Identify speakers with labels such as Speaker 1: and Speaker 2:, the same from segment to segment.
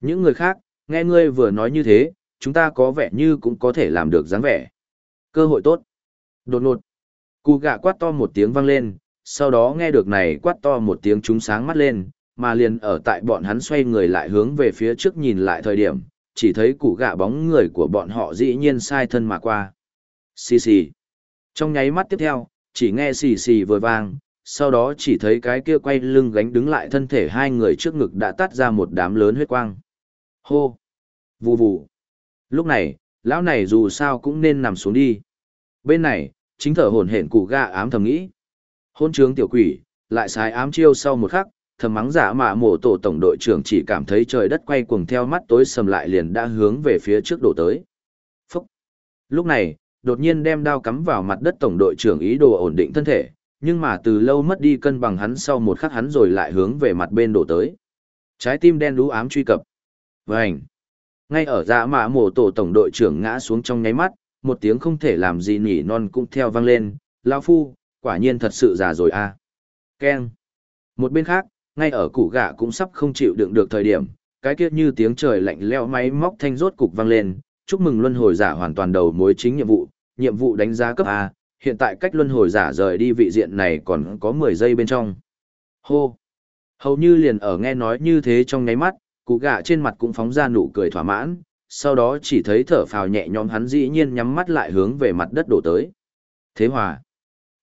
Speaker 1: Những người khác, nghe ngươi vừa nói như thế, chúng ta có vẻ như cũng có thể làm được dáng vẻ. Cơ hội tốt. Đột ngột. Cụ gạ quát to một tiếng vang lên, sau đó nghe được này quát to một tiếng chúng sáng mắt lên, mà liền ở tại bọn hắn xoay người lại hướng về phía trước nhìn lại thời điểm, chỉ thấy cụ gạ bóng người của bọn họ dĩ nhiên sai thân mà qua. Xì xì. Trong nháy mắt tiếp theo, chỉ nghe xì xì vừa vang, sau đó chỉ thấy cái kia quay lưng gánh đứng lại thân thể hai người trước ngực đã tắt ra một đám lớn huyết quang. Hô! Vù vù! Lúc này, lão này dù sao cũng nên nằm xuống đi. Bên này, chính thở hổn hển cụ gạ ám thầm nghĩ. Hôn trướng tiểu quỷ, lại sai ám chiêu sau một khắc, thầm mắng giả mạ mổ tổ tổng đội trưởng chỉ cảm thấy trời đất quay cuồng theo mắt tối sầm lại liền đã hướng về phía trước đổ tới. Phúc! Lúc này, đột nhiên đem đao cắm vào mặt đất tổng đội trưởng ý đồ ổn định thân thể, nhưng mà từ lâu mất đi cân bằng hắn sau một khắc hắn rồi lại hướng về mặt bên đổ tới. Trái tim đen đú ám truy cập vảnh. Ngay ở dạ mạ mổ tổ tổng đội trưởng ngã xuống trong nháy mắt, một tiếng không thể làm gì nhỉ non cũng theo vang lên, lão phu, quả nhiên thật sự già rồi a. À. Keng. Một bên khác, ngay ở củ gạ cũng sắp không chịu đựng được thời điểm, cái kia như tiếng trời lạnh leo máy móc thanh rốt cục vang lên, chúc mừng luân hồi giả hoàn toàn đầu mối chính nhiệm vụ, nhiệm vụ đánh giá cấp A, hiện tại cách luân hồi giả rời đi vị diện này còn có 10 giây bên trong. Hô. Hầu như liền ở nghe nói như thế trong nháy mắt, cụ gạ trên mặt cũng phóng ra nụ cười thỏa mãn, sau đó chỉ thấy thở phào nhẹ nhõm hắn dĩ nhiên nhắm mắt lại hướng về mặt đất đổ tới. Thế hòa.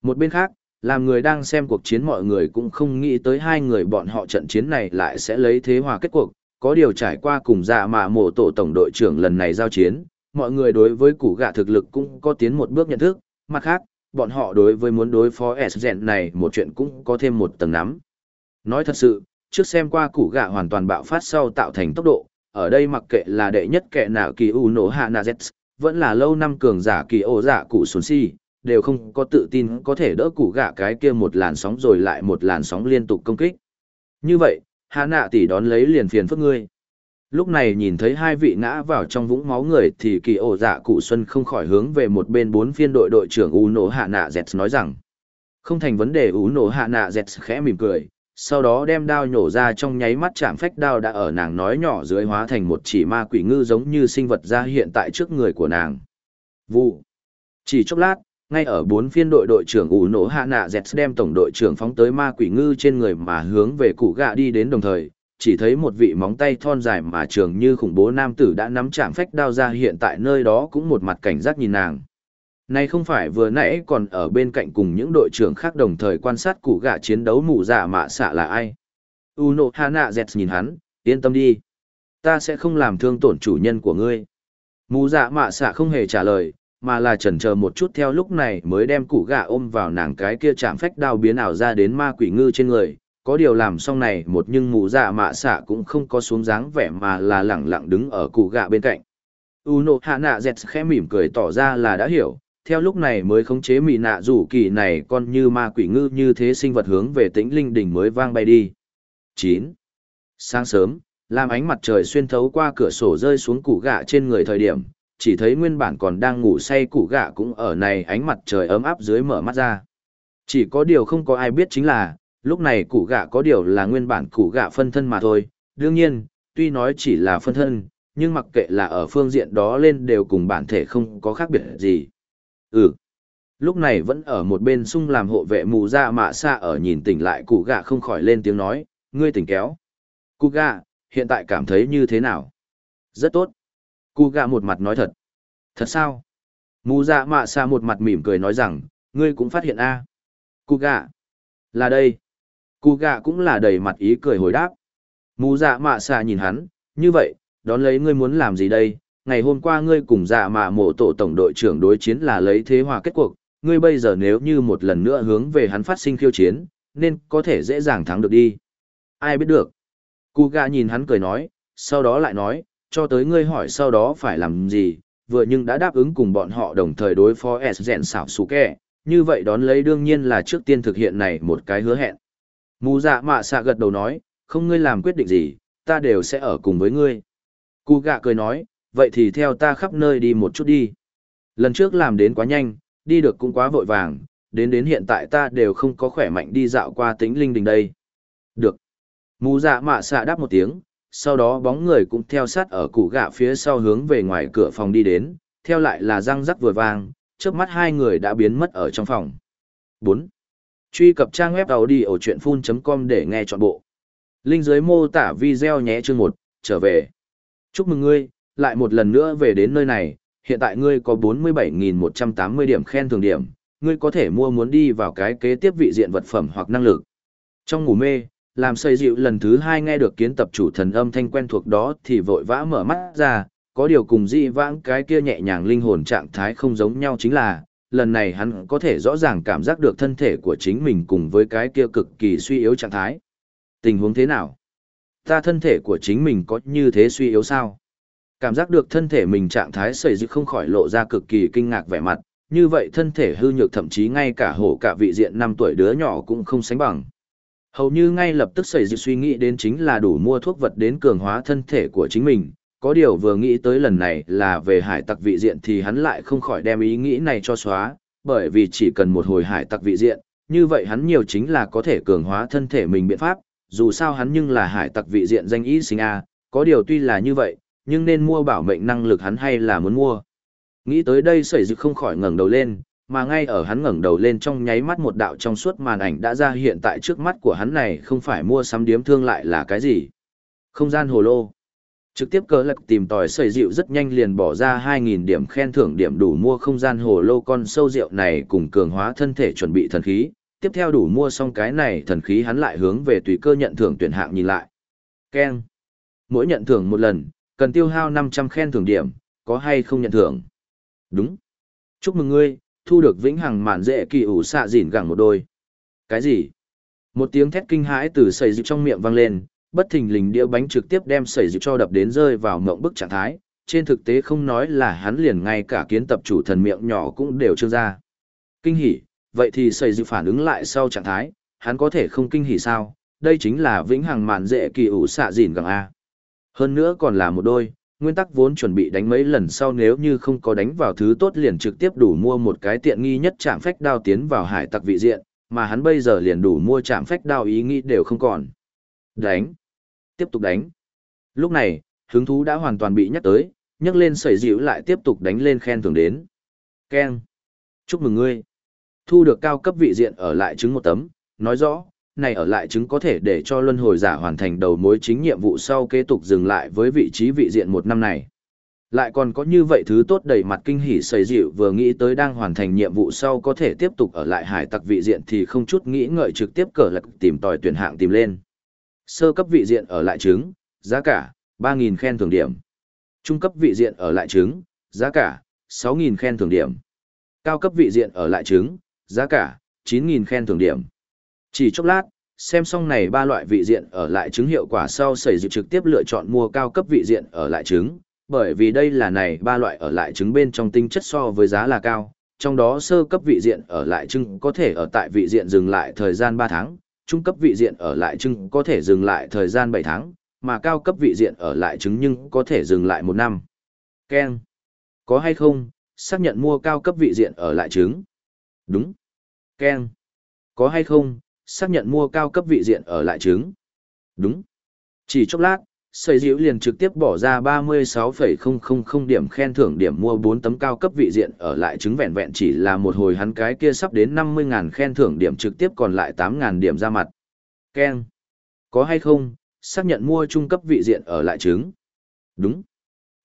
Speaker 1: Một bên khác, làm người đang xem cuộc chiến mọi người cũng không nghĩ tới hai người bọn họ trận chiến này lại sẽ lấy thế hòa kết cuộc, có điều trải qua cùng dạ mà mổ tổ tổng đội trưởng lần này giao chiến, mọi người đối với củ gạ thực lực cũng có tiến một bước nhận thức, mặt khác, bọn họ đối với muốn đối phó s này một chuyện cũng có thêm một tầng nắm. Nói thật sự, trước xem qua củ gạ hoàn toàn bạo phát sau tạo thành tốc độ, ở đây mặc kệ là đệ nhất kẻ nào kỳ u nổ hạ na z, vẫn là lâu năm cường giả kỳ ô giả cụ xuân si, đều không có tự tin có thể đỡ củ gạ cái kia một làn sóng rồi lại một làn sóng liên tục công kích. Như vậy, hạ nạ tỷ đón lấy liền phiền phức ngươi. Lúc này nhìn thấy hai vị ngã vào trong vũng máu người thì kỳ ổ dạ cụ xuân không khỏi hướng về một bên bốn phiên đội đội trưởng U nổ hạ nạ Z nói rằng. Không thành vấn đề U nổ hạ nạ Z khẽ mỉm cười, sau đó đem đao nhổ ra trong nháy mắt chạm phách đao đã ở nàng nói nhỏ dưới hóa thành một chỉ ma quỷ ngư giống như sinh vật ra hiện tại trước người của nàng. Vụ. Chỉ chốc lát, ngay ở bốn phiên đội đội trưởng ủ nổ hạ nạ dẹt đem tổng đội trưởng phóng tới ma quỷ ngư trên người mà hướng về cụ gạ đi đến đồng thời chỉ thấy một vị móng tay thon dài mà trường như khủng bố nam tử đã nắm chạm phách đao ra hiện tại nơi đó cũng một mặt cảnh giác nhìn nàng này không phải vừa nãy còn ở bên cạnh cùng những đội trưởng khác đồng thời quan sát cụ gạ chiến đấu mù dạ mạ xạ là ai Uno Hana Z nhìn hắn, yên tâm đi. Ta sẽ không làm thương tổn chủ nhân của ngươi. Mù dạ mạ xạ không hề trả lời, mà là chần chờ một chút theo lúc này mới đem củ gã ôm vào nàng cái kia chạm phách đao biến ảo ra đến ma quỷ ngư trên người. Có điều làm xong này một nhưng mù dạ mạ xạ cũng không có xuống dáng vẻ mà là lẳng lặng đứng ở củ gã bên cạnh. Uno Hana nạ dẹt khẽ mỉm cười tỏ ra là đã hiểu, theo lúc này mới khống chế mì nạ rủ kỳ này con như ma quỷ ngư như thế sinh vật hướng về tĩnh linh đỉnh mới vang bay đi. 9. Sáng sớm, làm ánh mặt trời xuyên thấu qua cửa sổ rơi xuống củ gạ trên người thời điểm, chỉ thấy nguyên bản còn đang ngủ say củ gạ cũng ở này ánh mặt trời ấm áp dưới mở mắt ra. Chỉ có điều không có ai biết chính là, lúc này củ gạ có điều là nguyên bản củ gạ phân thân mà thôi. Đương nhiên, tuy nói chỉ là phân thân, nhưng mặc kệ là ở phương diện đó lên đều cùng bản thể không có khác biệt gì. Ừ. Lúc này vẫn ở một bên sung làm hộ vệ mù ra mạ xa ở nhìn tỉnh lại cụ gạ không khỏi lên tiếng nói, ngươi tỉnh kéo. Cụ gạ, hiện tại cảm thấy như thế nào? Rất tốt. Cụ gạ một mặt nói thật. Thật sao? Mù ra mạ xa một mặt mỉm cười nói rằng, ngươi cũng phát hiện a à. Cụ gạ. Là đây. Cụ gạ cũng là đầy mặt ý cười hồi đáp. Mù ra mạ xa nhìn hắn, như vậy, đón lấy ngươi muốn làm gì đây? Ngày hôm qua ngươi cùng dạ mạ mộ tổ tổng đội trưởng đối chiến là lấy thế hòa kết cuộc, ngươi bây giờ nếu như một lần nữa hướng về hắn phát sinh khiêu chiến, nên có thể dễ dàng thắng được đi. Ai biết được? Cú gạ nhìn hắn cười nói, sau đó lại nói, cho tới ngươi hỏi sau đó phải làm gì, vừa nhưng đã đáp ứng cùng bọn họ đồng thời đối phó S dẹn xảo xù kẹ, như vậy đón lấy đương nhiên là trước tiên thực hiện này một cái hứa hẹn. Mù dạ mạ xạ gật đầu nói, không ngươi làm quyết định gì, ta đều sẽ ở cùng với ngươi. Cú gạ cười nói, vậy thì theo ta khắp nơi đi một chút đi. Lần trước làm đến quá nhanh, đi được cũng quá vội vàng, đến đến hiện tại ta đều không có khỏe mạnh đi dạo qua tính linh đình đây. Được. Mù dạ mạ xạ đáp một tiếng, sau đó bóng người cũng theo sát ở củ gạ phía sau hướng về ngoài cửa phòng đi đến, theo lại là răng rắc vừa vang, trước mắt hai người đã biến mất ở trong phòng. 4. Truy cập trang web đầu đi ở chuyện full.com để nghe trọn bộ. Linh dưới mô tả video nhé chương 1, trở về. Chúc mừng ngươi, lại một lần nữa về đến nơi này, hiện tại ngươi có 47.180 điểm khen thường điểm, ngươi có thể mua muốn đi vào cái kế tiếp vị diện vật phẩm hoặc năng lực. Trong ngủ mê, làm xây dịu lần thứ hai nghe được kiến tập chủ thần âm thanh quen thuộc đó thì vội vã mở mắt ra, có điều cùng dị vãng cái kia nhẹ nhàng linh hồn trạng thái không giống nhau chính là, lần này hắn có thể rõ ràng cảm giác được thân thể của chính mình cùng với cái kia cực kỳ suy yếu trạng thái. Tình huống thế nào? Ta thân thể của chính mình có như thế suy yếu sao? Cảm giác được thân thể mình trạng thái xảy dịu không khỏi lộ ra cực kỳ kinh ngạc vẻ mặt, như vậy thân thể hư nhược thậm chí ngay cả hổ cả vị diện năm tuổi đứa nhỏ cũng không sánh bằng. Hầu như ngay lập tức xảy dịu suy nghĩ đến chính là đủ mua thuốc vật đến cường hóa thân thể của chính mình, có điều vừa nghĩ tới lần này là về hải tặc vị diện thì hắn lại không khỏi đem ý nghĩ này cho xóa, bởi vì chỉ cần một hồi hải tặc vị diện, như vậy hắn nhiều chính là có thể cường hóa thân thể mình biện pháp, dù sao hắn nhưng là hải tặc vị diện danh ý sinh A, có điều tuy là như vậy, nhưng nên mua bảo mệnh năng lực hắn hay là muốn mua. Nghĩ tới đây sẩy dự không khỏi ngẩng đầu lên, mà ngay ở hắn ngẩng đầu lên trong nháy mắt một đạo trong suốt màn ảnh đã ra hiện tại trước mắt của hắn này không phải mua sắm điếm thương lại là cái gì. Không gian hồ lô. Trực tiếp cờ lạc tìm tòi sẩy dịu rất nhanh liền bỏ ra 2.000 điểm khen thưởng điểm đủ mua không gian hồ lô con sâu rượu này cùng cường hóa thân thể chuẩn bị thần khí. Tiếp theo đủ mua xong cái này thần khí hắn lại hướng về tùy cơ nhận thưởng tuyển hạng nhìn lại. Ken. Mỗi nhận thưởng một lần, cần tiêu hao 500 khen thưởng điểm, có hay không nhận thưởng? Đúng. Chúc mừng ngươi, thu được vĩnh hằng mạn dễ kỳ ủ xạ dỉn gẳng một đôi. Cái gì? Một tiếng thét kinh hãi từ sầy dịu trong miệng vang lên, bất thình lình đĩa bánh trực tiếp đem sẩy dịu cho đập đến rơi vào ngộng bức trạng thái, trên thực tế không nói là hắn liền ngay cả kiến tập chủ thần miệng nhỏ cũng đều trương ra. Kinh hỉ, vậy thì sẩy dịu phản ứng lại sau trạng thái, hắn có thể không kinh hỉ sao, đây chính là vĩnh hằng mạn dễ kỳ ủ xạ dịn gẳng A. Hơn nữa còn là một đôi, nguyên tắc vốn chuẩn bị đánh mấy lần sau nếu như không có đánh vào thứ tốt liền trực tiếp đủ mua một cái tiện nghi nhất chạm phách đao tiến vào hải tặc vị diện, mà hắn bây giờ liền đủ mua chạm phách đao ý nghĩ đều không còn. Đánh. Tiếp tục đánh. Lúc này, hứng thú đã hoàn toàn bị nhắc tới, nhấc lên sẩy dịu lại tiếp tục đánh lên khen thưởng đến. Keng. Chúc mừng ngươi. Thu được cao cấp vị diện ở lại chứng một tấm, nói rõ, này ở lại chứng có thể để cho luân hồi giả hoàn thành đầu mối chính nhiệm vụ sau kế tục dừng lại với vị trí vị diện một năm này. Lại còn có như vậy thứ tốt đầy mặt kinh hỉ sầy dịu vừa nghĩ tới đang hoàn thành nhiệm vụ sau có thể tiếp tục ở lại hải tặc vị diện thì không chút nghĩ ngợi trực tiếp cờ lạc tìm tòi tuyển hạng tìm lên. Sơ cấp vị diện ở lại chứng giá cả, 3.000 khen thưởng điểm. Trung cấp vị diện ở lại chứng giá cả, 6.000 khen thưởng điểm. Cao cấp vị diện ở lại chứng giá cả, 9.000 khen thưởng điểm. Chỉ chốc lát, xem xong này ba loại vị diện ở lại trứng hiệu quả sau xảy dịp trực tiếp lựa chọn mua cao cấp vị diện ở lại trứng, bởi vì đây là này ba loại ở lại trứng bên trong tinh chất so với giá là cao, trong đó sơ cấp vị diện ở lại trứng có thể ở tại vị diện dừng lại thời gian 3 tháng, trung cấp vị diện ở lại trứng có thể dừng lại thời gian 7 tháng, mà cao cấp vị diện ở lại trứng nhưng có thể dừng lại 1 năm. Ken. Có hay không, xác nhận mua cao cấp vị diện ở lại trứng? Đúng. Ken. Có hay không, xác nhận mua cao cấp vị diện ở lại trứng? Đúng. Chỉ chốc lát, Sầy Diễu liền trực tiếp bỏ ra 36,000 điểm khen thưởng điểm mua 4 tấm cao cấp vị diện ở lại trứng vẹn vẹn chỉ là một hồi hắn cái kia sắp đến 50.000 khen thưởng điểm trực tiếp còn lại 8.000 điểm ra mặt. Ken. Có hay không, xác nhận mua trung cấp vị diện ở lại trứng Đúng.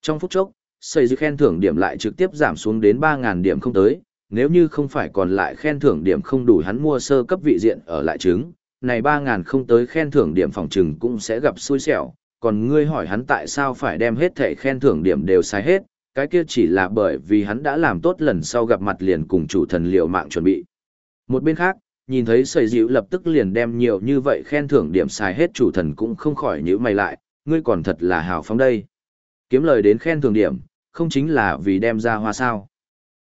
Speaker 1: Trong phút chốc, Sầy Diễu khen thưởng điểm lại trực tiếp giảm xuống đến 3.000 điểm không tới, nếu như không phải còn lại khen thưởng điểm không đủ hắn mua sơ cấp vị diện ở lại trứng, này 3.000 không tới khen thưởng điểm phòng trừng cũng sẽ gặp xui xẻo, còn ngươi hỏi hắn tại sao phải đem hết thẻ khen thưởng điểm đều sai hết, cái kia chỉ là bởi vì hắn đã làm tốt lần sau gặp mặt liền cùng chủ thần liệu mạng chuẩn bị. Một bên khác, nhìn thấy sợi dịu lập tức liền đem nhiều như vậy khen thưởng điểm sai hết chủ thần cũng không khỏi nhíu mày lại, ngươi còn thật là hào phóng đây. Kiếm lời đến khen thưởng điểm, không chính là vì đem ra hoa sao.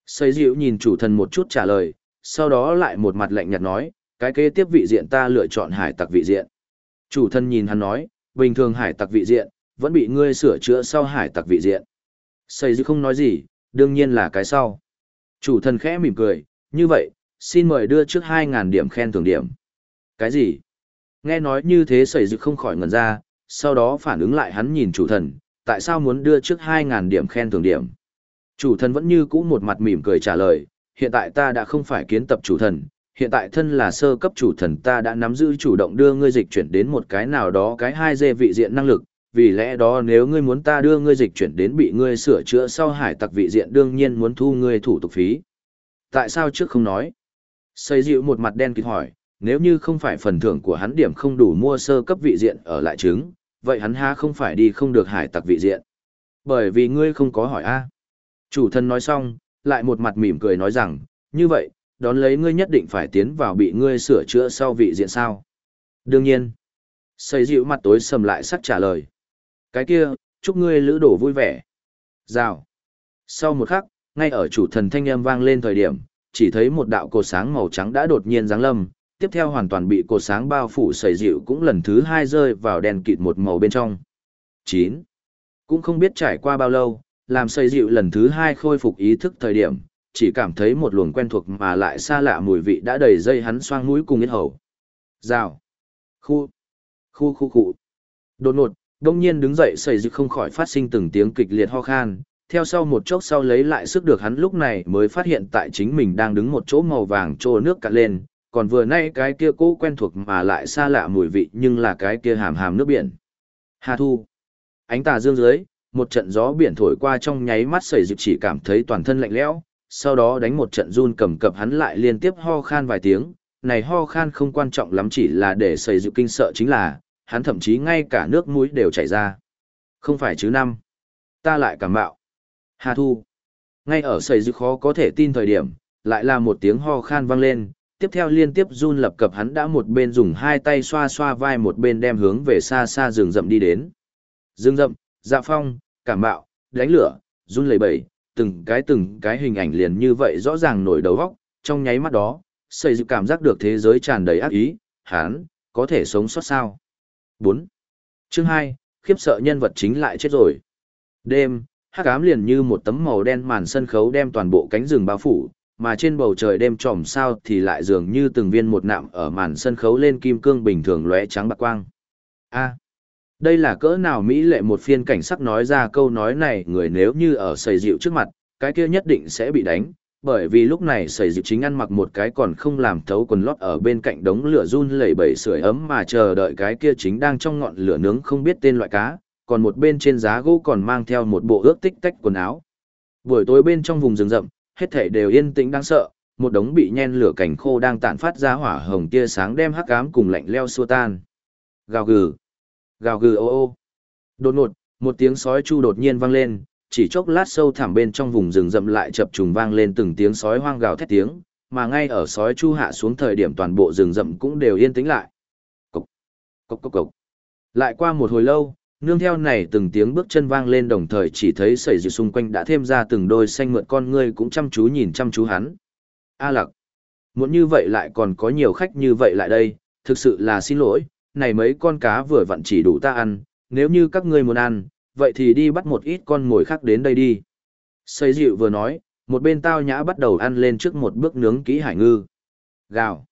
Speaker 1: Xây dịu nhìn chủ thần một chút trả lời, sau đó lại một mặt lạnh nhạt nói, cái kế tiếp vị diện ta lựa chọn hải tặc vị diện. Chủ thần nhìn hắn nói, bình thường hải tặc vị diện, vẫn bị ngươi sửa chữa sau hải tặc vị diện. Xây dịu không nói gì, đương nhiên là cái sau. Chủ thần khẽ mỉm cười, như vậy, xin mời đưa trước 2.000 điểm khen thưởng điểm. Cái gì? Nghe nói như thế xây dịu không khỏi ngẩn ra, sau đó phản ứng lại hắn nhìn chủ thần, tại sao muốn đưa trước 2.000 điểm khen thưởng điểm. Chủ thần vẫn như cũ một mặt mỉm cười trả lời, hiện tại ta đã không phải kiến tập chủ thần, hiện tại thân là sơ cấp chủ thần ta đã nắm giữ chủ động đưa ngươi dịch chuyển đến một cái nào đó cái hai dê vị diện năng lực, vì lẽ đó nếu ngươi muốn ta đưa ngươi dịch chuyển đến bị ngươi sửa chữa sau hải tặc vị diện đương nhiên muốn thu ngươi thủ tục phí. Tại sao trước không nói? Xây dịu một mặt đen kịt hỏi, nếu như không phải phần thưởng của hắn điểm không đủ mua sơ cấp vị diện ở lại trứng, vậy hắn ha không phải đi không được hải tặc vị diện. Bởi vì ngươi không có hỏi a. Chủ thân nói xong, lại một mặt mỉm cười nói rằng, như vậy, đón lấy ngươi nhất định phải tiến vào bị ngươi sửa chữa sau vị diện sao. Đương nhiên. Xây dịu mặt tối sầm lại sắc trả lời. Cái kia, chúc ngươi lữ đổ vui vẻ. Rào. Sau một khắc, ngay ở chủ thần thanh âm vang lên thời điểm, chỉ thấy một đạo cột sáng màu trắng đã đột nhiên giáng lâm, tiếp theo hoàn toàn bị cột sáng bao phủ sẩy dịu cũng lần thứ hai rơi vào đèn kịt một màu bên trong. 9. Cũng không biết trải qua bao lâu, làm sẩy dịu lần thứ hai khôi phục ý thức thời điểm, chỉ cảm thấy một luồng quen thuộc mà lại xa lạ mùi vị đã đầy dây hắn xoang mũi cùng yết hầu. Rào. Khu. Khu khu khu. Đột ngột, đông nhiên đứng dậy sẩy dịu không khỏi phát sinh từng tiếng kịch liệt ho khan, theo sau một chốc sau lấy lại sức được hắn lúc này mới phát hiện tại chính mình đang đứng một chỗ màu vàng trô nước cạn lên, còn vừa nay cái kia cũ quen thuộc mà lại xa lạ mùi vị nhưng là cái kia hàm hàm nước biển. Hà thu. Ánh tà dương dưới, một trận gió biển thổi qua trong nháy mắt sẩy dịp chỉ cảm thấy toàn thân lạnh lẽo, sau đó đánh một trận run cầm cập hắn lại liên tiếp ho khan vài tiếng, này ho khan không quan trọng lắm chỉ là để sẩy dịp kinh sợ chính là, hắn thậm chí ngay cả nước mũi đều chảy ra. Không phải chứ năm. Ta lại cảm bạo. Hà thu. Ngay ở sẩy dịp khó có thể tin thời điểm, lại là một tiếng ho khan vang lên, tiếp theo liên tiếp run lập cập hắn đã một bên dùng hai tay xoa xoa vai một bên đem hướng về xa xa rừng rậm đi đến. Rừng rậm, dạ phong, cảm bạo, đánh lửa, run lẩy bẩy, từng cái từng cái hình ảnh liền như vậy rõ ràng nổi đầu góc, trong nháy mắt đó, xây dựng cảm giác được thế giới tràn đầy ác ý, hắn, có thể sống sót sao. 4. Chương 2, khiếp sợ nhân vật chính lại chết rồi. Đêm, hắc ám liền như một tấm màu đen màn sân khấu đem toàn bộ cánh rừng bao phủ, mà trên bầu trời đêm tròm sao thì lại dường như từng viên một nạm ở màn sân khấu lên kim cương bình thường lóe trắng bạc quang. A đây là cỡ nào mỹ lệ một phiên cảnh sắc nói ra câu nói này người nếu như ở sầy dịu trước mặt, cái kia nhất định sẽ bị đánh, bởi vì lúc này sầy dịu chính ăn mặc một cái còn không làm thấu quần lót ở bên cạnh đống lửa run lẩy bẩy sưởi ấm mà chờ đợi cái kia chính đang trong ngọn lửa nướng không biết tên loại cá, còn một bên trên giá gỗ còn mang theo một bộ ướt tích tách quần áo. Buổi tối bên trong vùng rừng rậm, hết thảy đều yên tĩnh đáng sợ, một đống bị nhen lửa cảnh khô đang tản phát ra hỏa hồng tia sáng đem hắc ám cùng lạnh leo xua tan. Gào gừ, gào gừ ô ô. Đột ngột, một tiếng sói chu đột nhiên vang lên, chỉ chốc lát sâu thẳm bên trong vùng rừng rậm lại chập trùng vang lên từng tiếng sói hoang gào thét tiếng, mà ngay ở sói chu hạ xuống thời điểm toàn bộ rừng rậm cũng đều yên tĩnh lại. Cốc, cốc cốc cốc. Lại qua một hồi lâu, nương theo này từng tiếng bước chân vang lên đồng thời chỉ thấy sẩy dịu xung quanh đã thêm ra từng đôi xanh mượn con ngươi cũng chăm chú nhìn chăm chú hắn. A lặc, muốn như vậy lại còn có nhiều khách như vậy lại đây, thực sự là xin lỗi, này mấy con cá vừa vặn chỉ đủ ta ăn, nếu như các ngươi muốn ăn, vậy thì đi bắt một ít con mồi khác đến đây đi. Xây dịu vừa nói, một bên tao nhã bắt đầu ăn lên trước một bước nướng kỹ hải ngư. Gào.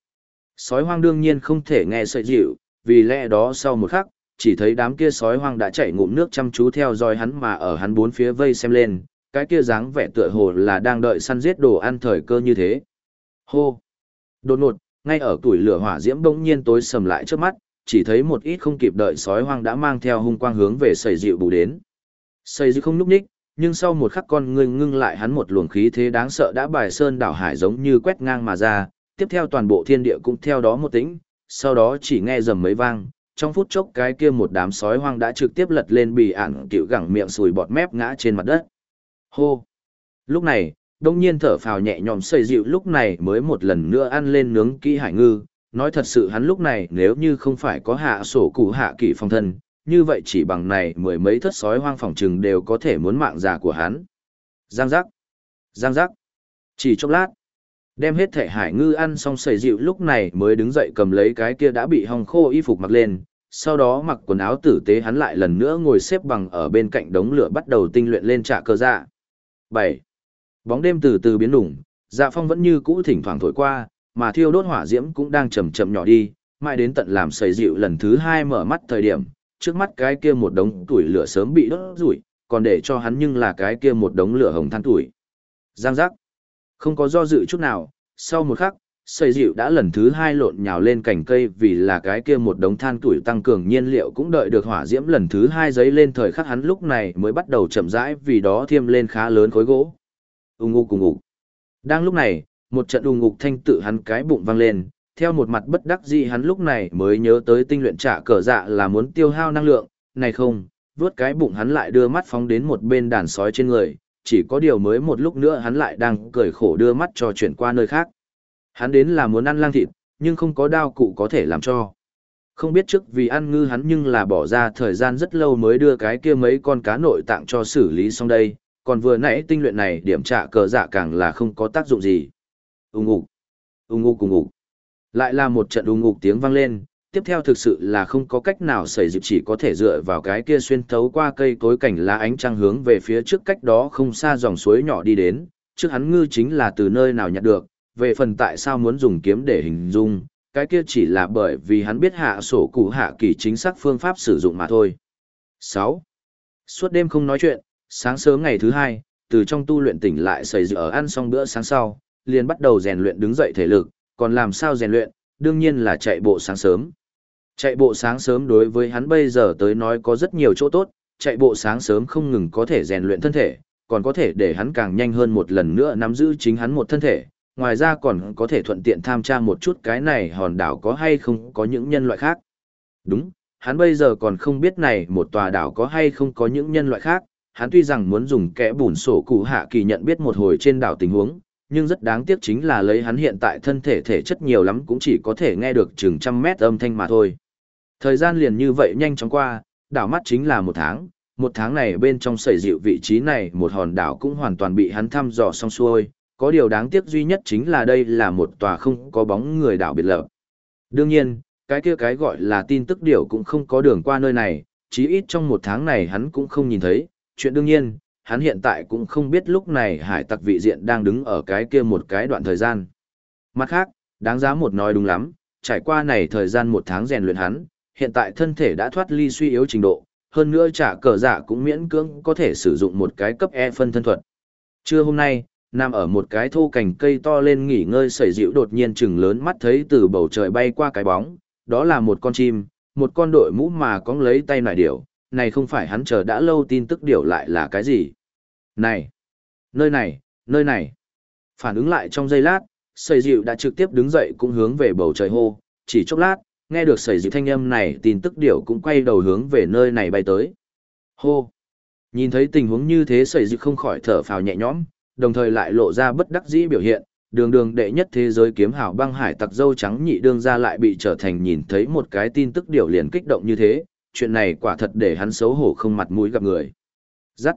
Speaker 1: Sói hoang đương nhiên không thể nghe sợi dịu, vì lẽ đó sau một khắc, chỉ thấy đám kia sói hoang đã chạy ngụm nước chăm chú theo dõi hắn mà ở hắn bốn phía vây xem lên, cái kia dáng vẻ tựa hồ là đang đợi săn giết đồ ăn thời cơ như thế. Hô! Đột ngột, ngay ở tuổi lửa hỏa diễm bỗng nhiên tối sầm lại trước mắt, chỉ thấy một ít không kịp đợi sói hoang đã mang theo hung quang hướng về sầy dịu bù đến. Sầy dịu không núp ních, nhưng sau một khắc con ngưng ngưng lại hắn một luồng khí thế đáng sợ đã bài sơn đảo hải giống như quét ngang mà ra, tiếp theo toàn bộ thiên địa cũng theo đó một tĩnh, sau đó chỉ nghe rầm mấy vang, trong phút chốc cái kia một đám sói hoang đã trực tiếp lật lên bì ản cựu gẳng miệng sùi bọt mép ngã trên mặt đất. Hô! Lúc này, đông nhiên thở phào nhẹ nhõm xây dịu lúc này mới một lần nữa ăn lên nướng kỹ hải ngư. Nói thật sự hắn lúc này nếu như không phải có hạ sổ cụ hạ kỷ phong thân, như vậy chỉ bằng này mười mấy thất sói hoang phòng trừng đều có thể muốn mạng già của hắn. Giang giác! Giang giác! Chỉ chốc lát, Đem hết thể hải ngư ăn xong sầy dịu lúc này mới đứng dậy cầm lấy cái kia đã bị hong khô y phục mặc lên, sau đó mặc quần áo tử tế hắn lại lần nữa ngồi xếp bằng ở bên cạnh đống lửa bắt đầu tinh luyện lên trả cơ dạ. 7. Bóng đêm từ từ biến đủng, dạ phong vẫn như cũ thỉnh thoảng thổi qua, mà thiêu đốt hỏa diễm cũng đang chậm chậm nhỏ đi, mãi đến tận làm sầy dịu lần thứ hai mở mắt thời điểm, trước mắt cái kia một đống tuổi lửa sớm bị đốt rủi, còn để cho hắn nhưng là cái kia một đống lửa hồng than tuổi. Giang giác. Không có do dự chút nào, sau một khắc, sầy dịu đã lần thứ hai lộn nhào lên cành cây vì là cái kia một đống than tuổi tăng cường nhiên liệu cũng đợi được hỏa diễm lần thứ hai giấy lên thời khắc hắn lúc này mới bắt đầu chậm rãi vì đó thiêm lên khá lớn khối gỗ. Ung ung cùng ung. Đang lúc này, một trận ung ngục thanh tự hắn cái bụng vang lên, theo một mặt bất đắc dĩ hắn lúc này mới nhớ tới tinh luyện trả cờ dạ là muốn tiêu hao năng lượng, này không, vớt cái bụng hắn lại đưa mắt phóng đến một bên đàn sói trên người, chỉ có điều mới một lúc nữa hắn lại đang cười khổ đưa mắt cho chuyển qua nơi khác. Hắn đến là muốn ăn lang thịt, nhưng không có đao cụ có thể làm cho. Không biết trước vì ăn ngư hắn nhưng là bỏ ra thời gian rất lâu mới đưa cái kia mấy con cá nội tạng cho xử lý xong đây, còn vừa nãy tinh luyện này điểm trả cờ dạ càng là không có tác dụng gì. Ung ục, ung ục cùng ục. Lại là một trận ung ục tiếng vang lên, tiếp theo thực sự là không có cách nào xảy dịp chỉ có thể dựa vào cái kia xuyên thấu qua cây cối cảnh lá ánh trăng hướng về phía trước cách đó không xa dòng suối nhỏ đi đến, trước hắn ngư chính là từ nơi nào nhặt được, về phần tại sao muốn dùng kiếm để hình dung, cái kia chỉ là bởi vì hắn biết hạ sổ cụ hạ kỳ chính xác phương pháp sử dụng mà thôi. 6. Suốt đêm không nói chuyện, sáng sớm ngày thứ hai, từ trong tu luyện tỉnh lại xảy dự ở ăn xong bữa sáng sau, liền bắt đầu rèn luyện đứng dậy thể lực, còn làm sao rèn luyện, đương nhiên là chạy bộ sáng sớm. Chạy bộ sáng sớm đối với hắn bây giờ tới nói có rất nhiều chỗ tốt, chạy bộ sáng sớm không ngừng có thể rèn luyện thân thể, còn có thể để hắn càng nhanh hơn một lần nữa nắm giữ chính hắn một thân thể, ngoài ra còn có thể thuận tiện tham tra một chút cái này hòn đảo có hay không có những nhân loại khác. Đúng, hắn bây giờ còn không biết này một tòa đảo có hay không có những nhân loại khác, hắn tuy rằng muốn dùng kẽ bùn sổ cụ hạ kỳ nhận biết một hồi trên đảo tình huống, nhưng rất đáng tiếc chính là lấy hắn hiện tại thân thể thể chất nhiều lắm cũng chỉ có thể nghe được chừng trăm mét âm thanh mà thôi. Thời gian liền như vậy nhanh chóng qua, đảo mắt chính là một tháng, một tháng này bên trong sẩy dịu vị trí này một hòn đảo cũng hoàn toàn bị hắn thăm dò xong xuôi, có điều đáng tiếc duy nhất chính là đây là một tòa không có bóng người đảo biệt lập. Đương nhiên, cái kia cái gọi là tin tức điều cũng không có đường qua nơi này, chí ít trong một tháng này hắn cũng không nhìn thấy, chuyện đương nhiên, hắn hiện tại cũng không biết lúc này hải tặc vị diện đang đứng ở cái kia một cái đoạn thời gian. Mặt khác, đáng giá một nói đúng lắm, trải qua này thời gian một tháng rèn luyện hắn, hiện tại thân thể đã thoát ly suy yếu trình độ, hơn nữa trả cờ giả cũng miễn cưỡng có thể sử dụng một cái cấp E phân thân thuật. Trưa hôm nay, nằm ở một cái thô cành cây to lên nghỉ ngơi sẩy dịu đột nhiên chừng lớn mắt thấy từ bầu trời bay qua cái bóng, đó là một con chim, một con đội mũ mà cóng lấy tay nải điểu, này không phải hắn chờ đã lâu tin tức điều lại là cái gì. Này, nơi này, nơi này. Phản ứng lại trong giây lát, sẩy dịu đã trực tiếp đứng dậy cũng hướng về bầu trời hô, chỉ chốc lát, nghe được sẩy dịu thanh âm này tin tức điều cũng quay đầu hướng về nơi này bay tới. Hô! Nhìn thấy tình huống như thế sẩy dịu không khỏi thở phào nhẹ nhõm, đồng thời lại lộ ra bất đắc dĩ biểu hiện, đường đường đệ nhất thế giới kiếm hảo băng hải tặc dâu trắng nhị đương ra lại bị trở thành nhìn thấy một cái tin tức điều liền kích động như thế, chuyện này quả thật để hắn xấu hổ không mặt mũi gặp người. Dắt.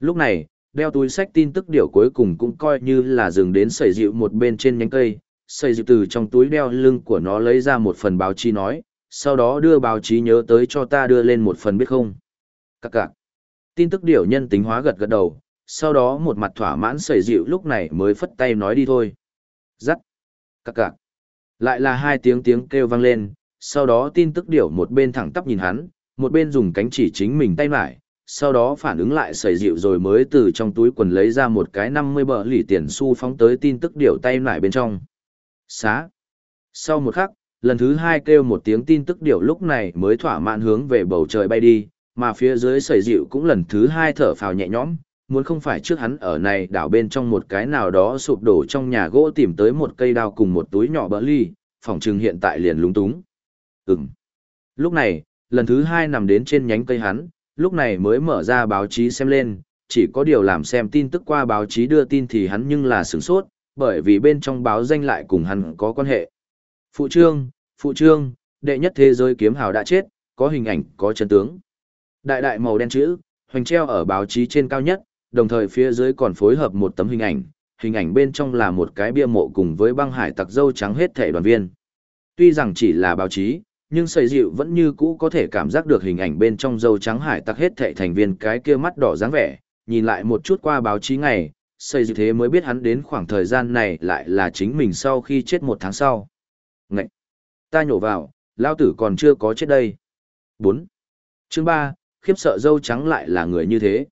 Speaker 1: Lúc này, đeo túi sách tin tức điều cuối cùng cũng coi như là dừng đến sẩy dịu một bên trên nhánh cây, sẩy dịu từ trong túi đeo lưng của nó lấy ra một phần báo chí nói, sau đó đưa báo chí nhớ tới cho ta đưa lên một phần biết không. Các cạc. Tin tức điều nhân tính hóa gật gật đầu, sau đó một mặt thỏa mãn sẩy dịu lúc này mới phất tay nói đi thôi. Dắt. Các cạc. Lại là hai tiếng tiếng kêu vang lên, sau đó tin tức điểu một bên thẳng tắp nhìn hắn, một bên dùng cánh chỉ chính mình tay lại, sau đó phản ứng lại sẩy dịu rồi mới từ trong túi quần lấy ra một cái 50 bờ lì tiền xu phóng tới tin tức điểu tay lại bên trong. Xá. Sau một khắc, lần thứ hai kêu một tiếng tin tức điểu lúc này mới thỏa mãn hướng về bầu trời bay đi, mà phía dưới sẩy dịu cũng lần thứ hai thở phào nhẹ nhõm, muốn không phải trước hắn ở này đảo bên trong một cái nào đó sụp đổ trong nhà gỗ tìm tới một cây đao cùng một túi nhỏ bỡ ly, phòng trừng hiện tại liền lúng túng. Ừm. Lúc này, lần thứ hai nằm đến trên nhánh cây hắn, lúc này mới mở ra báo chí xem lên, chỉ có điều làm xem tin tức qua báo chí đưa tin thì hắn nhưng là sửng sốt, bởi vì bên trong báo danh lại cùng hắn có quan hệ. Phụ trương, phụ trương, đệ nhất thế giới kiếm hào đã chết, có hình ảnh, có chân tướng. Đại đại màu đen chữ, hoành treo ở báo chí trên cao nhất, đồng thời phía dưới còn phối hợp một tấm hình ảnh, hình ảnh bên trong là một cái bia mộ cùng với băng hải tặc dâu trắng hết thể đoàn viên. Tuy rằng chỉ là báo chí, nhưng sầy dịu vẫn như cũ có thể cảm giác được hình ảnh bên trong dâu trắng hải tặc hết thệ thành viên cái kia mắt đỏ dáng vẻ, nhìn lại một chút qua báo chí ngày, sầy dịu thế mới biết hắn đến khoảng thời gian này lại là chính mình sau khi chết một tháng sau. Ngậy! Ta nhổ vào, lao tử còn chưa có chết đây. bốn Chương ba, khiếp sợ dâu trắng lại là người như thế.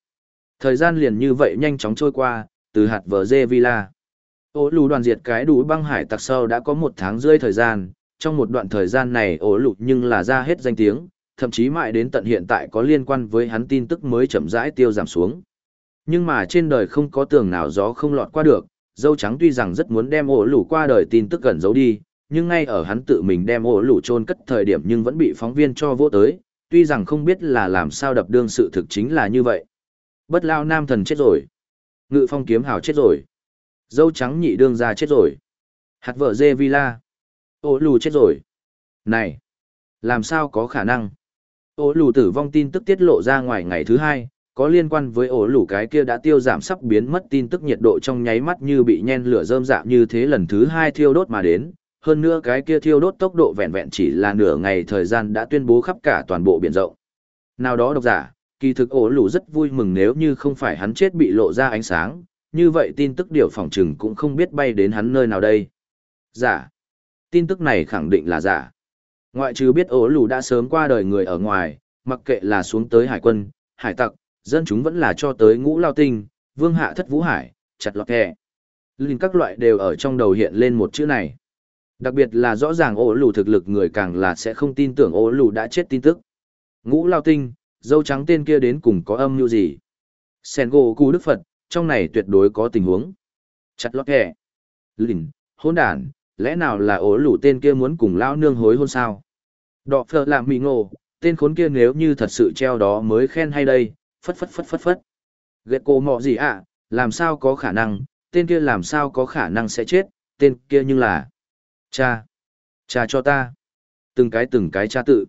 Speaker 1: Thời gian liền như vậy nhanh chóng trôi qua, từ hạt vờ dê villa. ô lù đoàn diệt cái đủ băng hải tặc sâu đã có một tháng rơi thời gian, trong một đoạn thời gian này ổ lụt nhưng là ra hết danh tiếng, thậm chí mãi đến tận hiện tại có liên quan với hắn tin tức mới chậm rãi tiêu giảm xuống. Nhưng mà trên đời không có tường nào gió không lọt qua được, dâu trắng tuy rằng rất muốn đem ổ lũ qua đời tin tức gần giấu đi, nhưng ngay ở hắn tự mình đem ổ lũ chôn cất thời điểm nhưng vẫn bị phóng viên cho vô tới, tuy rằng không biết là làm sao đập đương sự thực chính là như vậy. Bất lao nam thần chết rồi. Ngự phong kiếm hào chết rồi. Dâu trắng nhị đương ra chết rồi. Hạt vợ dê villa. Ổ lù chết rồi. Này! Làm sao có khả năng? Ổ lù tử vong tin tức tiết lộ ra ngoài ngày thứ hai, có liên quan với ổ lù cái kia đã tiêu giảm sắp biến mất tin tức nhiệt độ trong nháy mắt như bị nhen lửa rơm dạ như thế lần thứ hai thiêu đốt mà đến. Hơn nữa cái kia thiêu đốt tốc độ vẹn vẹn chỉ là nửa ngày thời gian đã tuyên bố khắp cả toàn bộ biển rộng. Nào đó độc giả, kỳ thực ổ lù rất vui mừng nếu như không phải hắn chết bị lộ ra ánh sáng, như vậy tin tức điều phòng chừng cũng không biết bay đến hắn nơi nào đây. Giả. Tin tức này khẳng định là giả. Ngoại trừ biết ổ lù đã sớm qua đời người ở ngoài, mặc kệ là xuống tới hải quân, hải tặc, dân chúng vẫn là cho tới ngũ lao tinh, vương hạ thất vũ hải, chặt lọt kẹ. Linh các loại đều ở trong đầu hiện lên một chữ này. Đặc biệt là rõ ràng ổ lù thực lực người càng là sẽ không tin tưởng ổ lù đã chết tin tức. Ngũ lao tinh, dâu trắng tên kia đến cùng có âm mưu gì? Sen gỗ cu đức Phật, trong này tuyệt đối có tình huống. Chặt lọt kẹ. Linh, hôn đàn, lẽ nào là ổ lũ tên kia muốn cùng lão nương hối hôn sao? Đọ phở làm mì ngộ, tên khốn kia nếu như thật sự treo đó mới khen hay đây, phất phất phất phất phất. Ghét cô mọ gì ạ, à? làm sao có khả năng, tên kia làm sao có khả năng sẽ chết, tên kia nhưng là... Cha! Cha cho ta! Từng cái từng cái cha tự.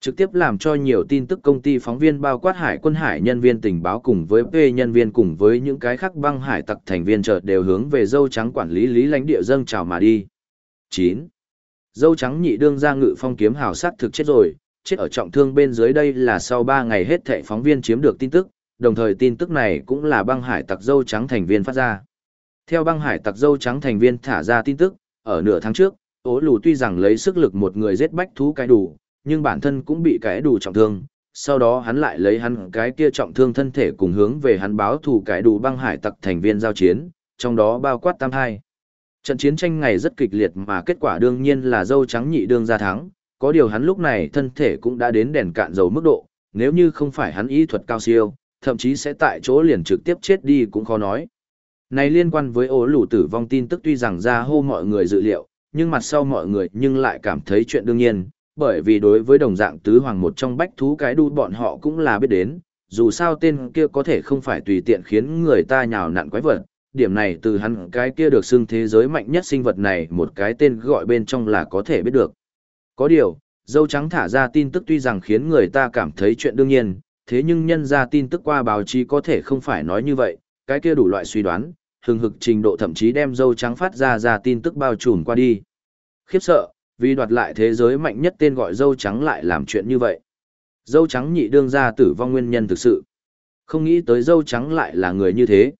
Speaker 1: Trực tiếp làm cho nhiều tin tức công ty phóng viên bao quát hải quân hải nhân viên tình báo cùng với P nhân viên cùng với những cái khác băng hải tặc thành viên chợt đều hướng về dâu trắng quản lý lý lãnh địa dâng chào mà đi. 9. Dâu trắng nhị đương ra ngự phong kiếm hào sát thực chết rồi, chết ở trọng thương bên dưới đây là sau 3 ngày hết thệ phóng viên chiếm được tin tức, đồng thời tin tức này cũng là băng hải tặc dâu trắng thành viên phát ra. Theo băng hải tặc dâu trắng thành viên thả ra tin tức, ở nửa tháng trước, ố lù tuy rằng lấy sức lực một người giết bách thú cái đủ, nhưng bản thân cũng bị cái đủ trọng thương. Sau đó hắn lại lấy hắn cái kia trọng thương thân thể cùng hướng về hắn báo thù cái đủ băng hải tặc thành viên giao chiến, trong đó bao quát tam hai. Trận chiến tranh ngày rất kịch liệt mà kết quả đương nhiên là dâu trắng nhị đương ra thắng, có điều hắn lúc này thân thể cũng đã đến đèn cạn dầu mức độ, nếu như không phải hắn y thuật cao siêu, thậm chí sẽ tại chỗ liền trực tiếp chết đi cũng khó nói. Này liên quan với ố lũ tử vong tin tức tuy rằng ra hô mọi người dự liệu, nhưng mặt sau mọi người nhưng lại cảm thấy chuyện đương nhiên, bởi vì đối với đồng dạng tứ hoàng một trong bách thú cái đu bọn họ cũng là biết đến, dù sao tên kia có thể không phải tùy tiện khiến người ta nhào nặn quái vật, điểm này từ hắn cái kia được xưng thế giới mạnh nhất sinh vật này một cái tên gọi bên trong là có thể biết được. Có điều, dâu trắng thả ra tin tức tuy rằng khiến người ta cảm thấy chuyện đương nhiên, thế nhưng nhân ra tin tức qua báo chí có thể không phải nói như vậy, cái kia đủ loại suy đoán, hừng hực trình độ thậm chí đem dâu trắng phát ra ra tin tức bao trùm qua đi. Khiếp sợ, vì đoạt lại thế giới mạnh nhất tên gọi dâu trắng lại làm chuyện như vậy. Dâu trắng nhị đương ra tử vong nguyên nhân thực sự. Không nghĩ tới dâu trắng lại là người như thế.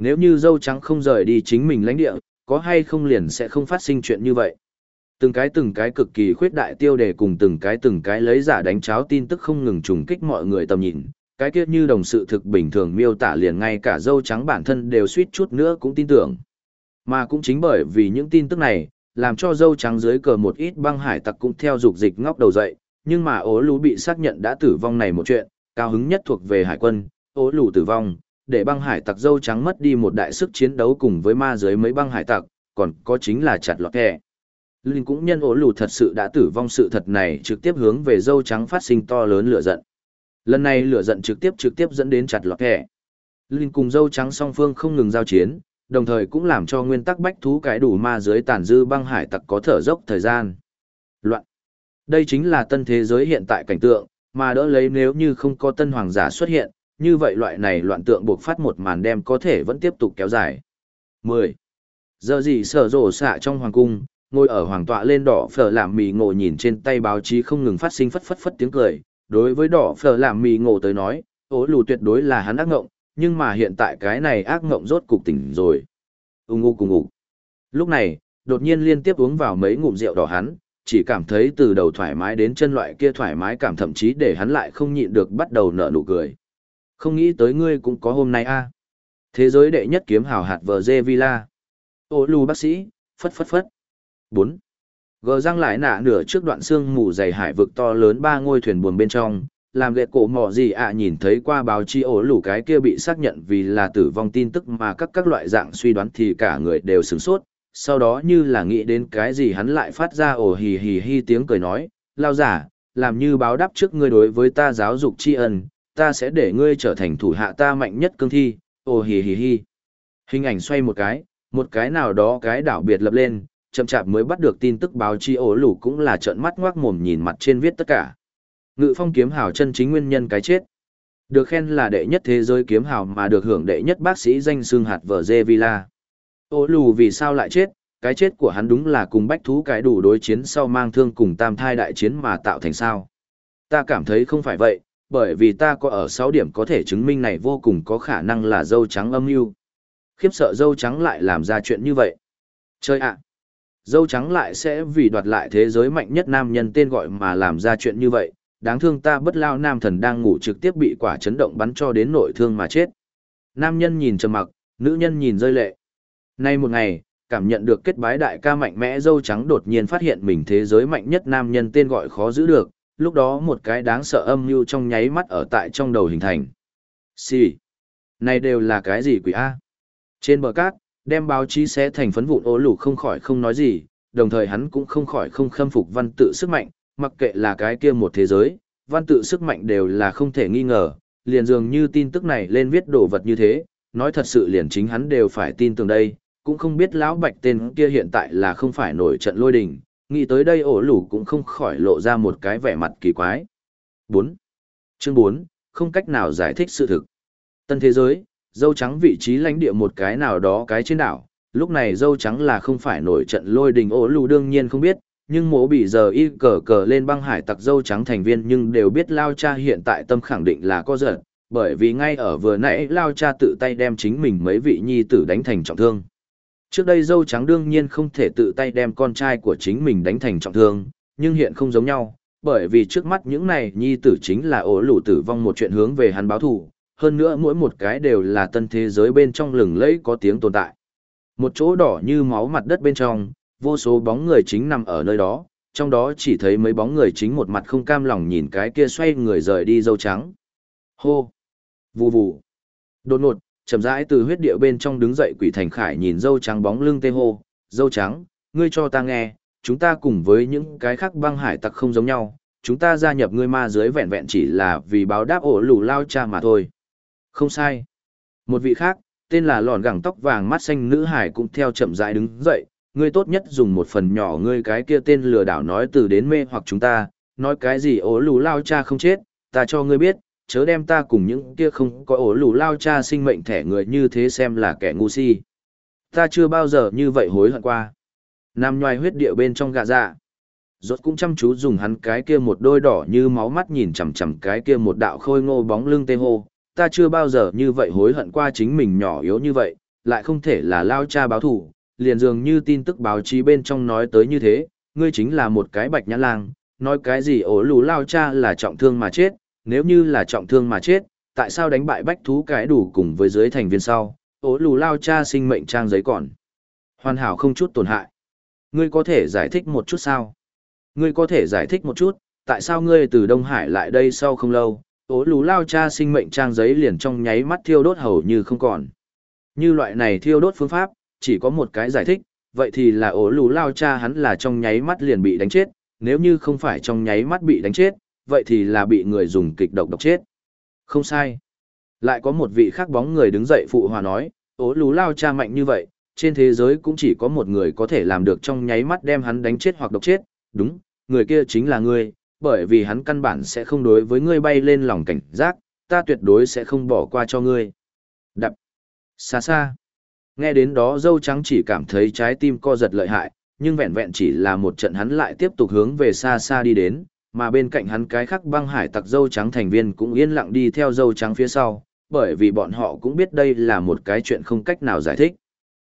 Speaker 1: Nếu như dâu trắng không rời đi chính mình lãnh địa, có hay không liền sẽ không phát sinh chuyện như vậy từng cái từng cái cực kỳ khuyết đại tiêu đề cùng từng cái từng cái lấy giả đánh cháo tin tức không ngừng trùng kích mọi người tầm nhìn, cái kiết như đồng sự thực bình thường miêu tả liền ngay cả dâu trắng bản thân đều suýt chút nữa cũng tin tưởng. Mà cũng chính bởi vì những tin tức này, làm cho dâu trắng dưới cờ một ít băng hải tặc cũng theo dục dịch ngóc đầu dậy, nhưng mà ố lũ bị xác nhận đã tử vong này một chuyện, cao hứng nhất thuộc về hải quân, ố lũ tử vong, để băng hải tặc dâu trắng mất đi một đại sức chiến đấu cùng với ma dưới mấy băng hải tặc, còn có chính là chặt lọt kẻ. Linh cũng nhân ổ lù thật sự đã tử vong sự thật này trực tiếp hướng về dâu trắng phát sinh to lớn lửa giận. Lần này lửa giận trực tiếp trực tiếp dẫn đến chặt lọt kẻ. Linh cùng dâu trắng song phương không ngừng giao chiến, đồng thời cũng làm cho nguyên tắc bách thú cái đủ ma dưới tàn dư băng hải tặc có thở dốc thời gian. Loạn. Đây chính là tân thế giới hiện tại cảnh tượng, mà đỡ lấy nếu như không có tân hoàng giả xuất hiện, như vậy loại này loạn tượng buộc phát một màn đem có thể vẫn tiếp tục kéo dài. 10. Giờ gì sở rổ xạ trong hoàng cung, ngồi ở hoàng tọa lên đỏ phở làm mì ngộ nhìn trên tay báo chí không ngừng phát sinh phất phất phất tiếng cười đối với đỏ phở làm mì ngộ tới nói ố lù tuyệt đối là hắn ác ngộng nhưng mà hiện tại cái này ác ngộng rốt cục tỉnh rồi ù ngụ cùng ngụ lúc này đột nhiên liên tiếp uống vào mấy ngụm rượu đỏ hắn chỉ cảm thấy từ đầu thoải mái đến chân loại kia thoải mái cảm thậm chí để hắn lại không nhịn được bắt đầu nở nụ cười. Không nghĩ tới ngươi cũng có hôm nay a. Thế giới đệ nhất kiếm hào hạt vờ dê villa. Ô lù bác sĩ, phất phất phất. 4. Gờ răng lại nạ nửa trước đoạn xương mù dày hải vực to lớn ba ngôi thuyền buồm bên trong, làm ghệ cổ mỏ gì ạ nhìn thấy qua báo chí ổ lủ cái kia bị xác nhận vì là tử vong tin tức mà các các loại dạng suy đoán thì cả người đều sửng sốt, sau đó như là nghĩ đến cái gì hắn lại phát ra ổ hì hì hi tiếng cười nói, lao giả, làm như báo đáp trước ngươi đối với ta giáo dục tri ân, ta sẽ để ngươi trở thành thủ hạ ta mạnh nhất cương thi, ồ hì hì hì. Hình ảnh xoay một cái, một cái nào đó cái đảo biệt lập lên, chậm chạp mới bắt được tin tức báo chí ổ lủ cũng là trợn mắt ngoác mồm nhìn mặt trên viết tất cả. Ngự phong kiếm hào chân chính nguyên nhân cái chết. Được khen là đệ nhất thế giới kiếm hào mà được hưởng đệ nhất bác sĩ danh xương hạt vở dê villa. Ổ lù vì sao lại chết, cái chết của hắn đúng là cùng bách thú cái đủ đối chiến sau mang thương cùng tam thai đại chiến mà tạo thành sao. Ta cảm thấy không phải vậy, bởi vì ta có ở 6 điểm có thể chứng minh này vô cùng có khả năng là dâu trắng âm mưu. Khiếp sợ dâu trắng lại làm ra chuyện như vậy. Chơi ạ! dâu trắng lại sẽ vì đoạt lại thế giới mạnh nhất nam nhân tên gọi mà làm ra chuyện như vậy. Đáng thương ta bất lao nam thần đang ngủ trực tiếp bị quả chấn động bắn cho đến nội thương mà chết. Nam nhân nhìn trầm mặc, nữ nhân nhìn rơi lệ. Nay một ngày, cảm nhận được kết bái đại ca mạnh mẽ dâu trắng đột nhiên phát hiện mình thế giới mạnh nhất nam nhân tên gọi khó giữ được, lúc đó một cái đáng sợ âm mưu trong nháy mắt ở tại trong đầu hình thành. Xì. Này đều là cái gì quỷ A? Trên bờ cát, đem báo chí xé thành phấn vụn ố lù không khỏi không nói gì, đồng thời hắn cũng không khỏi không khâm phục văn tự sức mạnh, mặc kệ là cái kia một thế giới, văn tự sức mạnh đều là không thể nghi ngờ, liền dường như tin tức này lên viết đồ vật như thế, nói thật sự liền chính hắn đều phải tin tưởng đây, cũng không biết lão bạch tên kia hiện tại là không phải nổi trận lôi đình, nghĩ tới đây ổ lủ cũng không khỏi lộ ra một cái vẻ mặt kỳ quái. 4. Chương 4, không cách nào giải thích sự thực. Tân thế giới, dâu trắng vị trí lãnh địa một cái nào đó cái trên đảo, lúc này dâu trắng là không phải nổi trận lôi đình ổ lủ đương nhiên không biết, nhưng mố bị giờ y cờ cờ lên băng hải tặc dâu trắng thành viên nhưng đều biết Lao Cha hiện tại tâm khẳng định là có giận, bởi vì ngay ở vừa nãy Lao Cha tự tay đem chính mình mấy vị nhi tử đánh thành trọng thương. Trước đây dâu trắng đương nhiên không thể tự tay đem con trai của chính mình đánh thành trọng thương, nhưng hiện không giống nhau, bởi vì trước mắt những này nhi tử chính là ổ lũ tử vong một chuyện hướng về hắn báo thù, hơn nữa mỗi một cái đều là tân thế giới bên trong lừng lẫy có tiếng tồn tại. Một chỗ đỏ như máu mặt đất bên trong, vô số bóng người chính nằm ở nơi đó, trong đó chỉ thấy mấy bóng người chính một mặt không cam lòng nhìn cái kia xoay người rời đi dâu trắng. Hô! Vù vù! Đột ngột, chậm rãi từ huyết địa bên trong đứng dậy quỷ thành khải nhìn dâu trắng bóng lưng tê hô, dâu trắng, ngươi cho ta nghe, chúng ta cùng với những cái khác băng hải tặc không giống nhau, chúng ta gia nhập ngươi ma dưới vẹn vẹn chỉ là vì báo đáp ổ lù lao cha mà thôi. Không sai. Một vị khác, tên là lòn gẳng tóc vàng mắt xanh nữ hải cũng theo chậm rãi đứng dậy, ngươi tốt nhất dùng một phần nhỏ ngươi cái kia tên lừa đảo nói từ đến mê hoặc chúng ta, nói cái gì ổ lù lao cha không chết, ta cho ngươi biết, chớ đem ta cùng những kia không có ổ lù lao cha sinh mệnh thẻ người như thế xem là kẻ ngu si. Ta chưa bao giờ như vậy hối hận qua. Nam nhoài huyết địa bên trong gạ dạ. Rốt cũng chăm chú dùng hắn cái kia một đôi đỏ như máu mắt nhìn chằm chằm cái kia một đạo khôi ngô bóng lưng tê hô. Ta chưa bao giờ như vậy hối hận qua chính mình nhỏ yếu như vậy, lại không thể là lao cha báo thủ. Liền dường như tin tức báo chí bên trong nói tới như thế, ngươi chính là một cái bạch nhã lang, nói cái gì ổ lù lao cha là trọng thương mà chết, nếu như là trọng thương mà chết, tại sao đánh bại bách thú cái đủ cùng với dưới thành viên sau, ố lù lao cha sinh mệnh trang giấy còn. Hoàn hảo không chút tổn hại. Ngươi có thể giải thích một chút sao? Ngươi có thể giải thích một chút, tại sao ngươi từ Đông Hải lại đây sau không lâu, ố lù lao cha sinh mệnh trang giấy liền trong nháy mắt thiêu đốt hầu như không còn. Như loại này thiêu đốt phương pháp, chỉ có một cái giải thích, vậy thì là ố lù lao cha hắn là trong nháy mắt liền bị đánh chết, nếu như không phải trong nháy mắt bị đánh chết, vậy thì là bị người dùng kịch độc độc chết. Không sai. Lại có một vị khác bóng người đứng dậy phụ hòa nói, ố lú lao cha mạnh như vậy, trên thế giới cũng chỉ có một người có thể làm được trong nháy mắt đem hắn đánh chết hoặc độc chết, đúng, người kia chính là ngươi, bởi vì hắn căn bản sẽ không đối với ngươi bay lên lòng cảnh giác, ta tuyệt đối sẽ không bỏ qua cho ngươi. Đập. Xa xa. Nghe đến đó dâu trắng chỉ cảm thấy trái tim co giật lợi hại, nhưng vẹn vẹn chỉ là một trận hắn lại tiếp tục hướng về xa xa đi đến, mà bên cạnh hắn cái khắc băng hải tặc dâu trắng thành viên cũng yên lặng đi theo dâu trắng phía sau, bởi vì bọn họ cũng biết đây là một cái chuyện không cách nào giải thích.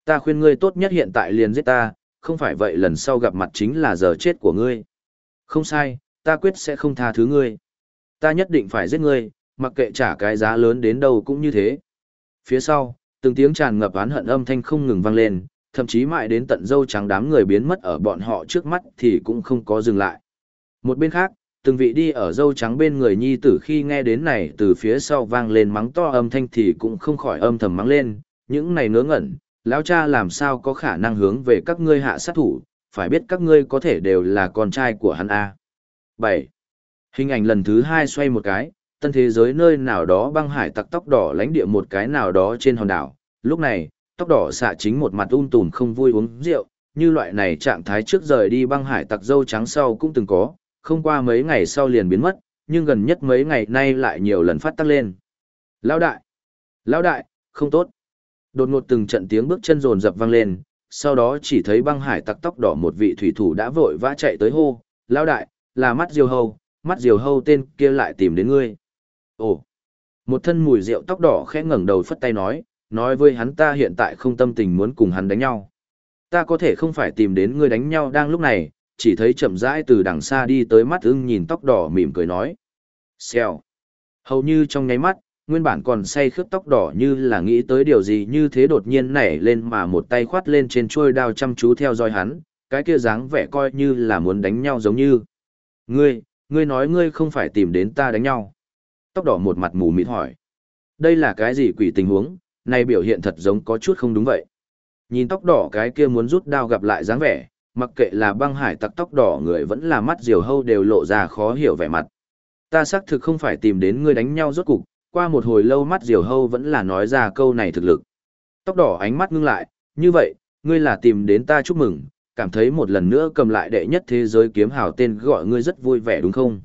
Speaker 1: Ta khuyên ngươi tốt nhất hiện tại liền giết ta, không phải vậy lần sau gặp mặt chính là giờ chết của ngươi. Không sai, ta quyết sẽ không tha thứ ngươi. Ta nhất định phải giết ngươi, mặc kệ trả cái giá lớn đến đâu cũng như thế. Phía sau, từng tiếng tràn ngập oán hận âm thanh không ngừng vang lên, thậm chí mãi đến tận dâu trắng đám người biến mất ở bọn họ trước mắt thì cũng không có dừng lại. Một bên khác, từng vị đi ở dâu trắng bên người nhi tử khi nghe đến này từ phía sau vang lên mắng to âm thanh thì cũng không khỏi âm thầm mắng lên, những này ngớ ngẩn, lão cha làm sao có khả năng hướng về các ngươi hạ sát thủ, phải biết các ngươi có thể đều là con trai của hắn A. 7. Hình ảnh lần thứ hai xoay một cái, tân thế giới nơi nào đó băng hải tặc tóc đỏ lánh địa một cái nào đó trên hòn đảo. Lúc này, tóc đỏ xạ chính một mặt un tùm không vui uống rượu, như loại này trạng thái trước rời đi băng hải tặc dâu trắng sau cũng từng có, không qua mấy ngày sau liền biến mất, nhưng gần nhất mấy ngày nay lại nhiều lần phát tắc lên. Lão đại! Lão đại! Không tốt! Đột ngột từng trận tiếng bước chân rồn rập vang lên, sau đó chỉ thấy băng hải tặc tóc đỏ một vị thủy thủ đã vội vã chạy tới hô, Lão đại! Là mắt diều hầu, mắt diều hầu tên kia lại tìm đến ngươi. Ồ! Một thân mùi rượu tóc đỏ khẽ ngẩng đầu phất tay nói, nói với hắn ta hiện tại không tâm tình muốn cùng hắn đánh nhau. Ta có thể không phải tìm đến ngươi đánh nhau đang lúc này, chỉ thấy chậm rãi từ đằng xa đi tới mắt ưng nhìn tóc đỏ mỉm cười nói. Xèo. Hầu như trong nháy mắt, nguyên bản còn say khướt tóc đỏ như là nghĩ tới điều gì như thế đột nhiên nảy lên mà một tay khoát lên trên chuôi đao chăm chú theo dõi hắn, cái kia dáng vẻ coi như là muốn đánh nhau giống như. Ngươi, ngươi nói ngươi không phải tìm đến ta đánh nhau. Tóc đỏ một mặt mù mịt hỏi. Đây là cái gì quỷ tình huống, này biểu hiện thật giống có chút không đúng vậy. Nhìn tóc đỏ cái kia muốn rút đao gặp lại dáng vẻ, mặc kệ là băng hải tặc tóc đỏ người vẫn là mắt diều hâu đều lộ ra khó hiểu vẻ mặt. Ta xác thực không phải tìm đến ngươi đánh nhau rốt cục, qua một hồi lâu mắt diều hâu vẫn là nói ra câu này thực lực. Tóc đỏ ánh mắt ngưng lại, như vậy, ngươi là tìm đến ta chúc mừng, cảm thấy một lần nữa cầm lại đệ nhất thế giới kiếm hào tên gọi ngươi rất vui vẻ đúng không?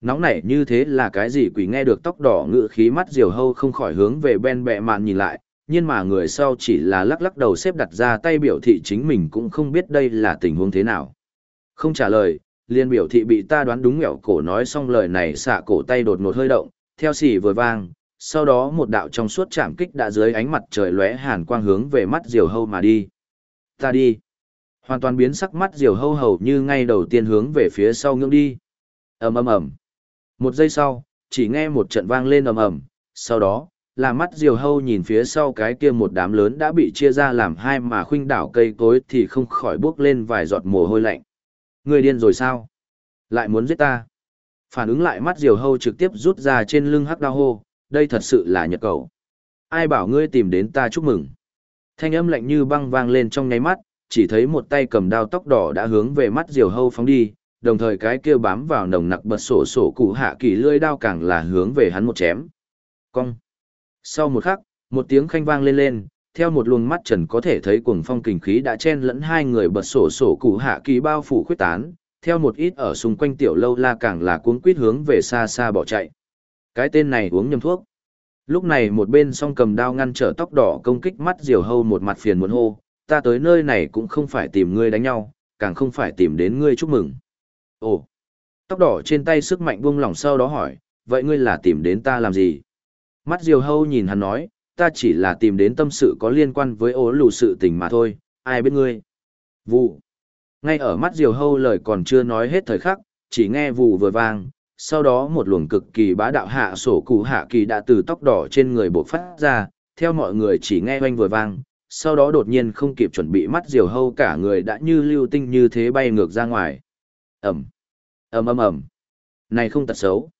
Speaker 1: Nóng nảy như thế là cái gì quỷ nghe được tóc đỏ ngự khí mắt diều hâu không khỏi hướng về ben bẹ mạn nhìn lại, nhưng mà người sau chỉ là lắc lắc đầu xếp đặt ra tay biểu thị chính mình cũng không biết đây là tình huống thế nào. Không trả lời, liên biểu thị bị ta đoán đúng nghẹo cổ nói xong lời này xạ cổ tay đột ngột hơi động, theo xỉ vừa vang, sau đó một đạo trong suốt chạm kích đã dưới ánh mặt trời lóe hàn quang hướng về mắt diều hâu mà đi. Ta đi. Hoàn toàn biến sắc mắt diều hâu hầu như ngay đầu tiên hướng về phía sau ngưỡng đi. ầm ầm ầm. Một giây sau, chỉ nghe một trận vang lên ầm ầm, sau đó, là mắt diều hâu nhìn phía sau cái kia một đám lớn đã bị chia ra làm hai mà khuynh đảo cây cối thì không khỏi bước lên vài giọt mồ hôi lạnh. Người điên rồi sao? Lại muốn giết ta? Phản ứng lại mắt diều hâu trực tiếp rút ra trên lưng hắc đao hô, đây thật sự là nhật cầu. Ai bảo ngươi tìm đến ta chúc mừng? Thanh âm lạnh như băng vang lên trong nháy mắt, chỉ thấy một tay cầm đao tóc đỏ đã hướng về mắt diều hâu phóng đi, đồng thời cái kia bám vào nồng nặc bật sổ sổ cụ hạ kỳ lưỡi đao càng là hướng về hắn một chém. Cong. Sau một khắc, một tiếng khanh vang lên lên, theo một luồng mắt trần có thể thấy cuồng phong kình khí đã chen lẫn hai người bật sổ sổ cụ hạ kỳ bao phủ khuyết tán, theo một ít ở xung quanh tiểu lâu la càng là cuống quýt hướng về xa xa bỏ chạy. Cái tên này uống nhầm thuốc. Lúc này một bên song cầm đao ngăn trở tóc đỏ công kích mắt diều hâu một mặt phiền muốn hô, ta tới nơi này cũng không phải tìm ngươi đánh nhau, càng không phải tìm đến ngươi chúc mừng. Ồ, tóc đỏ trên tay sức mạnh buông lỏng sau đó hỏi, vậy ngươi là tìm đến ta làm gì? Mắt diều hâu nhìn hắn nói, ta chỉ là tìm đến tâm sự có liên quan với ố lù sự tình mà thôi, ai biết ngươi. Vụ. Ngay ở mắt diều hâu lời còn chưa nói hết thời khắc, chỉ nghe vụ vừa vang, sau đó một luồng cực kỳ bá đạo hạ sổ cụ hạ kỳ đã từ tóc đỏ trên người bộc phát ra, theo mọi người chỉ nghe oanh vừa vang, sau đó đột nhiên không kịp chuẩn bị mắt diều hâu cả người đã như lưu tinh như thế bay ngược ra ngoài. Ẩm, ầm ầm ầm, này không tật xấu.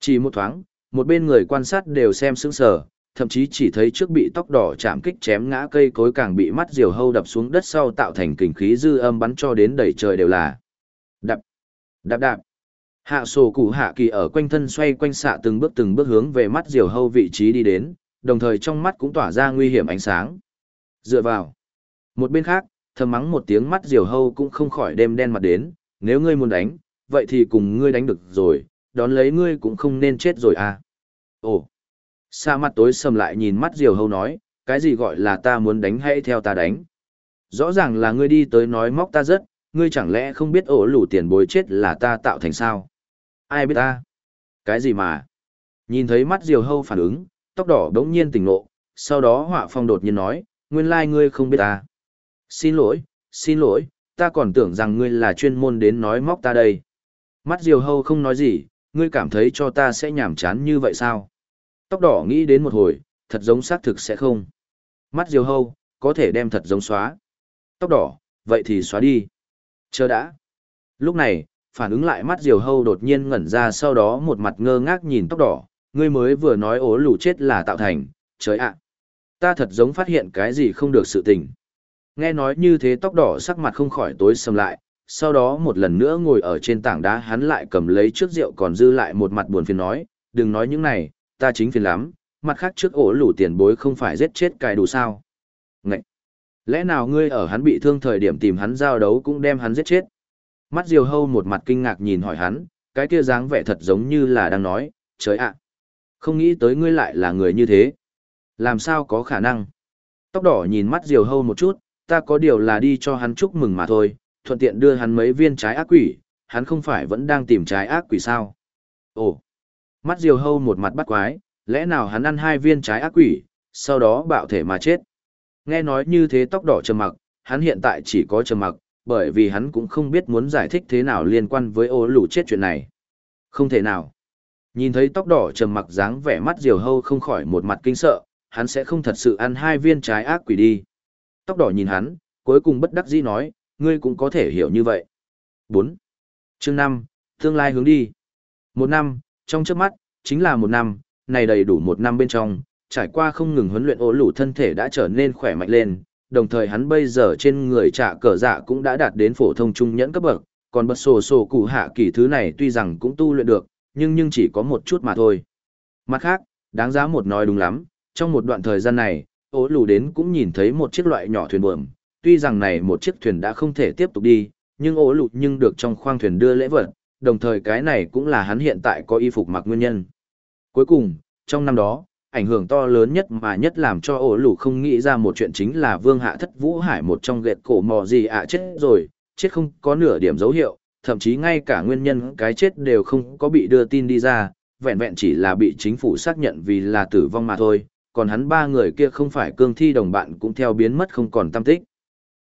Speaker 1: Chỉ một thoáng, một bên người quan sát đều xem sững sờ, thậm chí chỉ thấy trước bị tóc đỏ chạm kích chém ngã cây cối càng bị mắt diều hâu đập xuống đất sau tạo thành kình khí dư âm bắn cho đến đầy trời đều là. Đạp, đạp đạp. Hạ sổ cụ hạ kỳ ở quanh thân xoay quanh xạ từng bước từng bước hướng về mắt diều hâu vị trí đi đến, đồng thời trong mắt cũng tỏa ra nguy hiểm ánh sáng. Dựa vào. Một bên khác, thầm mắng một tiếng mắt diều hâu cũng không khỏi đêm đen mặt đến, nếu ngươi muốn đánh, vậy thì cùng ngươi đánh được rồi, đón lấy ngươi cũng không nên chết rồi à. Ồ, sa mặt tối sầm lại nhìn mắt diều hâu nói, cái gì gọi là ta muốn đánh hãy theo ta đánh. Rõ ràng là ngươi đi tới nói móc ta rất, ngươi chẳng lẽ không biết ổ lủ tiền bối chết là ta tạo thành sao? Ai biết ta? Cái gì mà? Nhìn thấy mắt diều hâu phản ứng, tóc đỏ đống nhiên tỉnh ngộ, sau đó họa phong đột nhiên nói, nguyên lai ngươi không biết ta. Xin lỗi, xin lỗi, ta còn tưởng rằng ngươi là chuyên môn đến nói móc ta đây. Mắt diều hâu không nói gì, ngươi cảm thấy cho ta sẽ nhảm chán như vậy sao? Tóc đỏ nghĩ đến một hồi, thật giống xác thực sẽ không. Mắt diều hâu, có thể đem thật giống xóa. Tóc đỏ, vậy thì xóa đi. Chờ đã. Lúc này, phản ứng lại mắt diều hâu đột nhiên ngẩn ra sau đó một mặt ngơ ngác nhìn tóc đỏ, ngươi mới vừa nói ố lù chết là tạo thành, trời ạ. Ta thật giống phát hiện cái gì không được sự tình. Nghe nói như thế tóc đỏ sắc mặt không khỏi tối sầm lại, sau đó một lần nữa ngồi ở trên tảng đá hắn lại cầm lấy trước rượu còn dư lại một mặt buồn phiền nói, đừng nói những này, ta chính phiền lắm, mặt khác trước ổ lủ tiền bối không phải giết chết cài đủ sao. Ngậy! Lẽ nào ngươi ở hắn bị thương thời điểm tìm hắn giao đấu cũng đem hắn giết chết? Mắt diều hâu một mặt kinh ngạc nhìn hỏi hắn, cái kia dáng vẻ thật giống như là đang nói, trời ạ! không nghĩ tới ngươi lại là người như thế. Làm sao có khả năng? Tóc đỏ nhìn mắt diều hâu một chút, ta có điều là đi cho hắn chúc mừng mà thôi, thuận tiện đưa hắn mấy viên trái ác quỷ, hắn không phải vẫn đang tìm trái ác quỷ sao? Ồ! Mắt diều hâu một mặt bắt quái, lẽ nào hắn ăn hai viên trái ác quỷ, sau đó bạo thể mà chết? Nghe nói như thế tóc đỏ trầm mặc, hắn hiện tại chỉ có trầm mặc, bởi vì hắn cũng không biết muốn giải thích thế nào liên quan với ô lũ chết chuyện này. Không thể nào. Nhìn thấy tóc đỏ trầm mặc dáng vẻ mắt diều hâu không khỏi một mặt kinh sợ, hắn sẽ không thật sự ăn hai viên trái ác quỷ đi. Tóc đỏ nhìn hắn, cuối cùng bất đắc dĩ nói, ngươi cũng có thể hiểu như vậy. 4. Chương 5, tương lai hướng đi. Một năm, trong trước mắt, chính là một năm, này đầy đủ một năm bên trong, trải qua không ngừng huấn luyện ố lũ thân thể đã trở nên khỏe mạnh lên, đồng thời hắn bây giờ trên người trả cờ dạ cũng đã đạt đến phổ thông trung nhẫn cấp bậc, còn bật sổ sổ cụ hạ kỳ thứ này tuy rằng cũng tu luyện được, nhưng nhưng chỉ có một chút mà thôi. Mặt khác, đáng giá một nói đúng lắm, trong một đoạn thời gian này, ố lù đến cũng nhìn thấy một chiếc loại nhỏ thuyền buồm, tuy rằng này một chiếc thuyền đã không thể tiếp tục đi, nhưng ổ lụt nhưng được trong khoang thuyền đưa lễ vật, đồng thời cái này cũng là hắn hiện tại có y phục mặc nguyên nhân. Cuối cùng, trong năm đó, ảnh hưởng to lớn nhất mà nhất làm cho ổ lụt không nghĩ ra một chuyện chính là vương hạ thất vũ hải một trong ghẹt cổ mò gì ạ chết rồi, chết không có nửa điểm dấu hiệu, thậm chí ngay cả nguyên nhân cái chết đều không có bị đưa tin đi ra, vẹn vẹn chỉ là bị chính phủ xác nhận vì là tử vong mà thôi, còn hắn ba người kia không phải cương thi đồng bạn cũng theo biến mất không còn tâm tích.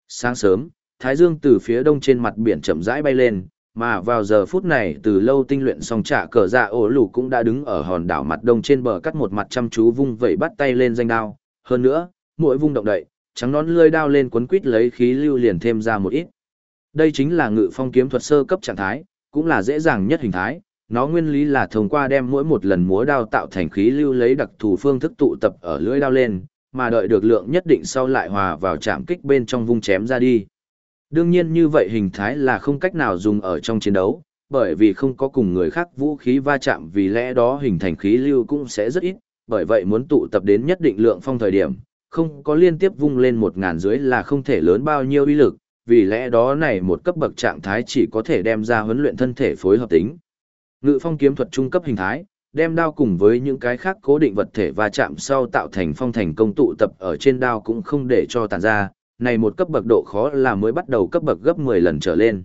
Speaker 1: Sáng sớm, Thái Dương từ phía đông trên mặt biển chậm rãi bay lên, mà vào giờ phút này từ lâu tinh luyện xong trả cờ dạ ổ lù cũng đã đứng ở hòn đảo mặt đông trên bờ cắt một mặt chăm chú vung vẩy bắt tay lên danh đao. Hơn nữa, mỗi vung động đậy, trắng nón lươi đao lên cuốn quít lấy khí lưu liền thêm ra một ít. Đây chính là ngự phong kiếm thuật sơ cấp trạng thái, cũng là dễ dàng nhất hình thái. Nó nguyên lý là thông qua đem mỗi một lần múa đao tạo thành khí lưu lấy đặc thù phương thức tụ tập ở lưỡi đao lên, mà đợi được lượng nhất định sau lại hòa vào chạm kích bên trong vung chém ra đi. Đương nhiên như vậy hình thái là không cách nào dùng ở trong chiến đấu, bởi vì không có cùng người khác vũ khí va chạm vì lẽ đó hình thành khí lưu cũng sẽ rất ít, bởi vậy muốn tụ tập đến nhất định lượng phong thời điểm, không có liên tiếp vung lên một ngàn dưới là không thể lớn bao nhiêu uy lực, vì lẽ đó này một cấp bậc trạng thái chỉ có thể đem ra huấn luyện thân thể phối hợp tính. Ngự phong kiếm thuật trung cấp hình thái, đem đao cùng với những cái khác cố định vật thể va chạm sau tạo thành phong thành công tụ tập ở trên đao cũng không để cho tàn ra, này một cấp bậc độ khó là mới bắt đầu cấp bậc gấp 10 lần trở lên.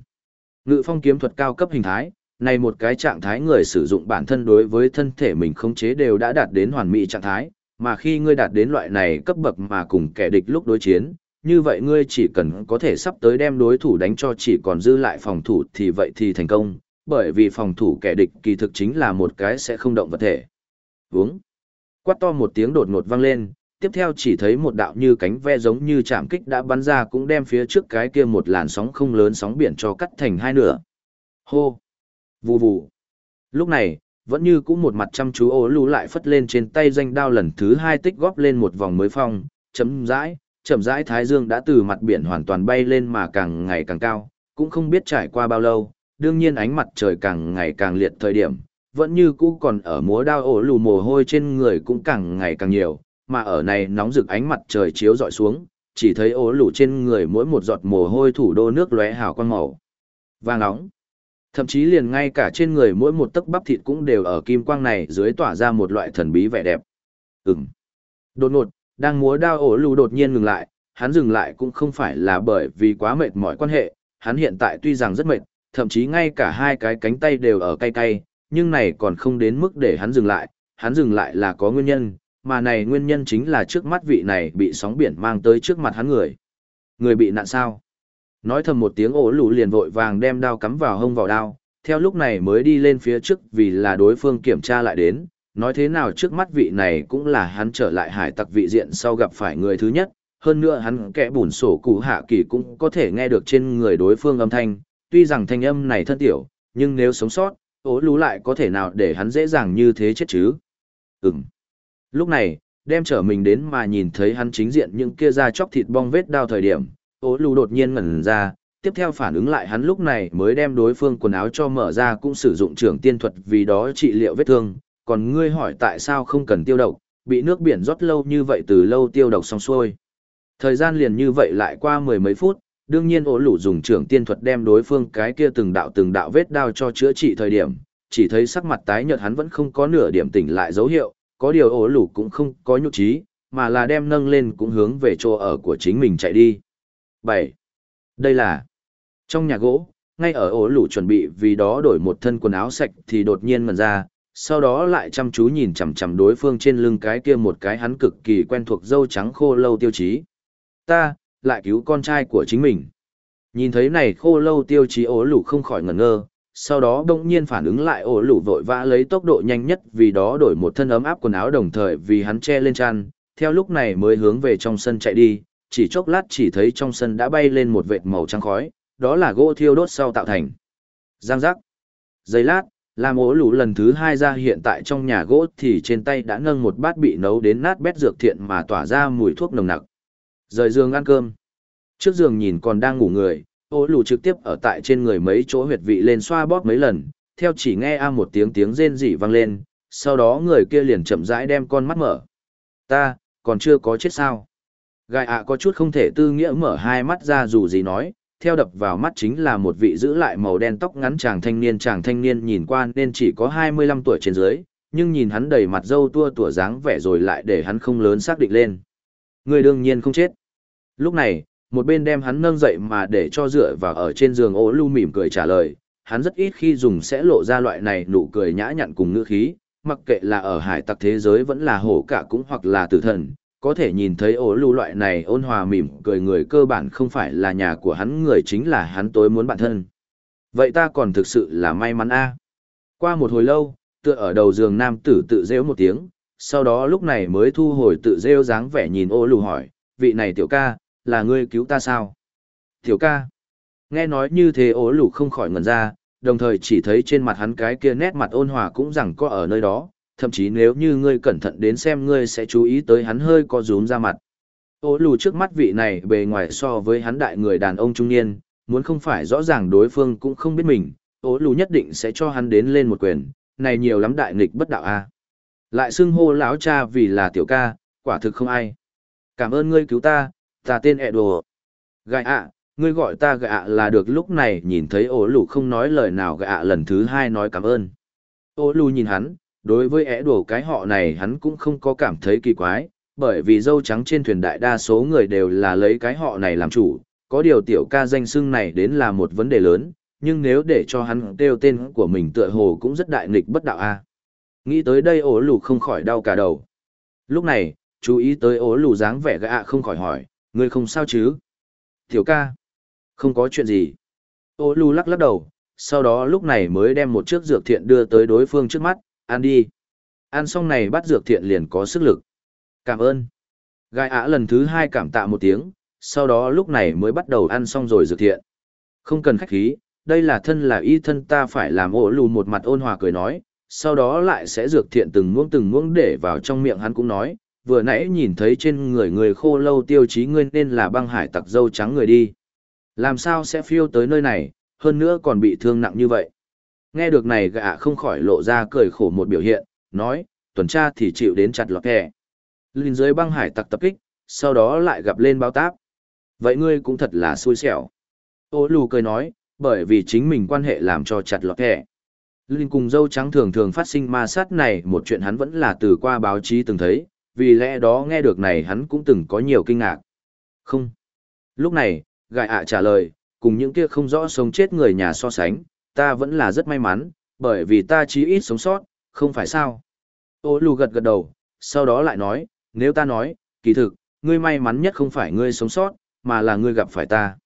Speaker 1: Ngự phong kiếm thuật cao cấp hình thái, này một cái trạng thái người sử dụng bản thân đối với thân thể mình khống chế đều đã đạt đến hoàn mỹ trạng thái, mà khi ngươi đạt đến loại này cấp bậc mà cùng kẻ địch lúc đối chiến, như vậy ngươi chỉ cần có thể sắp tới đem đối thủ đánh cho chỉ còn dư lại phòng thủ thì vậy thì thành công, bởi vì phòng thủ kẻ địch kỳ thực chính là một cái sẽ không động vật thể. Vướng. Quát to một tiếng đột ngột vang lên, tiếp theo chỉ thấy một đạo như cánh ve giống như chạm kích đã bắn ra cũng đem phía trước cái kia một làn sóng không lớn sóng biển cho cắt thành hai nửa. Hô! Vù vù! Lúc này, vẫn như cũng một mặt chăm chú ố lú lại phất lên trên tay danh đao lần thứ hai tích góp lên một vòng mới phong, chấm rãi, chậm rãi thái dương đã từ mặt biển hoàn toàn bay lên mà càng ngày càng cao, cũng không biết trải qua bao lâu, đương nhiên ánh mặt trời càng ngày càng liệt thời điểm, vẫn như cũ còn ở múa đao ổ lù mồ hôi trên người cũng càng ngày càng nhiều, mà ở này nóng rực ánh mặt trời chiếu dọi xuống, chỉ thấy ố lù trên người mỗi một giọt mồ hôi thủ đô nước lóe hào quang màu vàng nóng. Thậm chí liền ngay cả trên người mỗi một tấc bắp thịt cũng đều ở kim quang này dưới tỏa ra một loại thần bí vẻ đẹp. Ừm. Đột ngột, đang múa đao ổ lù đột nhiên ngừng lại, hắn dừng lại cũng không phải là bởi vì quá mệt mỏi quan hệ, hắn hiện tại tuy rằng rất mệt, thậm chí ngay cả hai cái cánh tay đều ở cay cay, nhưng này còn không đến mức để hắn dừng lại, hắn dừng lại là có nguyên nhân, mà này nguyên nhân chính là trước mắt vị này bị sóng biển mang tới trước mặt hắn người. Người bị nạn sao? Nói thầm một tiếng ổ lù liền vội vàng đem đao cắm vào hông vào đao, theo lúc này mới đi lên phía trước vì là đối phương kiểm tra lại đến, nói thế nào trước mắt vị này cũng là hắn trở lại hải tặc vị diện sau gặp phải người thứ nhất, hơn nữa hắn kẻ bùn sổ cụ hạ kỳ cũng có thể nghe được trên người đối phương âm thanh, tuy rằng thanh âm này thân tiểu, nhưng nếu sống sót, ố lú lại có thể nào để hắn dễ dàng như thế chết chứ? Ừm. Lúc này, đem trở mình đến mà nhìn thấy hắn chính diện những kia da chóc thịt bong vết đau thời điểm, ố lú đột nhiên ngẩn ra, tiếp theo phản ứng lại hắn lúc này mới đem đối phương quần áo cho mở ra cũng sử dụng trưởng tiên thuật vì đó trị liệu vết thương, còn ngươi hỏi tại sao không cần tiêu độc, bị nước biển rót lâu như vậy từ lâu tiêu độc xong xuôi. Thời gian liền như vậy lại qua mười mấy phút, đương nhiên ổ lũ dùng trưởng tiên thuật đem đối phương cái kia từng đạo từng đạo vết đao cho chữa trị thời điểm, chỉ thấy sắc mặt tái nhợt hắn vẫn không có nửa điểm tỉnh lại dấu hiệu, có điều ổ lũ cũng không có nhục trí, mà là đem nâng lên cũng hướng về chỗ ở của chính mình chạy đi. bảy Đây là trong nhà gỗ, ngay ở ổ lũ chuẩn bị vì đó đổi một thân quần áo sạch thì đột nhiên mần ra, sau đó lại chăm chú nhìn chằm chằm đối phương trên lưng cái kia một cái hắn cực kỳ quen thuộc dâu trắng khô lâu tiêu chí. Ta, lại cứu con trai của chính mình. Nhìn thấy này khô lâu tiêu chí ổ lũ không khỏi ngẩn ngơ, sau đó đông nhiên phản ứng lại ổ lũ vội vã lấy tốc độ nhanh nhất vì đó đổi một thân ấm áp quần áo đồng thời vì hắn che lên chăn, theo lúc này mới hướng về trong sân chạy đi, chỉ chốc lát chỉ thấy trong sân đã bay lên một vệt màu trắng khói, đó là gỗ thiêu đốt sau tạo thành. Giang giác. Giây lát, làm ố lũ lần thứ hai ra hiện tại trong nhà gỗ thì trên tay đã nâng một bát bị nấu đến nát bét dược thiện mà tỏa ra mùi thuốc nồng nặc. Rời giường ăn cơm. Trước giường nhìn còn đang ngủ người, ô lù trực tiếp ở tại trên người mấy chỗ huyệt vị lên xoa bóp mấy lần, theo chỉ nghe a một tiếng tiếng rên rỉ vang lên, sau đó người kia liền chậm rãi đem con mắt mở. Ta, còn chưa có chết sao? Gai ạ có chút không thể tư nghĩa mở hai mắt ra dù gì nói, theo đập vào mắt chính là một vị giữ lại màu đen tóc ngắn chàng thanh niên chàng thanh niên nhìn qua nên chỉ có 25 tuổi trên dưới, nhưng nhìn hắn đầy mặt râu tua tủa dáng vẻ rồi lại để hắn không lớn xác định lên. Người đương nhiên không chết. Lúc này, một bên đem hắn nâng dậy mà để cho dựa vào ở trên giường ô lưu mỉm cười trả lời, hắn rất ít khi dùng sẽ lộ ra loại này nụ cười nhã nhặn cùng ngữ khí, mặc kệ là ở hải tặc thế giới vẫn là hổ cả cũng hoặc là tử thần, có thể nhìn thấy ổ lưu loại này ôn hòa mỉm cười người cơ bản không phải là nhà của hắn người chính là hắn tối muốn bản thân. Vậy ta còn thực sự là may mắn a. Qua một hồi lâu, tựa ở đầu giường nam tử tự rêu một tiếng, sau đó lúc này mới thu hồi tự rêu dáng vẻ nhìn ô lưu hỏi, vị này tiểu ca, là ngươi cứu ta sao? Tiểu ca. Nghe nói như thế ố lù không khỏi ngẩn ra, đồng thời chỉ thấy trên mặt hắn cái kia nét mặt ôn hòa cũng rằng có ở nơi đó, thậm chí nếu như ngươi cẩn thận đến xem ngươi sẽ chú ý tới hắn hơi có rúm ra mặt. Ô lù trước mắt vị này bề ngoài so với hắn đại người đàn ông trung niên, muốn không phải rõ ràng đối phương cũng không biết mình, ô lù nhất định sẽ cho hắn đến lên một quyền, này nhiều lắm đại nghịch bất đạo a. Lại xưng hô lão cha vì là tiểu ca, quả thực không ai. Cảm ơn ngươi cứu ta, ta tên ẹ đồ. Gại ạ, ngươi gọi ta gạ là được lúc này nhìn thấy ổ lù không nói lời nào gạ lần thứ hai nói cảm ơn. ổ lù nhìn hắn, đối với ẹ đồ cái họ này hắn cũng không có cảm thấy kỳ quái, bởi vì dâu trắng trên thuyền đại đa số người đều là lấy cái họ này làm chủ, có điều tiểu ca danh xưng này đến là một vấn đề lớn, nhưng nếu để cho hắn kêu tên của mình tựa hồ cũng rất đại nghịch bất đạo a. Nghĩ tới đây ổ lù không khỏi đau cả đầu. Lúc này, chú ý tới ổ lù dáng vẻ gạ không khỏi hỏi, ngươi không sao chứ? Tiểu ca, không có chuyện gì. Ô lù lắc lắc đầu, sau đó lúc này mới đem một chiếc dược thiện đưa tới đối phương trước mắt, ăn đi. Ăn xong này bắt dược thiện liền có sức lực. Cảm ơn. Gai ả lần thứ hai cảm tạ một tiếng, sau đó lúc này mới bắt đầu ăn xong rồi dược thiện. Không cần khách khí, đây là thân là y thân ta phải làm ổ lù một mặt ôn hòa cười nói, sau đó lại sẽ dược thiện từng muỗng từng muỗng để vào trong miệng hắn cũng nói, vừa nãy nhìn thấy trên người người khô lâu tiêu chí ngươi nên là băng hải tặc dâu trắng người đi. Làm sao sẽ phiêu tới nơi này, hơn nữa còn bị thương nặng như vậy. Nghe được này gã không khỏi lộ ra cười khổ một biểu hiện, nói, tuần tra thì chịu đến chặt lọt kẻ. Linh dưới băng hải tặc tập kích, sau đó lại gặp lên báo táp. Vậy ngươi cũng thật là xui xẻo. Ô lù cười nói, bởi vì chính mình quan hệ làm cho chặt lọt kẻ. Linh cùng dâu trắng thường thường phát sinh ma sát này một chuyện hắn vẫn là từ qua báo chí từng thấy, vì lẽ đó nghe được này hắn cũng từng có nhiều kinh ngạc. Không. Lúc này, gài ạ trả lời, cùng những kia không rõ sống chết người nhà so sánh, ta vẫn là rất may mắn, bởi vì ta chí ít sống sót, không phải sao. Ô lù gật gật đầu, sau đó lại nói, nếu ta nói, kỳ thực, ngươi may mắn nhất không phải ngươi sống sót, mà là ngươi gặp phải ta.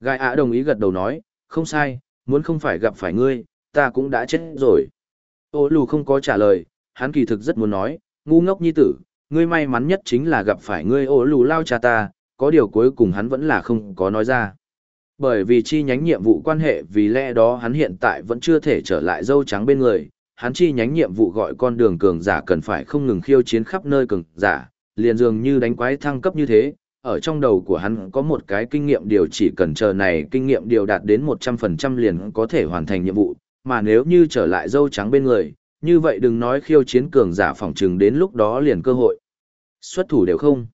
Speaker 1: Gai ạ đồng ý gật đầu nói, không sai, muốn không phải gặp phải ngươi, ta cũng đã chết rồi. Ô lù không có trả lời, hắn kỳ thực rất muốn nói, ngu ngốc nhi tử, ngươi may mắn nhất chính là gặp phải ngươi ô lù lao cha ta, có điều cuối cùng hắn vẫn là không có nói ra. Bởi vì chi nhánh nhiệm vụ quan hệ vì lẽ đó hắn hiện tại vẫn chưa thể trở lại dâu trắng bên người, hắn chi nhánh nhiệm vụ gọi con đường cường giả cần phải không ngừng khiêu chiến khắp nơi cường giả, liền dường như đánh quái thăng cấp như thế, ở trong đầu của hắn có một cái kinh nghiệm điều chỉ cần chờ này kinh nghiệm điều đạt đến 100% liền có thể hoàn thành nhiệm vụ, mà nếu như trở lại dâu trắng bên người, như vậy đừng nói khiêu chiến cường giả phỏng trừng đến lúc đó liền cơ hội. Xuất thủ đều không.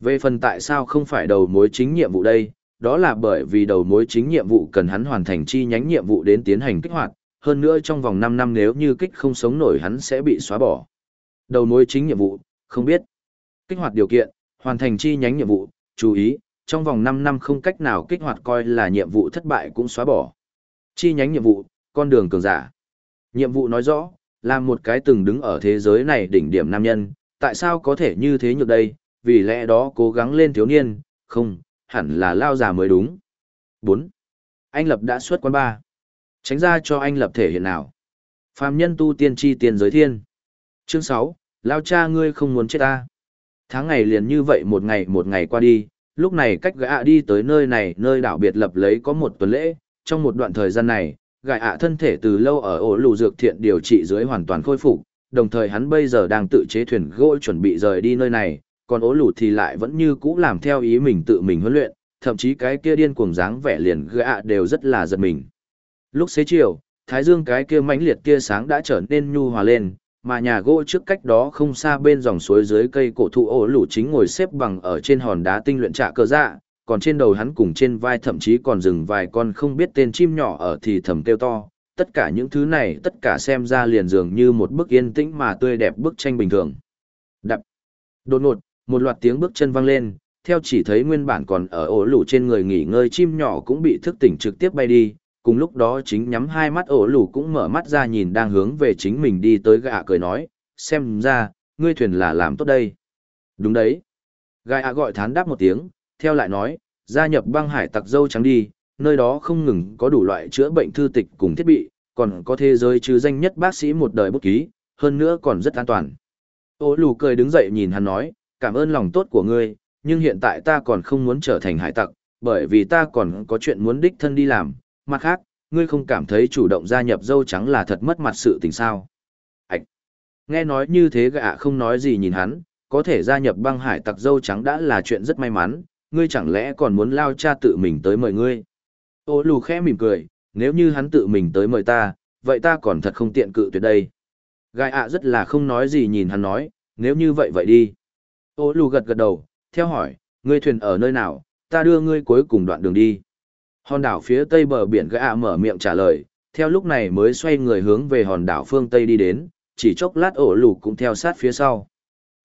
Speaker 1: Về phần tại sao không phải đầu mối chính nhiệm vụ đây, đó là bởi vì đầu mối chính nhiệm vụ cần hắn hoàn thành chi nhánh nhiệm vụ đến tiến hành kích hoạt, hơn nữa trong vòng 5 năm nếu như kích không sống nổi hắn sẽ bị xóa bỏ. Đầu mối chính nhiệm vụ, không biết. Kích hoạt điều kiện, hoàn thành chi nhánh nhiệm vụ, chú ý, trong vòng 5 năm không cách nào kích hoạt coi là nhiệm vụ thất bại cũng xóa bỏ. Chi nhánh nhiệm vụ, con đường cường giả. Nhiệm vụ nói rõ, là một cái từng đứng ở thế giới này đỉnh điểm nam nhân, tại sao có thể như thế nhược đây, vì lẽ đó cố gắng lên thiếu niên, không, hẳn là lao già mới đúng. 4. Anh Lập đã xuất quán ba. Tránh ra cho anh Lập thể hiện nào. Phạm nhân tu tiên tri tiền giới thiên. Chương 6, lao cha ngươi không muốn chết ta. Tháng ngày liền như vậy một ngày một ngày qua đi, lúc này cách gã đi tới nơi này nơi đảo biệt lập lấy có một tuần lễ, trong một đoạn thời gian này, gã ạ thân thể từ lâu ở ổ lù dược thiện điều trị dưới hoàn toàn khôi phục, đồng thời hắn bây giờ đang tự chế thuyền gỗ chuẩn bị rời đi nơi này, còn ố lụt thì lại vẫn như cũ làm theo ý mình tự mình huấn luyện, thậm chí cái kia điên cuồng dáng vẻ liền gã đều rất là giật mình. Lúc xế chiều, thái dương cái kia mãnh liệt kia sáng đã trở nên nhu hòa lên, mà nhà gỗ trước cách đó không xa bên dòng suối dưới cây cổ thụ ổ lũ chính ngồi xếp bằng ở trên hòn đá tinh luyện trạ cơ dạ, còn trên đầu hắn cùng trên vai thậm chí còn dừng vài con không biết tên chim nhỏ ở thì thầm kêu to. Tất cả những thứ này tất cả xem ra liền dường như một bức yên tĩnh mà tươi đẹp bức tranh bình thường. Đập. Đột ngột, một loạt tiếng bước chân vang lên, theo chỉ thấy nguyên bản còn ở ổ lũ trên người nghỉ ngơi chim nhỏ cũng bị thức tỉnh trực tiếp bay đi, cùng lúc đó chính nhắm hai mắt ổ lũ cũng mở mắt ra nhìn đang hướng về chính mình đi tới gạ cười nói, xem ra, ngươi thuyền là làm tốt đây. Đúng đấy. Gạ gọi thán đáp một tiếng, theo lại nói, gia nhập băng hải tặc dâu trắng đi, nơi đó không ngừng có đủ loại chữa bệnh thư tịch cùng thiết bị, còn có thế giới chứ danh nhất bác sĩ một đời bút ký, hơn nữa còn rất an toàn. Ô lù cười đứng dậy nhìn hắn nói, cảm ơn lòng tốt của ngươi, nhưng hiện tại ta còn không muốn trở thành hải tặc, bởi vì ta còn có chuyện muốn đích thân đi làm, mặt khác, ngươi không cảm thấy chủ động gia nhập dâu trắng là thật mất mặt sự tình sao. Ảch! Nghe nói như thế gạ không nói gì nhìn hắn, có thể gia nhập băng hải tặc dâu trắng đã là chuyện rất may mắn, ngươi chẳng lẽ còn muốn lao cha tự mình tới mời ngươi. Ô lù khẽ mỉm cười, nếu như hắn tự mình tới mời ta, vậy ta còn thật không tiện cự tuyệt đây. Gai ạ rất là không nói gì nhìn hắn nói, nếu như vậy vậy đi. Ô lù gật gật đầu, theo hỏi, ngươi thuyền ở nơi nào, ta đưa ngươi cuối cùng đoạn đường đi. Hòn đảo phía tây bờ biển Gai ạ mở miệng trả lời, theo lúc này mới xoay người hướng về hòn đảo phương tây đi đến, chỉ chốc lát ổ lù cũng theo sát phía sau.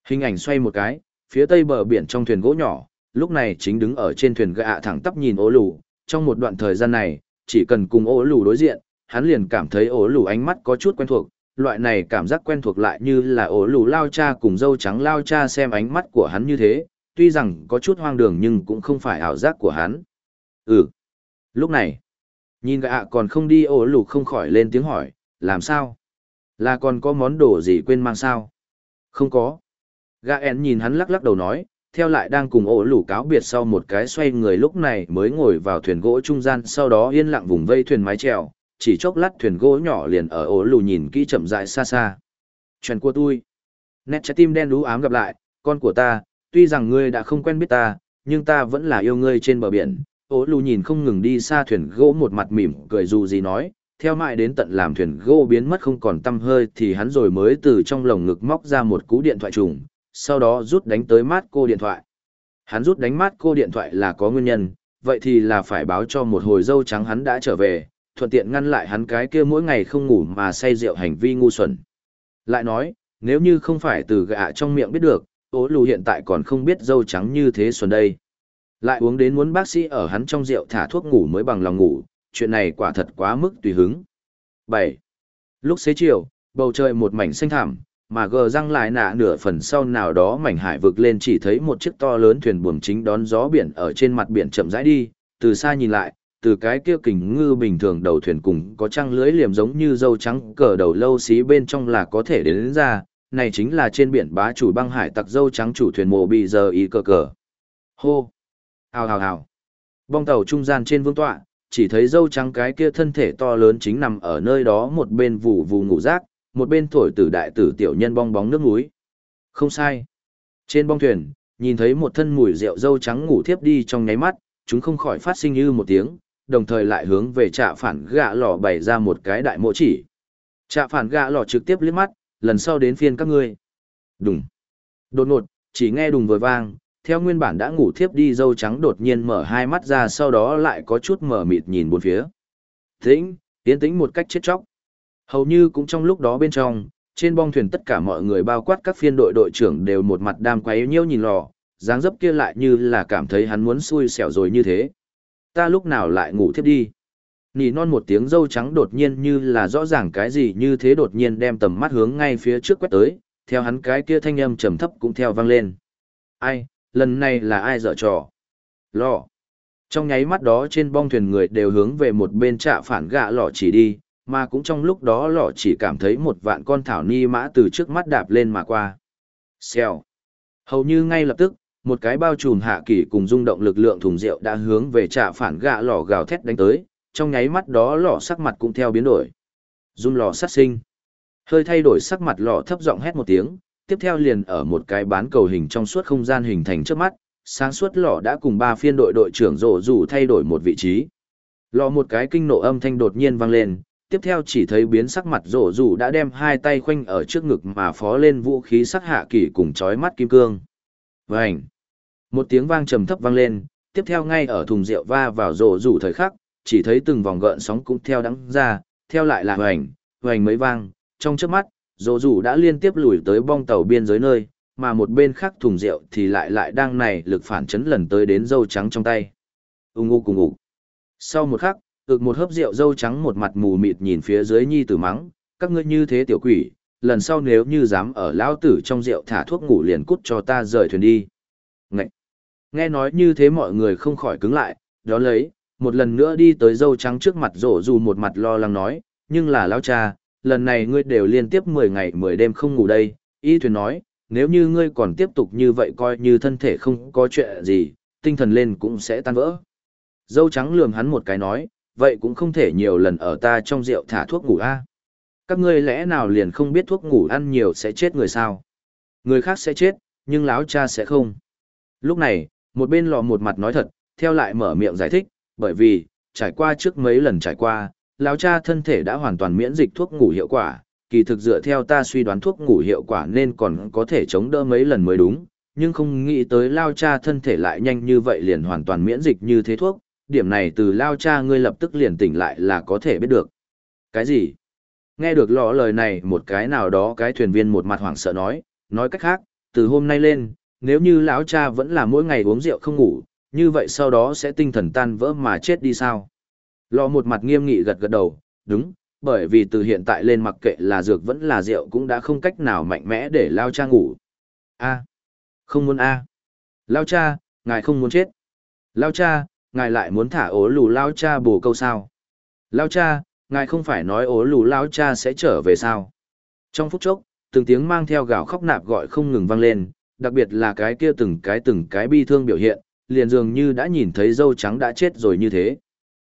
Speaker 1: Hình ảnh xoay một cái, phía tây bờ biển trong thuyền gỗ nhỏ, lúc này chính đứng ở trên thuyền gã thẳng tắp nhìn ổ lù, trong một đoạn thời gian này, chỉ cần cùng ổ lù đối diện, hắn liền cảm thấy ổ lù ánh mắt có chút quen thuộc, loại này cảm giác quen thuộc lại như là ổ lù lao cha cùng dâu trắng lao cha xem ánh mắt của hắn như thế, tuy rằng có chút hoang đường nhưng cũng không phải ảo giác của hắn. Ừ. Lúc này, nhìn gạ còn không đi ổ lù không khỏi lên tiếng hỏi, làm sao? Là còn có món đồ gì quên mang sao? Không có. Gạ en nhìn hắn lắc lắc đầu nói, theo lại đang cùng ổ lù cáo biệt sau một cái xoay người lúc này mới ngồi vào thuyền gỗ trung gian sau đó yên lặng vùng vây thuyền mái trèo, chỉ chốc lát thuyền gỗ nhỏ liền ở ổ lù nhìn kỹ chậm rãi xa xa. Chuyện của tôi. Nét trái tim đen đú ám gặp lại, con của ta, tuy rằng ngươi đã không quen biết ta, nhưng ta vẫn là yêu ngươi trên bờ biển. Ố lù nhìn không ngừng đi xa thuyền gỗ một mặt mỉm cười dù gì nói, theo mãi đến tận làm thuyền gỗ biến mất không còn tăm hơi thì hắn rồi mới từ trong lồng ngực móc ra một cú điện thoại trùng, sau đó rút đánh tới mát cô điện thoại. Hắn rút đánh mát cô điện thoại là có nguyên nhân, vậy thì là phải báo cho một hồi dâu trắng hắn đã trở về, thuận tiện ngăn lại hắn cái kia mỗi ngày không ngủ mà say rượu hành vi ngu xuẩn. Lại nói, nếu như không phải từ gạ trong miệng biết được, ố lù hiện tại còn không biết dâu trắng như thế xuân đây. Lại uống đến muốn bác sĩ ở hắn trong rượu thả thuốc ngủ mới bằng lòng ngủ, chuyện này quả thật quá mức tùy hứng. 7. Lúc xế chiều, bầu trời một mảnh xanh thảm mà gờ răng lại nạ nửa phần sau nào đó mảnh hải vực lên chỉ thấy một chiếc to lớn thuyền buồm chính đón gió biển ở trên mặt biển chậm rãi đi, từ xa nhìn lại, từ cái kia kình ngư bình thường đầu thuyền cùng có trăng lưới liềm giống như dâu trắng cờ đầu lâu xí bên trong là có thể đến, đến ra, này chính là trên biển bá chủ băng hải tặc dâu trắng chủ thuyền mộ bị giờ ý cờ cờ. Hô! Hào hào hào! Bong tàu trung gian trên vương tọa, chỉ thấy dâu trắng cái kia thân thể to lớn chính nằm ở nơi đó một bên vù vù ngủ rác, một bên thổi tử đại tử tiểu nhân bong bóng nước núi. Không sai. Trên bong thuyền, nhìn thấy một thân mùi rượu dâu trắng ngủ thiếp đi trong nháy mắt, chúng không khỏi phát sinh như một tiếng, đồng thời lại hướng về trạ phản gạ lò bày ra một cái đại mộ chỉ. Trạ phản gạ lò trực tiếp liếc mắt, lần sau đến phiên các ngươi. Đùng. Đột ngột, chỉ nghe đùng vừa vang, theo nguyên bản đã ngủ thiếp đi dâu trắng đột nhiên mở hai mắt ra sau đó lại có chút mở mịt nhìn bốn phía. Tĩnh, tiến tĩnh một cách chết chóc. Hầu như cũng trong lúc đó bên trong, trên bong thuyền tất cả mọi người bao quát các phiên đội đội trưởng đều một mặt đam quấy nhiêu nhìn lò, dáng dấp kia lại như là cảm thấy hắn muốn xui xẻo rồi như thế. Ta lúc nào lại ngủ thiếp đi. Nỉ non một tiếng dâu trắng đột nhiên như là rõ ràng cái gì như thế đột nhiên đem tầm mắt hướng ngay phía trước quét tới, theo hắn cái kia thanh âm trầm thấp cũng theo vang lên. Ai, lần này là ai dở trò? Lò. Trong nháy mắt đó trên bong thuyền người đều hướng về một bên trạ phản gạ lò chỉ đi, mà cũng trong lúc đó lọ chỉ cảm thấy một vạn con thảo ni mã từ trước mắt đạp lên mà qua. Xèo. Hầu như ngay lập tức, một cái bao trùm hạ kỳ cùng rung động lực lượng thùng rượu đã hướng về trả phản gạ lò gào thét đánh tới, trong nháy mắt đó lò sắc mặt cũng theo biến đổi. Run lò sát sinh. Hơi thay đổi sắc mặt lò thấp giọng hét một tiếng, tiếp theo liền ở một cái bán cầu hình trong suốt không gian hình thành trước mắt, sáng suốt lò đã cùng ba phiên đội đội trưởng rổ rủ thay đổi một vị trí. Lò một cái kinh nộ âm thanh đột nhiên vang lên, tiếp theo chỉ thấy biến sắc mặt rổ rủ đã đem hai tay khoanh ở trước ngực mà phó lên vũ khí sắc hạ kỳ cùng chói mắt kim cương. Vành! Một tiếng vang trầm thấp vang lên, tiếp theo ngay ở thùng rượu va vào rổ rủ thời khắc, chỉ thấy từng vòng gợn sóng cũng theo đắng ra, theo lại là hoành, hoành mấy vang, trong trước mắt, rổ rủ đã liên tiếp lùi tới bong tàu biên giới nơi, mà một bên khác thùng rượu thì lại lại đang này lực phản chấn lần tới đến dâu trắng trong tay. Ung ngu cùng ngủ. Sau một khắc, ực một hớp rượu dâu trắng một mặt mù mịt nhìn phía dưới nhi tử mắng, các ngươi như thế tiểu quỷ, lần sau nếu như dám ở lao tử trong rượu thả thuốc ngủ liền cút cho ta rời thuyền đi. Ngậy! Nghe nói như thế mọi người không khỏi cứng lại, đó lấy, một lần nữa đi tới dâu trắng trước mặt rổ dù một mặt lo lắng nói, nhưng là lao cha, lần này ngươi đều liên tiếp 10 ngày 10 đêm không ngủ đây, y thuyền nói, nếu như ngươi còn tiếp tục như vậy coi như thân thể không có chuyện gì, tinh thần lên cũng sẽ tan vỡ. Dâu trắng lườm hắn một cái nói, vậy cũng không thể nhiều lần ở ta trong rượu thả thuốc ngủ a. Các ngươi lẽ nào liền không biết thuốc ngủ ăn nhiều sẽ chết người sao? Người khác sẽ chết, nhưng lão cha sẽ không. Lúc này, một bên lò một mặt nói thật, theo lại mở miệng giải thích, bởi vì, trải qua trước mấy lần trải qua, lão cha thân thể đã hoàn toàn miễn dịch thuốc ngủ hiệu quả, kỳ thực dựa theo ta suy đoán thuốc ngủ hiệu quả nên còn có thể chống đỡ mấy lần mới đúng, nhưng không nghĩ tới lao cha thân thể lại nhanh như vậy liền hoàn toàn miễn dịch như thế thuốc, điểm này từ lao cha ngươi lập tức liền tỉnh lại là có thể biết được. Cái gì? Nghe được lọ lời này một cái nào đó cái thuyền viên một mặt hoảng sợ nói, nói cách khác, từ hôm nay lên, nếu như lão cha vẫn là mỗi ngày uống rượu không ngủ, như vậy sau đó sẽ tinh thần tan vỡ mà chết đi sao? Lọ một mặt nghiêm nghị gật gật đầu, đúng, bởi vì từ hiện tại lên mặc kệ là dược vẫn là rượu cũng đã không cách nào mạnh mẽ để lao cha ngủ. A. Không muốn A. Lao cha, ngài không muốn chết. Lao cha, ngài lại muốn thả ố lù lao cha bù câu sao. Lao cha, ngài không phải nói ố lù lao cha sẽ trở về sao. Trong phút chốc, từng tiếng mang theo gào khóc nạp gọi không ngừng vang lên, đặc biệt là cái kia từng cái từng cái bi thương biểu hiện, liền dường như đã nhìn thấy dâu trắng đã chết rồi như thế.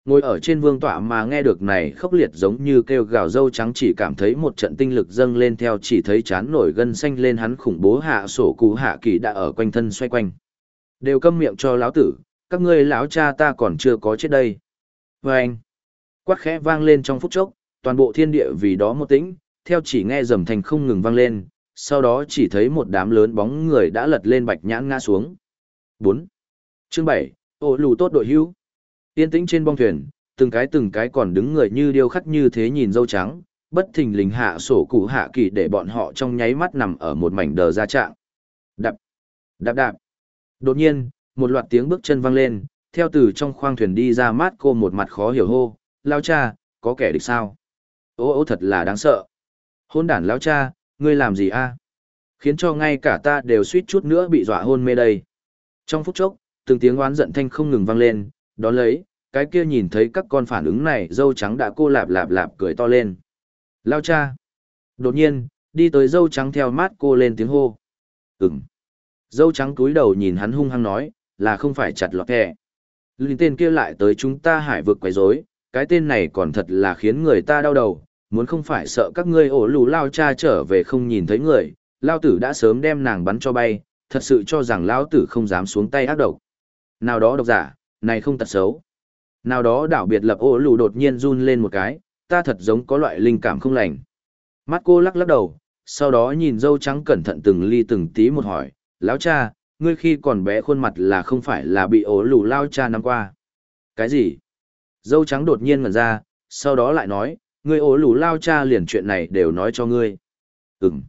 Speaker 1: Ngồi ở trên vương tọa mà nghe được này khốc liệt giống như kêu gào dâu trắng chỉ cảm thấy một trận tinh lực dâng lên theo chỉ thấy chán nổi gân xanh lên hắn khủng bố hạ sổ cú hạ kỳ đã ở quanh thân xoay quanh. Đều câm miệng cho lão tử, các ngươi lão cha ta còn chưa có chết đây. Và anh, quát khẽ vang lên trong phút chốc, toàn bộ thiên địa vì đó một tĩnh, theo chỉ nghe rầm thành không ngừng vang lên, sau đó chỉ thấy một đám lớn bóng người đã lật lên bạch nhãn ngã xuống. 4. Chương 7, ô lù tốt đội hữu. Yên tĩnh trên bong thuyền, từng cái từng cái còn đứng người như điêu khắc như thế nhìn dâu trắng, bất thình lình hạ sổ cụ hạ kỳ để bọn họ trong nháy mắt nằm ở một mảnh đờ ra trạng. Đạp, đạp đạp. Đột nhiên, một loạt tiếng bước chân vang lên, theo từ trong khoang thuyền đi ra mát cô một mặt khó hiểu hô, lao cha, có kẻ địch sao? Ô ô thật là đáng sợ. Hôn đản lao cha, ngươi làm gì a? Khiến cho ngay cả ta đều suýt chút nữa bị dọa hôn mê đây. Trong phút chốc, từng tiếng oán giận thanh không ngừng vang lên, đón lấy, cái kia nhìn thấy các con phản ứng này dâu trắng đã cô lạp lạp lạp cười to lên. Lao cha! Đột nhiên, đi tới dâu trắng theo mát cô lên tiếng hô. Ừm. Dâu trắng cúi đầu nhìn hắn hung hăng nói, là không phải chặt lọt kẻ. Linh tên kia lại tới chúng ta hải vực quấy rối, cái tên này còn thật là khiến người ta đau đầu, muốn không phải sợ các ngươi ổ lù lao cha trở về không nhìn thấy người, lao tử đã sớm đem nàng bắn cho bay, thật sự cho rằng lao tử không dám xuống tay ác độc. Nào đó độc giả, này không tật xấu. Nào đó đảo biệt lập ổ lù đột nhiên run lên một cái, ta thật giống có loại linh cảm không lành. Mắt cô lắc lắc đầu, sau đó nhìn dâu trắng cẩn thận từng ly từng tí một hỏi, lão cha, ngươi khi còn bé khuôn mặt là không phải là bị ổ lù lao cha năm qua. Cái gì? Dâu trắng đột nhiên ngẩn ra, sau đó lại nói, ngươi ổ lù lao cha liền chuyện này đều nói cho ngươi. Ừm.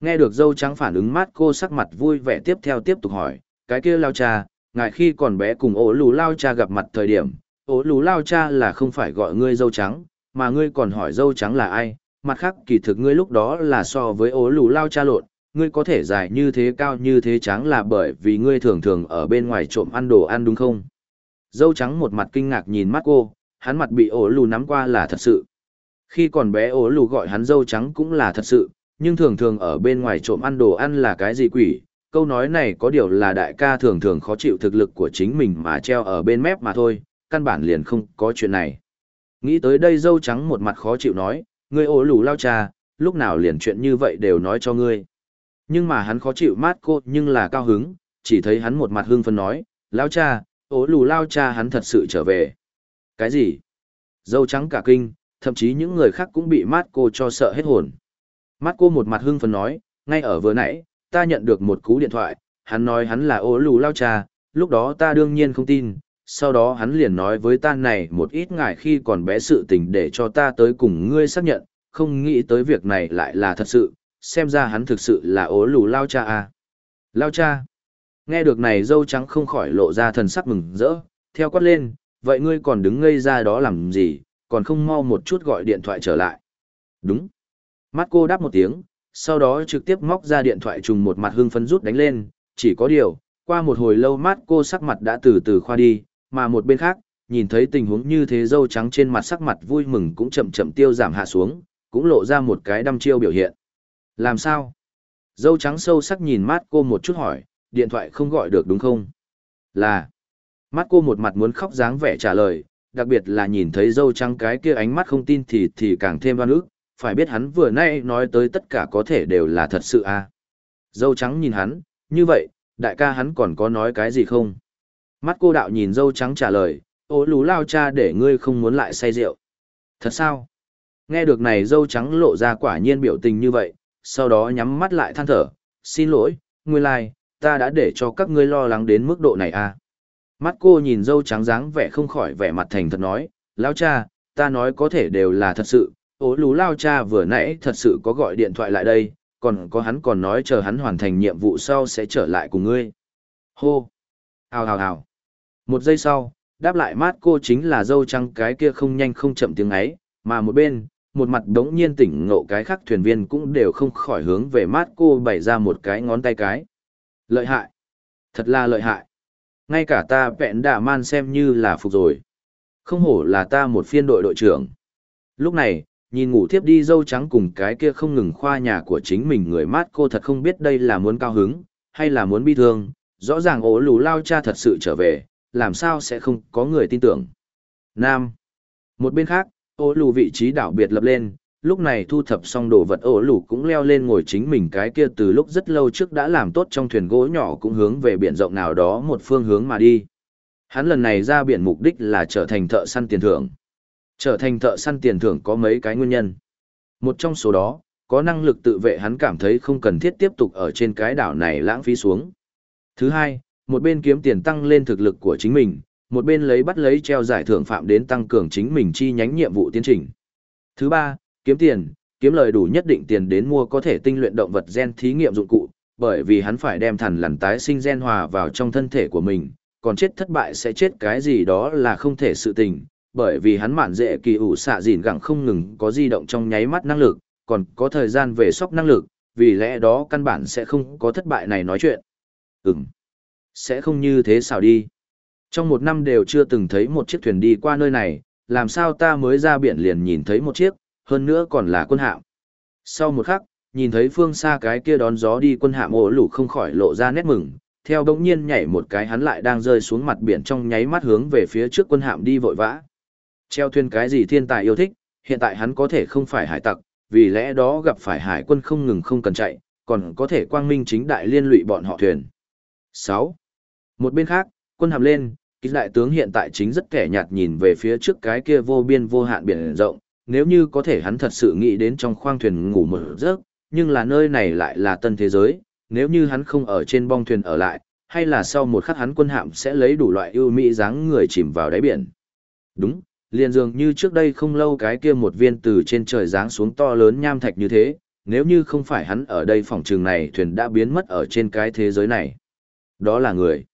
Speaker 1: Nghe được dâu trắng phản ứng mát cô sắc mặt vui vẻ tiếp theo tiếp tục hỏi, cái kia lao cha, ngài khi còn bé cùng ổ lù lao cha gặp mặt thời điểm, ổ lù lao cha là không phải gọi ngươi dâu trắng, mà ngươi còn hỏi dâu trắng là ai, mặt khác kỳ thực ngươi lúc đó là so với ổ lù lao cha lộn, ngươi có thể dài như thế cao như thế trắng là bởi vì ngươi thường thường ở bên ngoài trộm ăn đồ ăn đúng không? Dâu trắng một mặt kinh ngạc nhìn mắt cô, hắn mặt bị ổ lù nắm qua là thật sự. Khi còn bé ổ lù gọi hắn dâu trắng cũng là thật sự, nhưng thường thường ở bên ngoài trộm ăn đồ ăn là cái gì quỷ? Câu nói này có điều là đại ca thường thường khó chịu thực lực của chính mình mà treo ở bên mép mà thôi, căn bản liền không có chuyện này. Nghĩ tới đây dâu trắng một mặt khó chịu nói, ngươi ổ lù lao cha, lúc nào liền chuyện như vậy đều nói cho ngươi. Nhưng mà hắn khó chịu mát cô nhưng là cao hứng, chỉ thấy hắn một mặt hưng phấn nói, lao cha, ố lù lao cha hắn thật sự trở về. Cái gì? Dâu trắng cả kinh, thậm chí những người khác cũng bị mát cô cho sợ hết hồn. Mát cô một mặt hưng phấn nói, ngay ở vừa nãy, ta nhận được một cú điện thoại, hắn nói hắn là ố lù lao cha, lúc đó ta đương nhiên không tin, sau đó hắn liền nói với ta này một ít ngại khi còn bé sự tình để cho ta tới cùng ngươi xác nhận, không nghĩ tới việc này lại là thật sự, xem ra hắn thực sự là ố lù lao cha à. Lao cha. Nghe được này dâu trắng không khỏi lộ ra thần sắc mừng rỡ, theo quát lên, vậy ngươi còn đứng ngây ra đó làm gì, còn không mau một chút gọi điện thoại trở lại. Đúng. Mắt cô đáp một tiếng, sau đó trực tiếp móc ra điện thoại trùng một mặt hưng phấn rút đánh lên, chỉ có điều, qua một hồi lâu mắt cô sắc mặt đã từ từ khoa đi, mà một bên khác, nhìn thấy tình huống như thế dâu trắng trên mặt sắc mặt vui mừng cũng chậm chậm tiêu giảm hạ xuống, cũng lộ ra một cái đăm chiêu biểu hiện. Làm sao? Dâu trắng sâu sắc nhìn mắt cô một chút hỏi, điện thoại không gọi được đúng không? Là. Mắt cô một mặt muốn khóc dáng vẻ trả lời, đặc biệt là nhìn thấy dâu trắng cái kia ánh mắt không tin thì thì càng thêm oan ức, phải biết hắn vừa nay nói tới tất cả có thể đều là thật sự à. Dâu trắng nhìn hắn, như vậy, đại ca hắn còn có nói cái gì không? Mắt cô đạo nhìn dâu trắng trả lời, ô lú lao cha để ngươi không muốn lại say rượu. Thật sao? Nghe được này dâu trắng lộ ra quả nhiên biểu tình như vậy, sau đó nhắm mắt lại than thở, xin lỗi, nguyên lai, like, ta đã để cho các ngươi lo lắng đến mức độ này à. Mắt cô nhìn dâu trắng dáng vẻ không khỏi vẻ mặt thành thật nói, lao cha, ta nói có thể đều là thật sự, ố lú lao cha vừa nãy thật sự có gọi điện thoại lại đây, còn có hắn còn nói chờ hắn hoàn thành nhiệm vụ sau sẽ trở lại cùng ngươi. Hô! Hào hào hào! Một giây sau, đáp lại mát cô chính là dâu trắng cái kia không nhanh không chậm tiếng ấy, mà một bên, một mặt đống nhiên tỉnh ngộ cái khác thuyền viên cũng đều không khỏi hướng về mát cô bày ra một cái ngón tay cái. Lợi hại. Thật là lợi hại. Ngay cả ta vẹn đà man xem như là phục rồi. Không hổ là ta một phiên đội đội trưởng. Lúc này, nhìn ngủ thiếp đi dâu trắng cùng cái kia không ngừng khoa nhà của chính mình người mát cô thật không biết đây là muốn cao hứng, hay là muốn bi thương. Rõ ràng ổ lù lao cha thật sự trở về, làm sao sẽ không có người tin tưởng. Nam. Một bên khác, ô lù vị trí đảo biệt lập lên, lúc này thu thập xong đồ vật ô lù cũng leo lên ngồi chính mình cái kia từ lúc rất lâu trước đã làm tốt trong thuyền gỗ nhỏ cũng hướng về biển rộng nào đó một phương hướng mà đi. Hắn lần này ra biển mục đích là trở thành thợ săn tiền thưởng. Trở thành thợ săn tiền thưởng có mấy cái nguyên nhân. Một trong số đó, có năng lực tự vệ hắn cảm thấy không cần thiết tiếp tục ở trên cái đảo này lãng phí xuống. Thứ hai, một bên kiếm tiền tăng lên thực lực của chính mình, một bên lấy bắt lấy treo giải thưởng phạm đến tăng cường chính mình chi nhánh nhiệm vụ tiến trình. Thứ ba, kiếm tiền, kiếm lời đủ nhất định tiền đến mua có thể tinh luyện động vật gen thí nghiệm dụng cụ, bởi vì hắn phải đem thần lằn tái sinh gen hòa vào trong thân thể của mình, còn chết thất bại sẽ chết cái gì đó là không thể sự tình, bởi vì hắn mạn dễ kỳ ủ xạ dìn gặng không ngừng có di động trong nháy mắt năng lực, còn có thời gian về sóc năng lực, vì lẽ đó căn bản sẽ không có thất bại này nói chuyện. Ừm, sẽ không như thế sao đi. Trong một năm đều chưa từng thấy một chiếc thuyền đi qua nơi này, làm sao ta mới ra biển liền nhìn thấy một chiếc, hơn nữa còn là quân hạm. Sau một khắc, nhìn thấy phương xa cái kia đón gió đi quân hạm ổ lũ không khỏi lộ ra nét mừng, theo đống nhiên nhảy một cái hắn lại đang rơi xuống mặt biển trong nháy mắt hướng về phía trước quân hạm đi vội vã. Treo thuyền cái gì thiên tài yêu thích, hiện tại hắn có thể không phải hải tặc, vì lẽ đó gặp phải hải quân không ngừng không cần chạy, còn có thể quang minh chính đại liên lụy bọn họ thuyền. 6. Một bên khác, quân hạm lên, kích đại tướng hiện tại chính rất kẻ nhạt nhìn về phía trước cái kia vô biên vô hạn biển rộng, nếu như có thể hắn thật sự nghĩ đến trong khoang thuyền ngủ một giấc, nhưng là nơi này lại là tân thế giới, nếu như hắn không ở trên bong thuyền ở lại, hay là sau một khắc hắn quân hạm sẽ lấy đủ loại ưu mỹ dáng người chìm vào đáy biển. Đúng, liền dường như trước đây không lâu cái kia một viên từ trên trời giáng xuống to lớn nham thạch như thế, nếu như không phải hắn ở đây phòng trường này thuyền đã biến mất ở trên cái thế giới này. Đó là người.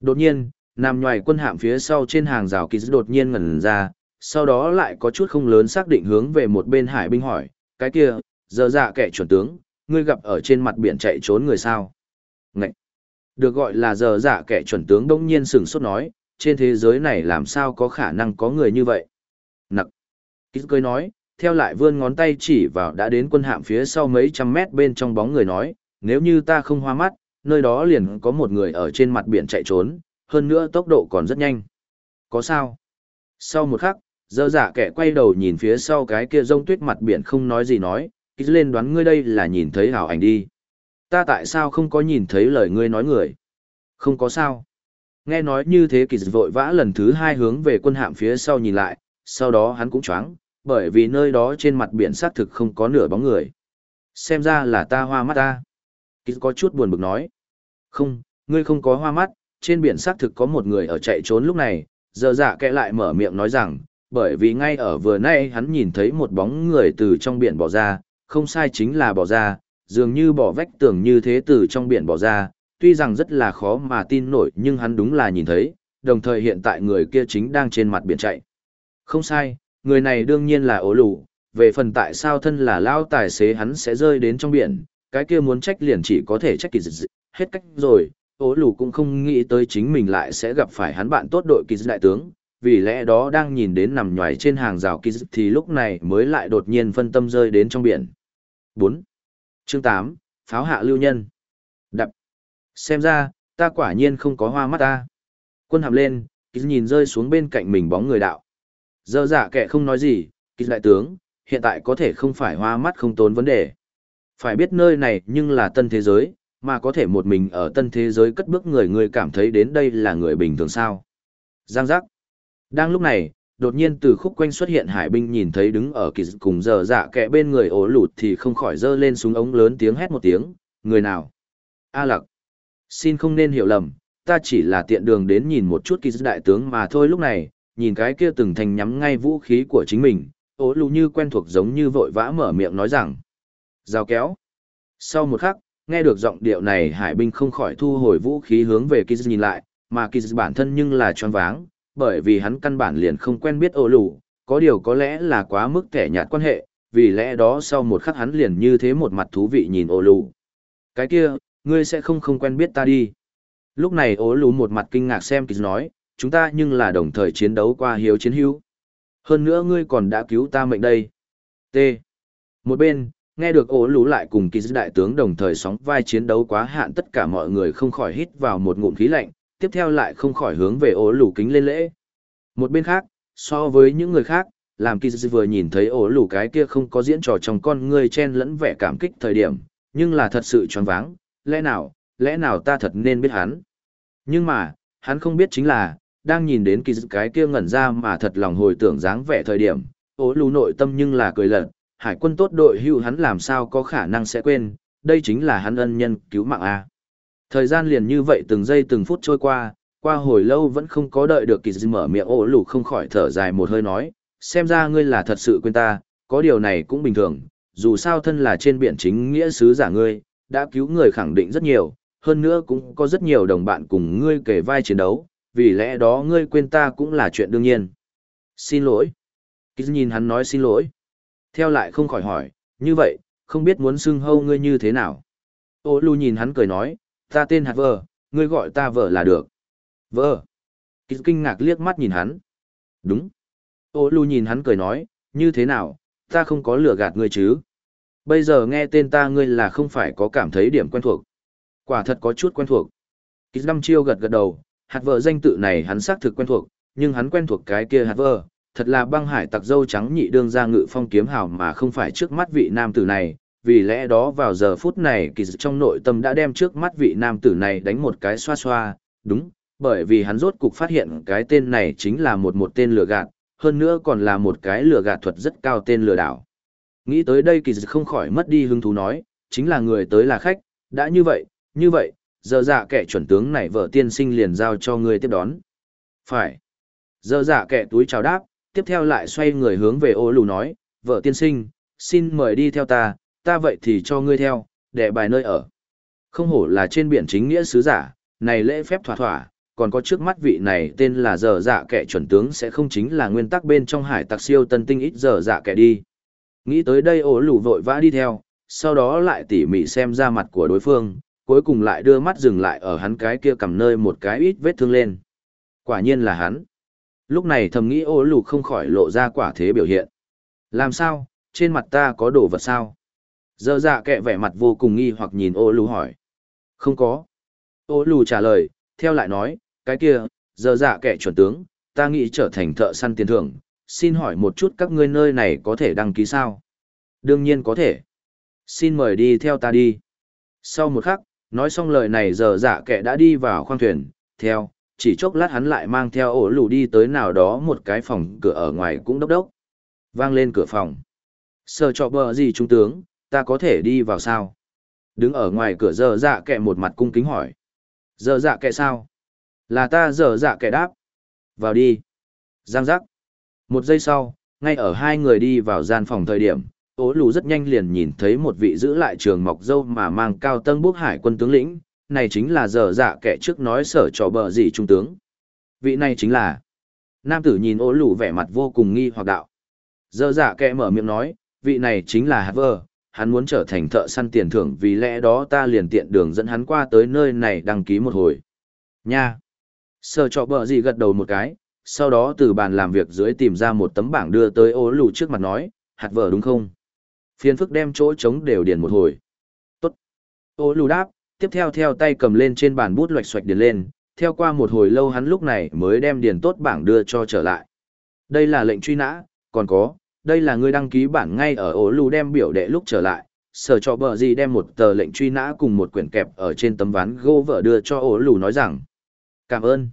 Speaker 1: Đột nhiên, nằm ngoài quân hạm phía sau trên hàng rào kỳ đột nhiên ngẩn ra, sau đó lại có chút không lớn xác định hướng về một bên hải binh hỏi, cái kia, giờ dạ kẻ chuẩn tướng, ngươi gặp ở trên mặt biển chạy trốn người sao? Ngậy! Được gọi là giờ dạ kẻ chuẩn tướng đông nhiên sừng sốt nói, trên thế giới này làm sao có khả năng có người như vậy? Nặc! Kỳ cười nói, theo lại vươn ngón tay chỉ vào đã đến quân hạm phía sau mấy trăm mét bên trong bóng người nói, nếu như ta không hoa mắt, nơi đó liền có một người ở trên mặt biển chạy trốn, hơn nữa tốc độ còn rất nhanh. Có sao? Sau một khắc, dơ dạ kẻ quay đầu nhìn phía sau cái kia rông tuyết mặt biển không nói gì nói, ký lên đoán ngươi đây là nhìn thấy hảo ảnh đi. Ta tại sao không có nhìn thấy lời ngươi nói người? Không có sao. Nghe nói như thế kỳ vội vã lần thứ hai hướng về quân hạm phía sau nhìn lại, sau đó hắn cũng choáng, bởi vì nơi đó trên mặt biển xác thực không có nửa bóng người. Xem ra là ta hoa mắt ta. Kỳ có chút buồn bực nói. Không, ngươi không có hoa mắt, trên biển xác thực có một người ở chạy trốn lúc này, giờ dạ kẽ lại mở miệng nói rằng, bởi vì ngay ở vừa nay hắn nhìn thấy một bóng người từ trong biển bỏ ra, không sai chính là bỏ ra, dường như bỏ vách tường như thế từ trong biển bỏ ra, tuy rằng rất là khó mà tin nổi nhưng hắn đúng là nhìn thấy, đồng thời hiện tại người kia chính đang trên mặt biển chạy. Không sai, người này đương nhiên là ố lù, về phần tại sao thân là lao tài xế hắn sẽ rơi đến trong biển, cái kia muốn trách liền chỉ có thể trách kỳ dị, hết cách rồi, ố lù cũng không nghĩ tới chính mình lại sẽ gặp phải hắn bạn tốt đội kỳ dị đại tướng, vì lẽ đó đang nhìn đến nằm nhoài trên hàng rào kỳ dị thì lúc này mới lại đột nhiên phân tâm rơi đến trong biển. Bốn Chương tám Pháo hạ lưu nhân. Đập. Xem ra, ta quả nhiên không có hoa mắt ta. Quân hàm lên, kỳ nhìn rơi xuống bên cạnh mình bóng người đạo. Dơ dạ kệ không nói gì, kỳ đại tướng, hiện tại có thể không phải hoa mắt không tốn vấn đề. Phải biết nơi này nhưng là tân thế giới, mà có thể một mình ở tân thế giới cất bước người người cảm thấy đến đây là người bình thường sao. Giang giác. Đang lúc này, đột nhiên từ khúc quanh xuất hiện hải binh nhìn thấy đứng ở kỳ cùng giờ dạ kẹ bên người ổ lụt thì không khỏi giơ lên súng ống lớn tiếng hét một tiếng, người nào? A lặc. Xin không nên hiểu lầm, ta chỉ là tiện đường đến nhìn một chút kỳ đại tướng mà thôi lúc này, nhìn cái kia từng thành nhắm ngay vũ khí của chính mình, ố lù như quen thuộc giống như vội vã mở miệng nói rằng. Giao kéo. Sau một khắc, nghe được giọng điệu này hải binh không khỏi thu hồi vũ khí hướng về Kiz nhìn lại, mà Kiz bản thân nhưng là tròn váng, bởi vì hắn căn bản liền không quen biết ố lù, có điều có lẽ là quá mức kẻ nhạt quan hệ, vì lẽ đó sau một khắc hắn liền như thế một mặt thú vị nhìn ố lù. Cái kia, ngươi sẽ không không quen biết ta đi. Lúc này ố lù một mặt kinh ngạc xem Kiz nói, chúng ta nhưng là đồng thời chiến đấu qua hiếu chiến hữu. Hơn nữa ngươi còn đã cứu ta mệnh đây. T. Một bên, nghe được ố lũ lại cùng kỳ đại tướng đồng thời sóng vai chiến đấu quá hạn tất cả mọi người không khỏi hít vào một ngụm khí lạnh, tiếp theo lại không khỏi hướng về ố lũ kính lên lễ. Một bên khác, so với những người khác, làm kỳ vừa nhìn thấy ố lũ cái kia không có diễn trò trong con người chen lẫn vẻ cảm kích thời điểm, nhưng là thật sự choáng váng, lẽ nào, lẽ nào ta thật nên biết hắn. Nhưng mà, hắn không biết chính là, đang nhìn đến kỳ cái kia ngẩn ra mà thật lòng hồi tưởng dáng vẻ thời điểm, ố lù nội tâm nhưng là cười lật, hải quân tốt đội hưu hắn làm sao có khả năng sẽ quên, đây chính là hắn ân nhân cứu mạng A. Thời gian liền như vậy từng giây từng phút trôi qua, qua hồi lâu vẫn không có đợi được kỳ mở miệng ổ lù không khỏi thở dài một hơi nói, xem ra ngươi là thật sự quên ta, có điều này cũng bình thường, dù sao thân là trên biển chính nghĩa sứ giả ngươi, đã cứu người khẳng định rất nhiều, hơn nữa cũng có rất nhiều đồng bạn cùng ngươi kể vai chiến đấu, vì lẽ đó ngươi quên ta cũng là chuyện đương nhiên. Xin lỗi. Kỳ nhìn hắn nói xin lỗi. Theo lại không khỏi hỏi, như vậy, không biết muốn xưng hâu ngươi như thế nào. Ô lù nhìn hắn cười nói, ta tên hạt vợ, ngươi gọi ta vợ là được. Vợ. Kinh kinh ngạc liếc mắt nhìn hắn. Đúng. Ô lù nhìn hắn cười nói, như thế nào, ta không có lừa gạt ngươi chứ. Bây giờ nghe tên ta ngươi là không phải có cảm thấy điểm quen thuộc. Quả thật có chút quen thuộc. Kinh năm chiêu gật gật đầu, hạt vợ danh tự này hắn xác thực quen thuộc, nhưng hắn quen thuộc cái kia hạt vợ, thật là băng hải tặc dâu trắng nhị đương ra ngự phong kiếm hào mà không phải trước mắt vị nam tử này, vì lẽ đó vào giờ phút này kỳ trong nội tâm đã đem trước mắt vị nam tử này đánh một cái xoa xoa, đúng, bởi vì hắn rốt cục phát hiện cái tên này chính là một một tên lừa gạt, hơn nữa còn là một cái lừa gạt thuật rất cao tên lừa đảo. Nghĩ tới đây kỳ không khỏi mất đi hứng thú nói, chính là người tới là khách, đã như vậy, như vậy, giờ dạ kẻ chuẩn tướng này vợ tiên sinh liền giao cho người tiếp đón. Phải. Giờ dạ kẻ túi chào đáp, tiếp theo lại xoay người hướng về ô lù nói, vợ tiên sinh, xin mời đi theo ta, ta vậy thì cho ngươi theo, để bài nơi ở. Không hổ là trên biển chính nghĩa sứ giả, này lễ phép thỏa thỏa, còn có trước mắt vị này tên là giờ dạ kẻ chuẩn tướng sẽ không chính là nguyên tắc bên trong hải tặc siêu tân tinh ít giờ dạ kẻ đi. Nghĩ tới đây ổ lù vội vã đi theo, sau đó lại tỉ mỉ xem ra mặt của đối phương, cuối cùng lại đưa mắt dừng lại ở hắn cái kia cầm nơi một cái ít vết thương lên. Quả nhiên là hắn. Lúc này thầm nghĩ ô lù không khỏi lộ ra quả thế biểu hiện. Làm sao, trên mặt ta có đồ vật sao? Giờ dạ kệ vẻ mặt vô cùng nghi hoặc nhìn ô lù hỏi. Không có. Ô lù trả lời, theo lại nói, cái kia, giờ dạ kệ chuẩn tướng, ta nghĩ trở thành thợ săn tiền thưởng, xin hỏi một chút các ngươi nơi này có thể đăng ký sao? Đương nhiên có thể. Xin mời đi theo ta đi. Sau một khắc, nói xong lời này giờ dạ kệ đã đi vào khoang thuyền, theo, chỉ chốc lát hắn lại mang theo ổ lù đi tới nào đó một cái phòng cửa ở ngoài cũng đốc đốc. Vang lên cửa phòng. Sơ cho bờ gì trung tướng, ta có thể đi vào sao? Đứng ở ngoài cửa giờ dạ kệ một mặt cung kính hỏi. Giờ dạ kệ sao? Là ta giờ dạ kệ đáp. Vào đi. Giang giác. Một giây sau, ngay ở hai người đi vào gian phòng thời điểm, ố lù rất nhanh liền nhìn thấy một vị giữ lại trường mọc dâu mà mang cao tân bốc hải quân tướng lĩnh, này chính là giờ dạ kẻ trước nói sở trò bờ gì trung tướng. Vị này chính là... Nam tử nhìn ố lù vẻ mặt vô cùng nghi hoặc đạo. Giờ dạ kẻ mở miệng nói, vị này chính là Haver, hắn muốn trở thành thợ săn tiền thưởng vì lẽ đó ta liền tiện đường dẫn hắn qua tới nơi này đăng ký một hồi. Nha! Sở trò bờ gì gật đầu một cái, sau đó từ bàn làm việc dưới tìm ra một tấm bảng đưa tới ố lù trước mặt nói, hạt vở đúng không? Phiên phức đem chỗ trống đều điền một hồi. Tốt. Ô lù đáp, tiếp theo theo tay cầm lên trên bàn bút loạch xoạch điền lên, theo qua một hồi lâu hắn lúc này mới đem điền tốt bảng đưa cho trở lại. Đây là lệnh truy nã, còn có, đây là người đăng ký bản ngay ở ố lù đem biểu đệ lúc trở lại. Sở cho bờ gì đem một tờ lệnh truy nã cùng một quyển kẹp ở trên tấm ván gỗ vợ đưa cho ố lù nói rằng. Cảm ơn.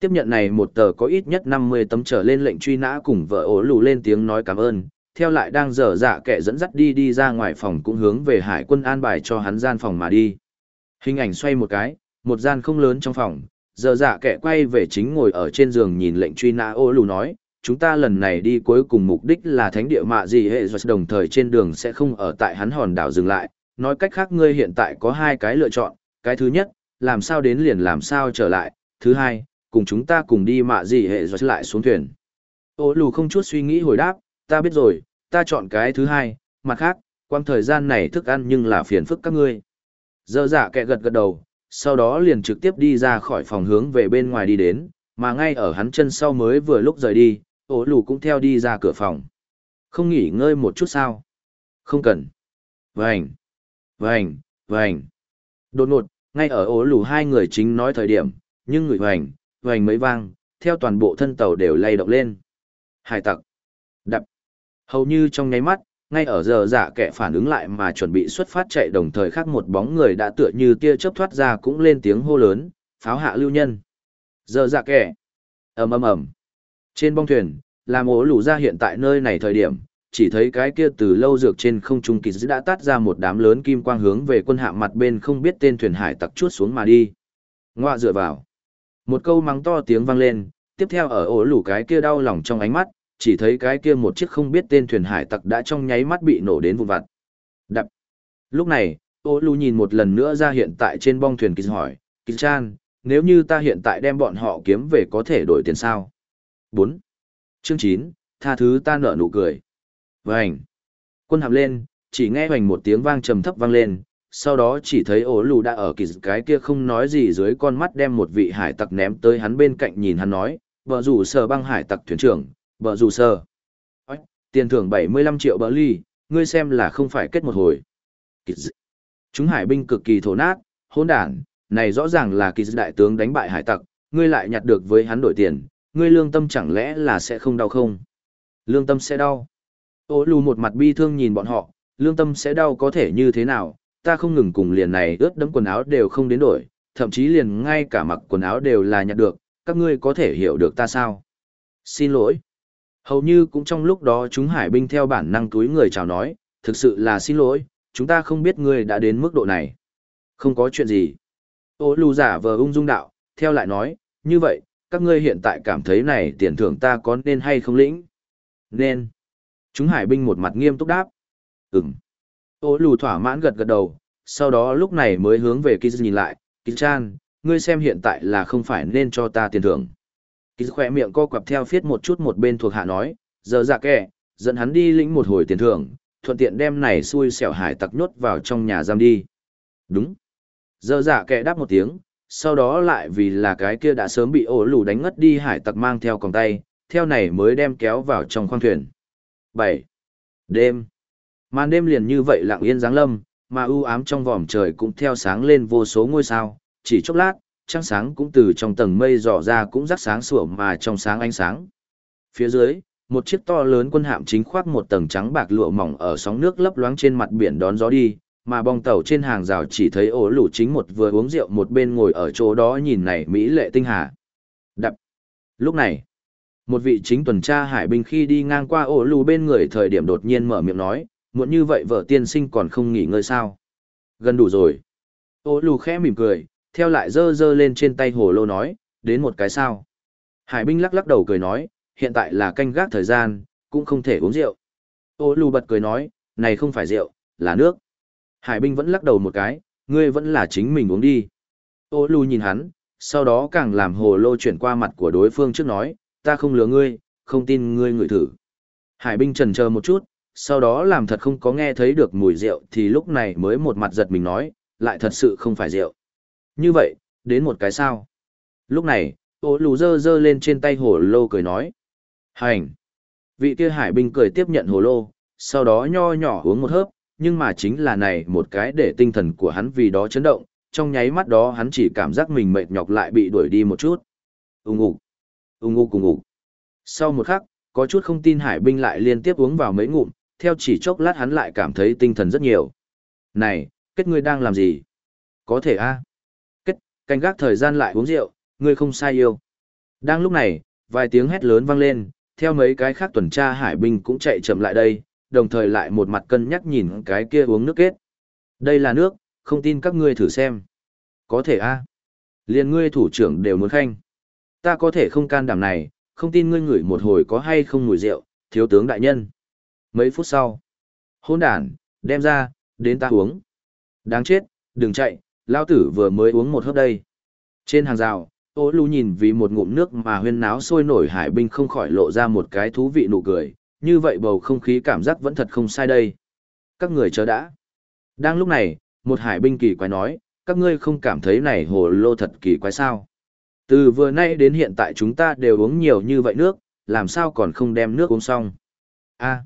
Speaker 1: Tiếp nhận này một tờ có ít nhất 50 tấm trở lên lệnh truy nã cùng vợ ố lù lên tiếng nói cảm ơn, theo lại đang dở dạ kẻ dẫn dắt đi đi ra ngoài phòng cũng hướng về hải quân an bài cho hắn gian phòng mà đi. Hình ảnh xoay một cái, một gian không lớn trong phòng, Giờ dạ kẻ quay về chính ngồi ở trên giường nhìn lệnh truy nã ô lù nói, chúng ta lần này đi cuối cùng mục đích là thánh địa mạ gì hệ rồi đồng thời trên đường sẽ không ở tại hắn hòn đảo dừng lại, nói cách khác ngươi hiện tại có hai cái lựa chọn, cái thứ nhất, làm sao đến liền làm sao trở lại, thứ hai, cùng chúng ta cùng đi mạ gì hệ rồi lại xuống thuyền. Ô lù không chút suy nghĩ hồi đáp, ta biết rồi, ta chọn cái thứ hai, mặt khác, quang thời gian này thức ăn nhưng là phiền phức các ngươi. Dơ dạ kẹ gật gật đầu, sau đó liền trực tiếp đi ra khỏi phòng hướng về bên ngoài đi đến, mà ngay ở hắn chân sau mới vừa lúc rời đi, ố lù cũng theo đi ra cửa phòng. Không nghỉ ngơi một chút sao? Không cần. Vành, vành, vành. Đột ngột, ngay ở ố lù hai người chính nói thời điểm, nhưng người vành, vành mấy vang, theo toàn bộ thân tàu đều lay động lên. Hải tặc. Đập. Hầu như trong nháy mắt, ngay ở giờ dạ kẻ phản ứng lại mà chuẩn bị xuất phát chạy đồng thời khác một bóng người đã tựa như tia chớp thoát ra cũng lên tiếng hô lớn, pháo hạ lưu nhân. Giờ dạ kẻ. ầm ầm ầm. Trên bong thuyền, làm ố lũ ra hiện tại nơi này thời điểm, chỉ thấy cái kia từ lâu dược trên không trung kỳ dữ đã tát ra một đám lớn kim quang hướng về quân hạ mặt bên không biết tên thuyền hải tặc chuốt xuống mà đi. Ngoạ dựa vào. Một câu mắng to tiếng vang lên, tiếp theo ở ổ lủ cái kia đau lòng trong ánh mắt, chỉ thấy cái kia một chiếc không biết tên thuyền hải tặc đã trong nháy mắt bị nổ đến vụn vặt. Đập. Lúc này, ô lù nhìn một lần nữa ra hiện tại trên bong thuyền kia hỏi, kỳ chan, nếu như ta hiện tại đem bọn họ kiếm về có thể đổi tiền sao? 4. Chương 9, tha thứ ta nở nụ cười. Vành. Quân hàm lên, chỉ nghe hoành một tiếng vang trầm thấp vang lên, sau đó chỉ thấy ổ lù đã ở kỳ cái kia không nói gì dưới con mắt đem một vị hải tặc ném tới hắn bên cạnh nhìn hắn nói, vợ rủ sờ băng hải tặc thuyền trưởng, Bờ rủ sờ. Tiền thưởng 75 triệu bờ ly, ngươi xem là không phải kết một hồi. Chúng hải binh cực kỳ thổ nát, hỗn đản, này rõ ràng là kỳ đại tướng đánh bại hải tặc, ngươi lại nhặt được với hắn đổi tiền, ngươi lương tâm chẳng lẽ là sẽ không đau không? Lương tâm sẽ đau. Ô lù một mặt bi thương nhìn bọn họ, lương tâm sẽ đau có thể như thế nào, ta không ngừng cùng liền này ướt đẫm quần áo đều không đến đổi, thậm chí liền ngay cả mặc quần áo đều là nhặt được, các ngươi có thể hiểu được ta sao? Xin lỗi. Hầu như cũng trong lúc đó chúng hải binh theo bản năng túi người chào nói, thực sự là xin lỗi, chúng ta không biết ngươi đã đến mức độ này. Không có chuyện gì. Ô lù giả vờ ung dung đạo, theo lại nói, như vậy, các ngươi hiện tại cảm thấy này tiền thưởng ta có nên hay không lĩnh? Nên. Chúng hải binh một mặt nghiêm túc đáp. Ừm. Ô lù thỏa mãn gật gật đầu, sau đó lúc này mới hướng về Kiz nhìn lại, Kiz chan, ngươi xem hiện tại là không phải nên cho ta tiền thưởng kỳ khỏe miệng co quặp theo phiết một chút một bên thuộc hạ nói, giờ dạ kẻ, dẫn hắn đi lĩnh một hồi tiền thưởng, thuận tiện đem này xui xẻo hải tặc nhốt vào trong nhà giam đi. Đúng. Giờ dạ kẻ đáp một tiếng, sau đó lại vì là cái kia đã sớm bị ổ lù đánh ngất đi hải tặc mang theo còng tay, theo này mới đem kéo vào trong khoang thuyền. 7. Đêm. Màn đêm liền như vậy lặng yên giáng lâm, mà u ám trong vòm trời cũng theo sáng lên vô số ngôi sao, chỉ chốc lát, trăng sáng cũng từ trong tầng mây dò ra cũng rắc sáng sủa mà trong sáng ánh sáng. Phía dưới, một chiếc to lớn quân hạm chính khoác một tầng trắng bạc lụa mỏng ở sóng nước lấp loáng trên mặt biển đón gió đi, mà bong tàu trên hàng rào chỉ thấy ổ lũ chính một vừa uống rượu một bên ngồi ở chỗ đó nhìn này mỹ lệ tinh hà. Đập. Lúc này, một vị chính tuần tra hải binh khi đi ngang qua ổ lù bên người thời điểm đột nhiên mở miệng nói, muộn như vậy vợ tiên sinh còn không nghỉ ngơi sao. Gần đủ rồi. Ổ lù khẽ mỉm cười, theo lại dơ dơ lên trên tay hồ lô nói, đến một cái sao. Hải binh lắc lắc đầu cười nói, hiện tại là canh gác thời gian, cũng không thể uống rượu. Ô lù bật cười nói, này không phải rượu, là nước. Hải binh vẫn lắc đầu một cái, ngươi vẫn là chính mình uống đi. Ô lù nhìn hắn, sau đó càng làm hồ lô chuyển qua mặt của đối phương trước nói, ta không lừa ngươi, không tin ngươi ngửi thử. Hải binh trần chờ một chút, sau đó làm thật không có nghe thấy được mùi rượu thì lúc này mới một mặt giật mình nói, lại thật sự không phải rượu. Như vậy, đến một cái sao. Lúc này, ô lù dơ dơ lên trên tay hồ lô cười nói. Hành! Vị kia hải binh cười tiếp nhận hồ lô, sau đó nho nhỏ uống một hớp, nhưng mà chính là này một cái để tinh thần của hắn vì đó chấn động, trong nháy mắt đó hắn chỉ cảm giác mình mệt nhọc lại bị đuổi đi một chút. Ung ục, ung ục cùng ục. Sau một khắc, có chút không tin hải binh lại liên tiếp uống vào mấy ngụm, theo chỉ chốc lát hắn lại cảm thấy tinh thần rất nhiều. Này, kết ngươi đang làm gì? Có thể a canh gác thời gian lại uống rượu, ngươi không sai yêu. Đang lúc này, vài tiếng hét lớn vang lên, theo mấy cái khác tuần tra hải binh cũng chạy chậm lại đây, đồng thời lại một mặt cân nhắc nhìn cái kia uống nước kết. Đây là nước, không tin các ngươi thử xem. Có thể a à. Liên ngươi thủ trưởng đều muốn khanh. Ta có thể không can đảm này, không tin ngươi ngửi một hồi có hay không mùi rượu, thiếu tướng đại nhân. Mấy phút sau. Hôn đàn, đem ra, đến ta uống. Đáng chết, đừng chạy, lao tử vừa mới uống một hớp đây. Trên hàng rào, ô lưu nhìn vì một ngụm nước mà huyên náo sôi nổi hải binh không khỏi lộ ra một cái thú vị nụ cười, như vậy bầu không khí cảm giác vẫn thật không sai đây. Các người chờ đã. Đang lúc này, một hải binh kỳ quái nói, các ngươi không cảm thấy này hồ lô thật kỳ quái sao. Từ vừa nay đến hiện tại chúng ta đều uống nhiều như vậy nước, làm sao còn không đem nước uống xong. a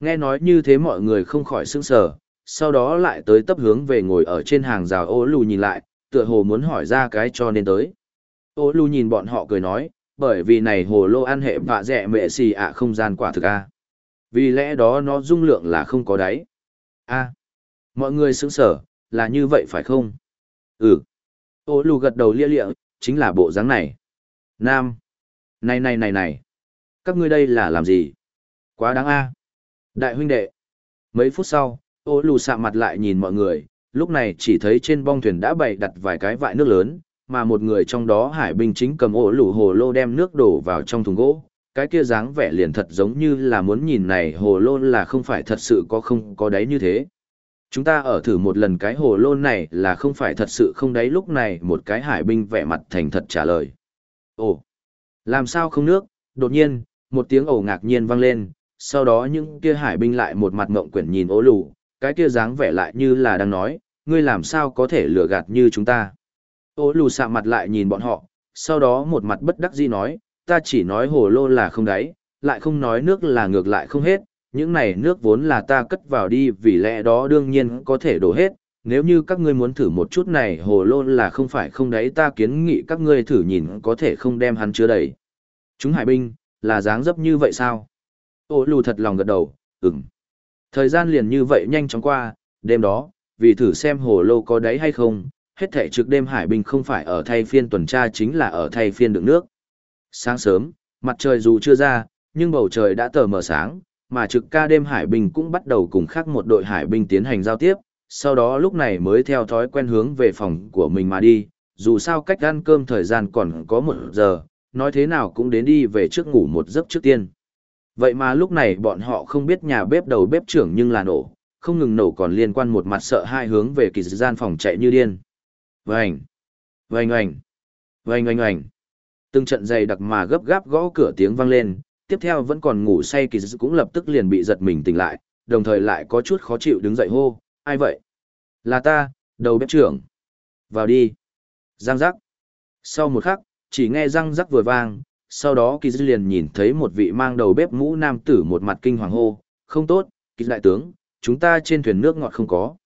Speaker 1: nghe nói như thế mọi người không khỏi sững sờ, sau đó lại tới tấp hướng về ngồi ở trên hàng rào ô lù nhìn lại, tựa hồ muốn hỏi ra cái cho nên tới. Ô lù nhìn bọn họ cười nói, bởi vì này hồ lô ăn hệ vạ rẻ mệ xì ạ không gian quả thực a. Vì lẽ đó nó dung lượng là không có đáy. A. Mọi người sững sở là như vậy phải không? Ừ. Ô lù gật đầu lia lịa chính là bộ dáng này. Nam. Này này này này. Các ngươi đây là làm gì? Quá đáng a. Đại huynh đệ. Mấy phút sau ô lù xạ mặt lại nhìn mọi người lúc này chỉ thấy trên bong thuyền đã bày đặt vài cái vại nước lớn mà một người trong đó hải binh chính cầm ổ lù hồ lô đem nước đổ vào trong thùng gỗ. Cái kia dáng vẻ liền thật giống như là muốn nhìn này hồ lô là không phải thật sự có không có đáy như thế. Chúng ta ở thử một lần cái hồ lô này là không phải thật sự không đáy lúc này một cái hải binh vẻ mặt thành thật trả lời. Ồ, làm sao không nước? Đột nhiên, một tiếng ồ ngạc nhiên vang lên, sau đó những kia hải binh lại một mặt mộng quyển nhìn ố lù, cái kia dáng vẻ lại như là đang nói, ngươi làm sao có thể lừa gạt như chúng ta. Ô lù xạ mặt lại nhìn bọn họ, sau đó một mặt bất đắc dĩ nói, ta chỉ nói hồ lô là không đáy, lại không nói nước là ngược lại không hết, những này nước vốn là ta cất vào đi vì lẽ đó đương nhiên có thể đổ hết, nếu như các ngươi muốn thử một chút này hồ lô là không phải không đấy, ta kiến nghị các ngươi thử nhìn có thể không đem hắn chứa đầy. Chúng hải binh, là dáng dấp như vậy sao? Ô lù thật lòng gật đầu, ừm. Thời gian liền như vậy nhanh chóng qua, đêm đó, vì thử xem hồ lô có đáy hay không, hết thể trực đêm hải binh không phải ở thay phiên tuần tra chính là ở thay phiên đựng nước. Sáng sớm, mặt trời dù chưa ra, nhưng bầu trời đã tờ mờ sáng, mà trực ca đêm hải binh cũng bắt đầu cùng khác một đội hải binh tiến hành giao tiếp, sau đó lúc này mới theo thói quen hướng về phòng của mình mà đi, dù sao cách ăn cơm thời gian còn có một giờ, nói thế nào cũng đến đi về trước ngủ một giấc trước tiên. Vậy mà lúc này bọn họ không biết nhà bếp đầu bếp trưởng nhưng là nổ, không ngừng nổ còn liên quan một mặt sợ hai hướng về kỳ gian phòng chạy như điên. Vành, vành oành, vành oành oành. Từng trận dày đặc mà gấp gáp gõ cửa tiếng vang lên, tiếp theo vẫn còn ngủ say kỳ cũng lập tức liền bị giật mình tỉnh lại, đồng thời lại có chút khó chịu đứng dậy hô, ai vậy? Là ta, đầu bếp trưởng. Vào đi. Giang giác. Sau một khắc, chỉ nghe răng rắc vừa vang, sau đó kỳ liền nhìn thấy một vị mang đầu bếp mũ nam tử một mặt kinh hoàng hô, không tốt, kỳ đại tướng, chúng ta trên thuyền nước ngọt không có.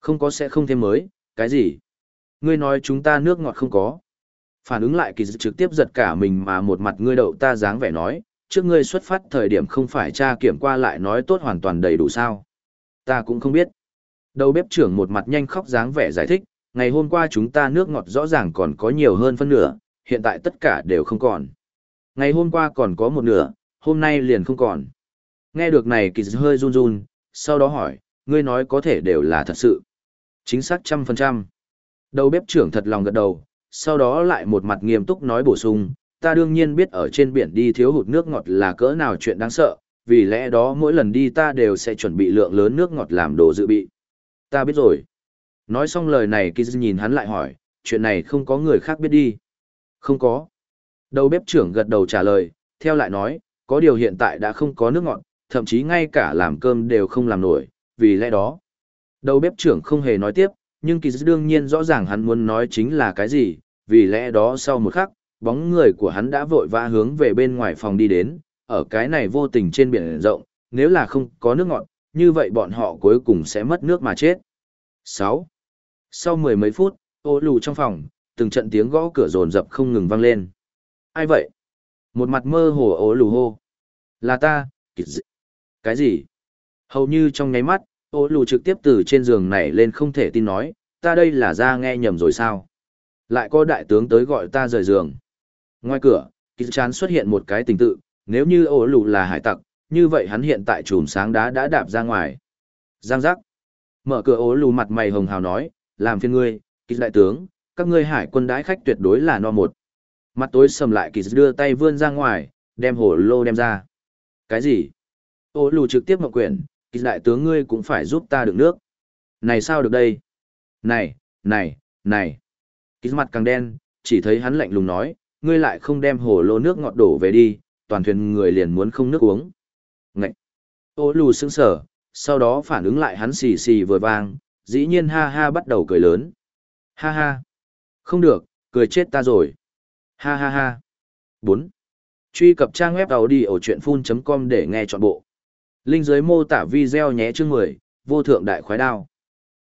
Speaker 1: Không có sẽ không thêm mới, cái gì? Ngươi nói chúng ta nước ngọt không có. Phản ứng lại kỳ trực tiếp giật cả mình mà một mặt ngươi đậu ta dáng vẻ nói, trước ngươi xuất phát thời điểm không phải tra kiểm qua lại nói tốt hoàn toàn đầy đủ sao. Ta cũng không biết. Đầu bếp trưởng một mặt nhanh khóc dáng vẻ giải thích, ngày hôm qua chúng ta nước ngọt rõ ràng còn có nhiều hơn phân nửa, hiện tại tất cả đều không còn. Ngày hôm qua còn có một nửa, hôm nay liền không còn. Nghe được này kỳ hơi run run, sau đó hỏi, ngươi nói có thể đều là thật sự. Chính xác trăm phần trăm. Đầu bếp trưởng thật lòng gật đầu, sau đó lại một mặt nghiêm túc nói bổ sung, ta đương nhiên biết ở trên biển đi thiếu hụt nước ngọt là cỡ nào chuyện đáng sợ, vì lẽ đó mỗi lần đi ta đều sẽ chuẩn bị lượng lớn nước ngọt làm đồ dự bị. Ta biết rồi. Nói xong lời này Kiz nhìn hắn lại hỏi, chuyện này không có người khác biết đi. Không có. Đầu bếp trưởng gật đầu trả lời, theo lại nói, có điều hiện tại đã không có nước ngọt, thậm chí ngay cả làm cơm đều không làm nổi, vì lẽ đó. Đầu bếp trưởng không hề nói tiếp, nhưng kỳ đương nhiên rõ ràng hắn muốn nói chính là cái gì, vì lẽ đó sau một khắc, bóng người của hắn đã vội vã hướng về bên ngoài phòng đi đến, ở cái này vô tình trên biển rộng, nếu là không có nước ngọt, như vậy bọn họ cuối cùng sẽ mất nước mà chết. 6. Sau mười mấy phút, ô lù trong phòng, từng trận tiếng gõ cửa rồn rập không ngừng vang lên. Ai vậy? Một mặt mơ hồ ố lù hô. Là ta, kịt dị. Cái gì? Hầu như trong nháy mắt, ố lù trực tiếp từ trên giường này lên không thể tin nói, ta đây là ra nghe nhầm rồi sao? Lại có đại tướng tới gọi ta rời giường. Ngoài cửa, kịt chán xuất hiện một cái tình tự, nếu như ố lù là hải tặc, như vậy hắn hiện tại chùm sáng đá đã đạp ra ngoài. Giang giác. Mở cửa ố lù mặt mày hồng hào nói, làm phiên ngươi, kịch đại tướng, các ngươi hải quân đái khách tuyệt đối là no một. Mặt tối sầm lại kỳ đưa tay vươn ra ngoài, đem hồ lô đem ra. Cái gì? Ô lù trực tiếp mộng quyển, kỳ đại tướng ngươi cũng phải giúp ta được nước. Này sao được đây? Này, này, này. Kỳ mặt càng đen, chỉ thấy hắn lạnh lùng nói, ngươi lại không đem hồ lô nước ngọt đổ về đi, toàn thuyền người liền muốn không nước uống. Ngậy! Ô lù sững sở, sau đó phản ứng lại hắn xì xì vừa vang, dĩ nhiên ha ha bắt đầu cười lớn. Ha ha! Không được, cười chết ta rồi. Ha ha ha! 4. Truy cập trang web đầu đi ở chuyện full.com để nghe trọn bộ. Linh dưới mô tả video nhé chương 10, vô thượng đại khoái đao.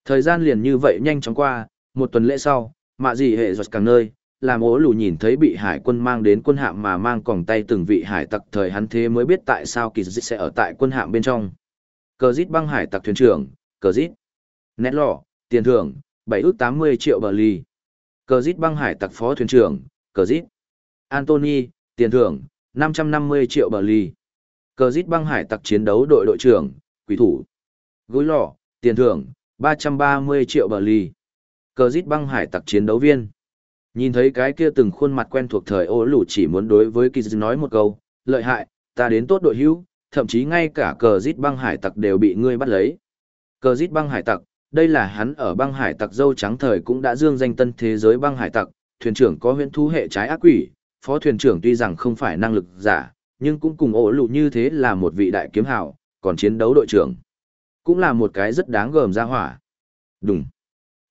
Speaker 1: Thời gian liền như vậy nhanh chóng qua, một tuần lễ sau, mạ gì hệ giọt càng nơi, làm ố lù nhìn thấy bị hải quân mang đến quân hạm mà mang còng tay từng vị hải tặc thời hắn thế mới biết tại sao kỳ dịch sẽ ở tại quân hạm bên trong cờ dít băng hải tặc thuyền trưởng cờ dít nét lò tiền thưởng bảy ước tám mươi triệu bờ ly cờ dít băng hải tặc phó thuyền trưởng cờ dít. Anthony, tiền thưởng năm trăm năm mươi triệu bờ ly cờ dít băng hải tặc chiến đấu đội đội trưởng quỷ thủ. Gối lò tiền thưởng ba trăm ba mươi triệu bờ ly cờ dít băng hải tặc chiến đấu viên. Nhìn thấy cái kia từng khuôn mặt quen thuộc thời ô lù chỉ muốn đối với Kiz nói một câu, lợi hại, ta đến tốt đội hữu, thậm chí ngay cả cờ dít băng hải tặc đều bị ngươi bắt lấy. Cờ dít băng hải tặc, đây là hắn ở băng hải tặc dâu trắng thời cũng đã dương danh tân thế giới băng hải tặc, thuyền trưởng có huyễn thú hệ trái ác quỷ, phó thuyền trưởng tuy rằng không phải năng lực giả, nhưng cũng cùng ổ Lụ như thế là một vị đại kiếm hào, còn chiến đấu đội trưởng. Cũng là một cái rất đáng gờm ra hỏa. Đúng.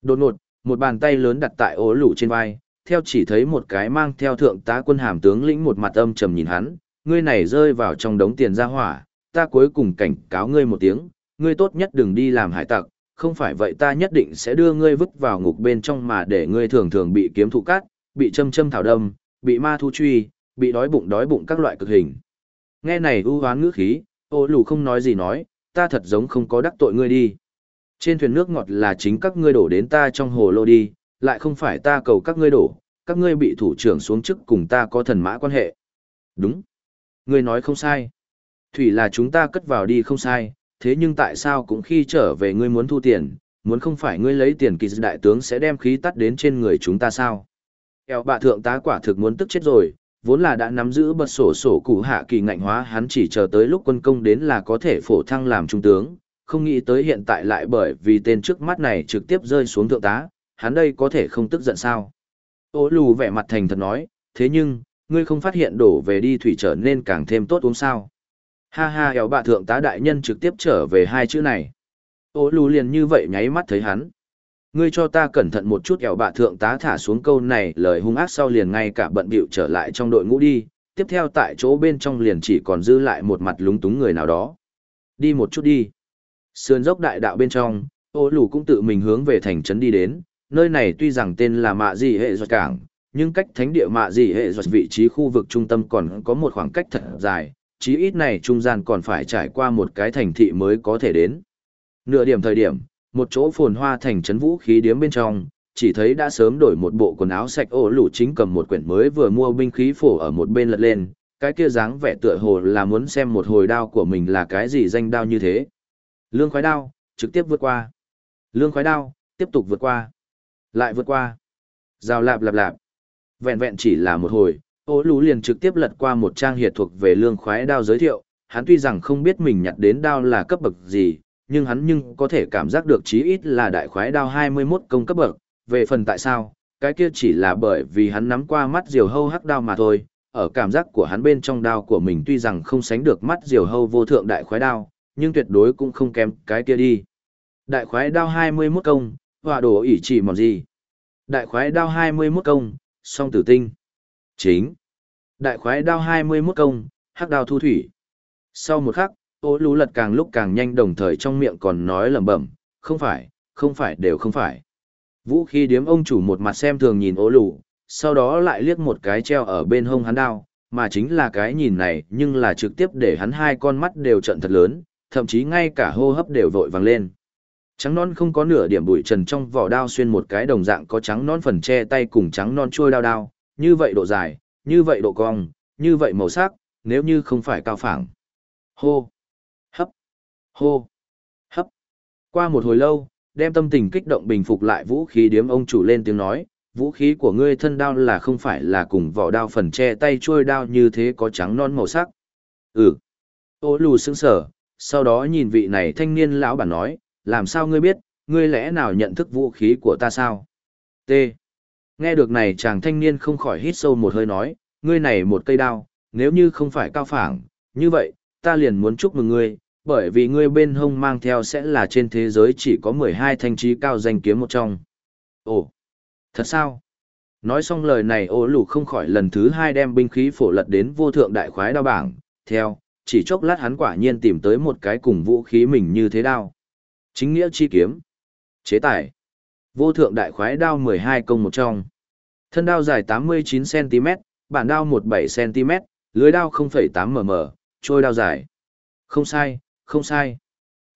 Speaker 1: Đột ngột, một bàn tay lớn đặt tại Ổ Lụ trên vai, theo chỉ thấy một cái mang theo thượng tá quân hàm tướng lĩnh một mặt âm trầm nhìn hắn, ngươi này rơi vào trong đống tiền ra hỏa, ta cuối cùng cảnh cáo ngươi một tiếng, ngươi tốt nhất đừng đi làm hải tặc, không phải vậy ta nhất định sẽ đưa ngươi vứt vào ngục bên trong mà để ngươi thường thường bị kiếm thụ cát, bị châm châm thảo đâm, bị ma thu truy, bị đói bụng đói bụng các loại cực hình. Nghe này ưu hoán ngữ khí, ô lù không nói gì nói, ta thật giống không có đắc tội ngươi đi. Trên thuyền nước ngọt là chính các ngươi đổ đến ta trong hồ lô đi, lại không phải ta cầu các ngươi đổ, các ngươi bị thủ trưởng xuống chức cùng ta có thần mã quan hệ. Đúng. Ngươi nói không sai. Thủy là chúng ta cất vào đi không sai, thế nhưng tại sao cũng khi trở về ngươi muốn thu tiền, muốn không phải ngươi lấy tiền kỳ đại tướng sẽ đem khí tắt đến trên người chúng ta sao? Eo bạ thượng tá quả thực muốn tức chết rồi, vốn là đã nắm giữ bật sổ sổ cụ hạ kỳ ngạnh hóa hắn chỉ chờ tới lúc quân công đến là có thể phổ thăng làm trung tướng, không nghĩ tới hiện tại lại bởi vì tên trước mắt này trực tiếp rơi xuống thượng tá, hắn đây có thể không tức giận sao? Ô lù vẻ mặt thành thật nói, thế nhưng, ngươi không phát hiện đổ về đi thủy trở nên càng thêm tốt uống sao? Ha ha éo bạ thượng tá đại nhân trực tiếp trở về hai chữ này. Ô lù liền như vậy nháy mắt thấy hắn. Ngươi cho ta cẩn thận một chút éo bạ thượng tá thả xuống câu này lời hung ác sau liền ngay cả bận bịu trở lại trong đội ngũ đi. Tiếp theo tại chỗ bên trong liền chỉ còn dư lại một mặt lúng túng người nào đó. Đi một chút đi. Sườn dốc đại đạo bên trong, ô lù cũng tự mình hướng về thành trấn đi đến. Nơi này tuy rằng tên là mạ gì hệ giọt cảng, nhưng cách thánh địa mạ gì hệ giọt vị trí khu vực trung tâm còn có một khoảng cách thật dài chí ít này trung gian còn phải trải qua một cái thành thị mới có thể đến. Nửa điểm thời điểm, một chỗ phồn hoa thành trấn vũ khí điếm bên trong, chỉ thấy đã sớm đổi một bộ quần áo sạch ổ lũ chính cầm một quyển mới vừa mua binh khí phổ ở một bên lật lên, cái kia dáng vẻ tựa hồ là muốn xem một hồi đao của mình là cái gì danh đao như thế. Lương khoái đao, trực tiếp vượt qua. Lương khoái đao, tiếp tục vượt qua. Lại vượt qua. Rào lạp lạp lạp. Vẹn vẹn chỉ là một hồi, ô lú liền trực tiếp lật qua một trang hiệt thuộc về lương khoái đao giới thiệu, hắn tuy rằng không biết mình nhặt đến đao là cấp bậc gì, nhưng hắn nhưng có thể cảm giác được chí ít là đại khoái đao 21 công cấp bậc. Về phần tại sao, cái kia chỉ là bởi vì hắn nắm qua mắt diều hâu hắc đao mà thôi. Ở cảm giác của hắn bên trong đao của mình tuy rằng không sánh được mắt diều hâu vô thượng đại khoái đao, nhưng tuyệt đối cũng không kém cái kia đi. Đại khoái đao 21 công, họa đồ ỷ chỉ mòn gì? Đại khoái đao 21 công, song tử tinh. Chính. Đại khoái đao 21 công, hắc đao thu thủy. Sau một khắc, ô lú lật càng lúc càng nhanh đồng thời trong miệng còn nói lẩm bẩm, không phải, không phải đều không phải. Vũ khí điếm ông chủ một mặt xem thường nhìn ô lù, sau đó lại liếc một cái treo ở bên hông hắn đao, mà chính là cái nhìn này nhưng là trực tiếp để hắn hai con mắt đều trận thật lớn, thậm chí ngay cả hô hấp đều vội vàng lên. Trắng non không có nửa điểm bụi trần trong vỏ đao xuyên một cái đồng dạng có trắng non phần che tay cùng trắng non trôi đao đao, như vậy độ dài, như vậy độ cong, như vậy màu sắc, nếu như không phải cao phẳng. Hô, hấp, hô, hấp. Qua một hồi lâu, đem tâm tình kích động bình phục lại vũ khí điếm ông chủ lên tiếng nói, vũ khí của ngươi thân đao là không phải là cùng vỏ đao phần che tay trôi đao như thế có trắng non màu sắc. Ừ. Ô lù sững sở, sau đó nhìn vị này thanh niên lão bản nói, làm sao ngươi biết, ngươi lẽ nào nhận thức vũ khí của ta sao? T. Nghe được này chàng thanh niên không khỏi hít sâu một hơi nói, ngươi này một cây đao, nếu như không phải cao phảng, như vậy, ta liền muốn chúc mừng ngươi, bởi vì ngươi bên hông mang theo sẽ là trên thế giới chỉ có 12 thanh trí cao danh kiếm một trong. Ồ, thật sao? Nói xong lời này ô lù không khỏi lần thứ hai đem binh khí phổ lật đến vô thượng đại khoái đao bảng, theo, chỉ chốc lát hắn quả nhiên tìm tới một cái cùng vũ khí mình như thế đao. Chính nghĩa chi kiếm. Chế tài. Vô thượng đại khoái đao 12 công một trong. Thân đao dài 89cm, bản đao 17cm, lưới đao 0,8mm, trôi đao dài. Không sai, không sai.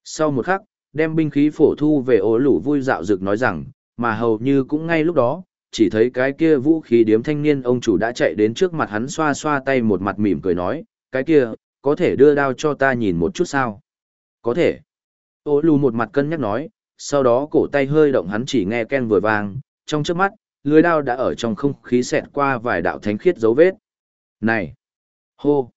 Speaker 1: Sau một khắc, đem binh khí phổ thu về ố lũ vui dạo dực nói rằng, mà hầu như cũng ngay lúc đó, chỉ thấy cái kia vũ khí điếm thanh niên ông chủ đã chạy đến trước mặt hắn xoa xoa tay một mặt mỉm cười nói, cái kia, có thể đưa đao cho ta nhìn một chút sao? Có thể. Ô lù một mặt cân nhắc nói, sau đó cổ tay hơi động hắn chỉ nghe ken vừa vang, trong trước mắt, lưới đao đã ở trong không khí xẹt qua vài đạo thánh khiết dấu vết. Này! Hô!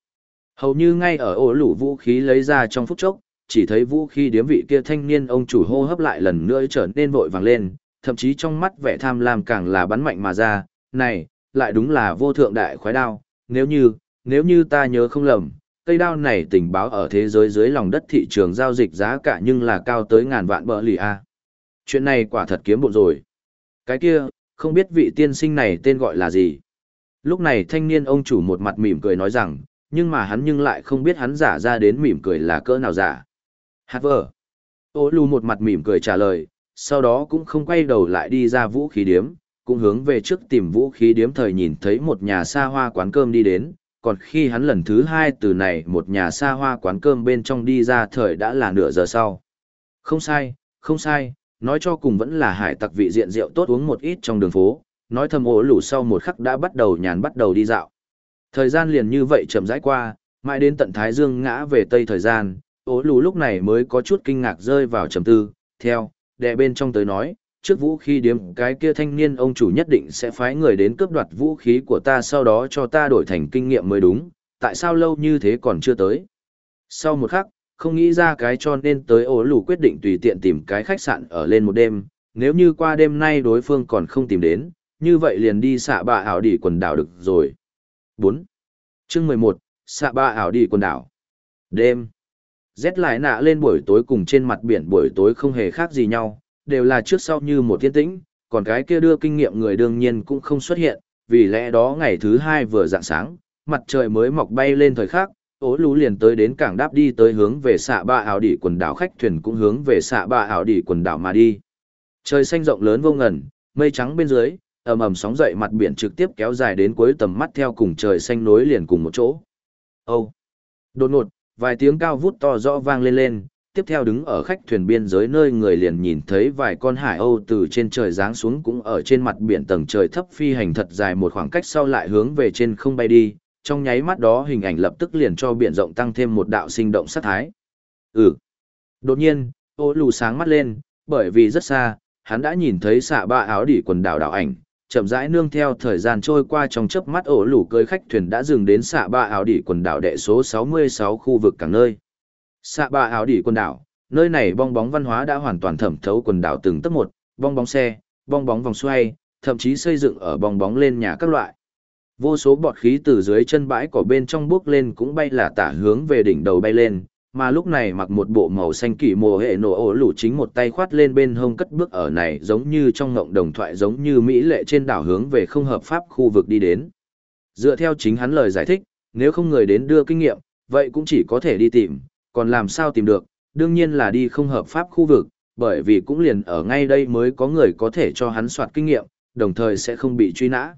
Speaker 1: Hầu như ngay ở ổ lũ vũ khí lấy ra trong phút chốc, chỉ thấy vũ khí điếm vị kia thanh niên ông chủ hô hấp lại lần nữa trở nên vội vàng lên, thậm chí trong mắt vẻ tham lam càng là bắn mạnh mà ra, này, lại đúng là vô thượng đại khoái đao, nếu như, nếu như ta nhớ không lầm, cây đao này tình báo ở thế giới dưới lòng đất thị trường giao dịch giá cả nhưng là cao tới ngàn vạn bờ lì a. Chuyện này quả thật kiếm bộn rồi. Cái kia, không biết vị tiên sinh này tên gọi là gì. Lúc này thanh niên ông chủ một mặt mỉm cười nói rằng, nhưng mà hắn nhưng lại không biết hắn giả ra đến mỉm cười là cỡ nào giả. Hát vờ. Ô lù một mặt mỉm cười trả lời, sau đó cũng không quay đầu lại đi ra vũ khí điếm, cũng hướng về trước tìm vũ khí điếm thời nhìn thấy một nhà xa hoa quán cơm đi đến, còn khi hắn lần thứ hai từ này một nhà xa hoa quán cơm bên trong đi ra thời đã là nửa giờ sau. Không sai, không sai, nói cho cùng vẫn là hải tặc vị diện rượu tốt uống một ít trong đường phố, nói thầm ố lủ sau một khắc đã bắt đầu nhàn bắt đầu đi dạo. Thời gian liền như vậy chậm rãi qua, mãi đến tận Thái Dương ngã về Tây thời gian, ố lủ lúc này mới có chút kinh ngạc rơi vào trầm tư, theo, đệ bên trong tới nói, trước vũ khí điếm cái kia thanh niên ông chủ nhất định sẽ phái người đến cướp đoạt vũ khí của ta sau đó cho ta đổi thành kinh nghiệm mới đúng, tại sao lâu như thế còn chưa tới. Sau một khắc, không nghĩ ra cái cho nên tới ổ lù quyết định tùy tiện tìm cái khách sạn ở lên một đêm, nếu như qua đêm nay đối phương còn không tìm đến, như vậy liền đi xạ bạ ảo đỉ quần đảo được rồi. 4. chương 11, xạ bạ ảo đỉ quần đảo. Đêm. Rét lại nạ lên buổi tối cùng trên mặt biển buổi tối không hề khác gì nhau, đều là trước sau như một thiên tĩnh, còn cái kia đưa kinh nghiệm người đương nhiên cũng không xuất hiện, vì lẽ đó ngày thứ hai vừa dạng sáng, mặt trời mới mọc bay lên thời khắc, ố lú liền tới đến cảng đáp đi tới hướng về xạ ba ảo đỉ quần đảo khách thuyền cũng hướng về xạ ba ảo đỉ quần đảo mà đi. Trời xanh rộng lớn vô ngần, mây trắng bên dưới, ầm ầm sóng dậy mặt biển trực tiếp kéo dài đến cuối tầm mắt theo cùng trời xanh nối liền cùng một chỗ. Âu! Đột ngột, vài tiếng cao vút to rõ vang lên lên, tiếp theo đứng ở khách thuyền biên giới nơi người liền nhìn thấy vài con hải âu từ trên trời giáng xuống cũng ở trên mặt biển tầng trời thấp phi hành thật dài một khoảng cách sau lại hướng về trên không bay đi, trong nháy mắt đó hình ảnh lập tức liền cho biển rộng tăng thêm một đạo sinh động sát thái. Ừ. Đột nhiên, ô lù sáng mắt lên, bởi vì rất xa, hắn đã nhìn thấy xạ ba áo đỉ quần đảo đảo ảnh, chậm rãi nương theo thời gian trôi qua trong chớp mắt ổ lù cưới khách thuyền đã dừng đến xạ ba áo đỉ quần đảo đệ số 66 khu vực cảng nơi. Xạ ba áo đỉ quần đảo, nơi này bong bóng văn hóa đã hoàn toàn thẩm thấu quần đảo từng tấc một, bong bóng xe, bong bóng vòng xoay, thậm chí xây dựng ở bong bóng lên nhà các loại. Vô số bọt khí từ dưới chân bãi cỏ bên trong bước lên cũng bay là tả hướng về đỉnh đầu bay lên, mà lúc này mặc một bộ màu xanh kỳ mồ hệ nổ ổ lũ chính một tay khoát lên bên hông cất bước ở này giống như trong ngộng đồng thoại giống như Mỹ lệ trên đảo hướng về không hợp pháp khu vực đi đến. Dựa theo chính hắn lời giải thích, nếu không người đến đưa kinh nghiệm, vậy cũng chỉ có thể đi tìm, còn làm sao tìm được, đương nhiên là đi không hợp pháp khu vực, bởi vì cũng liền ở ngay đây mới có người có thể cho hắn soạt kinh nghiệm, đồng thời sẽ không bị truy nã.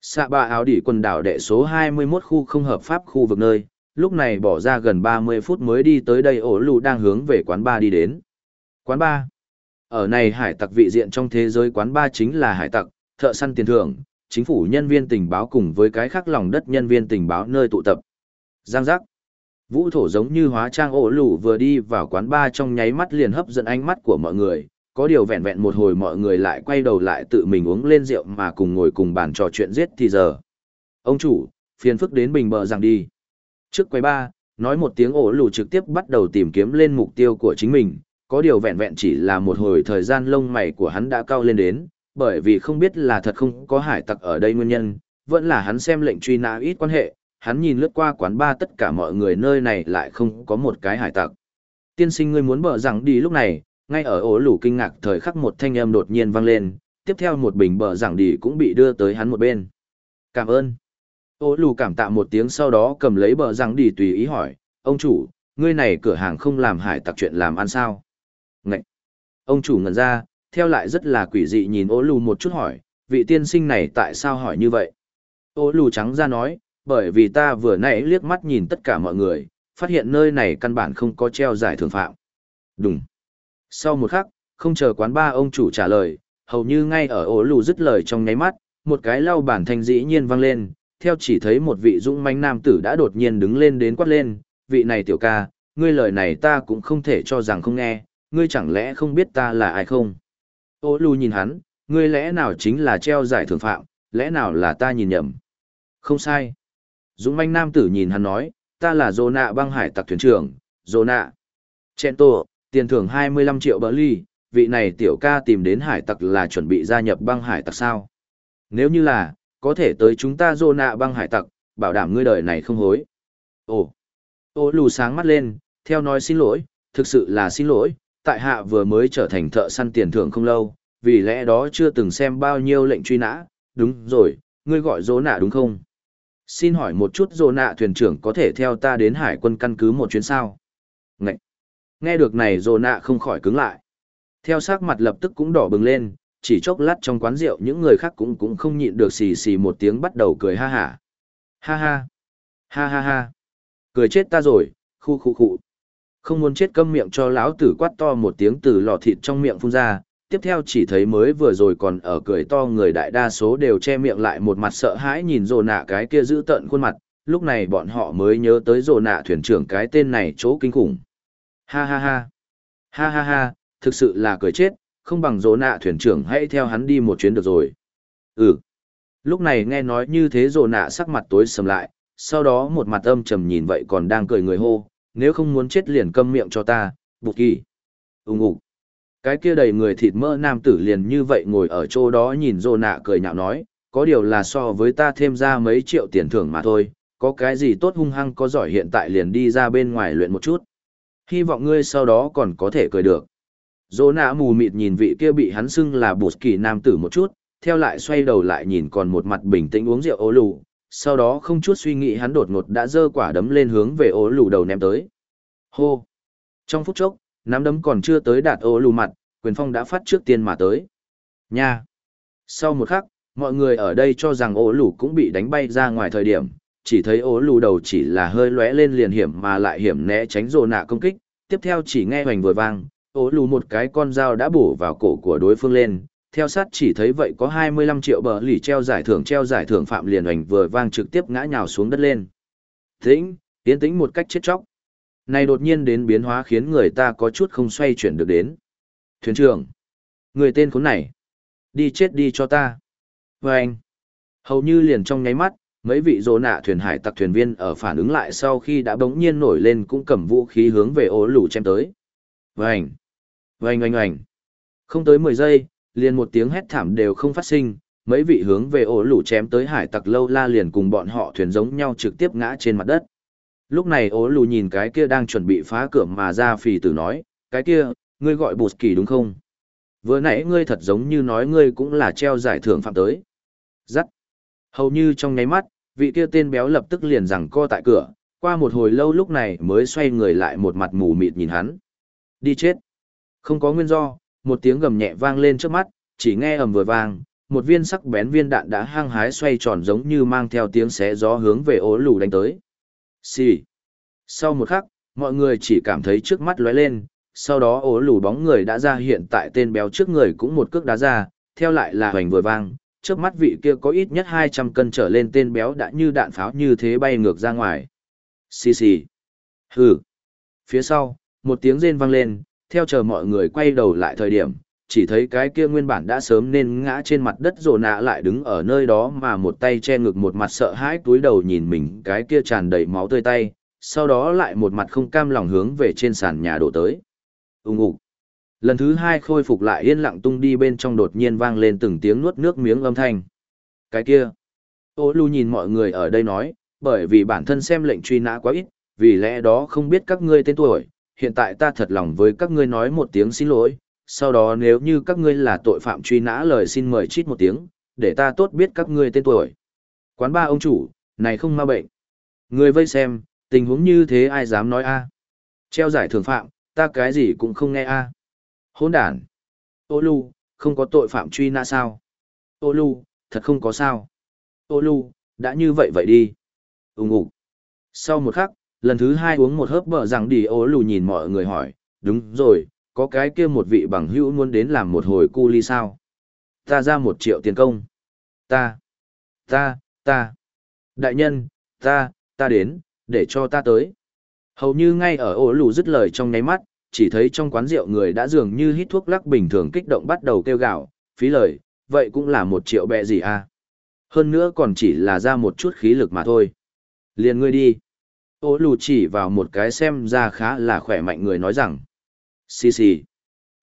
Speaker 1: Xạ ba áo đỉ quần đảo đệ số 21 khu không hợp pháp khu vực nơi, lúc này bỏ ra gần 30 phút mới đi tới đây ổ lù đang hướng về quán ba đi đến. Quán ba. Ở này hải tặc vị diện trong thế giới quán ba chính là hải tặc, thợ săn tiền thưởng, chính phủ nhân viên tình báo cùng với cái khác lòng đất nhân viên tình báo nơi tụ tập. Giang giác. Vũ thổ giống như hóa trang ổ lù vừa đi vào quán ba trong nháy mắt liền hấp dẫn ánh mắt của mọi người, có điều vẹn vẹn một hồi mọi người lại quay đầu lại tự mình uống lên rượu mà cùng ngồi cùng bàn trò chuyện giết thì giờ. Ông chủ, phiền phức đến bình bờ rằng đi. Trước quay ba, nói một tiếng ổ lù trực tiếp bắt đầu tìm kiếm lên mục tiêu của chính mình, có điều vẹn vẹn chỉ là một hồi thời gian lông mày của hắn đã cao lên đến, bởi vì không biết là thật không có hải tặc ở đây nguyên nhân, vẫn là hắn xem lệnh truy nã ít quan hệ, hắn nhìn lướt qua quán ba tất cả mọi người nơi này lại không có một cái hải tặc. Tiên sinh ngươi muốn bờ rằng đi lúc này, ngay ở ổ lù kinh ngạc thời khắc một thanh âm đột nhiên vang lên, tiếp theo một bình bờ rằng đi cũng bị đưa tới hắn một bên. Cảm ơn. Ổ lù cảm tạ một tiếng sau đó cầm lấy bờ rằng đi tùy ý hỏi, ông chủ, ngươi này cửa hàng không làm hải tặc chuyện làm ăn sao? Ngậy! Ông chủ ngẩn ra, theo lại rất là quỷ dị nhìn ố lù một chút hỏi, vị tiên sinh này tại sao hỏi như vậy? Ố lù trắng ra nói, bởi vì ta vừa nãy liếc mắt nhìn tất cả mọi người, phát hiện nơi này căn bản không có treo giải thưởng phạm. Đúng. Sau một khắc, không chờ quán ba ông chủ trả lời, hầu như ngay ở ổ lù dứt lời trong nháy mắt, một cái lau bản thanh dĩ nhiên vang lên, theo chỉ thấy một vị dũng manh nam tử đã đột nhiên đứng lên đến quát lên, vị này tiểu ca, ngươi lời này ta cũng không thể cho rằng không nghe, ngươi chẳng lẽ không biết ta là ai không? Ô lù nhìn hắn, ngươi lẽ nào chính là treo giải thưởng phạm, lẽ nào là ta nhìn nhầm? Không sai. Dũng manh nam tử nhìn hắn nói, ta là dô nạ băng hải tặc thuyền trưởng, dô nạ. Chẹn tổ, tiền thưởng 25 triệu bỡ ly, vị này tiểu ca tìm đến hải tặc là chuẩn bị gia nhập băng hải tặc sao? Nếu như là, có thể tới chúng ta dô nạ băng hải tặc, bảo đảm ngươi đời này không hối. Ồ, ô lù sáng mắt lên, theo nói xin lỗi, thực sự là xin lỗi, tại hạ vừa mới trở thành thợ săn tiền thưởng không lâu, vì lẽ đó chưa từng xem bao nhiêu lệnh truy nã, đúng rồi, ngươi gọi Dô nạ đúng không? Xin hỏi một chút dồ nạ thuyền trưởng có thể theo ta đến hải quân căn cứ một chuyến sao? Ngậy! Nghe được này dồ nạ không khỏi cứng lại. Theo sắc mặt lập tức cũng đỏ bừng lên, chỉ chốc lát trong quán rượu những người khác cũng cũng không nhịn được xì xì một tiếng bắt đầu cười ha hả. Ha ha! Ha ha ha! Cười chết ta rồi, khu khu khu. Không muốn chết câm miệng cho lão tử quát to một tiếng từ lò thịt trong miệng phun ra, tiếp theo chỉ thấy mới vừa rồi còn ở cười to người đại đa số đều che miệng lại một mặt sợ hãi nhìn rồ nạ cái kia giữ tận khuôn mặt, lúc này bọn họ mới nhớ tới rồ nạ thuyền trưởng cái tên này chỗ kinh khủng. Ha ha ha! Ha ha ha, thực sự là cười chết, không bằng rồ nạ thuyền trưởng hãy theo hắn đi một chuyến được rồi. Ừ. Lúc này nghe nói như thế rồ nạ sắc mặt tối sầm lại, sau đó một mặt âm trầm nhìn vậy còn đang cười người hô, nếu không muốn chết liền câm miệng cho ta, bụt kỳ. Úng ủng. Cái kia đầy người thịt mỡ nam tử liền như vậy ngồi ở chỗ đó nhìn rồ nạ cười nhạo nói, có điều là so với ta thêm ra mấy triệu tiền thưởng mà thôi, có cái gì tốt hung hăng có giỏi hiện tại liền đi ra bên ngoài luyện một chút. Hy vọng ngươi sau đó còn có thể cười được. Rô nạ mù mịt nhìn vị kia bị hắn xưng là bụt kỳ nam tử một chút, theo lại xoay đầu lại nhìn còn một mặt bình tĩnh uống rượu ô lù, sau đó không chút suy nghĩ hắn đột ngột đã giơ quả đấm lên hướng về ô lù đầu ném tới. Hô! Trong phút chốc, nắm đấm còn chưa tới đạt ố lù mặt, quyền phong đã phát trước tiên mà tới. Nha! Sau một khắc, mọi người ở đây cho rằng ố lù cũng bị đánh bay ra ngoài thời điểm, chỉ thấy ố lù đầu chỉ là hơi lóe lên liền hiểm mà lại hiểm né tránh rồ nạ công kích, tiếp theo chỉ nghe hoành vừa vang, ố lù một cái con dao đã bổ vào cổ của đối phương lên, theo sát chỉ thấy vậy có 25 triệu bờ lì treo giải thưởng treo giải thưởng phạm liền hoành vừa vang trực tiếp ngã nhào xuống đất lên. Tĩnh, tiến tĩnh một cách chết chóc. Này đột nhiên đến biến hóa khiến người ta có chút không xoay chuyển được đến. Thuyền trưởng, người tên khốn này, đi chết đi cho ta. Và anh, hầu như liền trong nháy mắt, mấy vị dỗ nạ thuyền hải tặc thuyền viên ở phản ứng lại sau khi đã bỗng nhiên nổi lên cũng cầm vũ khí hướng về ố lù chém tới. Vành, vành oanh oanh. Không tới 10 giây, liền một tiếng hét thảm đều không phát sinh, mấy vị hướng về ổ lũ chém tới hải tặc lâu la liền cùng bọn họ thuyền giống nhau trực tiếp ngã trên mặt đất. Lúc này ố lù nhìn cái kia đang chuẩn bị phá cửa mà ra phì tử nói, cái kia, ngươi gọi bột kỳ đúng không? Vừa nãy ngươi thật giống như nói ngươi cũng là treo giải thưởng phạm tới. Giắt. Hầu như trong nháy mắt, vị kia tên béo lập tức liền rằng co tại cửa, qua một hồi lâu lúc này mới xoay người lại một mặt mù mịt nhìn hắn. Đi chết. Không có nguyên do, một tiếng gầm nhẹ vang lên trước mắt, chỉ nghe ầm vừa vang, một viên sắc bén viên đạn đã hăng hái xoay tròn giống như mang theo tiếng xé gió hướng về ố lù đánh tới. Xì. Sau một khắc, mọi người chỉ cảm thấy trước mắt lóe lên, sau đó ố lù bóng người đã ra hiện tại tên béo trước người cũng một cước đá ra, theo lại là hoành vừa vang, trước mắt vị kia có ít nhất 200 cân trở lên tên béo đã như đạn pháo như thế bay ngược ra ngoài. Xì xì. Hừ. Phía sau, một tiếng rên vang lên, theo chờ mọi người quay đầu lại thời điểm, chỉ thấy cái kia nguyên bản đã sớm nên ngã trên mặt đất rồ nạ lại đứng ở nơi đó mà một tay che ngực một mặt sợ hãi túi đầu nhìn mình cái kia tràn đầy máu tươi tay, sau đó lại một mặt không cam lòng hướng về trên sàn nhà đổ tới. Úng ục. Lần thứ hai khôi phục lại yên lặng tung đi bên trong đột nhiên vang lên từng tiếng nuốt nước miếng âm thanh. Cái kia. Ô lưu nhìn mọi người ở đây nói, bởi vì bản thân xem lệnh truy nã quá ít, vì lẽ đó không biết các ngươi tên tuổi, hiện tại ta thật lòng với các ngươi nói một tiếng xin lỗi, sau đó nếu như các ngươi là tội phạm truy nã lời xin mời chít một tiếng, để ta tốt biết các ngươi tên tuổi. Quán ba ông chủ, này không ma bệnh. Người vây xem, tình huống như thế ai dám nói a? Treo giải thưởng phạm, ta cái gì cũng không nghe a. Hỗn đản. Ô lu, không có tội phạm truy nã sao? Ô lu, thật không có sao. Ô lu, đã như vậy vậy đi. Úng ủ. Sau một khắc, lần thứ hai uống một hớp bờ rằng đi ô lù nhìn mọi người hỏi, đúng rồi, có cái kia một vị bằng hữu muốn đến làm một hồi cu ly sao? Ta ra một triệu tiền công. Ta, ta, ta. Đại nhân, ta, ta đến, để cho ta tới. Hầu như ngay ở ổ lù dứt lời trong nháy mắt, chỉ thấy trong quán rượu người đã dường như hít thuốc lắc bình thường kích động bắt đầu kêu gạo, phí lời, vậy cũng là một triệu bẹ gì à? Hơn nữa còn chỉ là ra một chút khí lực mà thôi. Liền ngươi đi. Ô lù chỉ vào một cái xem ra khá là khỏe mạnh người nói rằng. Xì xì.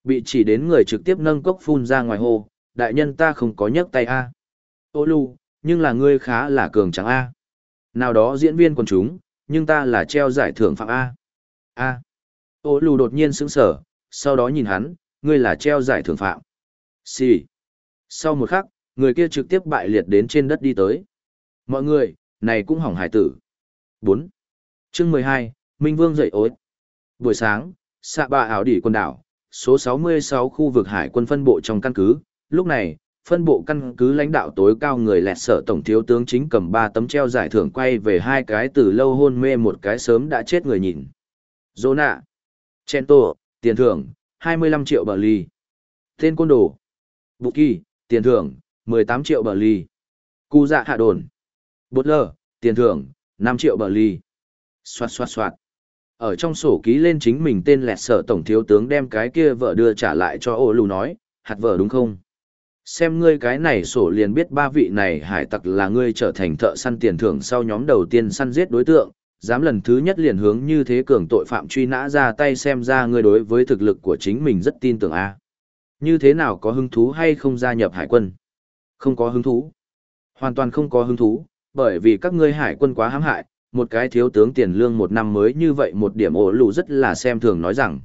Speaker 1: Bị chỉ đến người trực tiếp nâng cốc phun ra ngoài hồ, đại nhân ta không có nhấc tay a. Ô lù, nhưng là ngươi khá là cường trắng a. Nào đó diễn viên quần chúng, nhưng ta là treo giải thưởng phạm a. A. Ô lù đột nhiên sững sở, sau đó nhìn hắn, ngươi là treo giải thưởng phạm. Xì. Sau một khắc, người kia trực tiếp bại liệt đến trên đất đi tới. Mọi người, này cũng hỏng hải tử. 4. chương 12, Minh Vương dậy ối. Buổi sáng, xạ bạ ảo đỉ quần đảo, số 66 khu vực hải quân phân bộ trong căn cứ. Lúc này, phân bộ căn cứ lãnh đạo tối cao người lẹt sở tổng thiếu tướng chính cầm ba tấm treo giải thưởng quay về hai cái từ lâu hôn mê một cái sớm đã chết người nhìn. Dô nạ. Chen tổ, tiền thưởng, 25 triệu bờ ly. Tên côn đồ. Bục kỳ, tiền thưởng, 18 triệu bờ ly. Cụ dạ hạ đồn. Bột lờ, tiền thưởng, 5 triệu bờ ly. Xoạt xoạt xoạt. Ở trong sổ ký lên chính mình tên lẹt sở tổng thiếu tướng đem cái kia vợ đưa trả lại cho ô lù nói, hạt vợ đúng không? Xem ngươi cái này sổ liền biết ba vị này hải tặc là ngươi trở thành thợ săn tiền thưởng sau nhóm đầu tiên săn giết đối tượng, dám lần thứ nhất liền hướng như thế cường tội phạm truy nã ra tay xem ra ngươi đối với thực lực của chính mình rất tin tưởng a. Như thế nào có hứng thú hay không gia nhập hải quân? Không có hứng thú. Hoàn toàn không có hứng thú, bởi vì các ngươi hải quân quá hãm hại, một cái thiếu tướng tiền lương một năm mới như vậy một điểm ổ lù rất là xem thường nói rằng.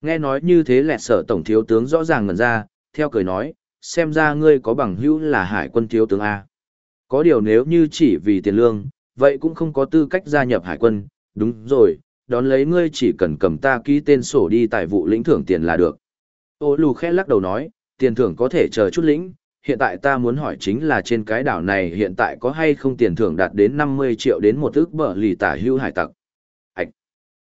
Speaker 1: Nghe nói như thế lẹt sở tổng thiếu tướng rõ ràng ngần ra, theo cười nói, xem ra ngươi có bằng hữu là hải quân thiếu tướng A. Có điều nếu như chỉ vì tiền lương, vậy cũng không có tư cách gia nhập hải quân, đúng rồi, đón lấy ngươi chỉ cần cầm ta ký tên sổ đi tài vụ lĩnh thưởng tiền là được. Ô lù khẽ lắc đầu nói, tiền thưởng có thể chờ chút lĩnh, hiện tại ta muốn hỏi chính là trên cái đảo này hiện tại có hay không tiền thưởng đạt đến 50 triệu đến một ước bờ lì tả hưu hải tặc. Ảch!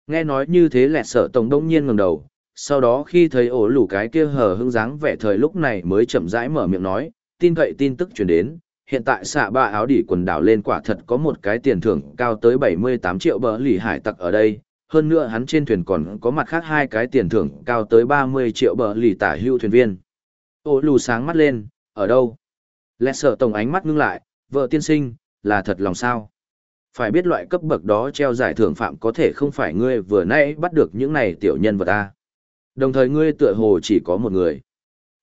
Speaker 1: Nghe nói như thế lẹt sợ tổng đông nhiên ngẩng đầu, sau đó khi thấy ổ lù cái kia hờ hững dáng vẻ thời lúc này mới chậm rãi mở miệng nói, tin cậy tin tức truyền đến, hiện tại xạ ba áo đỉ quần đảo lên quả thật có một cái tiền thưởng cao tới 78 triệu bờ lì hải tặc ở đây, hơn nữa hắn trên thuyền còn có mặt khác hai cái tiền thưởng cao tới 30 triệu bờ lì tả hưu thuyền viên. Ô lù sáng mắt lên, ở đâu? Lẹ sợ tổng ánh mắt ngưng lại, vợ tiên sinh, là thật lòng sao? Phải biết loại cấp bậc đó treo giải thưởng phạm có thể không phải ngươi vừa nãy bắt được những này tiểu nhân vật ta. Đồng thời ngươi tựa hồ chỉ có một người.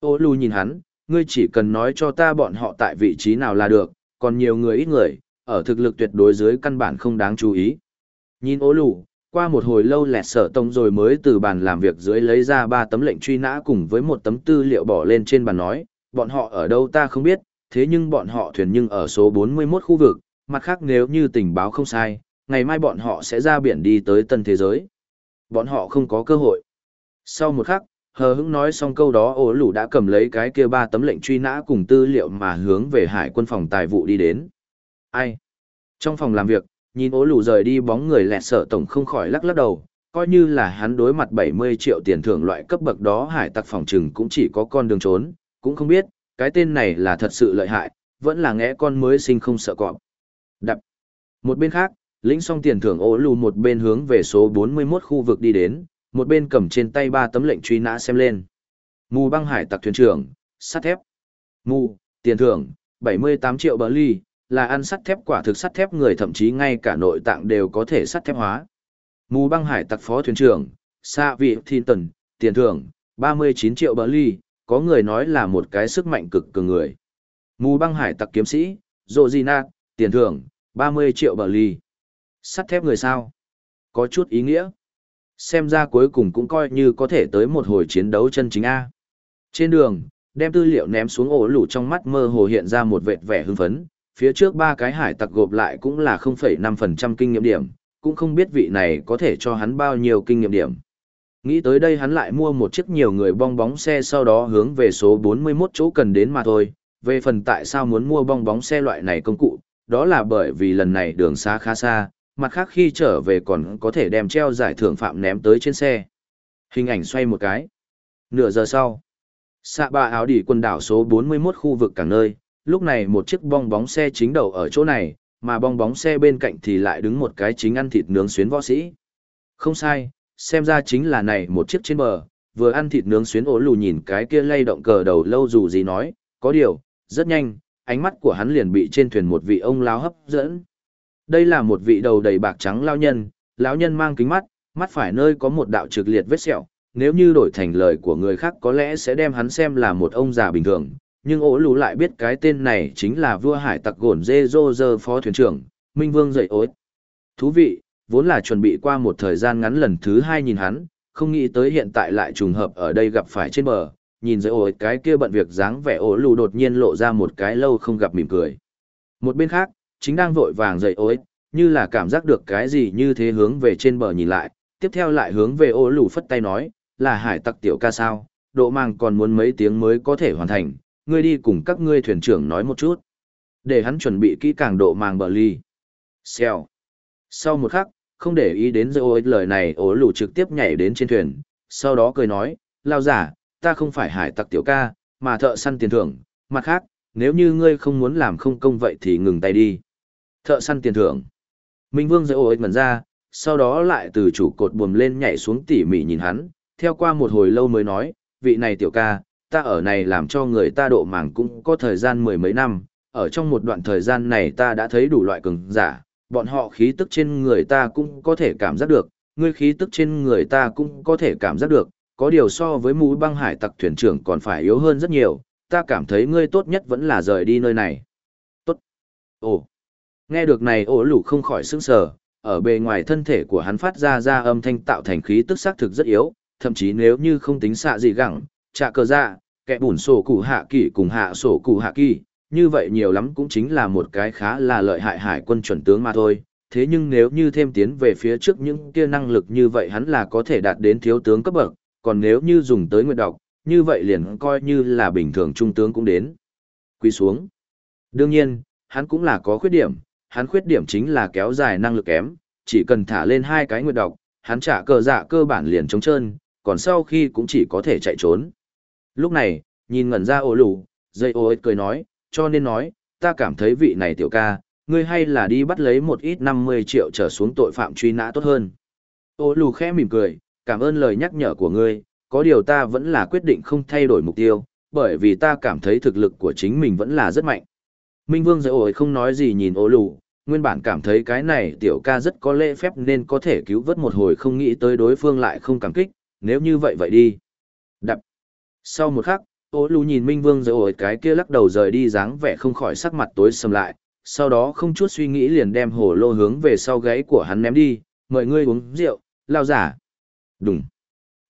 Speaker 1: Ô lù nhìn hắn, ngươi chỉ cần nói cho ta bọn họ tại vị trí nào là được, còn nhiều người ít người, ở thực lực tuyệt đối dưới căn bản không đáng chú ý. Nhìn ô lù, qua một hồi lâu lẹt sở tông rồi mới từ bàn làm việc dưới lấy ra ba tấm lệnh truy nã cùng với một tấm tư liệu bỏ lên trên bàn nói, bọn họ ở đâu ta không biết, thế nhưng bọn họ thuyền nhưng ở số 41 khu vực, mặt khác nếu như tình báo không sai, ngày mai bọn họ sẽ ra biển đi tới tân thế giới. Bọn họ không có cơ hội. Sau một khắc, hờ hững nói xong câu đó ổ lũ đã cầm lấy cái kia ba tấm lệnh truy nã cùng tư liệu mà hướng về hải quân phòng tài vụ đi đến. Ai? Trong phòng làm việc, nhìn ố lũ rời đi bóng người lẹt sợ tổng không khỏi lắc lắc đầu, coi như là hắn đối mặt 70 triệu tiền thưởng loại cấp bậc đó hải tặc phòng trừng cũng chỉ có con đường trốn, cũng không biết, cái tên này là thật sự lợi hại, vẫn là ngẽ con mới sinh không sợ cọp. Đập. Một bên khác, lĩnh xong tiền thưởng ố lù một bên hướng về số 41 khu vực đi đến, một bên cầm trên tay ba tấm lệnh truy nã xem lên. Mù băng hải tặc thuyền trưởng, sắt thép. Mù, tiền thưởng, 78 triệu bờ ly, là ăn sắt thép quả thực sắt thép người thậm chí ngay cả nội tạng đều có thể sắt thép hóa. Mù băng hải tặc phó thuyền trưởng, Sa Vị Thiên Tần, tiền thưởng, 39 triệu bờ ly, có người nói là một cái sức mạnh cực cường người. Mù băng hải tặc kiếm sĩ, rộ gì Nạt, tiền thưởng, 30 triệu bờ ly. Sắt thép người sao? Có chút ý nghĩa. Xem ra cuối cùng cũng coi như có thể tới một hồi chiến đấu chân chính A. Trên đường, đem tư liệu ném xuống ổ lủ trong mắt mơ hồ hiện ra một vệt vẻ hưng phấn, phía trước ba cái hải tặc gộp lại cũng là 0,5% kinh nghiệm điểm, cũng không biết vị này có thể cho hắn bao nhiêu kinh nghiệm điểm. Nghĩ tới đây hắn lại mua một chiếc nhiều người bong bóng xe sau đó hướng về số 41 chỗ cần đến mà thôi. Về phần tại sao muốn mua bong bóng xe loại này công cụ, đó là bởi vì lần này đường xa khá xa, mặt khác khi trở về còn có thể đem treo giải thưởng phạm ném tới trên xe. Hình ảnh xoay một cái. Nửa giờ sau, xạ ba áo đỉ quần đảo số 41 khu vực cảng nơi, lúc này một chiếc bong bóng xe chính đầu ở chỗ này, mà bong bóng xe bên cạnh thì lại đứng một cái chính ăn thịt nướng xuyến võ sĩ. Không sai, xem ra chính là này một chiếc trên bờ, vừa ăn thịt nướng xuyến ố lù nhìn cái kia lay động cờ đầu lâu dù gì nói, có điều, rất nhanh, ánh mắt của hắn liền bị trên thuyền một vị ông lão hấp dẫn. Đây là một vị đầu đầy bạc trắng lao nhân, lão nhân mang kính mắt, mắt phải nơi có một đạo trực liệt vết sẹo, nếu như đổi thành lời của người khác có lẽ sẽ đem hắn xem là một ông già bình thường, nhưng ố lù lại biết cái tên này chính là vua hải tặc gồn dê dô dơ phó thuyền trưởng, Minh Vương dậy ối. Thú vị, vốn là chuẩn bị qua một thời gian ngắn lần thứ hai nhìn hắn, không nghĩ tới hiện tại lại trùng hợp ở đây gặp phải trên bờ, nhìn dưới ổi cái kia bận việc dáng vẻ ổ lù đột nhiên lộ ra một cái lâu không gặp mỉm cười. Một bên khác, chính đang vội vàng dậy ổi, như là cảm giác được cái gì như thế hướng về trên bờ nhìn lại, tiếp theo lại hướng về ổ lù phất tay nói, là hải tặc tiểu ca sao, độ màng còn muốn mấy tiếng mới có thể hoàn thành, ngươi đi cùng các ngươi thuyền trưởng nói một chút. Để hắn chuẩn bị kỹ càng độ màng bờ ly. Xèo. Sau một khắc, không để ý đến dây ối lời này ố lù trực tiếp nhảy đến trên thuyền, sau đó cười nói, lao giả, ta không phải hải tặc tiểu ca, mà thợ săn tiền thưởng, mặt khác, nếu như ngươi không muốn làm không công vậy thì ngừng tay đi. Thợ săn tiền thưởng. Minh Vương dây ích ngẩn ra, sau đó lại từ chủ cột buồm lên nhảy xuống tỉ mỉ nhìn hắn, theo qua một hồi lâu mới nói, vị này tiểu ca, ta ở này làm cho người ta độ màng cũng có thời gian mười mấy năm, ở trong một đoạn thời gian này ta đã thấy đủ loại cường giả, bọn họ khí tức trên người ta cũng có thể cảm giác được, ngươi khí tức trên người ta cũng có thể cảm giác được, có điều so với mũi băng hải tặc thuyền trưởng còn phải yếu hơn rất nhiều, ta cảm thấy ngươi tốt nhất vẫn là rời đi nơi này. Tốt. Ồ. Nghe được này ổ lủ không khỏi sững sờ, ở bề ngoài thân thể của hắn phát ra ra âm thanh tạo thành khí tức xác thực rất yếu, thậm chí nếu như không tính xạ gì gẳng, trả cờ ra kẻ bùn sổ cụ hạ kỳ cùng hạ sổ cụ hạ kỳ, như vậy nhiều lắm cũng chính là một cái khá là lợi hại hải quân chuẩn tướng mà thôi. Thế nhưng nếu như thêm tiến về phía trước những kia năng lực như vậy hắn là có thể đạt đến thiếu tướng cấp bậc, còn nếu như dùng tới nguyệt đọc, như vậy liền coi như là bình thường trung tướng cũng đến. Quy xuống. Đương nhiên, hắn cũng là có khuyết điểm, hắn khuyết điểm chính là kéo dài năng lực kém, chỉ cần thả lên hai cái nguyệt đọc, hắn trả cờ dạ cơ bản liền trống trơn, còn sau khi cũng chỉ có thể chạy trốn. Lúc này, nhìn ngẩn ra ổ lù, dây ô cười nói, cho nên nói, ta cảm thấy vị này tiểu ca, ngươi hay là đi bắt lấy một ít 50 triệu trở xuống tội phạm truy nã tốt hơn. Ô lù khẽ mỉm cười, cảm ơn lời nhắc nhở của ngươi, có điều ta vẫn là quyết định không thay đổi mục tiêu, bởi vì ta cảm thấy thực lực của chính mình vẫn là rất mạnh. Minh Vương dạy ổi không nói gì nhìn ô lù, nguyên bản cảm thấy cái này tiểu ca rất có lễ phép nên có thể cứu vớt một hồi không nghĩ tới đối phương lại không cảm kích, nếu như vậy vậy đi. Đập. Sau một khắc, ô lù nhìn Minh Vương rồi ổi cái kia lắc đầu rời đi dáng vẻ không khỏi sắc mặt tối sầm lại, sau đó không chút suy nghĩ liền đem hồ lô hướng về sau gáy của hắn ném đi, mời ngươi uống rượu, lao giả. Đúng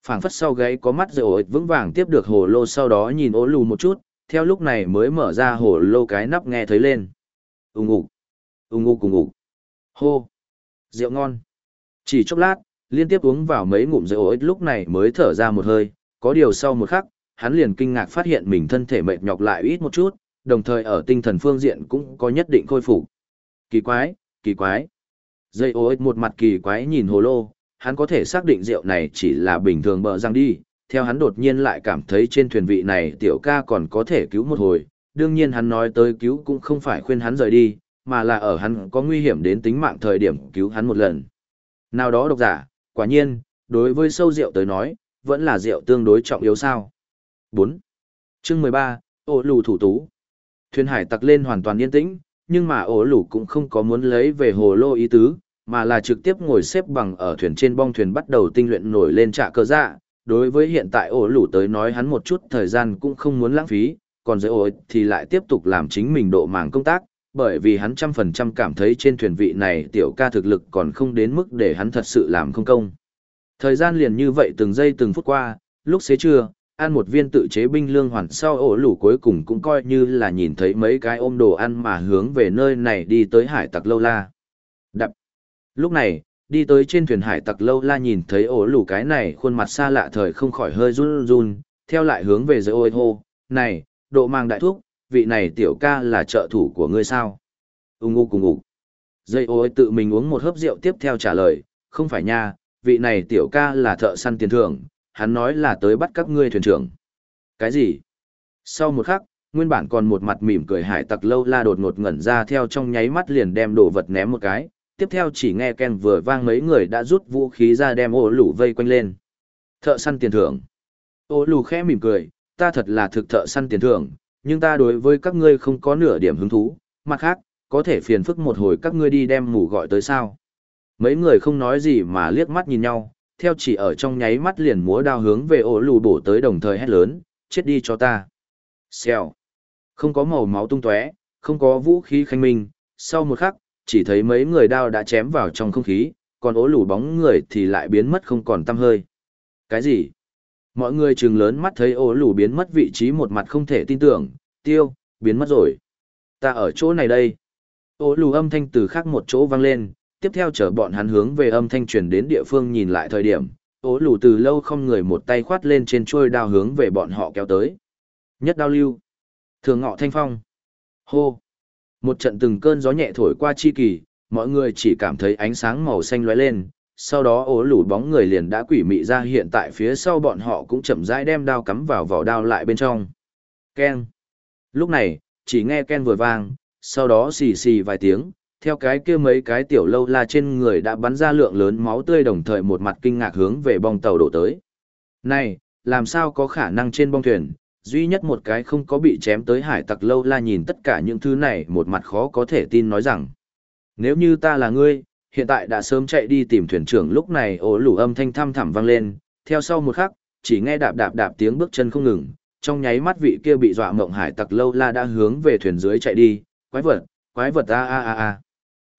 Speaker 1: phảng phất sau gáy có mắt rồi ổi vững vàng tiếp được hồ lô sau đó nhìn Ô lù một chút theo lúc này mới mở ra hồ lô cái nắp nghe thấy lên. Ùng ục. Ùng ục ùng ục. Hô. Rượu ngon. Chỉ chốc lát liên tiếp uống vào mấy ngụm rượu ổi lúc này mới thở ra một hơi có điều sau một khắc hắn liền kinh ngạc phát hiện mình thân thể mệt nhọc lại ít một chút đồng thời ở tinh thần phương diện cũng có nhất định khôi phục kỳ quái kỳ quái dây ô một mặt kỳ quái nhìn hồ lô hắn có thể xác định rượu này chỉ là bình thường bờ răng đi, theo hắn đột nhiên lại cảm thấy trên thuyền vị này tiểu ca còn có thể cứu một hồi, đương nhiên hắn nói tới cứu cũng không phải khuyên hắn rời đi, mà là ở hắn có nguy hiểm đến tính mạng thời điểm cứu hắn một lần. Nào đó độc giả, quả nhiên, đối với sâu rượu tới nói, vẫn là rượu tương đối trọng yếu sao. 4. Chương 13, ổ lù thủ tú. Thuyền hải tặc lên hoàn toàn yên tĩnh, nhưng mà ổ lù cũng không có muốn lấy về hồ lô ý tứ, mà là trực tiếp ngồi xếp bằng ở thuyền trên bong thuyền bắt đầu tinh luyện nổi lên trạ cơ dạ. Đối với hiện tại ổ lủ tới nói hắn một chút thời gian cũng không muốn lãng phí, còn dễ ổ thì lại tiếp tục làm chính mình độ màng công tác, bởi vì hắn trăm phần trăm cảm thấy trên thuyền vị này tiểu ca thực lực còn không đến mức để hắn thật sự làm không công. Thời gian liền như vậy từng giây từng phút qua, lúc xế trưa, ăn một viên tự chế binh lương hoàn sau ổ lủ cuối cùng cũng coi như là nhìn thấy mấy cái ôm đồ ăn mà hướng về nơi này đi tới hải tặc lâu la. Đập. Lúc này, đi tới trên thuyền hải tặc lâu la nhìn thấy ổ lũ cái này khuôn mặt xa lạ thời không khỏi hơi run run, theo lại hướng về dưới ôi hô, này, độ mang đại thuốc, vị này tiểu ca là trợ thủ của ngươi sao? Ung ngu cùng ngủ. Dây ôi tự mình uống một hớp rượu tiếp theo trả lời, không phải nha, vị này tiểu ca là thợ săn tiền thưởng, hắn nói là tới bắt các ngươi thuyền trưởng. Cái gì? Sau một khắc, nguyên bản còn một mặt mỉm cười hải tặc lâu la đột ngột ngẩn ra theo trong nháy mắt liền đem đồ vật ném một cái, tiếp theo chỉ nghe Ken vừa vang mấy người đã rút vũ khí ra đem ô lù vây quanh lên. Thợ săn tiền thưởng. Ô lù khẽ mỉm cười, ta thật là thực thợ săn tiền thưởng, nhưng ta đối với các ngươi không có nửa điểm hứng thú, mặt khác, có thể phiền phức một hồi các ngươi đi đem mù gọi tới sao. Mấy người không nói gì mà liếc mắt nhìn nhau, theo chỉ ở trong nháy mắt liền múa đao hướng về ổ lù bổ tới đồng thời hét lớn, chết đi cho ta. Xèo. Không có màu máu tung tóe, không có vũ khí khanh minh, sau một khắc, chỉ thấy mấy người đao đã chém vào trong không khí, còn ố lù bóng người thì lại biến mất không còn tăm hơi. Cái gì? Mọi người trừng lớn mắt thấy ố lù biến mất vị trí một mặt không thể tin tưởng, tiêu, biến mất rồi. Ta ở chỗ này đây. Ố lù âm thanh từ khác một chỗ vang lên, tiếp theo chở bọn hắn hướng về âm thanh truyền đến địa phương nhìn lại thời điểm, ố lù từ lâu không người một tay khoát lên trên chuôi đao hướng về bọn họ kéo tới. Nhất đao lưu. Thường ngọ thanh phong. Hô. Một trận từng cơn gió nhẹ thổi qua chi kỳ, mọi người chỉ cảm thấy ánh sáng màu xanh lóe lên, sau đó ố lù bóng người liền đã quỷ mị ra hiện tại phía sau bọn họ cũng chậm rãi đem đao cắm vào vỏ đao lại bên trong. keng Lúc này, chỉ nghe Ken vừa vang, sau đó xì xì vài tiếng, theo cái kia mấy cái tiểu lâu la trên người đã bắn ra lượng lớn máu tươi đồng thời một mặt kinh ngạc hướng về bong tàu đổ tới. Này, làm sao có khả năng trên bong thuyền, duy nhất một cái không có bị chém tới hải tặc lâu la nhìn tất cả những thứ này một mặt khó có thể tin nói rằng. Nếu như ta là ngươi, hiện tại đã sớm chạy đi tìm thuyền trưởng lúc này ố lủ âm thanh thăm thẳm vang lên, theo sau một khắc, chỉ nghe đạp đạp đạp tiếng bước chân không ngừng, trong nháy mắt vị kia bị dọa mộng hải tặc lâu la đã hướng về thuyền dưới chạy đi, quái vật, quái vật a a a a.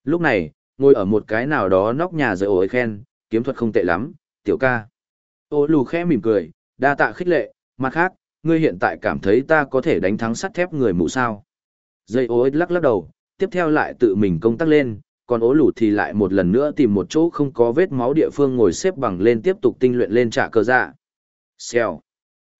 Speaker 1: Lúc này, ngồi ở một cái nào đó nóc nhà rồi ổi khen, kiếm thuật không tệ lắm, tiểu ca. Ô lù khẽ mỉm cười, đa tạ khích lệ, mặt khác, ngươi hiện tại cảm thấy ta có thể đánh thắng sắt thép người mù sao. Dây ối lắc lắc đầu, tiếp theo lại tự mình công tác lên, còn ố lù thì lại một lần nữa tìm một chỗ không có vết máu địa phương ngồi xếp bằng lên tiếp tục tinh luyện lên trả cơ dạ. Xèo.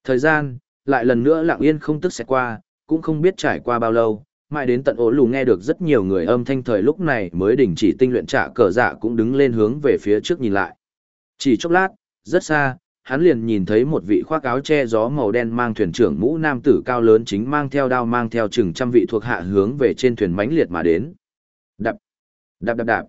Speaker 1: Thời gian, lại lần nữa lặng yên không tức sẽ qua, cũng không biết trải qua bao lâu, mãi đến tận ổ lù nghe được rất nhiều người âm thanh thời lúc này mới đình chỉ tinh luyện trả cờ dạ cũng đứng lên hướng về phía trước nhìn lại. Chỉ chốc lát, rất xa, hắn liền nhìn thấy một vị khoác áo che gió màu đen mang thuyền trưởng mũ nam tử cao lớn chính mang theo đao mang theo chừng trăm vị thuộc hạ hướng về trên thuyền mãnh liệt mà đến. Đạp, đạp đạp đạp.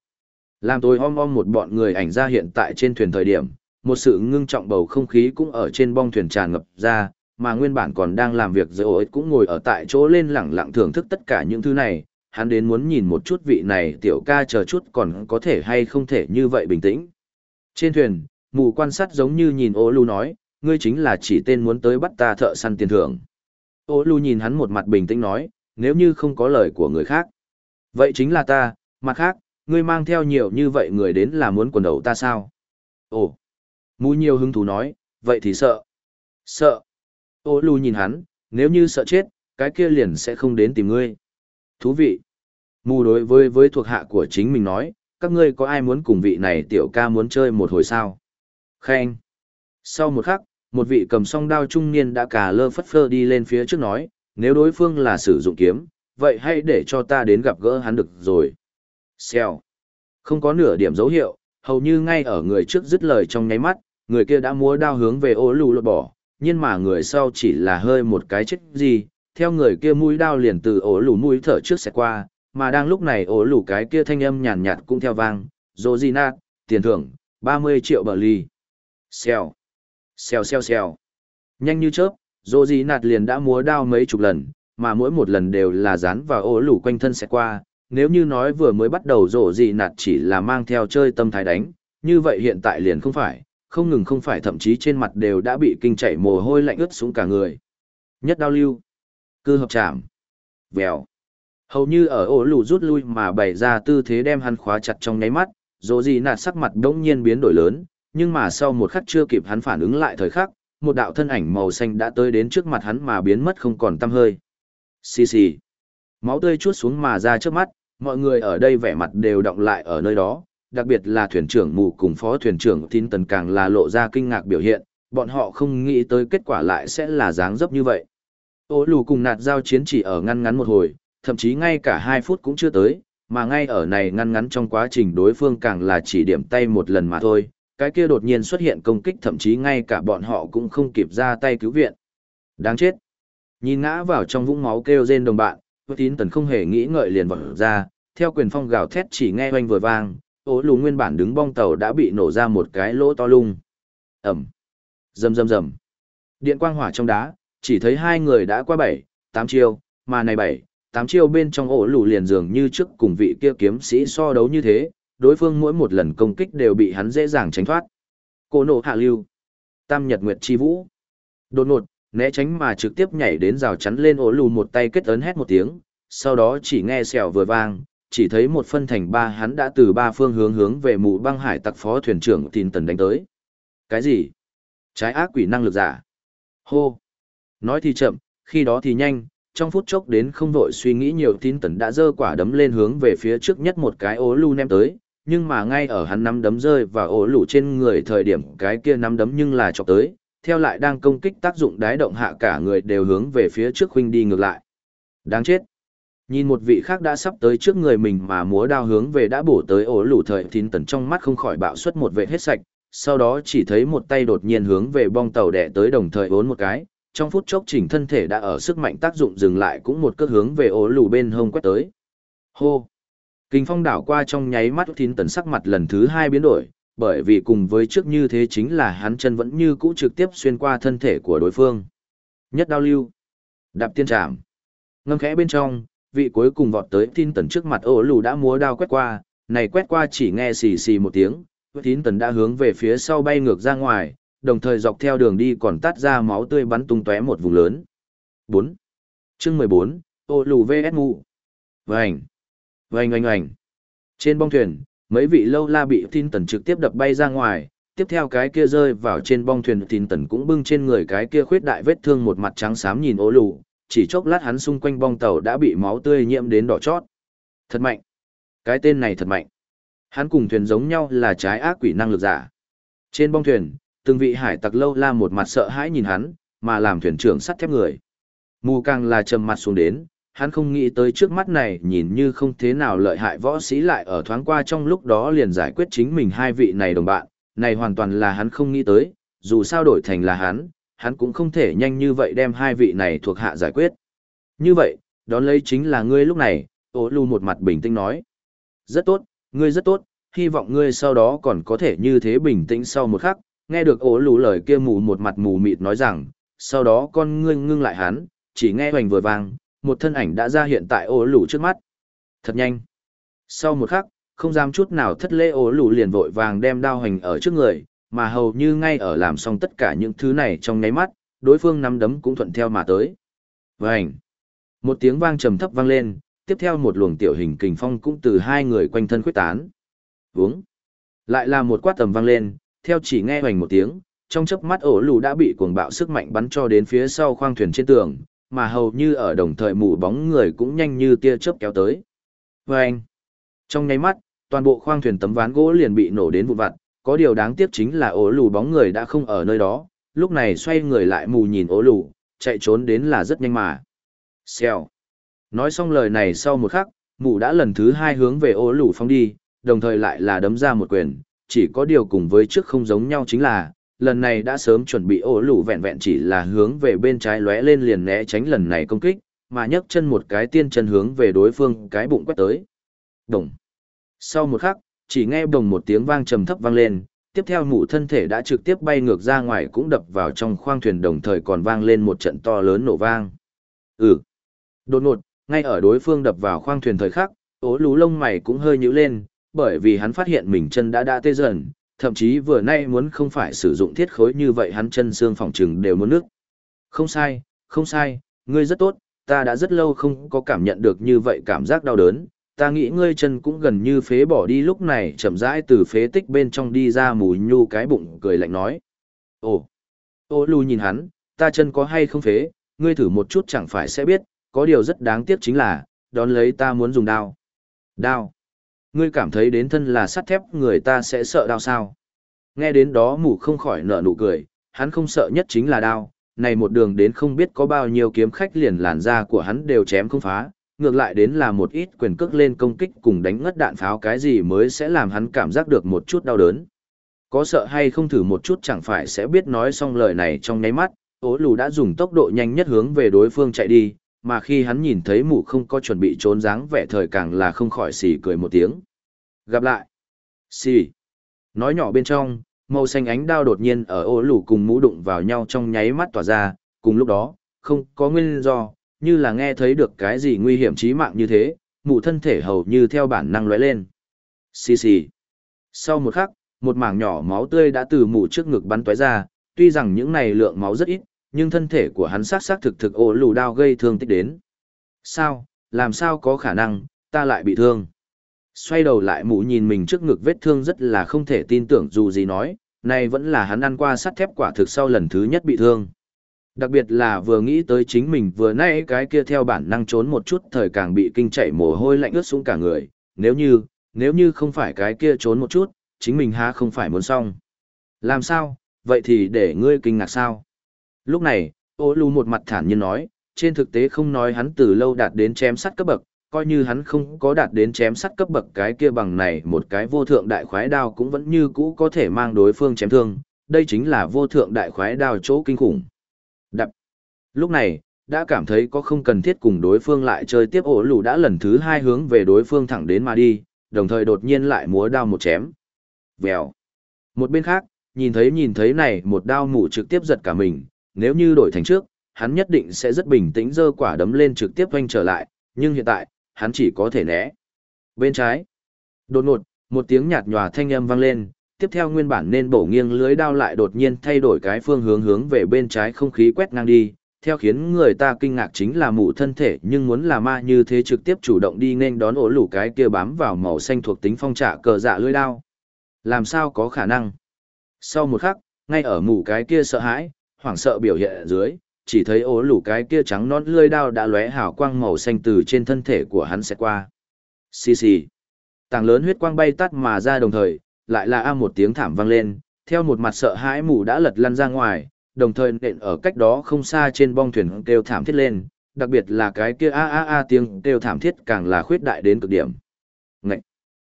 Speaker 1: Làm tôi om om một bọn người ảnh ra hiện tại trên thuyền thời điểm, một sự ngưng trọng bầu không khí cũng ở trên bong thuyền tràn ngập ra, mà nguyên bản còn đang làm việc giữa ối cũng ngồi ở tại chỗ lên lẳng lặng thưởng thức tất cả những thứ này, hắn đến muốn nhìn một chút vị này tiểu ca chờ chút còn có thể hay không thể như vậy bình tĩnh. Trên thuyền, mù quan sát giống như nhìn ô lu nói, ngươi chính là chỉ tên muốn tới bắt ta thợ săn tiền thưởng. Ô lu nhìn hắn một mặt bình tĩnh nói, nếu như không có lời của người khác. Vậy chính là ta, mặt khác, ngươi mang theo nhiều như vậy người đến là muốn quần đầu ta sao? Ồ, mù nhiều hứng thú nói, vậy thì sợ. Sợ. Ô lù nhìn hắn, nếu như sợ chết, cái kia liền sẽ không đến tìm ngươi. Thú vị. Mù đối với với thuộc hạ của chính mình nói, các ngươi có ai muốn cùng vị này tiểu ca muốn chơi một hồi sao? Khen. Sau một khắc, một vị cầm song đao trung niên đã cà lơ phất phơ đi lên phía trước nói, nếu đối phương là sử dụng kiếm, vậy hãy để cho ta đến gặp gỡ hắn được rồi. Xèo. Không có nửa điểm dấu hiệu, hầu như ngay ở người trước dứt lời trong nháy mắt, người kia đã múa đao hướng về ô lù lột bỏ, nhưng mà người sau chỉ là hơi một cái chết gì, theo người kia mũi đao liền từ ổ lù mũi thở trước sẽ qua, mà đang lúc này ổ lù cái kia thanh âm nhàn nhạt cũng theo vang, dô di nát, tiền thưởng, 30 triệu bờ ly. Xèo, xèo xèo xèo. Nhanh như chớp, dô di nạt liền đã múa đao mấy chục lần, mà mỗi một lần đều là dán vào ổ lù quanh thân sẽ qua. Nếu như nói vừa mới bắt đầu rổ gì nạt chỉ là mang theo chơi tâm thái đánh, như vậy hiện tại liền không phải, không ngừng không phải thậm chí trên mặt đều đã bị kinh chảy mồ hôi lạnh ướt xuống cả người. Nhất đao lưu, cư hợp chạm, vèo. Hầu như ở ổ lù rút lui mà bày ra tư thế đem hắn khóa chặt trong nháy mắt, dỗ gì nạt sắc mặt đông nhiên biến đổi lớn, nhưng mà sau một khắc chưa kịp hắn phản ứng lại thời khắc, một đạo thân ảnh màu xanh đã tới đến trước mặt hắn mà biến mất không còn tăm hơi. Xì xì. Máu tươi chuốt xuống mà ra trước mắt, mọi người ở đây vẻ mặt đều động lại ở nơi đó, đặc biệt là thuyền trưởng mù cùng phó thuyền trưởng tín tần càng là lộ ra kinh ngạc biểu hiện, bọn họ không nghĩ tới kết quả lại sẽ là dáng dấp như vậy. Ô lù cùng nạt giao chiến chỉ ở ngăn ngắn một hồi, thậm chí ngay cả hai phút cũng chưa tới, mà ngay ở này ngăn ngắn trong quá trình đối phương càng là chỉ điểm tay một lần mà thôi, cái kia đột nhiên xuất hiện công kích thậm chí ngay cả bọn họ cũng không kịp ra tay cứu viện. Đáng chết. Nhìn ngã vào trong vũng máu kêu rên đồng bạn, tín tần không hề nghĩ ngợi liền vọt ra, theo quyền phong gào thét chỉ nghe oanh vừa vang, ố lù nguyên bản đứng bong tàu đã bị nổ ra một cái lỗ to lung. Ẩm. Rầm rầm rầm. Điện quang hỏa trong đá, chỉ thấy hai người đã qua bảy, tám chiêu, mà này bảy, tám chiêu bên trong ổ lù liền dường như trước cùng vị kia kiếm sĩ so đấu như thế, đối phương mỗi một lần công kích đều bị hắn dễ dàng tránh thoát. Cô nộ hạ lưu. Tam nhật nguyệt chi vũ. Đột ngột, né tránh mà trực tiếp nhảy đến rào chắn lên ổ lù một tay kết ấn hét một tiếng, sau đó chỉ nghe xèo vừa vang, chỉ thấy một phân thành ba hắn đã từ ba phương hướng hướng về mù băng hải tặc phó thuyền trưởng tin tần đánh tới. Cái gì? Trái ác quỷ năng lực giả. Hô. Nói thì chậm, khi đó thì nhanh, trong phút chốc đến không vội suy nghĩ nhiều tin tần đã giơ quả đấm lên hướng về phía trước nhất một cái ố lu nem tới, nhưng mà ngay ở hắn nắm đấm rơi và ố lũ trên người thời điểm cái kia nắm đấm nhưng là chọc tới, theo lại đang công kích tác dụng đái động hạ cả người đều hướng về phía trước huynh đi ngược lại. Đáng chết. Nhìn một vị khác đã sắp tới trước người mình mà múa đao hướng về đã bổ tới ổ lũ thời tín tần trong mắt không khỏi bạo xuất một vệ hết sạch, sau đó chỉ thấy một tay đột nhiên hướng về bong tàu đẻ tới đồng thời bốn một cái, trong phút chốc chỉnh thân thể đã ở sức mạnh tác dụng dừng lại cũng một cước hướng về ổ lũ bên hông quét tới. Hô! Kinh phong đảo qua trong nháy mắt tín tần sắc mặt lần thứ hai biến đổi, bởi vì cùng với trước như thế chính là hắn chân vẫn như cũ trực tiếp xuyên qua thân thể của đối phương. Nhất đao lưu. Đạp tiên trảm. Ngâm khẽ bên trong, vị cuối cùng vọt tới tin tần trước mặt ô lù đã múa đao quét qua, này quét qua chỉ nghe xì xì một tiếng, tin tần đã hướng về phía sau bay ngược ra ngoài, đồng thời dọc theo đường đi còn tát ra máu tươi bắn tung tóe một vùng lớn. 4. Chương 14, ô lù VS mụ. Vành. Vành oanh oanh. Trên bong thuyền, mấy vị lâu la bị tin tần trực tiếp đập bay ra ngoài, tiếp theo cái kia rơi vào trên bong thuyền tin tần cũng bưng trên người cái kia khuyết đại vết thương một mặt trắng xám nhìn ố lù, chỉ chốc lát hắn xung quanh bong tàu đã bị máu tươi nhiễm đến đỏ chót. Thật mạnh. Cái tên này thật mạnh. Hắn cùng thuyền giống nhau là trái ác quỷ năng lực giả. Trên bong thuyền, từng vị hải tặc lâu la một mặt sợ hãi nhìn hắn, mà làm thuyền trưởng sắt thép người. Mù càng là trầm mặt xuống đến, hắn không nghĩ tới trước mắt này nhìn như không thế nào lợi hại võ sĩ lại ở thoáng qua trong lúc đó liền giải quyết chính mình hai vị này đồng bạn, này hoàn toàn là hắn không nghĩ tới, dù sao đổi thành là hắn, hắn cũng không thể nhanh như vậy đem hai vị này thuộc hạ giải quyết. Như vậy, đón lấy chính là ngươi lúc này, ố lưu một mặt bình tĩnh nói. Rất tốt, ngươi rất tốt, hy vọng ngươi sau đó còn có thể như thế bình tĩnh sau một khắc, nghe được ố lù lời kia mù một mặt mù mịt nói rằng, sau đó con ngươi ngưng lại hắn, chỉ nghe hoành vừa vang, một thân ảnh đã ra hiện tại ố lù trước mắt. Thật nhanh. Sau một khắc, không dám chút nào thất lễ ố lù liền vội vàng đem đao hành ở trước người, mà hầu như ngay ở làm xong tất cả những thứ này trong nháy mắt, đối phương nắm đấm cũng thuận theo mà tới. Vành. Một tiếng vang trầm thấp vang lên, tiếp theo một luồng tiểu hình kình phong cũng từ hai người quanh thân khuyết tán. Vướng! Lại là một quát tầm vang lên, theo chỉ nghe hoành một tiếng, trong chớp mắt ổ lù đã bị cuồng bạo sức mạnh bắn cho đến phía sau khoang thuyền trên tường, mà hầu như ở đồng thời mù bóng người cũng nhanh như tia chớp kéo tới. Và trong nháy mắt, toàn bộ khoang thuyền tấm ván gỗ liền bị nổ đến vụn vặt, có điều đáng tiếc chính là ố lù bóng người đã không ở nơi đó, lúc này xoay người lại mù nhìn ố lù, chạy trốn đến là rất nhanh mà. Xèo. Nói xong lời này sau một khắc, mù đã lần thứ hai hướng về ố lù phong đi, đồng thời lại là đấm ra một quyền, chỉ có điều cùng với trước không giống nhau chính là, lần này đã sớm chuẩn bị ổ lũ vẹn vẹn chỉ là hướng về bên trái lóe lên liền né tránh lần này công kích, mà nhấc chân một cái tiên chân hướng về đối phương cái bụng quét tới. Đồng. Sau một khắc, chỉ nghe đồng một tiếng vang trầm thấp vang lên, tiếp theo mụ thân thể đã trực tiếp bay ngược ra ngoài cũng đập vào trong khoang thuyền đồng thời còn vang lên một trận to lớn nổ vang. Ừ. Đột ngột, ngay ở đối phương đập vào khoang thuyền thời khắc, ố lú lông mày cũng hơi nhíu lên, bởi vì hắn phát hiện mình chân đã đã tê dần, thậm chí vừa nay muốn không phải sử dụng thiết khối như vậy hắn chân xương phòng trừng đều muốn nước. Không sai, không sai, ngươi rất tốt, ta đã rất lâu không có cảm nhận được như vậy cảm giác đau đớn, ta nghĩ ngươi chân cũng gần như phế bỏ đi lúc này chậm rãi từ phế tích bên trong đi ra mù nhu cái bụng cười lạnh nói. Ồ, ô lù nhìn hắn, ta chân có hay không phế, ngươi thử một chút chẳng phải sẽ biết, có điều rất đáng tiếc chính là, đón lấy ta muốn dùng đao. Đao ngươi cảm thấy đến thân là sắt thép người ta sẽ sợ đau sao. Nghe đến đó mù không khỏi nở nụ cười, hắn không sợ nhất chính là đao, này một đường đến không biết có bao nhiêu kiếm khách liền làn da của hắn đều chém không phá, ngược lại đến là một ít quyền cước lên công kích cùng đánh ngất đạn pháo cái gì mới sẽ làm hắn cảm giác được một chút đau đớn. Có sợ hay không thử một chút chẳng phải sẽ biết nói xong lời này trong nháy mắt, ố lù đã dùng tốc độ nhanh nhất hướng về đối phương chạy đi, mà khi hắn nhìn thấy mụ không có chuẩn bị trốn dáng vẻ thời càng là không khỏi xì cười một tiếng. Gặp lại. Xì. Nói nhỏ bên trong, màu xanh ánh đao đột nhiên ở ố lù cùng mũ đụng vào nhau trong nháy mắt tỏa ra, cùng lúc đó, không có nguyên do, như là nghe thấy được cái gì nguy hiểm chí mạng như thế, mụ thân thể hầu như theo bản năng lóe lên. Xì xì. Sau một khắc, một mảng nhỏ máu tươi đã từ mụ trước ngực bắn tóe ra, tuy rằng những này lượng máu rất ít, nhưng thân thể của hắn sát sát thực thực ổ lù đao gây thương tích đến. Sao, làm sao có khả năng, ta lại bị thương. Xoay đầu lại mụ nhìn mình trước ngực vết thương rất là không thể tin tưởng dù gì nói, Này vẫn là hắn ăn qua sắt thép quả thực sau lần thứ nhất bị thương. Đặc biệt là vừa nghĩ tới chính mình vừa nãy cái kia theo bản năng trốn một chút thời càng bị kinh chạy mồ hôi lạnh ướt xuống cả người, nếu như, nếu như không phải cái kia trốn một chút, chính mình há không phải muốn xong. Làm sao, vậy thì để ngươi kinh ngạc sao? Lúc này, ô lù một mặt thản nhiên nói, trên thực tế không nói hắn từ lâu đạt đến chém sắt cấp bậc, coi như hắn không có đạt đến chém sắt cấp bậc cái kia bằng này một cái vô thượng đại khoái đao cũng vẫn như cũ có thể mang đối phương chém thương, đây chính là vô thượng đại khoái đao chỗ kinh khủng. Đập. Lúc này, đã cảm thấy có không cần thiết cùng đối phương lại chơi tiếp ổ lù đã lần thứ hai hướng về đối phương thẳng đến mà đi, đồng thời đột nhiên lại múa đao một chém. Vèo. Một bên khác, nhìn thấy nhìn thấy này một đao mù trực tiếp giật cả mình, nếu như đổi thành trước, hắn nhất định sẽ rất bình tĩnh giơ quả đấm lên trực tiếp quanh trở lại, nhưng hiện tại, hắn chỉ có thể né. Bên trái, đột ngột, một tiếng nhạt nhòa thanh âm vang lên, tiếp theo nguyên bản nên bổ nghiêng lưới đao lại đột nhiên thay đổi cái phương hướng hướng về bên trái không khí quét ngang đi, theo khiến người ta kinh ngạc chính là mụ thân thể nhưng muốn là ma như thế trực tiếp chủ động đi nên đón ổ lủ cái kia bám vào màu xanh thuộc tính phong trả cờ dạ lưới đao. Làm sao có khả năng? Sau một khắc, ngay ở mụ cái kia sợ hãi, hoảng sợ biểu hiện ở dưới, chỉ thấy ố lủ cái kia trắng non lưỡi đao đã lóe hào quang màu xanh từ trên thân thể của hắn sẽ qua. Xì xì. Tàng lớn huyết quang bay tắt mà ra đồng thời, lại là a một tiếng thảm vang lên, theo một mặt sợ hãi mù đã lật lăn ra ngoài, đồng thời nện ở cách đó không xa trên bong thuyền kêu thảm thiết lên, đặc biệt là cái kia a a a tiếng kêu thảm thiết càng là khuyết đại đến cực điểm. Ngậy!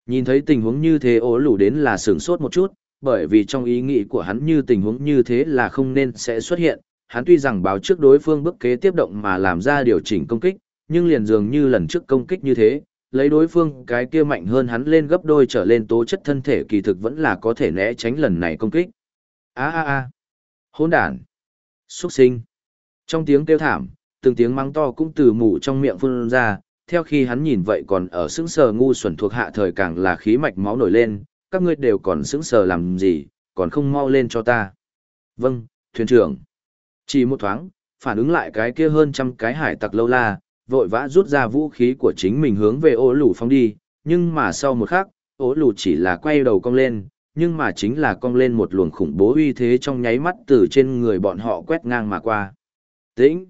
Speaker 1: Nhìn thấy tình huống như thế ố lủ đến là sửng sốt một chút, bởi vì trong ý nghĩ của hắn như tình huống như thế là không nên sẽ xuất hiện, hắn tuy rằng báo trước đối phương bước kế tiếp động mà làm ra điều chỉnh công kích, nhưng liền dường như lần trước công kích như thế, lấy đối phương cái kia mạnh hơn hắn lên gấp đôi trở lên tố chất thân thể kỳ thực vẫn là có thể né tránh lần này công kích. A a a. Hỗn đản. Xuất sinh. Trong tiếng kêu thảm, từng tiếng mắng to cũng từ mù trong miệng phun ra, theo khi hắn nhìn vậy còn ở sững sờ ngu xuẩn thuộc hạ thời càng là khí mạch máu nổi lên, các ngươi đều còn sững sờ làm gì, còn không mau lên cho ta. Vâng, thuyền trưởng. Chỉ một thoáng, phản ứng lại cái kia hơn trăm cái hải tặc lâu la, vội vã rút ra vũ khí của chính mình hướng về ô lù phóng đi, nhưng mà sau một khắc, ô lù chỉ là quay đầu cong lên, nhưng mà chính là cong lên một luồng khủng bố uy thế trong nháy mắt từ trên người bọn họ quét ngang mà qua. Tĩnh!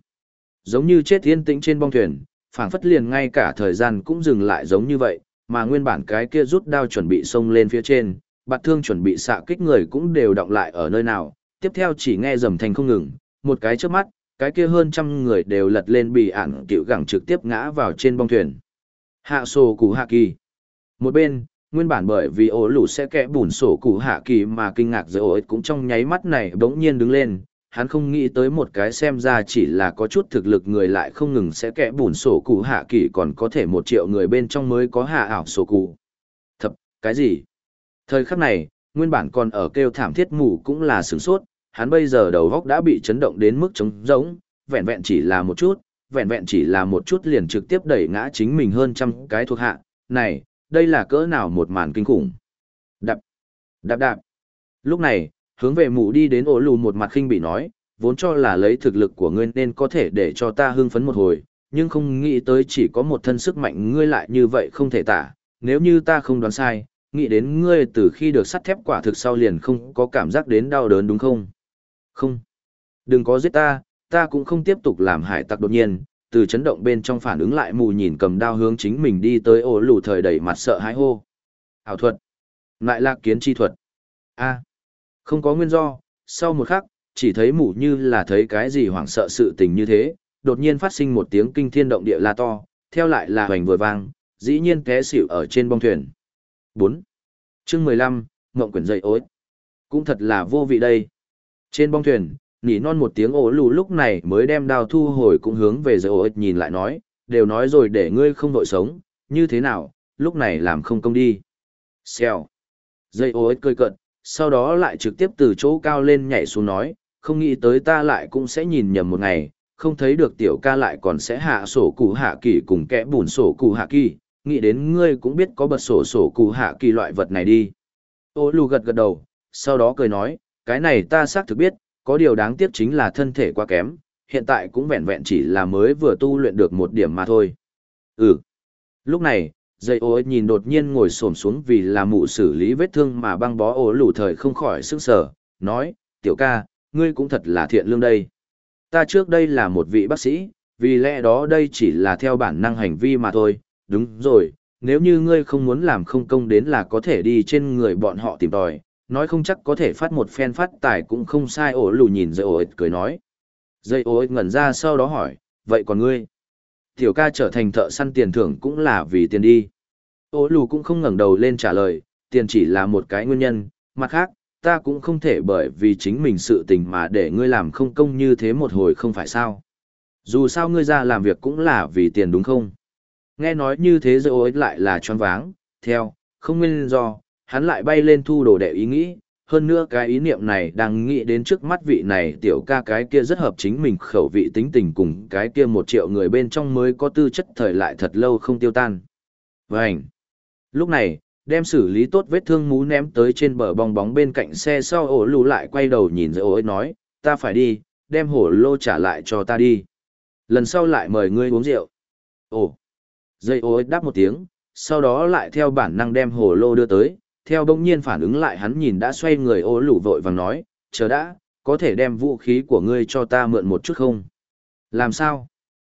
Speaker 1: Giống như chết yên tĩnh trên bong thuyền, phảng phất liền ngay cả thời gian cũng dừng lại giống như vậy, mà nguyên bản cái kia rút đao chuẩn bị xông lên phía trên, bạt thương chuẩn bị xạ kích người cũng đều động lại ở nơi nào, tiếp theo chỉ nghe rầm thành không ngừng, một cái trước mắt, cái kia hơn trăm người đều lật lên bị ản cựu gẳng trực tiếp ngã vào trên bong thuyền. Hạ sổ củ hạ kỳ. Một bên, nguyên bản bởi vì ổ lũ sẽ kẽ bùn sổ củ hạ kỳ mà kinh ngạc giữa ổ cũng trong nháy mắt này bỗng nhiên đứng lên. Hắn không nghĩ tới một cái xem ra chỉ là có chút thực lực người lại không ngừng sẽ kẽ bùn sổ cụ hạ kỳ còn có thể một triệu người bên trong mới có hạ ảo sổ cụ. Thập, cái gì? Thời khắc này, nguyên bản còn ở kêu thảm thiết mù cũng là sửng sốt, hắn bây giờ đầu góc đã bị chấn động đến mức trống rỗng, vẹn vẹn chỉ là một chút, vẹn vẹn chỉ là một chút liền trực tiếp đẩy ngã chính mình hơn trăm cái thuộc hạ, này, đây là cỡ nào một màn kinh khủng. Đạp, đạp đạp. Lúc này, hướng về mụ đi đến ổ lù một mặt khinh bị nói, vốn cho là lấy thực lực của ngươi nên có thể để cho ta hưng phấn một hồi, nhưng không nghĩ tới chỉ có một thân sức mạnh ngươi lại như vậy không thể tả, nếu như ta không đoán sai, nghĩ đến ngươi từ khi được sắt thép quả thực sau liền không có cảm giác đến đau đớn đúng không? Không. Đừng có giết ta, ta cũng không tiếp tục làm hải tặc đột nhiên, từ chấn động bên trong phản ứng lại mù nhìn cầm đao hướng chính mình đi tới ổ lù thời đẩy mặt sợ hãi hô. Ảo thuật. Lại lạc kiến chi thuật. a không có nguyên do, sau một khắc, chỉ thấy mù như là thấy cái gì hoảng sợ sự tình như thế, đột nhiên phát sinh một tiếng kinh thiên động địa la to, theo lại là hoành vừa vang, dĩ nhiên té xỉu ở trên bong thuyền. 4. chương 15, Ngộng quyển dậy ối. Cũng thật là vô vị đây. Trên bong thuyền, nỉ non một tiếng ổ lù lúc này mới đem đao thu hồi cũng hướng về giới ổ ích nhìn lại nói, đều nói rồi để ngươi không đội sống, như thế nào, lúc này làm không công đi. Xèo. Dây ích cười cận, sau đó lại trực tiếp từ chỗ cao lên nhảy xuống nói, không nghĩ tới ta lại cũng sẽ nhìn nhầm một ngày, không thấy được tiểu ca lại còn sẽ hạ sổ cụ hạ kỳ cùng kẽ bùn sổ cụ hạ kỳ, nghĩ đến ngươi cũng biết có bật sổ sổ cụ hạ kỳ loại vật này đi. Ô lù gật gật đầu, sau đó cười nói, cái này ta xác thực biết, có điều đáng tiếc chính là thân thể quá kém, hiện tại cũng vẹn vẹn chỉ là mới vừa tu luyện được một điểm mà thôi. Ừ. Lúc này, dây ô nhìn đột nhiên ngồi xổm xuống vì là mụ xử lý vết thương mà băng bó ổ lủ thời không khỏi sức sở, nói, tiểu ca, ngươi cũng thật là thiện lương đây. Ta trước đây là một vị bác sĩ, vì lẽ đó đây chỉ là theo bản năng hành vi mà thôi, đúng rồi, nếu như ngươi không muốn làm không công đến là có thể đi trên người bọn họ tìm tòi, nói không chắc có thể phát một phen phát tài cũng không sai ổ lù nhìn dây ổ cười nói. Dây ổ ngẩn ra sau đó hỏi, vậy còn ngươi? Tiểu ca trở thành thợ săn tiền thưởng cũng là vì tiền đi. Ổ lù cũng không ngẩng đầu lên trả lời, tiền chỉ là một cái nguyên nhân, mặt khác, ta cũng không thể bởi vì chính mình sự tình mà để ngươi làm không công như thế một hồi không phải sao. Dù sao ngươi ra làm việc cũng là vì tiền đúng không? Nghe nói như thế rồi ối lại là choáng váng, theo, không nguyên do, hắn lại bay lên thu đồ đệ ý nghĩ, hơn nữa cái ý niệm này đang nghĩ đến trước mắt vị này tiểu ca cái kia rất hợp chính mình khẩu vị tính tình cùng cái kia một triệu người bên trong mới có tư chất thời lại thật lâu không tiêu tan. Vânh! Lúc này, đem xử lý tốt vết thương mú ném tới trên bờ bong bóng bên cạnh xe sau ổ lù lại quay đầu nhìn rồi ấy nói, ta phải đi, đem hổ lô trả lại cho ta đi. Lần sau lại mời ngươi uống rượu. Ồ! Dây ối đáp một tiếng, sau đó lại theo bản năng đem hồ lô đưa tới, theo bỗng nhiên phản ứng lại hắn nhìn đã xoay người ô lủ vội vàng nói, chờ đã, có thể đem vũ khí của ngươi cho ta mượn một chút không? Làm sao?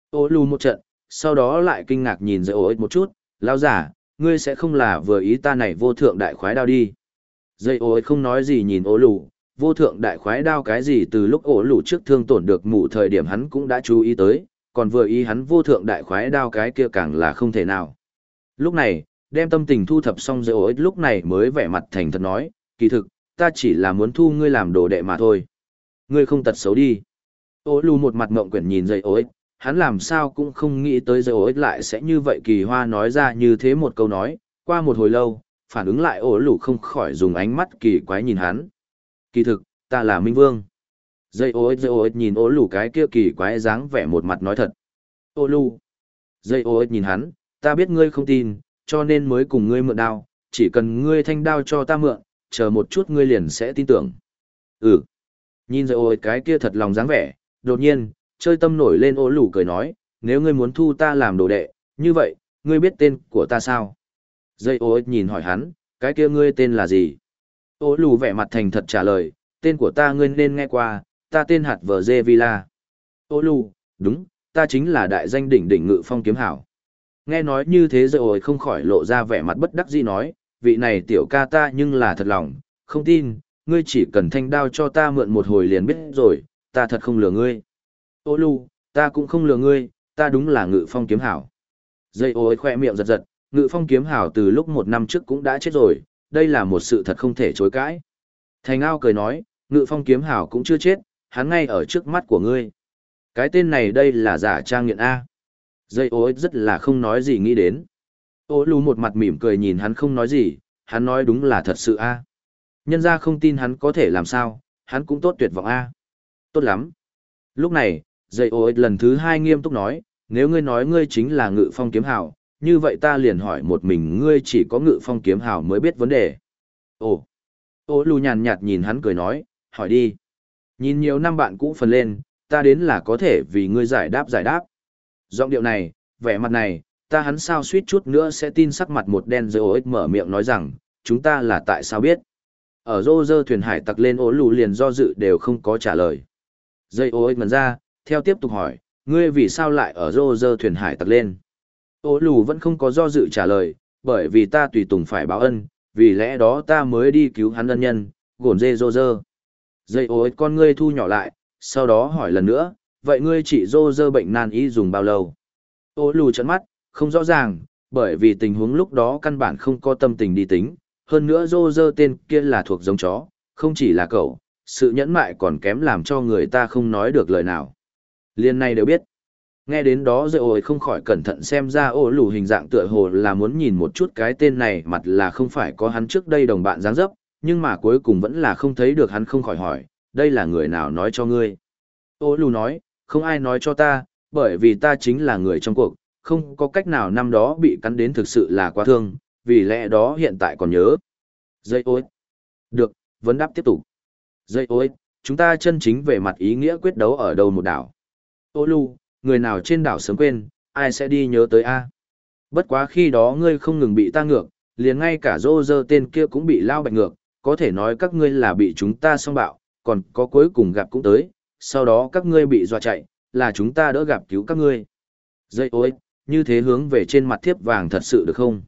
Speaker 1: Ô lù một trận, sau đó lại kinh ngạc nhìn dây ối một chút, lao giả, ngươi sẽ không là vừa ý ta này vô thượng đại khoái đao đi. Dây ối không nói gì nhìn ô lù, vô thượng đại khoái đao cái gì từ lúc ổ lù trước thương tổn được mụ thời điểm hắn cũng đã chú ý tới, còn vừa ý hắn vô thượng đại khoái đao cái kia càng là không thể nào. Lúc này, đem tâm tình thu thập xong rồi ích lúc này mới vẻ mặt thành thật nói, kỳ thực, ta chỉ là muốn thu ngươi làm đồ đệ mà thôi. Ngươi không tật xấu đi. Ô lù một mặt mộng quyển nhìn dây ích, hắn làm sao cũng không nghĩ tới dây ích lại sẽ như vậy kỳ hoa nói ra như thế một câu nói, qua một hồi lâu, phản ứng lại ổ lù không khỏi dùng ánh mắt kỳ quái nhìn hắn. Kỳ thực, ta là Minh Vương. Dây ô dây ô nhìn ô lù cái kia kỳ quái dáng vẻ một mặt nói thật. Ô lù. Dây ô nhìn hắn, ta biết ngươi không tin, cho nên mới cùng ngươi mượn đao, chỉ cần ngươi thanh đao cho ta mượn, chờ một chút ngươi liền sẽ tin tưởng. Ừ. Nhìn rồi ôi cái kia thật lòng dáng vẻ, đột nhiên, chơi tâm nổi lên ô lù cười nói, nếu ngươi muốn thu ta làm đồ đệ, như vậy, ngươi biết tên của ta sao? Dây ô nhìn hỏi hắn, cái kia ngươi tên là gì? Ô lù vẻ mặt thành thật trả lời, tên của ta ngươi nên nghe qua, ta tên hạt vờ dê villa. Ô lù, đúng, ta chính là đại danh đỉnh đỉnh ngự phong kiếm hảo. Nghe nói như thế rồi không khỏi lộ ra vẻ mặt bất đắc dĩ nói, vị này tiểu ca ta nhưng là thật lòng, không tin, ngươi chỉ cần thanh đao cho ta mượn một hồi liền biết rồi, ta thật không lừa ngươi. Ô lù, ta cũng không lừa ngươi, ta đúng là ngự phong kiếm hảo. Dây ôi khoe miệng giật giật, ngự phong kiếm hảo từ lúc một năm trước cũng đã chết rồi, đây là một sự thật không thể chối cãi. Thành ao cười nói, ngự phong kiếm hảo cũng chưa chết, hắn ngay ở trước mắt của ngươi. Cái tên này đây là giả trang nghiện A. Dây ô rất là không nói gì nghĩ đến. Ô lù một mặt mỉm cười nhìn hắn không nói gì, hắn nói đúng là thật sự A. Nhân ra không tin hắn có thể làm sao, hắn cũng tốt tuyệt vọng A. Tốt lắm. Lúc này, dây ô lần thứ hai nghiêm túc nói, nếu ngươi nói ngươi chính là ngự phong kiếm hào, như vậy ta liền hỏi một mình ngươi chỉ có ngự phong kiếm hào mới biết vấn đề. Ồ. Ô lù nhàn nhạt nhìn hắn cười nói, hỏi đi. Nhìn nhiều năm bạn cũ phần lên, ta đến là có thể vì ngươi giải đáp giải đáp. Giọng điệu này, vẻ mặt này, ta hắn sao suýt chút nữa sẽ tin sắc mặt một đen dây ích mở miệng nói rằng, chúng ta là tại sao biết. Ở rô rơ thuyền hải tặc lên ố lù liền do dự đều không có trả lời. Dây ích ngần ra, theo tiếp tục hỏi, ngươi vì sao lại ở rô rơ thuyền hải tặc lên. ô lù vẫn không có do dự trả lời, bởi vì ta tùy tùng phải báo ân, vì lẽ đó ta mới đi cứu hắn ân nhân, gồn dê rô rơ. Dây ối con ngươi thu nhỏ lại, sau đó hỏi lần nữa, vậy ngươi chỉ dô dơ bệnh nan y dùng bao lâu? Ô lù trận mắt, không rõ ràng, bởi vì tình huống lúc đó căn bản không có tâm tình đi tính, hơn nữa dô dơ tên kia là thuộc giống chó, không chỉ là cậu, sự nhẫn mại còn kém làm cho người ta không nói được lời nào. Liên này đều biết. Nghe đến đó rồi ôi không khỏi cẩn thận xem ra ô lù hình dạng tựa hồ là muốn nhìn một chút cái tên này mặt là không phải có hắn trước đây đồng bạn dáng dấp, nhưng mà cuối cùng vẫn là không thấy được hắn không khỏi hỏi, đây là người nào nói cho ngươi. Ô lù nói, không ai nói cho ta, bởi vì ta chính là người trong cuộc, không có cách nào năm đó bị cắn đến thực sự là quá thương, vì lẽ đó hiện tại còn nhớ. Dây ôi. Được, vấn đáp tiếp tục. Dây ôi, chúng ta chân chính về mặt ý nghĩa quyết đấu ở đâu một đảo. Ô lù, người nào trên đảo sớm quên, ai sẽ đi nhớ tới A. Bất quá khi đó ngươi không ngừng bị ta ngược, liền ngay cả rô dơ tên kia cũng bị lao bạch ngược, có thể nói các ngươi là bị chúng ta song bạo, còn có cuối cùng gặp cũng tới, sau đó các ngươi bị dọa chạy, là chúng ta đỡ gặp cứu các ngươi. Dây ôi, như thế hướng về trên mặt thiếp vàng thật sự được không?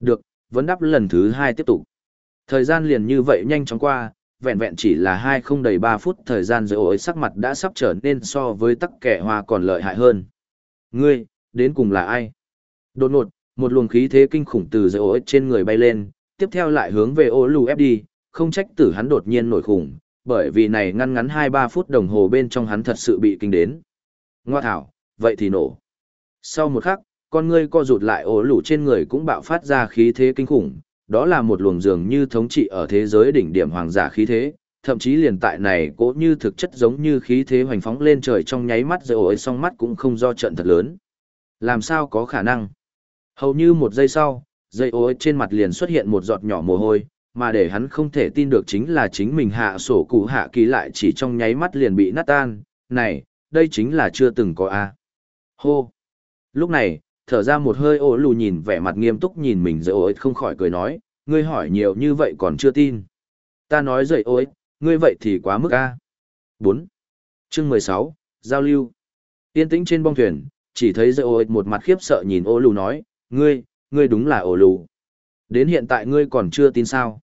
Speaker 1: Được, vấn đáp lần thứ hai tiếp tục. Thời gian liền như vậy nhanh chóng qua, vẹn vẹn chỉ là hai không đầy ba phút thời gian dây ôi sắc mặt đã sắp trở nên so với tắc kẻ hoa còn lợi hại hơn. Ngươi, đến cùng là ai? Đột ngột, một luồng khí thế kinh khủng từ dây ôi trên người bay lên, tiếp theo lại hướng về ô lù ép đi, không trách tử hắn đột nhiên nổi khủng, bởi vì này ngăn ngắn 2-3 phút đồng hồ bên trong hắn thật sự bị kinh đến. Ngoa thảo, vậy thì nổ. Sau một khắc, con ngươi co rụt lại ố lũ trên người cũng bạo phát ra khí thế kinh khủng, đó là một luồng dường như thống trị ở thế giới đỉnh điểm hoàng giả khí thế, thậm chí liền tại này cố như thực chất giống như khí thế hoành phóng lên trời trong nháy mắt rồi ổi song mắt cũng không do trận thật lớn. Làm sao có khả năng? Hầu như một giây sau, dây ối trên mặt liền xuất hiện một giọt nhỏ mồ hôi, mà để hắn không thể tin được chính là chính mình hạ sổ cụ hạ ký lại chỉ trong nháy mắt liền bị nát tan, này, đây chính là chưa từng có a. Hô! Lúc này, thở ra một hơi ố lù nhìn vẻ mặt nghiêm túc nhìn mình dậy ối không khỏi cười nói, ngươi hỏi nhiều như vậy còn chưa tin. Ta nói dậy ối, ngươi vậy thì quá mức a. 4. Chương 16, Giao lưu. Yên tĩnh trên bong thuyền, chỉ thấy dậy ối một mặt khiếp sợ nhìn ố lù nói, ngươi, ngươi đúng là ố lù. Đến hiện tại ngươi còn chưa tin sao?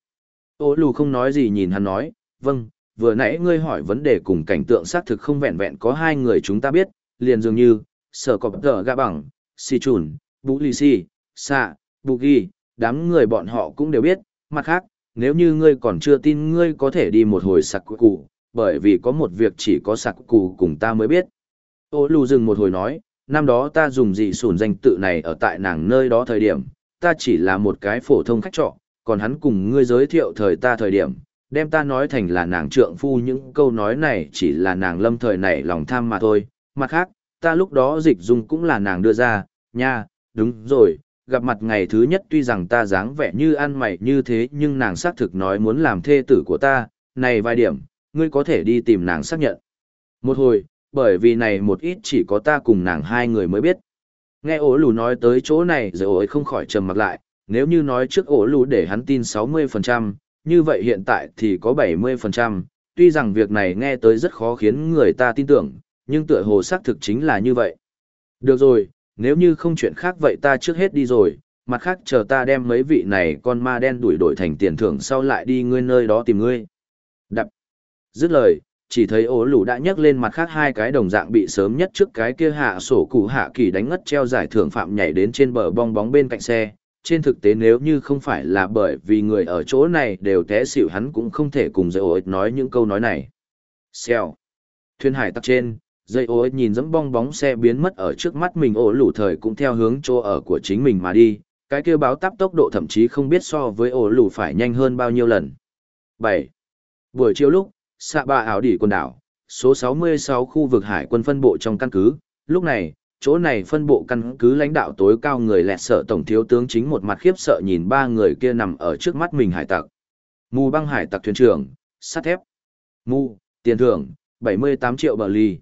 Speaker 1: Ô lù không nói gì nhìn hắn nói, vâng, vừa nãy ngươi hỏi vấn đề cùng cảnh tượng xác thực không vẹn vẹn có hai người chúng ta biết, liền dường như, sở cọp tờ gạ bằng, si chùn, bú lì si, xạ, bù ghi, đám người bọn họ cũng đều biết, mặt khác, nếu như ngươi còn chưa tin ngươi có thể đi một hồi sạc cụ, bởi vì có một việc chỉ có sạc cụ cùng ta mới biết. Ô lù dừng một hồi nói, năm đó ta dùng dị sùn danh tự này ở tại nàng nơi đó thời điểm, ta chỉ là một cái phổ thông khách trọ, còn hắn cùng ngươi giới thiệu thời ta thời điểm, đem ta nói thành là nàng trượng phu những câu nói này chỉ là nàng lâm thời này lòng tham mà thôi. Mặt khác, ta lúc đó dịch dung cũng là nàng đưa ra, nha, đúng rồi, gặp mặt ngày thứ nhất tuy rằng ta dáng vẻ như ăn mày như thế nhưng nàng xác thực nói muốn làm thê tử của ta, này vài điểm, ngươi có thể đi tìm nàng xác nhận. Một hồi, bởi vì này một ít chỉ có ta cùng nàng hai người mới biết. Nghe ổ lù nói tới chỗ này rồi ổ không khỏi trầm mặt lại, nếu như nói trước ổ lù để hắn tin 60%, như vậy hiện tại thì có 70%, tuy rằng việc này nghe tới rất khó khiến người ta tin tưởng, nhưng tựa hồ xác thực chính là như vậy. Được rồi, nếu như không chuyện khác vậy ta trước hết đi rồi, mặt khác chờ ta đem mấy vị này con ma đen đuổi đổi thành tiền thưởng sau lại đi ngươi nơi đó tìm ngươi. Đập. Dứt lời, chỉ thấy ố lù đã nhấc lên mặt khác hai cái đồng dạng bị sớm nhất trước cái kia hạ sổ cụ hạ kỳ đánh ngất treo giải thưởng phạm nhảy đến trên bờ bong bóng bên cạnh xe. Trên thực tế nếu như không phải là bởi vì người ở chỗ này đều té xỉu hắn cũng không thể cùng dây ối nói những câu nói này. Xèo. Thuyền hải tặc trên, dây ối nhìn dẫm bong bóng xe biến mất ở trước mắt mình ổ lũ thời cũng theo hướng chỗ ở của chính mình mà đi. Cái kia báo tắp tốc độ thậm chí không biết so với ổ lũ phải nhanh hơn bao nhiêu lần. bảy Buổi chiều lúc, xạ bạ ảo đỉ quần đảo, số 66 khu vực hải quân phân bộ trong căn cứ. Lúc này, chỗ này phân bộ căn cứ lãnh đạo tối cao người lẹt sợ tổng thiếu tướng chính một mặt khiếp sợ nhìn ba người kia nằm ở trước mắt mình hải tặc. Mù băng hải tặc thuyền trưởng, sắt thép. Mù, tiền thưởng, 78 triệu bờ ly.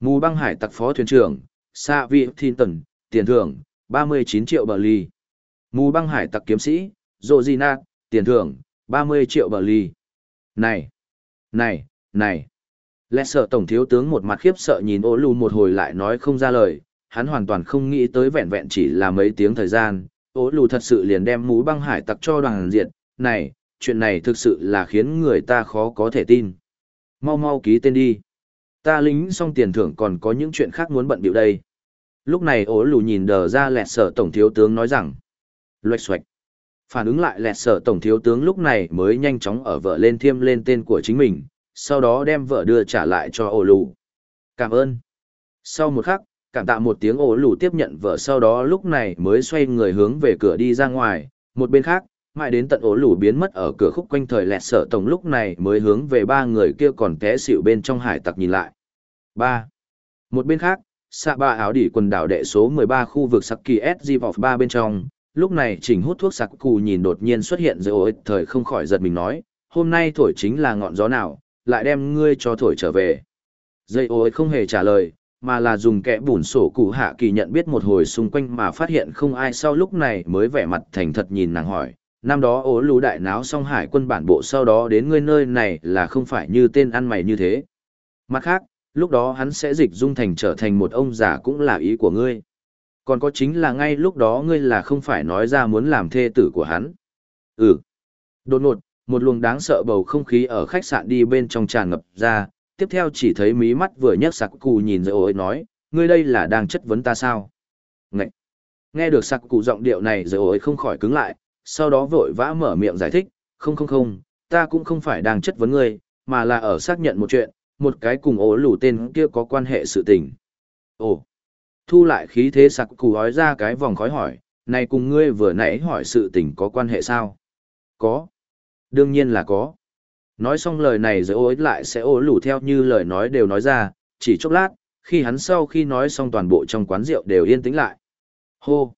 Speaker 1: Mù băng hải tặc phó thuyền trưởng, Sa Vi Thiên Tần, tiền thưởng, 39 triệu bờ ly. Mù băng hải tặc kiếm sĩ, rộ Di Nạc, tiền thưởng, 30 triệu bờ ly. Này! Này, này. Lẹ sợ tổng thiếu tướng một mặt khiếp sợ nhìn ô lù một hồi lại nói không ra lời, hắn hoàn toàn không nghĩ tới vẹn vẹn chỉ là mấy tiếng thời gian, ô lù thật sự liền đem mũ băng hải tặc cho đoàn diện, này, chuyện này thực sự là khiến người ta khó có thể tin. Mau mau ký tên đi. Ta lính xong tiền thưởng còn có những chuyện khác muốn bận biểu đây. Lúc này ố lù nhìn đờ ra lẹt sở tổng thiếu tướng nói rằng. Loạch xoạch. Phản ứng lại lẹt sở tổng thiếu tướng lúc này mới nhanh chóng ở vợ lên thiêm lên tên của chính mình, sau đó đem vợ đưa trả lại cho ổ lù. Cảm ơn. Sau một khắc, cảm tạ một tiếng ổ lù tiếp nhận vợ sau đó lúc này mới xoay người hướng về cửa đi ra ngoài, một bên khác, mãi đến tận ổ lù biến mất ở cửa khúc quanh thời lẹt sở tổng lúc này mới hướng về ba người kia còn té xỉu bên trong hải tặc nhìn lại. ba Một bên khác, xạ ba áo đỉ quần đảo đệ số 13 khu vực Saki SG Vọc 3 bên trong, lúc này chỉnh hút thuốc sặc cù nhìn đột nhiên xuất hiện rồi ôi thời không khỏi giật mình nói, hôm nay thổi chính là ngọn gió nào, lại đem ngươi cho thổi trở về. Dây ôi không hề trả lời, mà là dùng kẽ bùn sổ cụ hạ kỳ nhận biết một hồi xung quanh mà phát hiện không ai sau lúc này mới vẻ mặt thành thật nhìn nàng hỏi. Năm đó ố lũ đại náo xong hải quân bản bộ sau đó đến ngươi nơi này là không phải như tên ăn mày như thế. Mặt khác, lúc đó hắn sẽ dịch dung thành trở thành một ông già cũng là ý của ngươi. Còn có chính là ngay lúc đó ngươi là không phải nói ra muốn làm thê tử của hắn. Ừ. Đột ngột, một luồng đáng sợ bầu không khí ở khách sạn đi bên trong tràn ngập ra, tiếp theo chỉ thấy mí mắt vừa nhấc sạc cụ nhìn rồi ôi nói, ngươi đây là đang chất vấn ta sao? Ngậy! Nghe được sạc cụ giọng điệu này rồi ôi không khỏi cứng lại, sau đó vội vã mở miệng giải thích, không không không, ta cũng không phải đang chất vấn ngươi, mà là ở xác nhận một chuyện, một cái cùng ố lù tên kia có quan hệ sự tình. Ồ! Thu lại khí thế sặc cù hói ra cái vòng khói hỏi, này cùng ngươi vừa nãy hỏi sự tình có quan hệ sao? Có. Đương nhiên là có. Nói xong lời này rồi ối lại sẽ ố lủ theo như lời nói đều nói ra, chỉ chốc lát, khi hắn sau khi nói xong toàn bộ trong quán rượu đều yên tĩnh lại. Hô!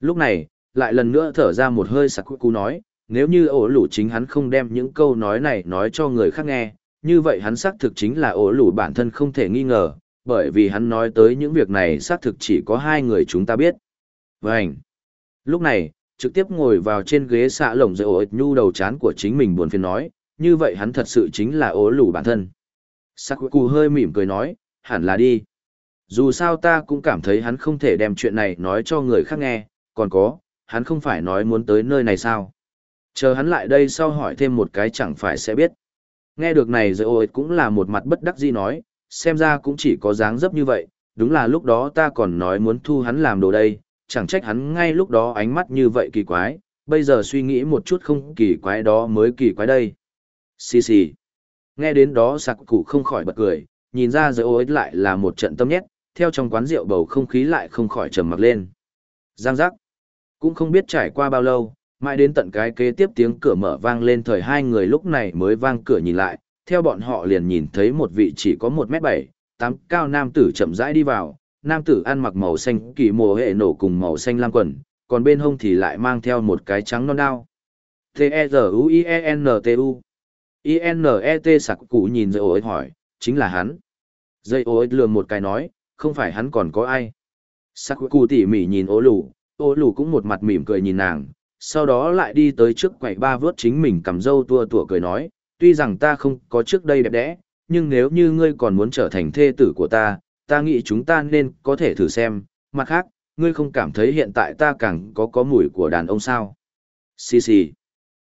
Speaker 1: Lúc này, lại lần nữa thở ra một hơi sặc cú nói, nếu như ổ lủ chính hắn không đem những câu nói này nói cho người khác nghe, như vậy hắn xác thực chính là ổ lủ bản thân không thể nghi ngờ, bởi vì hắn nói tới những việc này xác thực chỉ có hai người chúng ta biết. Vânh! Lúc này, trực tiếp ngồi vào trên ghế xạ lồng dậy ổi nhu đầu chán của chính mình buồn phiền nói, như vậy hắn thật sự chính là ố lù bản thân. Sakuku hơi mỉm cười nói, hẳn là đi. Dù sao ta cũng cảm thấy hắn không thể đem chuyện này nói cho người khác nghe, còn có, hắn không phải nói muốn tới nơi này sao. Chờ hắn lại đây sau hỏi thêm một cái chẳng phải sẽ biết. Nghe được này rồi ôi cũng là một mặt bất đắc dĩ nói, xem ra cũng chỉ có dáng dấp như vậy, đúng là lúc đó ta còn nói muốn thu hắn làm đồ đây, chẳng trách hắn ngay lúc đó ánh mắt như vậy kỳ quái, bây giờ suy nghĩ một chút không kỳ quái đó mới kỳ quái đây. Xì xì. Nghe đến đó sạc cụ không khỏi bật cười, nhìn ra giới ối lại là một trận tâm nhét, theo trong quán rượu bầu không khí lại không khỏi trầm mặc lên. Giang giác. Cũng không biết trải qua bao lâu, mãi đến tận cái kế tiếp tiếng cửa mở vang lên thời hai người lúc này mới vang cửa nhìn lại, theo bọn họ liền nhìn thấy một vị chỉ có một m bảy, tám cao nam tử chậm rãi đi vào, nam tử ăn mặc màu xanh kỳ mùa hệ nổ cùng màu xanh lam quần, còn bên hông thì lại mang theo một cái trắng non đao. T E R U I E N T U i n e t sặc cụ nhìn dây ối hỏi, chính là hắn. Dây ối lườm một cái nói, không phải hắn còn có ai. sặc cụ tỉ mỉ nhìn ố lù, ố lù cũng một mặt mỉm cười nhìn nàng, sau đó lại đi tới trước quầy ba vớt chính mình cầm dâu tua tủa cười nói, tuy rằng ta không có trước đây đẹp đẽ, nhưng nếu như ngươi còn muốn trở thành thê tử của ta, ta nghĩ chúng ta nên có thể thử xem, mặt khác, ngươi không cảm thấy hiện tại ta càng có có mùi của đàn ông sao. Xì xì.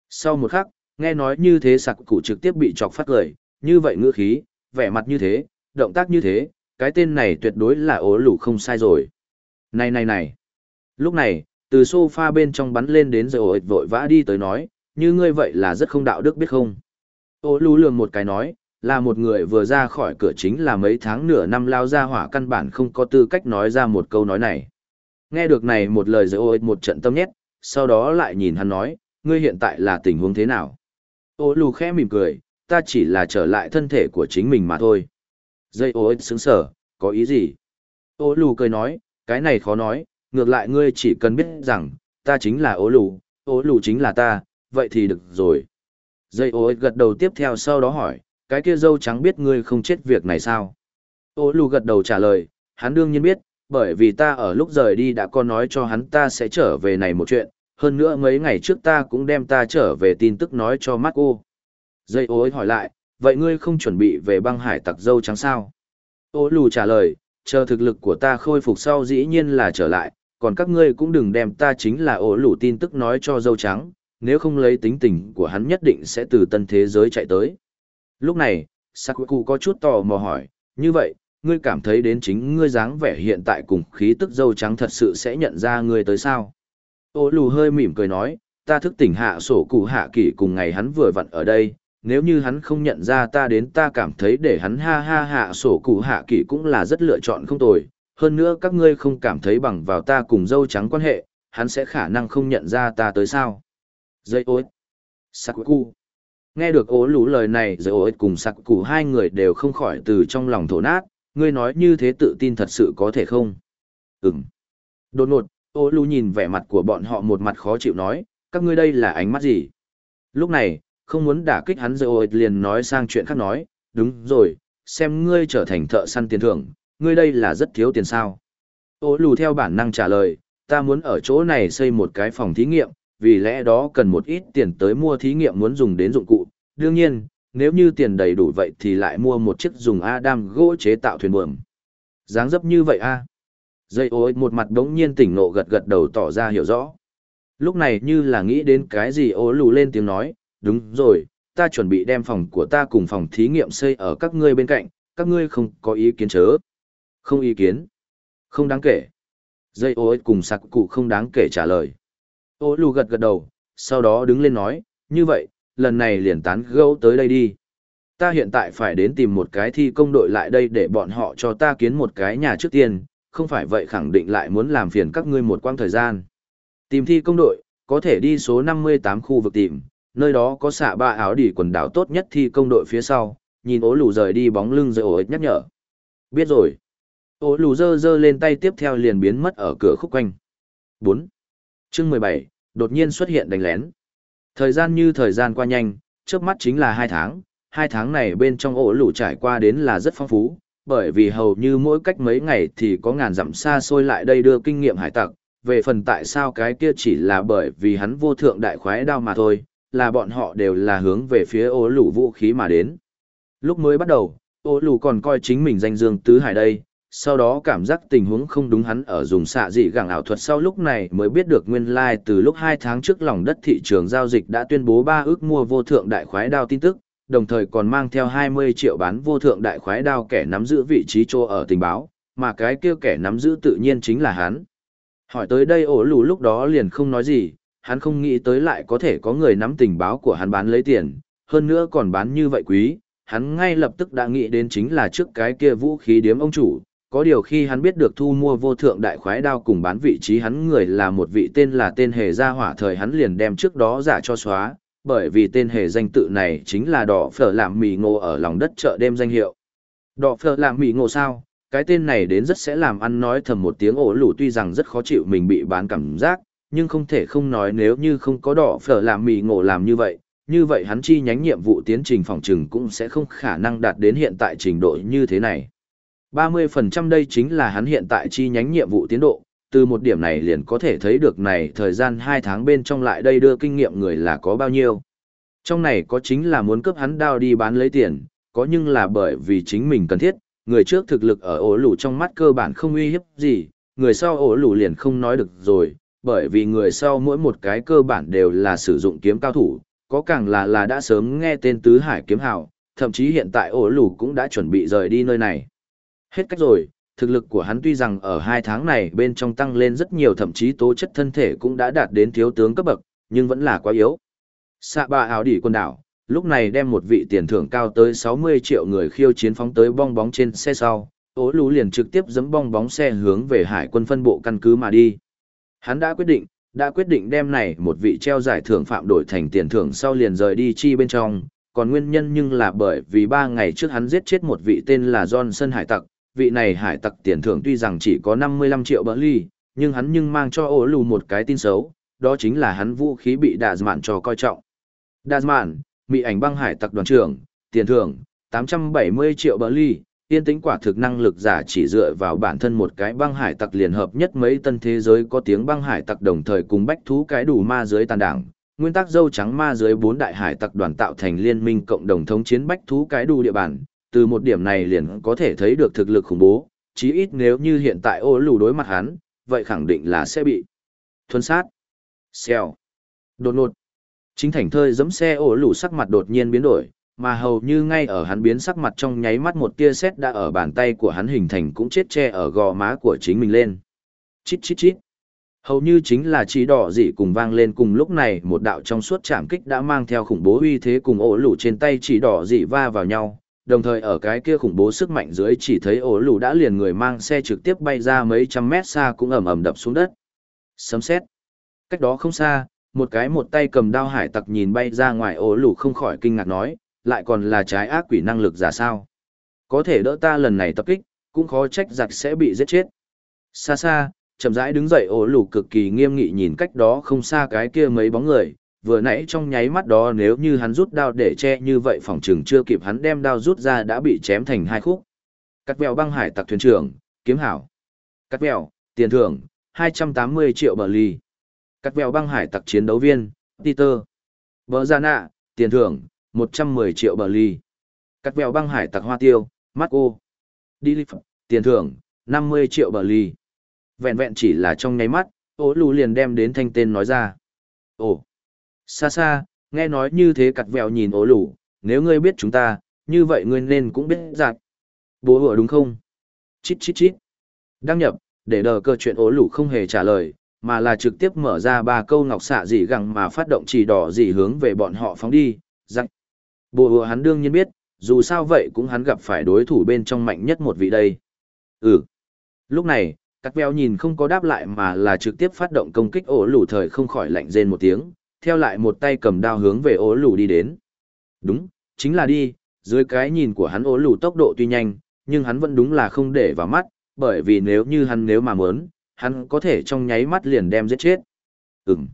Speaker 1: Sau một khắc, nghe nói như thế sặc cụ trực tiếp bị chọc phát cười, như vậy ngữ khí, vẻ mặt như thế, động tác như thế, cái tên này tuyệt đối là ố lủ không sai rồi. Này này này. Lúc này, từ sofa bên trong bắn lên đến rồi vội vã đi tới nói, như ngươi vậy là rất không đạo đức biết không. Ô lù lường một cái nói, là một người vừa ra khỏi cửa chính là mấy tháng nửa năm lao ra hỏa căn bản không có tư cách nói ra một câu nói này. Nghe được này một lời rồi ôi một trận tâm nhét, sau đó lại nhìn hắn nói, ngươi hiện tại là tình huống thế nào? Ô lù khẽ mỉm cười, ta chỉ là trở lại thân thể của chính mình mà thôi. Dây ô sướng sở, có ý gì? Ô lù cười nói, cái này khó nói, ngược lại ngươi chỉ cần biết rằng, ta chính là ô lù, ô lù chính là ta, vậy thì được rồi. Dây ô gật đầu tiếp theo sau đó hỏi, cái kia dâu trắng biết ngươi không chết việc này sao? Ô lù gật đầu trả lời, hắn đương nhiên biết, bởi vì ta ở lúc rời đi đã có nói cho hắn ta sẽ trở về này một chuyện, hơn nữa mấy ngày trước ta cũng đem ta trở về tin tức nói cho mắt cô. Dây ối hỏi lại, vậy ngươi không chuẩn bị về băng hải tặc dâu trắng sao? Ô lù trả lời, chờ thực lực của ta khôi phục sau dĩ nhiên là trở lại, còn các ngươi cũng đừng đem ta chính là ổ lù tin tức nói cho dâu trắng, nếu không lấy tính tình của hắn nhất định sẽ từ tân thế giới chạy tới. Lúc này, Sakuku có chút tò mò hỏi, như vậy, ngươi cảm thấy đến chính ngươi dáng vẻ hiện tại cùng khí tức dâu trắng thật sự sẽ nhận ra ngươi tới sao? Ô lù hơi mỉm cười nói, ta thức tỉnh hạ sổ cụ hạ kỷ cùng ngày hắn vừa vặn ở đây, nếu như hắn không nhận ra ta đến ta cảm thấy để hắn ha ha hạ sổ cụ hạ kỷ cũng là rất lựa chọn không tồi, hơn nữa các ngươi không cảm thấy bằng vào ta cùng dâu trắng quan hệ, hắn sẽ khả năng không nhận ra ta tới sao. Dây ối. Sakuku. Nghe được ố lũ lời này dây ối cùng Sakuku hai người đều không khỏi từ trong lòng thổ nát, ngươi nói như thế tự tin thật sự có thể không? Ừm. Đột ngột, ố lũ nhìn vẻ mặt của bọn họ một mặt khó chịu nói, các ngươi đây là ánh mắt gì? Lúc này, không muốn đả kích hắn rồi liền nói sang chuyện khác nói, đúng rồi, xem ngươi trở thành thợ săn tiền thưởng, ngươi đây là rất thiếu tiền sao. Ô lù theo bản năng trả lời, ta muốn ở chỗ này xây một cái phòng thí nghiệm, vì lẽ đó cần một ít tiền tới mua thí nghiệm muốn dùng đến dụng cụ. Đương nhiên, nếu như tiền đầy đủ vậy thì lại mua một chiếc dùng Adam gỗ chế tạo thuyền buồm. Dáng dấp như vậy a Dây ôi một mặt đống nhiên tỉnh nộ gật gật đầu tỏ ra hiểu rõ. Lúc này như là nghĩ đến cái gì ố lù lên tiếng nói, đúng rồi, ta chuẩn bị đem phòng của ta cùng phòng thí nghiệm xây ở các ngươi bên cạnh, các ngươi không có ý kiến chớ. Không ý kiến. Không đáng kể. Dây ôi cùng sạc cụ không đáng kể trả lời. Ô lù gật gật đầu, sau đó đứng lên nói, như vậy, lần này liền tán gẫu tới đây đi. Ta hiện tại phải đến tìm một cái thi công đội lại đây để bọn họ cho ta kiến một cái nhà trước tiên, không phải vậy khẳng định lại muốn làm phiền các ngươi một quãng thời gian. Tìm thi công đội, có thể đi số 58 khu vực tìm, nơi đó có xạ ba áo đỉ quần đảo tốt nhất thi công đội phía sau, nhìn ố lù rời đi bóng lưng rồi ổ ích nhắc nhở. Biết rồi. Ố lù dơ dơ lên tay tiếp theo liền biến mất ở cửa khúc quanh. 4. chương 17, đột nhiên xuất hiện đánh lén. Thời gian như thời gian qua nhanh, trước mắt chính là 2 tháng, 2 tháng này bên trong ổ lũ trải qua đến là rất phong phú, bởi vì hầu như mỗi cách mấy ngày thì có ngàn dặm xa xôi lại đây đưa kinh nghiệm hải tặc, về phần tại sao cái kia chỉ là bởi vì hắn vô thượng đại khoái đao mà thôi, là bọn họ đều là hướng về phía ố lũ vũ khí mà đến. Lúc mới bắt đầu, ố lũ còn coi chính mình danh dương tứ hải đây, sau đó cảm giác tình huống không đúng hắn ở dùng xạ dị gẳng ảo thuật sau lúc này mới biết được nguyên lai like từ lúc 2 tháng trước lòng đất thị trường giao dịch đã tuyên bố ba ước mua vô thượng đại khoái đao tin tức, đồng thời còn mang theo 20 triệu bán vô thượng đại khoái đao kẻ nắm giữ vị trí chỗ ở tình báo, mà cái kia kẻ nắm giữ tự nhiên chính là hắn. Hỏi tới đây ổ lù lúc đó liền không nói gì, hắn không nghĩ tới lại có thể có người nắm tình báo của hắn bán lấy tiền, hơn nữa còn bán như vậy quý, hắn ngay lập tức đã nghĩ đến chính là trước cái kia vũ khí điếm ông chủ, có điều khi hắn biết được thu mua vô thượng đại khoái đao cùng bán vị trí hắn người là một vị tên là tên hề gia hỏa thời hắn liền đem trước đó giả cho xóa, bởi vì tên hề danh tự này chính là đỏ phở làm mì ngô ở lòng đất chợ đêm danh hiệu. Đỏ phở làm mì ngô sao? Cái tên này đến rất sẽ làm ăn nói thầm một tiếng ổ lủ tuy rằng rất khó chịu mình bị bán cảm giác, nhưng không thể không nói nếu như không có đỏ phở làm mì ngộ làm như vậy, như vậy hắn chi nhánh nhiệm vụ tiến trình phòng trừng cũng sẽ không khả năng đạt đến hiện tại trình độ như thế này. 30% đây chính là hắn hiện tại chi nhánh nhiệm vụ tiến độ, từ một điểm này liền có thể thấy được này thời gian 2 tháng bên trong lại đây đưa kinh nghiệm người là có bao nhiêu. Trong này có chính là muốn cấp hắn đao đi bán lấy tiền, có nhưng là bởi vì chính mình cần thiết, người trước thực lực ở ổ lũ trong mắt cơ bản không uy hiếp gì, người sau ổ lũ liền không nói được rồi, bởi vì người sau mỗi một cái cơ bản đều là sử dụng kiếm cao thủ, có càng là là đã sớm nghe tên tứ hải kiếm hào, thậm chí hiện tại ổ lũ cũng đã chuẩn bị rời đi nơi này. Hết cách rồi, thực lực của hắn tuy rằng ở hai tháng này bên trong tăng lên rất nhiều thậm chí tố chất thân thể cũng đã đạt đến thiếu tướng cấp bậc, nhưng vẫn là quá yếu. Sạ ba áo đỉ quân đảo, lúc này đem một vị tiền thưởng cao tới 60 triệu người khiêu chiến phóng tới bong bóng trên xe sau, ố lú liền trực tiếp dẫm bong bóng xe hướng về hải quân phân bộ căn cứ mà đi. Hắn đã quyết định, đã quyết định đem này một vị treo giải thưởng phạm đổi thành tiền thưởng sau liền rời đi chi bên trong, còn nguyên nhân nhưng là bởi vì ba ngày trước hắn giết chết một vị tên là Johnson hải tặc, vị này hải tặc tiền thưởng tuy rằng chỉ có 55 triệu bỡ ly, nhưng hắn nhưng mang cho ổ lù một cái tin xấu, đó chính là hắn vũ khí bị Đà Mạn cho coi trọng. Đà Mạn, bị ảnh băng hải tặc đoàn trưởng, tiền thưởng, 870 triệu bỡ ly, yên tĩnh quả thực năng lực giả chỉ dựa vào bản thân một cái băng hải tặc liền hợp nhất mấy tân thế giới có tiếng băng hải tặc đồng thời cùng bách thú cái đủ ma dưới tàn đảng. Nguyên tắc dâu trắng ma dưới bốn đại hải tặc đoàn tạo thành liên minh cộng đồng thống chiến bách thú cái đủ địa bàn, từ một điểm này liền có thể thấy được thực lực khủng bố, chí ít nếu như hiện tại ô lù đối mặt hắn, vậy khẳng định là sẽ bị thuần sát. Xèo. Đột nột. Chính thành thơi giẫm xe ổ lù sắc mặt đột nhiên biến đổi, mà hầu như ngay ở hắn biến sắc mặt trong nháy mắt một tia sét đã ở bàn tay của hắn hình thành cũng chết che ở gò má của chính mình lên. Chít chít chít. Hầu như chính là chỉ đỏ dị cùng vang lên cùng lúc này một đạo trong suốt chạm kích đã mang theo khủng bố uy thế cùng ổ lũ trên tay chỉ đỏ dị va vào nhau, đồng thời ở cái kia khủng bố sức mạnh dưới chỉ thấy ổ lũ đã liền người mang xe trực tiếp bay ra mấy trăm mét xa cũng ầm ầm đập xuống đất. Sấm sét. Cách đó không xa, một cái một tay cầm đao hải tặc nhìn bay ra ngoài ổ lũ không khỏi kinh ngạc nói, lại còn là trái ác quỷ năng lực giả sao. Có thể đỡ ta lần này tập kích, cũng khó trách giặc sẽ bị giết chết. Xa xa, chậm rãi đứng dậy ổ lù cực kỳ nghiêm nghị nhìn cách đó không xa cái kia mấy bóng người, vừa nãy trong nháy mắt đó nếu như hắn rút đao để che như vậy phòng trường chưa kịp hắn đem đao rút ra đã bị chém thành hai khúc. Cắt vèo băng hải tặc thuyền trưởng, kiếm hảo. Cắt vèo, tiền thưởng, 280 triệu bờ ly. Cắt vèo băng hải tặc chiến đấu viên, Peter. Bờ gia nạ, tiền thưởng, 110 triệu bờ ly. Cắt vèo băng hải tặc hoa tiêu, Marco. Đi tiền thưởng, 50 triệu bờ ly. Vẹn vẹn chỉ là trong nháy mắt, ố lù liền đem đến thanh tên nói ra. Ồ, xa xa, nghe nói như thế cặt vẹo nhìn ố lủ. nếu ngươi biết chúng ta, như vậy ngươi nên cũng biết giặc. Bố hùa đúng không? Chít chít chít. Đăng nhập, để đờ cơ chuyện ố lủ không hề trả lời, mà là trực tiếp mở ra ba câu ngọc xạ dị gẳng mà phát động chỉ đỏ dị hướng về bọn họ phóng đi, giặc. Bố hùa hắn đương nhiên biết, dù sao vậy cũng hắn gặp phải đối thủ bên trong mạnh nhất một vị đây. Ừ. Lúc này, cắt veo nhìn không có đáp lại mà là trực tiếp phát động công kích ổ lủ thời không khỏi lạnh rên một tiếng, theo lại một tay cầm đao hướng về ố lù đi đến. Đúng, chính là đi, dưới cái nhìn của hắn ố lù tốc độ tuy nhanh, nhưng hắn vẫn đúng là không để vào mắt, bởi vì nếu như hắn nếu mà muốn, hắn có thể trong nháy mắt liền đem giết chết. Ừm.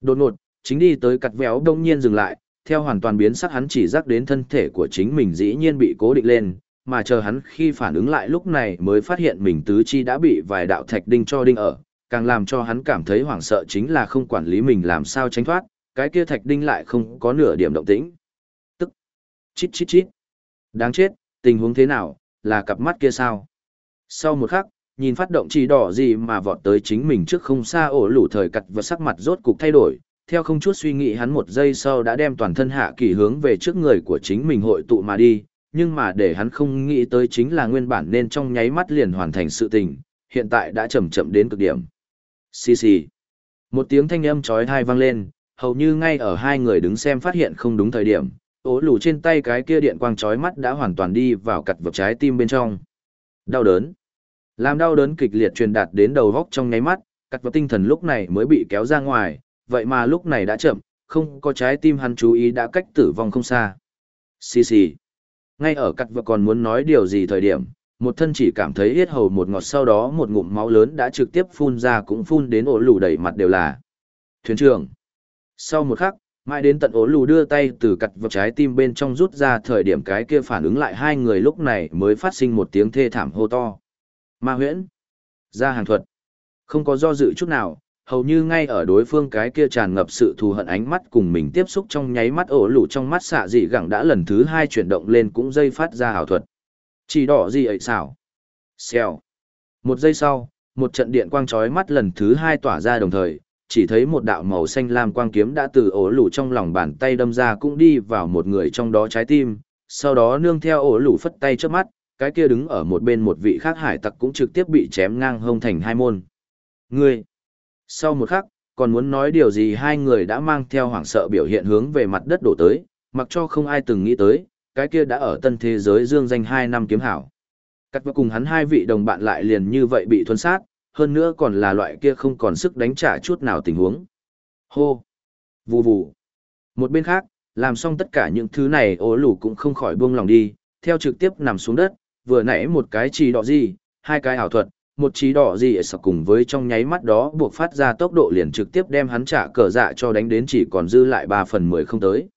Speaker 1: Đột ngột, chính đi tới cặt véo đông nhiên dừng lại, theo hoàn toàn biến sắc hắn chỉ rắc đến thân thể của chính mình dĩ nhiên bị cố định lên, mà chờ hắn khi phản ứng lại lúc này mới phát hiện mình tứ chi đã bị vài đạo thạch đinh cho đinh ở, càng làm cho hắn cảm thấy hoảng sợ chính là không quản lý mình làm sao tránh thoát, cái kia thạch đinh lại không có nửa điểm động tĩnh. Tức, chít chít chít. Đáng chết, tình huống thế nào, là cặp mắt kia sao? Sau một khắc, nhìn phát động chỉ đỏ gì mà vọt tới chính mình trước không xa ổ lủ thời cặt và sắc mặt rốt cục thay đổi, theo không chút suy nghĩ hắn một giây sau đã đem toàn thân hạ kỳ hướng về trước người của chính mình hội tụ mà đi, nhưng mà để hắn không nghĩ tới chính là nguyên bản nên trong nháy mắt liền hoàn thành sự tình, hiện tại đã chậm chậm đến cực điểm. Xì xì. Một tiếng thanh âm chói tai vang lên, hầu như ngay ở hai người đứng xem phát hiện không đúng thời điểm, ố lù trên tay cái kia điện quang chói mắt đã hoàn toàn đi vào cặt vật trái tim bên trong. Đau đớn. Làm đau đớn kịch liệt truyền đạt đến đầu góc trong nháy mắt, cặt vật tinh thần lúc này mới bị kéo ra ngoài, vậy mà lúc này đã chậm, không có trái tim hắn chú ý đã cách tử vong không xa. Xì xì. Ngay ở cặt vật còn muốn nói điều gì thời điểm, một thân chỉ cảm thấy yết hầu một ngọt sau đó một ngụm máu lớn đã trực tiếp phun ra cũng phun đến ổ lù đầy mặt đều là. Thuyền trưởng. Sau một khắc, mãi đến tận ổ lù đưa tay từ cặt vật trái tim bên trong rút ra thời điểm cái kia phản ứng lại hai người lúc này mới phát sinh một tiếng thê thảm hô to. Ma huyễn. Ra hàng thuật. Không có do dự chút nào, hầu như ngay ở đối phương cái kia tràn ngập sự thù hận ánh mắt cùng mình tiếp xúc trong nháy mắt ổ lủ trong mắt xạ dị gẳng đã lần thứ hai chuyển động lên cũng dây phát ra ảo thuật chỉ đỏ gì ấy xảo? Xèo. Một giây sau một trận điện quang trói mắt lần thứ hai tỏa ra đồng thời chỉ thấy một đạo màu xanh lam quang kiếm đã từ ổ lủ trong lòng bàn tay đâm ra cũng đi vào một người trong đó trái tim sau đó nương theo ổ lủ phất tay trước mắt cái kia đứng ở một bên một vị khác hải tặc cũng trực tiếp bị chém ngang hông thành hai môn. Ngươi! Sau một khắc, còn muốn nói điều gì hai người đã mang theo hoảng sợ biểu hiện hướng về mặt đất đổ tới, mặc cho không ai từng nghĩ tới, cái kia đã ở tân thế giới dương danh hai năm kiếm hảo. Cắt và cùng hắn hai vị đồng bạn lại liền như vậy bị thuần sát, hơn nữa còn là loại kia không còn sức đánh trả chút nào tình huống. Hô! Vù vù! Một bên khác, làm xong tất cả những thứ này ố lù cũng không khỏi buông lòng đi, theo trực tiếp nằm xuống đất, vừa nãy một cái chỉ đỏ gì, hai cái ảo thuật, một trí đỏ gì sọc cùng với trong nháy mắt đó buộc phát ra tốc độ liền trực tiếp đem hắn trả cờ dạ cho đánh đến chỉ còn dư lại ba phần mười không tới.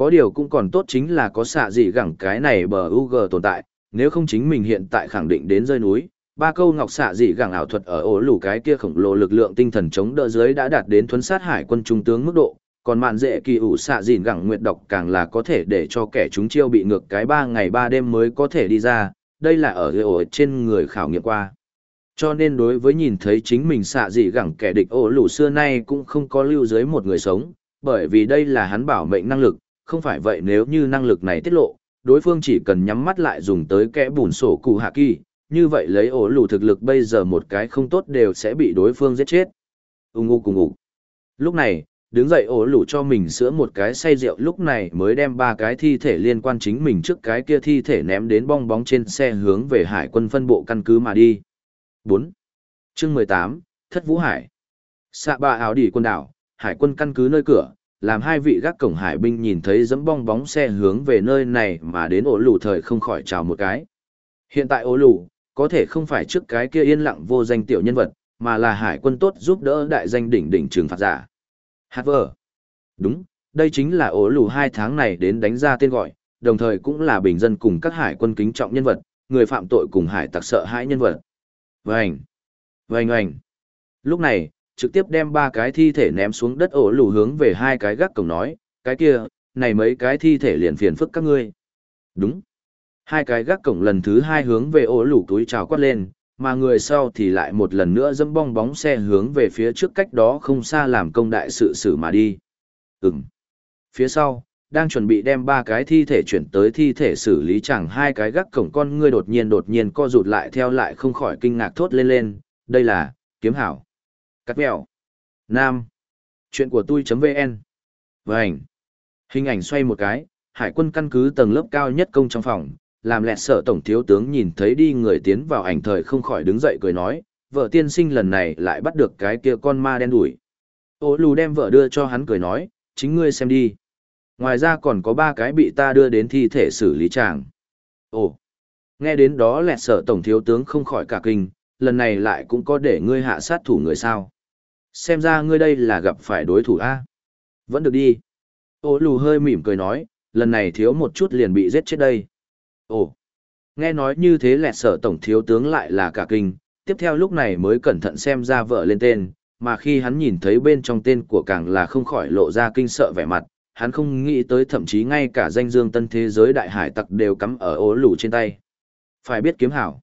Speaker 1: Có điều cũng còn tốt chính là có xạ gì gẳng cái này bờ UG tồn tại, nếu không chính mình hiện tại khẳng định đến rơi núi. Ba câu ngọc xạ dị gẳng ảo thuật ở ổ lũ cái kia khổng lồ lực lượng tinh thần chống đỡ dưới đã đạt đến thuấn sát hải quân trung tướng mức độ, còn mạn dễ kỳ ủ xạ dịn gẳng nguyệt độc càng là có thể để cho kẻ chúng chiêu bị ngược cái ba ngày ba đêm mới có thể đi ra, đây là ở ổ trên người khảo nghiệm qua cho nên đối với nhìn thấy chính mình xạ dị gẳng kẻ địch ổ lũ xưa nay cũng không có lưu dưới một người sống, bởi vì đây là hắn bảo mệnh năng lực, không phải vậy nếu như năng lực này tiết lộ, đối phương chỉ cần nhắm mắt lại dùng tới kẽ bùn sổ cụ hạ kỳ, như vậy lấy ổ lù thực lực bây giờ một cái không tốt đều sẽ bị đối phương giết chết. Ung ngu cùng ngủ. Lúc này, đứng dậy ổ lù cho mình sữa một cái say rượu lúc này mới đem ba cái thi thể liên quan chính mình trước cái kia thi thể ném đến bong bóng trên xe hướng về hải quân phân bộ căn cứ mà đi. 4. chương 18, Thất Vũ Hải. Xạ ba áo đỉ quần đảo, hải quân căn cứ nơi cửa, làm hai vị gác cổng hải binh nhìn thấy dẫm bong bóng xe hướng về nơi này mà đến ổ lù thời không khỏi chào một cái. Hiện tại ổ lù, có thể không phải trước cái kia yên lặng vô danh tiểu nhân vật, mà là hải quân tốt giúp đỡ đại danh đỉnh đỉnh trừng phạt giả. Hát vờ. Đúng, đây chính là ổ lù hai tháng này đến đánh ra tên gọi, đồng thời cũng là bình dân cùng các hải quân kính trọng nhân vật, người phạm tội cùng hải tặc sợ hãi nhân vật. Vành! Vành oành! Lúc này, trực tiếp đem ba cái thi thể ném xuống đất ổ lù hướng về hai cái gác cổng nói, cái kia, này mấy cái thi thể liền phiền phức các ngươi. Đúng. Hai cái gác cổng lần thứ hai hướng về ổ lù túi trào quát lên, mà người sau thì lại một lần nữa dâm bong bóng xe hướng về phía trước cách đó không xa làm công đại sự xử mà đi. Ừm. Phía sau, đang chuẩn bị đem ba cái thi thể chuyển tới thi thể xử lý chẳng hai cái gác cổng con ngươi đột nhiên đột nhiên co rụt lại theo lại không khỏi kinh ngạc thốt lên lên, đây là, kiếm hảo. Cắt mèo. Nam. Chuyện của tôi.vn. Vânh. Hình ảnh xoay một cái, hải quân căn cứ tầng lớp cao nhất công trong phòng, làm lẹt sợ tổng thiếu tướng nhìn thấy đi người tiến vào ảnh thời không khỏi đứng dậy cười nói, vợ tiên sinh lần này lại bắt được cái kia con ma đen đuổi. Ô lù đem vợ đưa cho hắn cười nói, chính ngươi xem đi. Ngoài ra còn có ba cái bị ta đưa đến thi thể xử lý chàng Ồ, nghe đến đó lẹt sợ tổng thiếu tướng không khỏi cả kinh, lần này lại cũng có để ngươi hạ sát thủ người sao. Xem ra ngươi đây là gặp phải đối thủ A. Vẫn được đi. Ô lù hơi mỉm cười nói, lần này thiếu một chút liền bị giết chết đây. Ồ, nghe nói như thế lẹt sở tổng thiếu tướng lại là cả kinh, tiếp theo lúc này mới cẩn thận xem ra vợ lên tên, mà khi hắn nhìn thấy bên trong tên của càng là không khỏi lộ ra kinh sợ vẻ mặt, hắn không nghĩ tới thậm chí ngay cả danh dương tân thế giới đại hải tặc đều cắm ở ố lù trên tay. Phải biết kiếm hảo.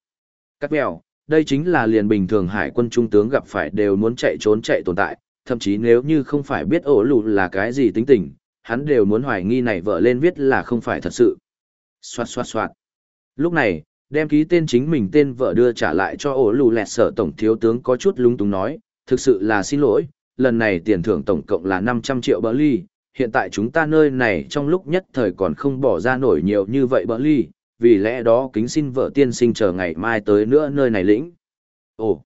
Speaker 1: Cắt mèo, đây chính là liền bình thường hải quân trung tướng gặp phải đều muốn chạy trốn chạy tồn tại, thậm chí nếu như không phải biết ổ lù là cái gì tính tình, hắn đều muốn hoài nghi này vợ lên viết là không phải thật sự. Xoạt xoạt xoạt. Lúc này, đem ký tên chính mình tên vợ đưa trả lại cho ổ lù lẹt sở tổng thiếu tướng có chút lúng túng nói, thực sự là xin lỗi, lần này tiền thưởng tổng cộng là 500 triệu bờ ly, hiện tại chúng ta nơi này trong lúc nhất thời còn không bỏ ra nổi nhiều như vậy bờ ly, vì lẽ đó kính xin vợ tiên sinh chờ ngày mai tới nữa nơi này lĩnh. Ồ,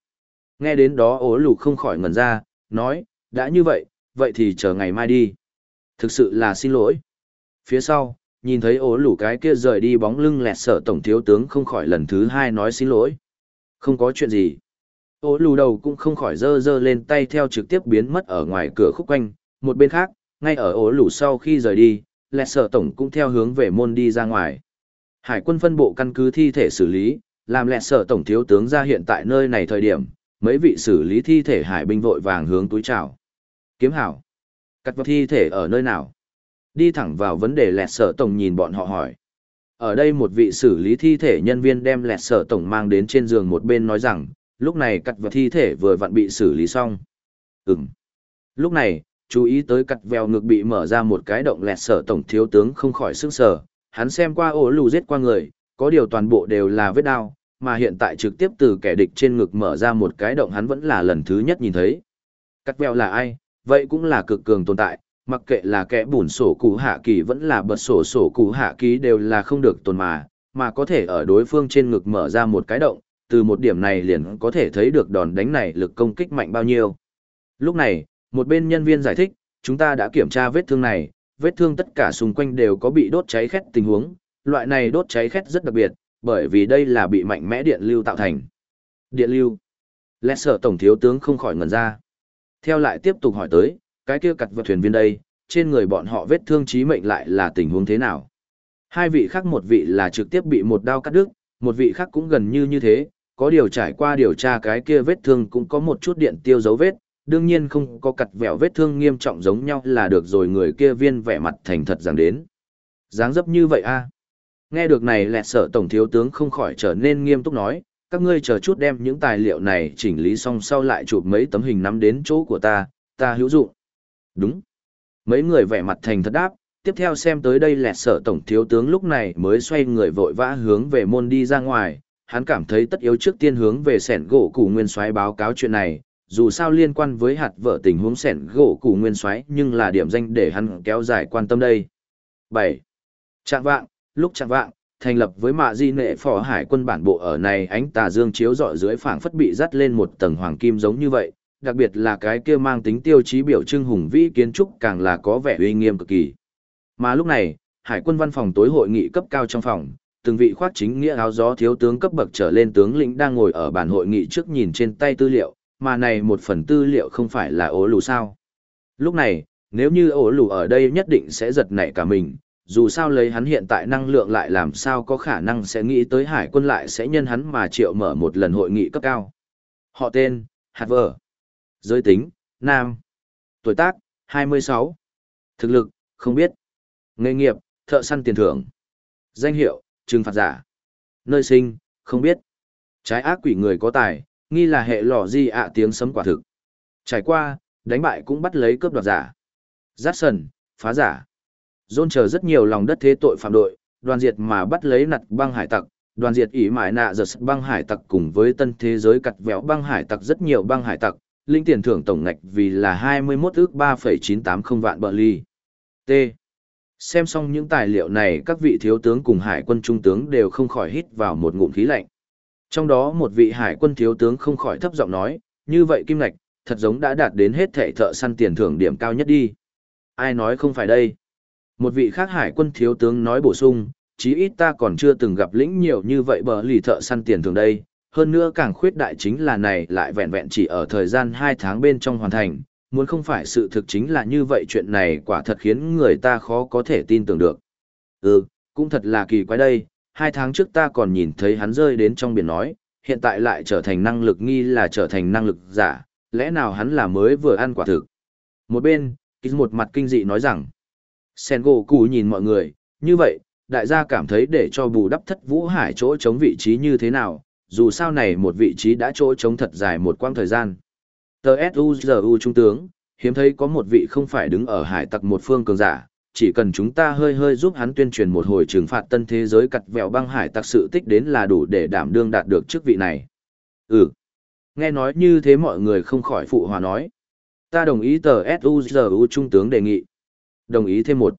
Speaker 1: nghe đến đó ố lù không khỏi ngẩn ra, nói, đã như vậy, vậy thì chờ ngày mai đi. Thực sự là xin lỗi. Phía sau, nhìn thấy ố lù cái kia rời đi bóng lưng lẹt sở tổng thiếu tướng không khỏi lần thứ hai nói xin lỗi. Không có chuyện gì. Ố lù đầu cũng không khỏi dơ dơ lên tay theo trực tiếp biến mất ở ngoài cửa khúc quanh. Một bên khác, ngay ở ố lù sau khi rời đi, lẹt sở tổng cũng theo hướng về môn đi ra ngoài. Hải quân phân bộ căn cứ thi thể xử lý, làm lẹ sợ tổng thiếu tướng ra hiện tại nơi này thời điểm, mấy vị xử lý thi thể hải binh vội vàng hướng túi chào. Kiếm hảo. Cắt vật thi thể ở nơi nào? Đi thẳng vào vấn đề lẹ sợ tổng nhìn bọn họ hỏi. Ở đây một vị xử lý thi thể nhân viên đem lẹ sợ tổng mang đến trên giường một bên nói rằng, lúc này cắt vật thi thể vừa vặn bị xử lý xong. Ừm. Lúc này, chú ý tới cắt vèo ngực bị mở ra một cái động lẹt sợ tổng thiếu tướng không khỏi sức sở, hắn xem qua ổ lù giết qua người, có điều toàn bộ đều là vết đau, mà hiện tại trực tiếp từ kẻ địch trên ngực mở ra một cái động hắn vẫn là lần thứ nhất nhìn thấy. Cắt vèo là ai? Vậy cũng là cực cường tồn tại, mặc kệ là kẻ bùn sổ cụ hạ kỳ vẫn là bật sổ sổ cụ hạ kỳ đều là không được tồn mà, mà có thể ở đối phương trên ngực mở ra một cái động, từ một điểm này liền có thể thấy được đòn đánh này lực công kích mạnh bao nhiêu. Lúc này, một bên nhân viên giải thích, chúng ta đã kiểm tra vết thương này, vết thương tất cả xung quanh đều có bị đốt cháy khét tình huống, loại này đốt cháy khét rất đặc biệt, bởi vì đây là bị mạnh mẽ điện lưu tạo thành. Điện lưu. Lẽ sợ tổng thiếu tướng không khỏi ngẩn ra. Theo lại tiếp tục hỏi tới, cái kia cặt vật thuyền viên đây, trên người bọn họ vết thương chí mệnh lại là tình huống thế nào? Hai vị khác một vị là trực tiếp bị một đao cắt đứt, một vị khác cũng gần như như thế, có điều trải qua điều tra cái kia vết thương cũng có một chút điện tiêu dấu vết, đương nhiên không có cặt vẹo vết thương nghiêm trọng giống nhau là được rồi người kia viên vẻ mặt thành thật rằng đến. dáng dấp như vậy a Nghe được này lẹ sợ tổng thiếu tướng không khỏi trở nên nghiêm túc nói, các ngươi chờ chút đem những tài liệu này chỉnh lý xong sau lại chụp mấy tấm hình nắm đến chỗ của ta, ta hữu dụng. Đúng. Mấy người vẻ mặt thành thật đáp, tiếp theo xem tới đây lẹt sợ tổng thiếu tướng lúc này mới xoay người vội vã hướng về môn đi ra ngoài, hắn cảm thấy tất yếu trước tiên hướng về sẻn gỗ củ nguyên soái báo cáo chuyện này, dù sao liên quan với hạt vợ tình huống sẻn gỗ củ nguyên soái nhưng là điểm danh để hắn kéo dài quan tâm đây. 7. Trạng vạng, lúc trạng vạng, thành lập với mạ di nệ phò hải quân bản bộ ở này ánh tà dương chiếu rọi dưới phảng phất bị dắt lên một tầng hoàng kim giống như vậy, đặc biệt là cái kia mang tính tiêu chí biểu trưng hùng vĩ kiến trúc càng là có vẻ uy nghiêm cực kỳ. Mà lúc này, hải quân văn phòng tối hội nghị cấp cao trong phòng, từng vị khoác chính nghĩa áo gió thiếu tướng cấp bậc trở lên tướng lĩnh đang ngồi ở bàn hội nghị trước nhìn trên tay tư liệu, mà này một phần tư liệu không phải là ố lù sao. Lúc này, nếu như ố lù ở đây nhất định sẽ giật nảy cả mình, dù sao lấy hắn hiện tại năng lượng lại làm sao có khả năng sẽ nghĩ tới hải quân lại sẽ nhân hắn mà triệu mở một lần hội nghị cấp cao. Họ tên, hạt vở Giới tính, nam. Tuổi tác, 26. Thực lực, không biết. Nghề nghiệp, thợ săn tiền thưởng. Danh hiệu, trừng phạt giả. Nơi sinh, không biết. Trái ác quỷ người có tài, nghi là hệ lò di ạ tiếng sấm quả thực. Trải qua, đánh bại cũng bắt lấy cướp đoạt giả. Giác sần, phá giả. Dôn chờ rất nhiều lòng đất thế tội phạm đội, đoàn diệt mà bắt lấy nặt băng hải tặc, đoàn diệt ỉ mại nạ giật băng hải tặc cùng với tân thế giới cặt vẹo băng hải tặc rất nhiều băng hải tặc, linh tiền thưởng tổng ngạch vì là 21 ước 3,980 vạn bờ ly. T. Xem xong những tài liệu này các vị thiếu tướng cùng hải quân trung tướng đều không khỏi hít vào một ngụm khí lạnh. Trong đó một vị hải quân thiếu tướng không khỏi thấp giọng nói, như vậy kim ngạch, thật giống đã đạt đến hết thể thợ săn tiền thưởng điểm cao nhất đi. Ai nói không phải đây? Một vị khác hải quân thiếu tướng nói bổ sung, chí ít ta còn chưa từng gặp lĩnh nhiều như vậy bờ lì thợ săn tiền thưởng đây. Hơn nữa càng khuyết đại chính là này lại vẹn vẹn chỉ ở thời gian 2 tháng bên trong hoàn thành, muốn không phải sự thực chính là như vậy chuyện này quả thật khiến người ta khó có thể tin tưởng được. Ừ, cũng thật là kỳ quái đây, hai tháng trước ta còn nhìn thấy hắn rơi đến trong biển nói, hiện tại lại trở thành năng lực nghi là trở thành năng lực giả, lẽ nào hắn là mới vừa ăn quả thực. Một bên, Kích một mặt kinh dị nói rằng, Sen gỗ cù nhìn mọi người, như vậy, đại gia cảm thấy để cho bù đắp thất vũ hải chỗ chống vị trí như thế nào, dù sao này một vị trí đã chỗ chống thật dài một quãng thời gian. Tờ S.U.G.U. Trung tướng, hiếm thấy có một vị không phải đứng ở hải tặc một phương cường giả, chỉ cần chúng ta hơi hơi giúp hắn tuyên truyền một hồi trừng phạt tân thế giới cặt vẹo băng hải tặc sự tích đến là đủ để đảm đương đạt được chức vị này. Ừ. Nghe nói như thế mọi người không khỏi phụ hòa nói. Ta đồng ý tờ S.U.G.U. Trung tướng đề nghị. Đồng ý thêm một.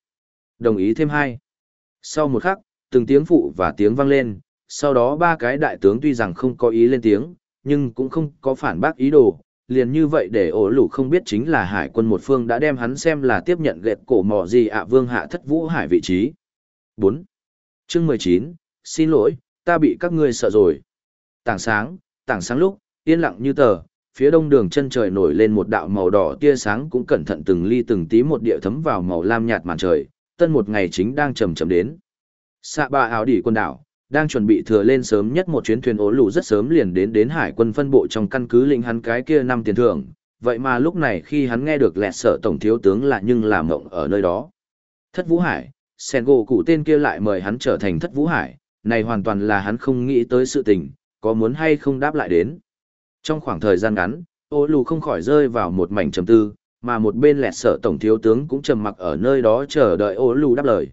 Speaker 1: Đồng ý thêm hai. Sau một khắc, từng tiếng phụ và tiếng vang lên, sau đó ba cái đại tướng tuy rằng không có ý lên tiếng, nhưng cũng không có phản bác ý đồ, liền như vậy để ổ lũ không biết chính là hải quân một phương đã đem hắn xem là tiếp nhận gẹt cổ mỏ gì ạ vương hạ thất vũ hải vị trí. 4. chương 19, xin lỗi, ta bị các ngươi sợ rồi. Tảng sáng, tảng sáng lúc, yên lặng như tờ, phía đông đường chân trời nổi lên một đạo màu đỏ tia sáng cũng cẩn thận từng ly từng tí một địa thấm vào màu lam nhạt màn trời, tân một ngày chính đang chầm chậm đến. Xạ ba áo đỉ quân đảo, đang chuẩn bị thừa lên sớm nhất một chuyến thuyền ố lù rất sớm liền đến đến hải quân phân bộ trong căn cứ lĩnh hắn cái kia năm tiền thưởng, vậy mà lúc này khi hắn nghe được lẹt sợ tổng thiếu tướng là nhưng làm mộng ở nơi đó. Thất Vũ Hải, sen gỗ cụ tên kia lại mời hắn trở thành Thất Vũ Hải, này hoàn toàn là hắn không nghĩ tới sự tình, có muốn hay không đáp lại đến. Trong khoảng thời gian ngắn, ô lù không khỏi rơi vào một mảnh trầm tư, mà một bên lẹt sợ tổng thiếu tướng cũng trầm mặc ở nơi đó chờ đợi ô lù đáp lời.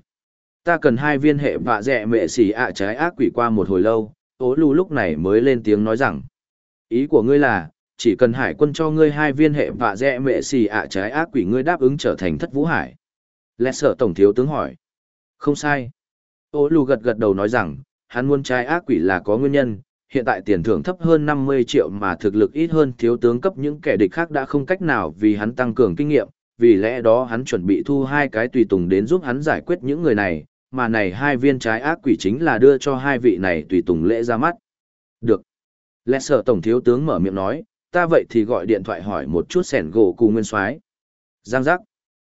Speaker 1: Ta cần hai viên hệ vạ dẹ mệ xỉ ạ trái ác quỷ qua một hồi lâu, ô lù lúc này mới lên tiếng nói rằng. Ý của ngươi là, chỉ cần hải quân cho ngươi hai viên hệ vạ dẹ mệ xỉ ạ trái ác quỷ ngươi đáp ứng trở thành thất vũ hải. Lẽ sợ tổng thiếu tướng hỏi. Không sai. Ô lù gật gật đầu nói rằng, hắn muốn trái ác quỷ là có nguyên nhân, hiện tại tiền thưởng thấp hơn 50 triệu mà thực lực ít hơn thiếu tướng cấp những kẻ địch khác đã không cách nào vì hắn tăng cường kinh nghiệm, vì lẽ đó hắn chuẩn bị thu hai cái tùy tùng đến giúp hắn giải quyết những người này, mà này hai viên trái ác quỷ chính là đưa cho hai vị này tùy tùng lễ ra mắt. Được. Lẹ sở tổng thiếu tướng mở miệng nói, ta vậy thì gọi điện thoại hỏi một chút sẻn gỗ cù nguyên soái Giang giác.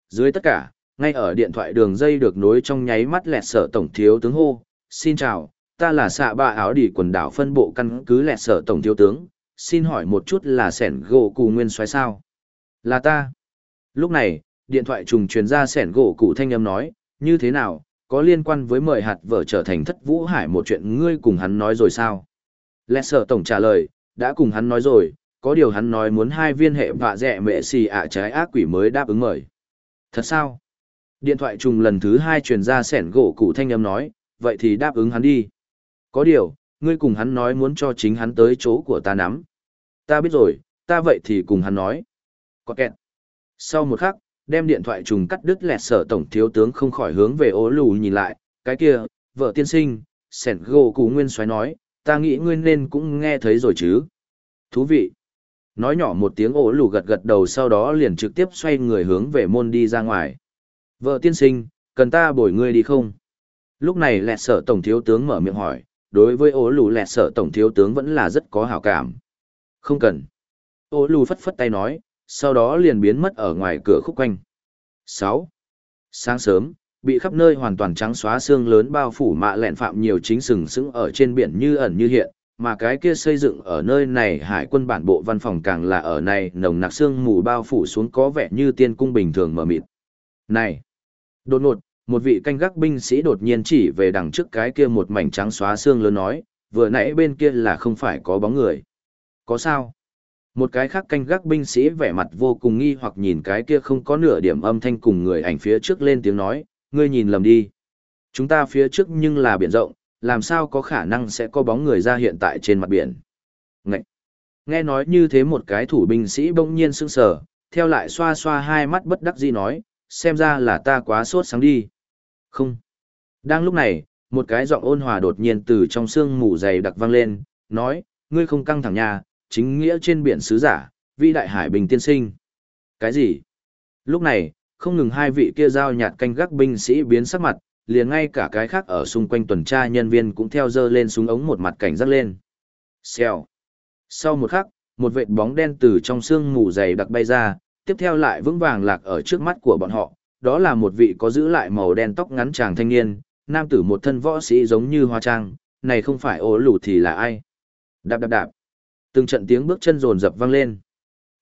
Speaker 1: Dưới tất cả, ngay ở điện thoại đường dây được nối trong nháy mắt lẹt sở tổng thiếu tướng hô, xin chào, ta là xạ ba áo đỉ quần đảo phân bộ căn cứ lẹt sở tổng thiếu tướng, xin hỏi một chút là sẻn gỗ cù nguyên soái sao? Là ta. Lúc này, điện thoại trùng truyền ra sẻn gỗ cụ thanh âm nói, như thế nào, có liên quan với mời hạt vợ trở thành thất vũ hải một chuyện ngươi cùng hắn nói rồi sao? Lẹt sở tổng trả lời, đã cùng hắn nói rồi, có điều hắn nói muốn hai viên hệ vạ dẹ mẹ xì ạ trái ác quỷ mới đáp ứng mời. Thật sao? Điện thoại trùng lần thứ hai truyền ra sẻn gỗ cụ thanh âm nói, vậy thì đáp ứng hắn đi. Có điều, ngươi cùng hắn nói muốn cho chính hắn tới chỗ của ta nắm. Ta biết rồi, ta vậy thì cùng hắn nói. Có kẹt. Sau một khắc, đem điện thoại trùng cắt đứt lẹt sở tổng thiếu tướng không khỏi hướng về ố lù nhìn lại, cái kia, vợ tiên sinh, sẻn gồ cú nguyên xoáy nói, ta nghĩ ngươi nên cũng nghe thấy rồi chứ. Thú vị. Nói nhỏ một tiếng ố lù gật gật đầu sau đó liền trực tiếp xoay người hướng về môn đi ra ngoài. Vợ tiên sinh, cần ta bồi ngươi đi không? Lúc này lẹt sở tổng thiếu tướng mở miệng hỏi, đối với ố lù lẹt sở tổng thiếu tướng vẫn là rất có hảo cảm. Không cần. Ố lù phất phất tay nói, sau đó liền biến mất ở ngoài cửa khúc quanh. 6. Sáng sớm, bị khắp nơi hoàn toàn trắng xóa xương lớn bao phủ mạ lẹn phạm nhiều chính sừng sững ở trên biển như ẩn như hiện, mà cái kia xây dựng ở nơi này hải quân bản bộ văn phòng càng là ở này nồng nặc xương mù bao phủ xuống có vẻ như tiên cung bình thường mờ mịt. Này! Đột ngột, một vị canh gác binh sĩ đột nhiên chỉ về đằng trước cái kia một mảnh trắng xóa xương lớn nói, vừa nãy bên kia là không phải có bóng người. Có sao? Một cái khác canh gác binh sĩ vẻ mặt vô cùng nghi hoặc nhìn cái kia không có nửa điểm âm thanh cùng người ảnh phía trước lên tiếng nói, ngươi nhìn lầm đi. Chúng ta phía trước nhưng là biển rộng, làm sao có khả năng sẽ có bóng người ra hiện tại trên mặt biển. Ngậy! Nghe nói như thế một cái thủ binh sĩ bỗng nhiên sững sờ, theo lại xoa xoa hai mắt bất đắc dĩ nói, xem ra là ta quá sốt sáng đi. Không. Đang lúc này, một cái giọng ôn hòa đột nhiên từ trong xương mù dày đặc vang lên, nói, ngươi không căng thẳng nhà, chính nghĩa trên biển sứ giả, vĩ đại hải bình tiên sinh. Cái gì? Lúc này, không ngừng hai vị kia giao nhạt canh gác binh sĩ biến sắc mặt, liền ngay cả cái khác ở xung quanh tuần tra nhân viên cũng theo dơ lên súng ống một mặt cảnh giác lên. Xèo. Sau một khắc, một vệt bóng đen từ trong sương mù dày đặc bay ra, tiếp theo lại vững vàng lạc ở trước mắt của bọn họ, đó là một vị có giữ lại màu đen tóc ngắn chàng thanh niên, nam tử một thân võ sĩ giống như hoa trang, này không phải ố lù thì là ai. Đạp đạp đạp. Từng trận tiếng bước chân rồn rập vang lên.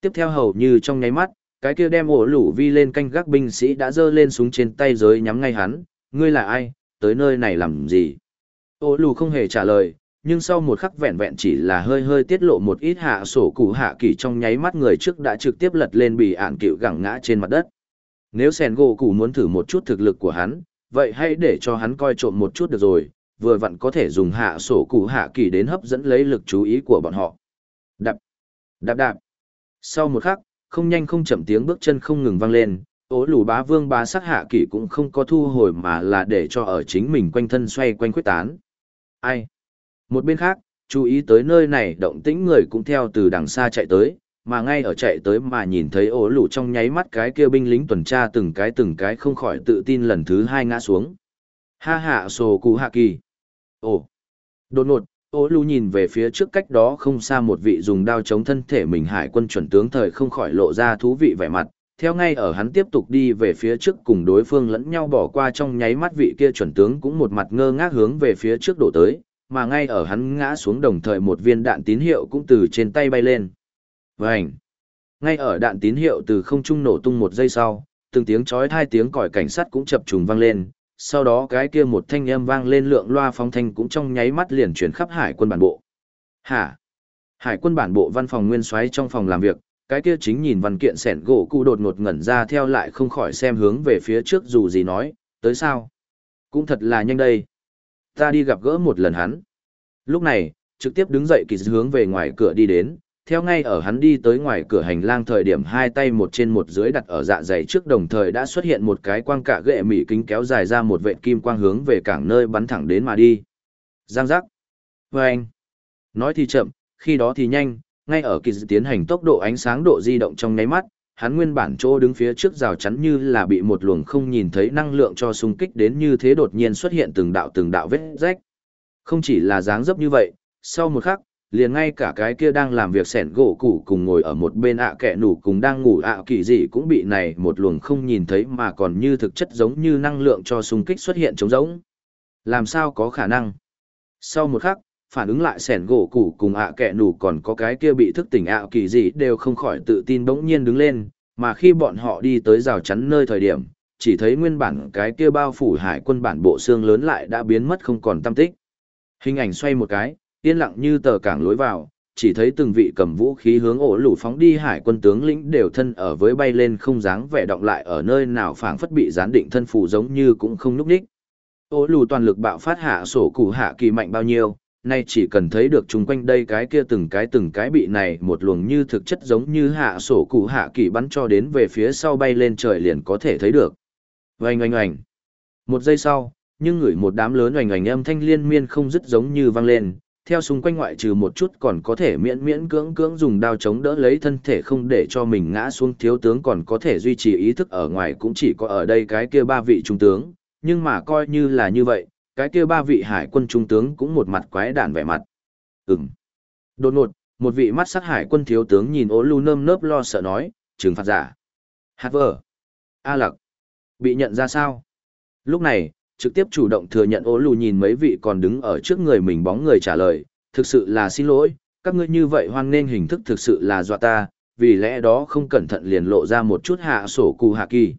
Speaker 1: Tiếp theo hầu như trong nháy mắt, cái kia đem ổ lũ vi lên canh gác binh sĩ đã giơ lên súng trên tay giới nhắm ngay hắn, ngươi là ai, tới nơi này làm gì? Ổ lũ không hề trả lời, nhưng sau một khắc vẹn vẹn chỉ là hơi hơi tiết lộ một ít hạ sổ cụ hạ kỳ trong nháy mắt người trước đã trực tiếp lật lên bị ạn cựu gẳng ngã trên mặt đất. Nếu sèn gỗ cụ muốn thử một chút thực lực của hắn, vậy hãy để cho hắn coi trộm một chút được rồi, vừa vặn có thể dùng hạ sổ cụ hạ kỳ đến hấp dẫn lấy lực chú ý của bọn họ. Đạp, đạp đạp. Sau một khắc, không nhanh không chậm tiếng bước chân không ngừng vang lên, ố lù bá vương bá sắc hạ kỳ cũng không có thu hồi mà là để cho ở chính mình quanh thân xoay quanh quyết tán. Ai? Một bên khác, chú ý tới nơi này động tĩnh người cũng theo từ đằng xa chạy tới, mà ngay ở chạy tới mà nhìn thấy ố lù trong nháy mắt cái kia binh lính tuần tra từng cái từng cái không khỏi tự tin lần thứ hai ngã xuống. Ha hạ sổ cụ hạ kỳ. Ồ. Đột ngột, ô lu nhìn về phía trước cách đó không xa một vị dùng đao chống thân thể mình hải quân chuẩn tướng thời không khỏi lộ ra thú vị vẻ mặt. Theo ngay ở hắn tiếp tục đi về phía trước cùng đối phương lẫn nhau bỏ qua trong nháy mắt vị kia chuẩn tướng cũng một mặt ngơ ngác hướng về phía trước đổ tới, mà ngay ở hắn ngã xuống đồng thời một viên đạn tín hiệu cũng từ trên tay bay lên. Vành! Ngay ở đạn tín hiệu từ không trung nổ tung một giây sau, từng tiếng chói hai tiếng còi cảnh sát cũng chập trùng vang lên, sau đó cái kia một thanh âm vang lên lượng loa phóng thanh cũng trong nháy mắt liền chuyển khắp hải quân bản bộ. Hả? Hải quân bản bộ văn phòng nguyên soái trong phòng làm việc, cái kia chính nhìn văn kiện sẻn gỗ cụ đột ngột ngẩn ra theo lại không khỏi xem hướng về phía trước dù gì nói, tới sao? Cũng thật là nhanh đây. Ta đi gặp gỡ một lần hắn. Lúc này, trực tiếp đứng dậy kỳ hướng về ngoài cửa đi đến, theo ngay ở hắn đi tới ngoài cửa hành lang thời điểm hai tay một trên một dưới đặt ở dạ dày trước đồng thời đã xuất hiện một cái quang cả ghệ mỉ kính kéo dài ra một vệ kim quang hướng về cảng nơi bắn thẳng đến mà đi. Giang giác. Và anh. Nói thì chậm, khi đó thì nhanh, ngay ở kỳ tiến hành tốc độ ánh sáng độ di động trong nháy mắt, hắn nguyên bản chỗ đứng phía trước rào chắn như là bị một luồng không nhìn thấy năng lượng cho xung kích đến như thế đột nhiên xuất hiện từng đạo từng đạo vết rách. Không chỉ là dáng dấp như vậy, sau một khắc, liền ngay cả cái kia đang làm việc sẻn gỗ củ cùng ngồi ở một bên ạ à nủ cùng đang ngủ ạ kỳ gì cũng bị này một luồng không nhìn thấy mà còn như thực chất giống như năng lượng cho xung kích xuất hiện trống rỗng. Làm sao có khả năng? Sau một khắc, phản ứng lại sẻn gỗ củ cùng ạ à nủ còn có cái kia bị thức tỉnh ạ kỳ gì đều không khỏi tự tin bỗng nhiên đứng lên, mà khi bọn họ đi tới rào chắn nơi thời điểm, chỉ thấy nguyên bản cái kia bao phủ hải quân bản bộ xương lớn lại đã biến mất không còn tâm tích. Hình ảnh xoay một cái, yên lặng như tờ cảng lối vào, chỉ thấy từng vị cầm vũ khí hướng ổ lủ phóng đi hải quân tướng lĩnh đều thân ở với bay lên không dáng vẻ động lại ở nơi nào phảng phất bị gián định thân phù giống như cũng không núp đích. Ổ lủ toàn lực bạo phát hạ sổ cụ hạ kỳ mạnh bao nhiêu, nay chỉ cần thấy được chung quanh đây cái kia từng cái từng cái bị này một luồng như thực chất giống như hạ sổ cụ hạ kỳ bắn cho đến về phía sau bay lên trời liền có thể thấy được. Oanh oanh oanh. Một giây sau, nhưng ngửi một đám lớn oanh oanh âm thanh liên miên không dứt giống như vang lên, theo xung quanh ngoại trừ một chút còn có thể miễn miễn cưỡng cưỡng dùng đao chống đỡ lấy thân thể không để cho mình ngã xuống thiếu tướng còn có thể duy trì ý thức ở ngoài cũng chỉ có ở đây cái kia ba vị trung tướng, nhưng mà coi như là như vậy, cái kia ba vị hải quân trung tướng cũng một mặt quái đản vẻ mặt. Ừm. Đột ngột, một vị mắt sắc hải quân thiếu tướng nhìn ố lu nơm nớp lo sợ nói, trừng phạt giả. Hát vờ. A lặc. Bị nhận ra sao? Lúc này, trực tiếp chủ động thừa nhận ố lù nhìn mấy vị còn đứng ở trước người mình bóng người trả lời, thực sự là xin lỗi, các ngươi như vậy hoan nên hình thức thực sự là dọa ta, vì lẽ đó không cẩn thận liền lộ ra một chút hạ sổ cụ hạ kỳ.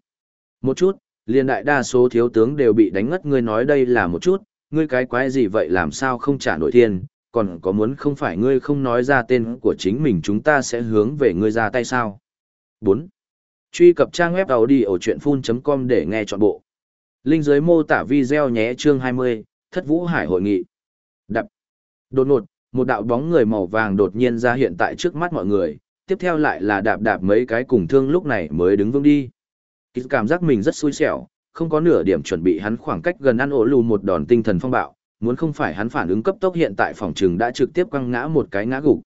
Speaker 1: Một chút, liền đại đa số thiếu tướng đều bị đánh ngất ngươi nói đây là một chút, ngươi cái quái gì vậy làm sao không trả nổi tiền, còn có muốn không phải ngươi không nói ra tên của chính mình chúng ta sẽ hướng về ngươi ra tay sao. 4. Truy cập trang web đầu đi ở chuyện full.com để nghe trọn bộ. Linh dưới mô tả video nhé chương 20, Thất Vũ Hải hội nghị. Đập. Đột ngột, một đạo bóng người màu vàng đột nhiên ra hiện tại trước mắt mọi người, tiếp theo lại là đạp đạp mấy cái cùng thương lúc này mới đứng vững đi. Kịch cảm giác mình rất xui xẻo, không có nửa điểm chuẩn bị hắn khoảng cách gần ăn ổ lù một đòn tinh thần phong bạo, muốn không phải hắn phản ứng cấp tốc hiện tại phòng trường đã trực tiếp quăng ngã một cái ngã gục.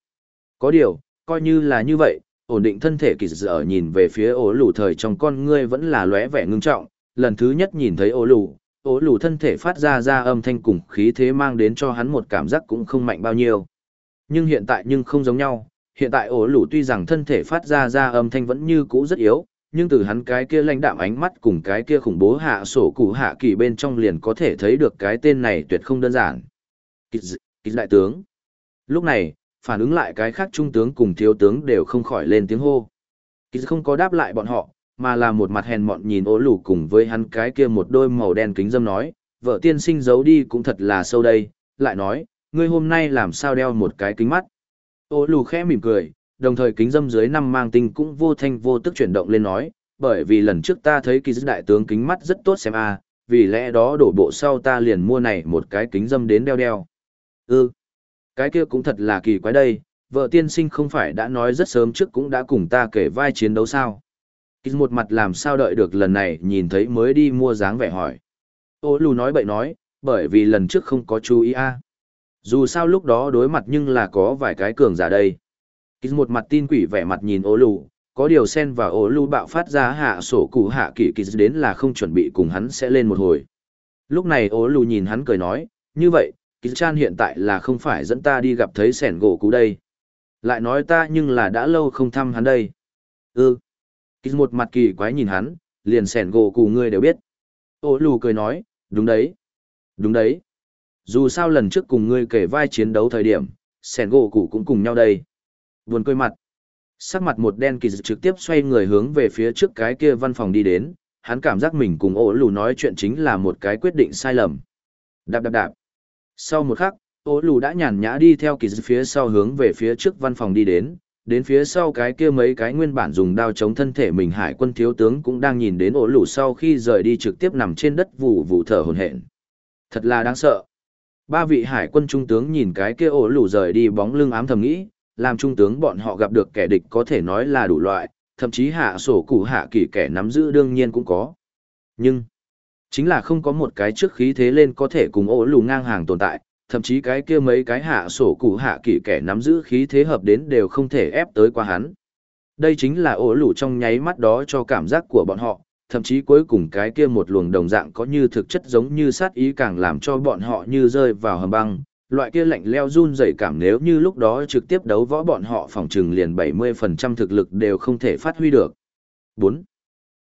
Speaker 1: Có điều, coi như là như vậy, ổn định thân thể kỳ dở nhìn về phía ổ lù thời trong con ngươi vẫn là lóe vẻ ngưng trọng, lần thứ nhất nhìn thấy ô lù, ố lù thân thể phát ra ra âm thanh cùng khí thế mang đến cho hắn một cảm giác cũng không mạnh bao nhiêu. Nhưng hiện tại nhưng không giống nhau, hiện tại ổ lù tuy rằng thân thể phát ra ra âm thanh vẫn như cũ rất yếu, nhưng từ hắn cái kia lãnh đạm ánh mắt cùng cái kia khủng bố hạ sổ cụ hạ kỳ bên trong liền có thể thấy được cái tên này tuyệt không đơn giản. Kịch, kịch đại tướng. Lúc này, phản ứng lại cái khác trung tướng cùng thiếu tướng đều không khỏi lên tiếng hô. Kịch không có đáp lại bọn họ, mà là một mặt hèn mọn nhìn ố lù cùng với hắn cái kia một đôi màu đen kính dâm nói, vợ tiên sinh giấu đi cũng thật là sâu đây, lại nói, ngươi hôm nay làm sao đeo một cái kính mắt. Ô lù khẽ mỉm cười, đồng thời kính dâm dưới năm mang tinh cũng vô thanh vô tức chuyển động lên nói, bởi vì lần trước ta thấy kỳ dứt đại tướng kính mắt rất tốt xem a, à, vì lẽ đó đổ bộ sau ta liền mua này một cái kính dâm đến đeo đeo. Ừ, cái kia cũng thật là kỳ quái đây, vợ tiên sinh không phải đã nói rất sớm trước cũng đã cùng ta kể vai chiến đấu sao. Kỳ một mặt làm sao đợi được lần này nhìn thấy mới đi mua dáng vẻ hỏi. Ô lù nói bậy nói, bởi vì lần trước không có chú ý a. À. Dù sao lúc đó đối mặt nhưng là có vài cái cường giả đây. Ký một mặt tin quỷ vẻ mặt nhìn ố lù, có điều sen và ố lù bạo phát ra hạ sổ cụ hạ kỳ kỳ đến là không chuẩn bị cùng hắn sẽ lên một hồi. Lúc này ố lù nhìn hắn cười nói, như vậy, kỳ chan hiện tại là không phải dẫn ta đi gặp thấy sẻn gỗ cú đây. Lại nói ta nhưng là đã lâu không thăm hắn đây. Ừ. Kỳ một mặt kỳ quái nhìn hắn, liền sẻn gỗ cụ ngươi đều biết. Ô lù cười nói, đúng đấy. Đúng đấy. Dù sao lần trước cùng ngươi kể vai chiến đấu thời điểm, sẻn gỗ cụ cũng cùng nhau đây. Buồn cười mặt. Sắc mặt một đen kỳ trực tiếp xoay người hướng về phía trước cái kia văn phòng đi đến, hắn cảm giác mình cùng ổ lù nói chuyện chính là một cái quyết định sai lầm. Đạp đạp đạp. Sau một khắc, ổ lù đã nhàn nhã đi theo kỳ phía sau hướng về phía trước văn phòng đi đến, đến phía sau cái kia mấy cái nguyên bản dùng đao chống thân thể mình hải quân thiếu tướng cũng đang nhìn đến ổ lù sau khi rời đi trực tiếp nằm trên đất vụ vụ thở hồn hển. Thật là đáng sợ. Ba vị hải quân trung tướng nhìn cái kia ổ lù rời đi bóng lưng ám thầm nghĩ, làm trung tướng bọn họ gặp được kẻ địch có thể nói là đủ loại, thậm chí hạ sổ cụ hạ kỳ kẻ nắm giữ đương nhiên cũng có. Nhưng, chính là không có một cái trước khí thế lên có thể cùng ổ lù ngang hàng tồn tại, thậm chí cái kia mấy cái hạ sổ cụ hạ kỳ kẻ nắm giữ khí thế hợp đến đều không thể ép tới qua hắn. Đây chính là ổ lũ trong nháy mắt đó cho cảm giác của bọn họ, thậm chí cuối cùng cái kia một luồng đồng dạng có như thực chất giống như sát ý càng làm cho bọn họ như rơi vào hầm băng, loại kia lạnh leo run dày cảm nếu như lúc đó trực tiếp đấu võ bọn họ phòng trừng liền 70% thực lực đều không thể phát huy được. 4.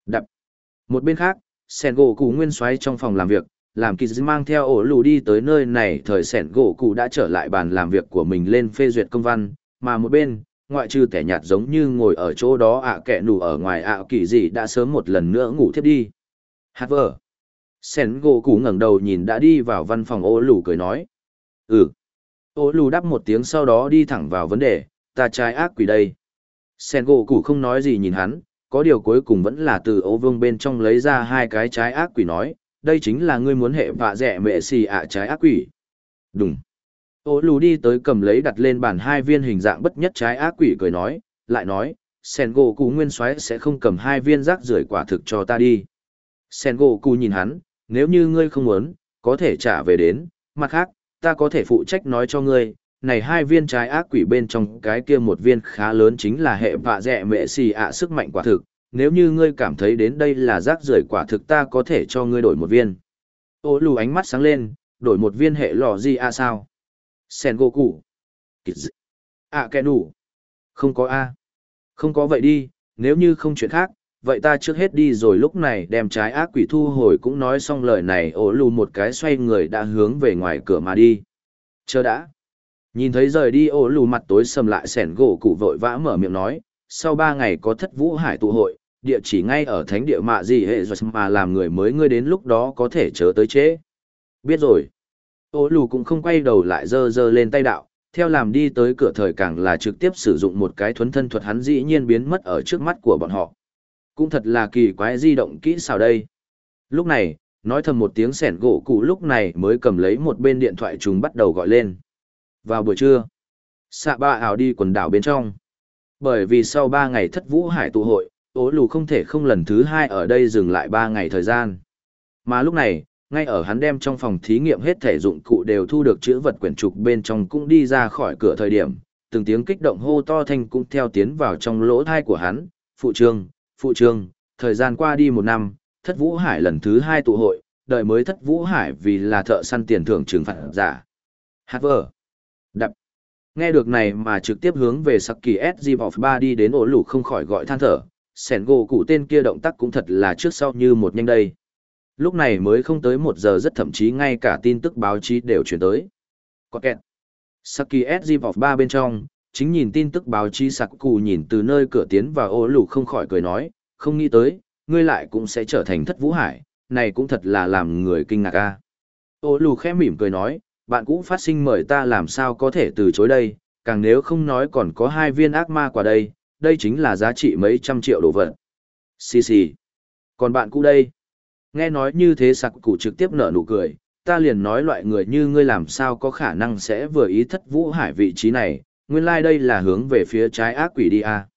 Speaker 1: Đập. Một bên khác, Sengoku gỗ nguyên xoáy trong phòng làm việc, làm kỳ mang theo ổ lù đi tới nơi này thời sẻn gỗ cụ đã trở lại bàn làm việc của mình lên phê duyệt công văn, mà một bên, ngoại trừ tẻ nhạt giống như ngồi ở chỗ đó ạ kẻ nù ở ngoài ạ kỳ gì đã sớm một lần nữa ngủ thiếp đi. Hát vờ. Sẻn gỗ cụ ngẩng đầu nhìn đã đi vào văn phòng ổ lù cười nói. Ừ. Ổ lù đáp một tiếng sau đó đi thẳng vào vấn đề, ta trái ác quỷ đây. sẻn gỗ Cụ không nói gì nhìn hắn, có điều cuối cùng vẫn là từ ấu vương bên trong lấy ra hai cái trái ác quỷ nói, đây chính là ngươi muốn hệ vạ rẻ mẹ xì ạ trái ác quỷ. Đúng. Ô lù đi tới cầm lấy đặt lên bàn hai viên hình dạng bất nhất trái ác quỷ cười nói, lại nói, sen gỗ cụ nguyên soái sẽ không cầm hai viên rác rưởi quả thực cho ta đi. Sen gỗ cụ nhìn hắn, nếu như ngươi không muốn, có thể trả về đến, mặt khác, ta có thể phụ trách nói cho ngươi, này hai viên trái ác quỷ bên trong cái kia một viên khá lớn chính là hệ vạ rẻ mệ xì ạ sức mạnh quả thực, nếu như ngươi cảm thấy đến đây là rác rưởi quả thực ta có thể cho ngươi đổi một viên. Ô lù ánh mắt sáng lên, đổi một viên hệ lò gì a sao? Sen Goku. À kẻ đủ. Không có A. Không có vậy đi, nếu như không chuyện khác, vậy ta trước hết đi rồi lúc này đem trái ác quỷ thu hồi cũng nói xong lời này ổ lù một cái xoay người đã hướng về ngoài cửa mà đi. Chờ đã. Nhìn thấy rời đi ổ lù mặt tối sầm lại sẻn gỗ cụ vội vã mở miệng nói, sau ba ngày có thất vũ hải tụ hội, địa chỉ ngay ở thánh địa mạ gì hệ rồi mà làm người mới ngươi đến lúc đó có thể chớ tới chế. Biết rồi. Ô lù cũng không quay đầu lại dơ dơ lên tay đạo, theo làm đi tới cửa thời càng là trực tiếp sử dụng một cái thuấn thân thuật hắn dĩ nhiên biến mất ở trước mắt của bọn họ. Cũng thật là kỳ quái di động kỹ sao đây. Lúc này, nói thầm một tiếng sẻn gỗ cụ lúc này mới cầm lấy một bên điện thoại chúng bắt đầu gọi lên. Vào buổi trưa, xạ ba ảo đi quần đảo bên trong. Bởi vì sau ba ngày thất vũ hải tụ hội, ố lù không thể không lần thứ hai ở đây dừng lại ba ngày thời gian. Mà lúc này, ngay ở hắn đem trong phòng thí nghiệm hết thể dụng cụ đều thu được chữ vật quyển trục bên trong cũng đi ra khỏi cửa thời điểm, từng tiếng kích động hô to thanh cũng theo tiến vào trong lỗ thai của hắn, phụ trương, phụ trương, thời gian qua đi một năm, thất vũ hải lần thứ hai tụ hội, đợi mới thất vũ hải vì là thợ săn tiền thưởng trừng phạt giả. Hát vờ. Đập. Nghe được này mà trực tiếp hướng về sắc kỳ SG of 3 đi đến ổ lũ không khỏi gọi than thở, sẻn gỗ cụ tên kia động tác cũng thật là trước sau như một nhanh đây. Lúc này mới không tới một giờ rất thậm chí ngay cả tin tức báo chí đều chuyển tới. Có kẹt. Saki SG Vọc ba bên trong, chính nhìn tin tức báo chí sặc cụ nhìn từ nơi cửa tiến vào ô lù không khỏi cười nói, không nghĩ tới, ngươi lại cũng sẽ trở thành thất vũ hải, này cũng thật là làm người kinh ngạc a. Ô lù khẽ mỉm cười nói, bạn cũ phát sinh mời ta làm sao có thể từ chối đây, càng nếu không nói còn có hai viên ác ma qua đây, đây chính là giá trị mấy trăm triệu đồ vật. Xì xì. Còn bạn cũ đây? Nghe nói như thế sặc cụ trực tiếp nở nụ cười, ta liền nói loại người như ngươi làm sao có khả năng sẽ vừa ý thất vũ hải vị trí này, nguyên lai like đây là hướng về phía trái ác quỷ đi à.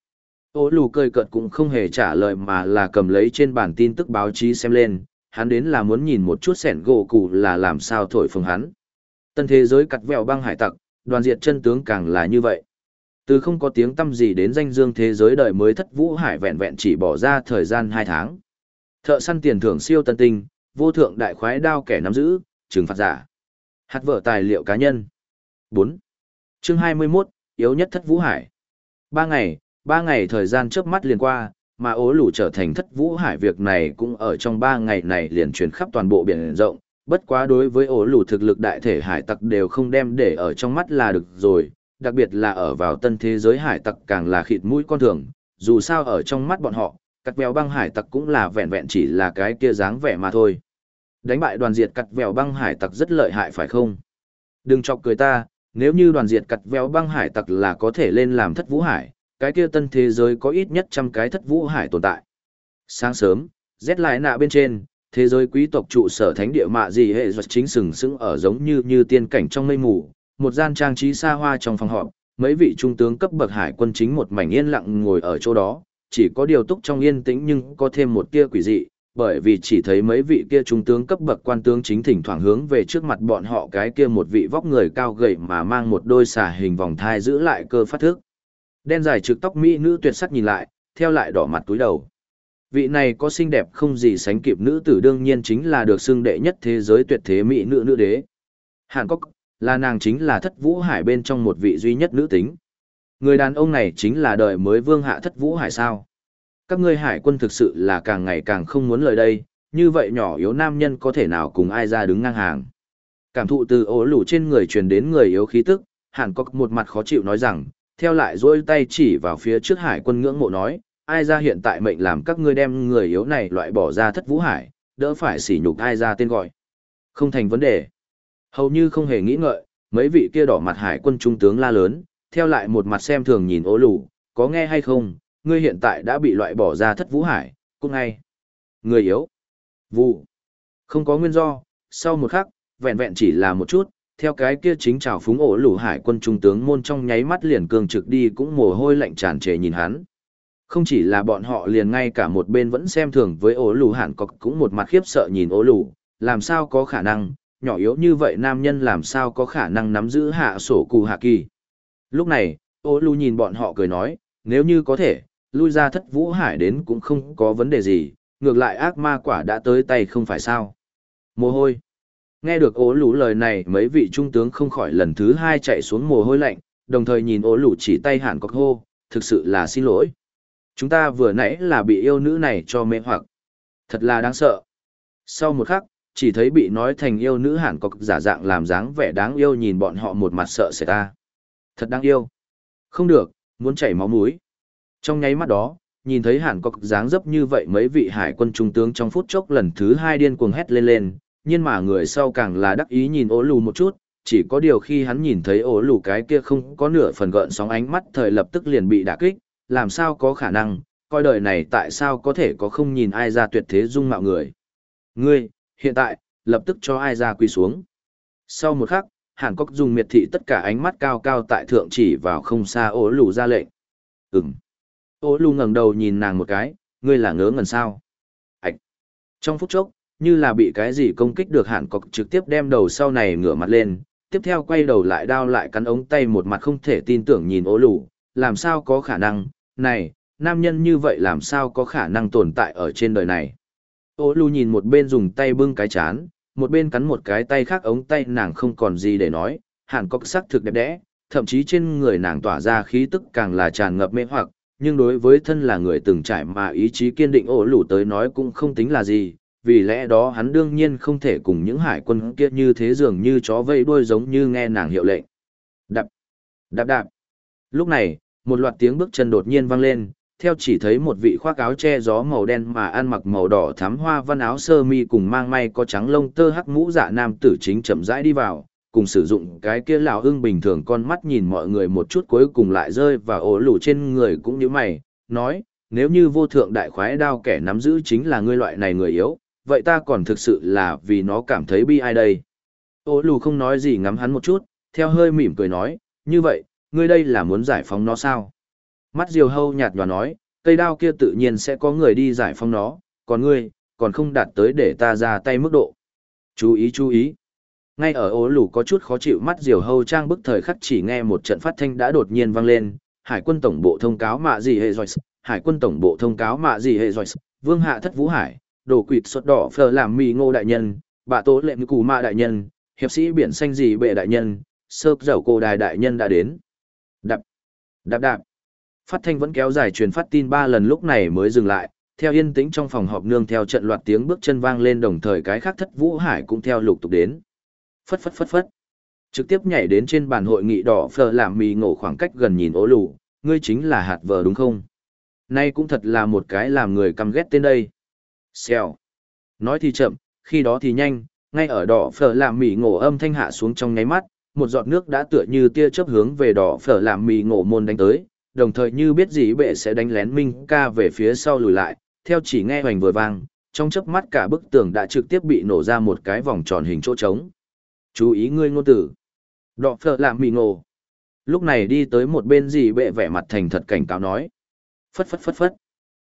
Speaker 1: Ô lù cười cợt cũng không hề trả lời mà là cầm lấy trên bản tin tức báo chí xem lên, hắn đến là muốn nhìn một chút sẻn gỗ cụ là làm sao thổi phồng hắn. Tân thế giới cặt vẹo băng hải tặc, đoàn diệt chân tướng càng là như vậy. Từ không có tiếng tâm gì đến danh dương thế giới đời mới thất vũ hải vẹn vẹn chỉ bỏ ra thời gian 2 tháng. Thợ săn tiền thưởng siêu tân tinh, vô thượng đại khoái đao kẻ nắm giữ, trừng phạt giả. Hạt vợ tài liệu cá nhân. 4. Chương 21, yếu nhất thất vũ hải. Ba ngày, ba ngày thời gian trước mắt liền qua, mà ố lủ trở thành thất vũ hải việc này cũng ở trong ba ngày này liền truyền khắp toàn bộ biển rộng. Bất quá đối với ố lủ thực lực đại thể hải tặc đều không đem để ở trong mắt là được rồi, đặc biệt là ở vào tân thế giới hải tặc càng là khịt mũi con thường, dù sao ở trong mắt bọn họ, cắt vèo băng hải tặc cũng là vẹn vẹn chỉ là cái kia dáng vẻ mà thôi. Đánh bại đoàn diệt cắt vèo băng hải tặc rất lợi hại phải không? Đừng chọc cười ta, nếu như đoàn diệt cắt vèo băng hải tặc là có thể lên làm thất vũ hải, cái kia tân thế giới có ít nhất trăm cái thất vũ hải tồn tại. Sáng sớm, rét lại nạ bên trên, thế giới quý tộc trụ sở thánh địa mạ gì hệ duật chính sừng sững ở giống như như tiên cảnh trong mây mù, một gian trang trí xa hoa trong phòng họp, mấy vị trung tướng cấp bậc hải quân chính một mảnh yên lặng ngồi ở chỗ đó, chỉ có điều túc trong yên tĩnh nhưng có thêm một tia quỷ dị, bởi vì chỉ thấy mấy vị kia trung tướng cấp bậc quan tướng chính thỉnh thoảng hướng về trước mặt bọn họ cái kia một vị vóc người cao gầy mà mang một đôi xà hình vòng thai giữ lại cơ phát thức. Đen dài trực tóc mỹ nữ tuyệt sắc nhìn lại, theo lại đỏ mặt túi đầu. Vị này có xinh đẹp không gì sánh kịp nữ tử đương nhiên chính là được xưng đệ nhất thế giới tuyệt thế mỹ nữ nữ đế. Hàn Quốc là nàng chính là thất vũ hải bên trong một vị duy nhất nữ tính. Người đàn ông này chính là đời mới vương hạ thất vũ hải sao. Các ngươi hải quân thực sự là càng ngày càng không muốn lời đây, như vậy nhỏ yếu nam nhân có thể nào cùng ai ra đứng ngang hàng. Cảm thụ từ ố lủ trên người truyền đến người yếu khí tức, hàn cốc một mặt khó chịu nói rằng, theo lại dỗi tay chỉ vào phía trước hải quân ngưỡng mộ nói, ai ra hiện tại mệnh làm các ngươi đem người yếu này loại bỏ ra thất vũ hải, đỡ phải sỉ nhục ai ra tên gọi. Không thành vấn đề. Hầu như không hề nghĩ ngợi, mấy vị kia đỏ mặt hải quân trung tướng la lớn, theo lại một mặt xem thường nhìn ố lù, có nghe hay không, ngươi hiện tại đã bị loại bỏ ra thất vũ hải, cũng ngay. Người yếu. Vụ. Không có nguyên do, sau một khắc, vẹn vẹn chỉ là một chút, theo cái kia chính trào phúng ổ lù hải quân trung tướng môn trong nháy mắt liền cường trực đi cũng mồ hôi lạnh tràn trề nhìn hắn. Không chỉ là bọn họ liền ngay cả một bên vẫn xem thường với ổ lù hẳn cọc cũng một mặt khiếp sợ nhìn ổ lù, làm sao có khả năng, nhỏ yếu như vậy nam nhân làm sao có khả năng nắm giữ hạ sổ cù hạ kỳ. Lúc này, ô lưu nhìn bọn họ cười nói, nếu như có thể, lui ra thất vũ hải đến cũng không có vấn đề gì, ngược lại ác ma quả đã tới tay không phải sao. Mồ hôi. Nghe được ố lũ lời này mấy vị trung tướng không khỏi lần thứ hai chạy xuống mồ hôi lạnh, đồng thời nhìn ố lũ chỉ tay hẳn cọc hô, thực sự là xin lỗi. Chúng ta vừa nãy là bị yêu nữ này cho mê hoặc. Thật là đáng sợ. Sau một khắc, chỉ thấy bị nói thành yêu nữ hẳn có giả dạng làm dáng vẻ đáng yêu nhìn bọn họ một mặt sợ sẽ ta. Thật đáng yêu. Không được, muốn chảy máu mũi. Trong nháy mắt đó, nhìn thấy hẳn có dáng dấp như vậy mấy vị hải quân trung tướng trong phút chốc lần thứ hai điên cuồng hét lên lên, nhưng mà người sau càng là đắc ý nhìn ố lù một chút, chỉ có điều khi hắn nhìn thấy ố lù cái kia không có nửa phần gợn sóng ánh mắt thời lập tức liền bị đả kích, làm sao có khả năng, coi đời này tại sao có thể có không nhìn ai ra tuyệt thế dung mạo người. Ngươi, hiện tại, lập tức cho ai ra quỳ xuống. Sau một khắc, Hàn Cốc dùng miệt thị tất cả ánh mắt cao cao tại thượng chỉ vào không xa ố lù ra lệnh. Ừm. Ố lù ngẩng đầu nhìn nàng một cái, ngươi là ngớ ngẩn sao. Ảch. Trong phút chốc, như là bị cái gì công kích được Hàn Cốc trực tiếp đem đầu sau này ngửa mặt lên, tiếp theo quay đầu lại đao lại cắn ống tay một mặt không thể tin tưởng nhìn ố lù, làm sao có khả năng, này, nam nhân như vậy làm sao có khả năng tồn tại ở trên đời này. Ô lù nhìn một bên dùng tay bưng cái chán, một bên cắn một cái tay khác ống tay nàng không còn gì để nói, hàn có sắc thực đẹp đẽ, thậm chí trên người nàng tỏa ra khí tức càng là tràn ngập mê hoặc, nhưng đối với thân là người từng trải mà ý chí kiên định ổ lù tới nói cũng không tính là gì, vì lẽ đó hắn đương nhiên không thể cùng những hải quân kia như thế dường như chó vây đuôi giống như nghe nàng hiệu lệnh. Đạp, đạp đạp. Lúc này, một loạt tiếng bước chân đột nhiên vang lên, theo chỉ thấy một vị khoác áo che gió màu đen mà ăn mặc màu đỏ thắm hoa văn áo sơ mi cùng mang may có trắng lông tơ hắc mũ dạ nam tử chính chậm rãi đi vào, cùng sử dụng cái kia lão hưng bình thường con mắt nhìn mọi người một chút cuối cùng lại rơi và ổ lủ trên người cũng như mày, nói, nếu như vô thượng đại khoái đao kẻ nắm giữ chính là ngươi loại này người yếu, vậy ta còn thực sự là vì nó cảm thấy bi ai đây. Ô lù không nói gì ngắm hắn một chút, theo hơi mỉm cười nói, như vậy, ngươi đây là muốn giải phóng nó sao? Mắt diều hâu nhạt nhòa nói, cây đao kia tự nhiên sẽ có người đi giải phóng nó, còn ngươi, còn không đạt tới để ta ra tay mức độ. Chú ý chú ý. Ngay ở ố lù có chút khó chịu mắt diều hâu trang bức thời khắc chỉ nghe một trận phát thanh đã đột nhiên vang lên, Hải quân tổng bộ thông cáo mạ gì hệ rồi, Hải quân tổng bộ thông cáo mạ gì hệ rồi, Vương hạ thất vũ hải, đồ quỵt xuất đỏ phờ làm mì ngô đại nhân, bà tố lệ cù mạ đại nhân, hiệp sĩ biển xanh gì bệ đại nhân, sơ dầu cô đài đại nhân đã đến. Đạp, đạp đạp. Phát thanh vẫn kéo dài truyền phát tin ba lần lúc này mới dừng lại, theo yên tĩnh trong phòng họp nương theo trận loạt tiếng bước chân vang lên đồng thời cái khác thất vũ hải cũng theo lục tục đến. Phất phất phất phất. Trực tiếp nhảy đến trên bàn hội nghị đỏ phờ làm mì ngổ khoảng cách gần nhìn ố lù, ngươi chính là hạt vờ đúng không? Nay cũng thật là một cái làm người căm ghét tên đây. Xèo. Nói thì chậm, khi đó thì nhanh, ngay ở đỏ phở làm mì ngổ âm thanh hạ xuống trong nháy mắt, một giọt nước đã tựa như tia chớp hướng về đỏ phở làm mì ngổ môn đánh tới, đồng thời như biết gì bệ sẽ đánh lén Minh ca về phía sau lùi lại, theo chỉ nghe hoành vừa vang, trong chớp mắt cả bức tường đã trực tiếp bị nổ ra một cái vòng tròn hình chỗ trống. Chú ý ngươi ngôn tử. Đọ phở làm mì ngộ. Lúc này đi tới một bên gì bệ vẻ mặt thành thật cảnh cáo nói. Phất phất phất phất.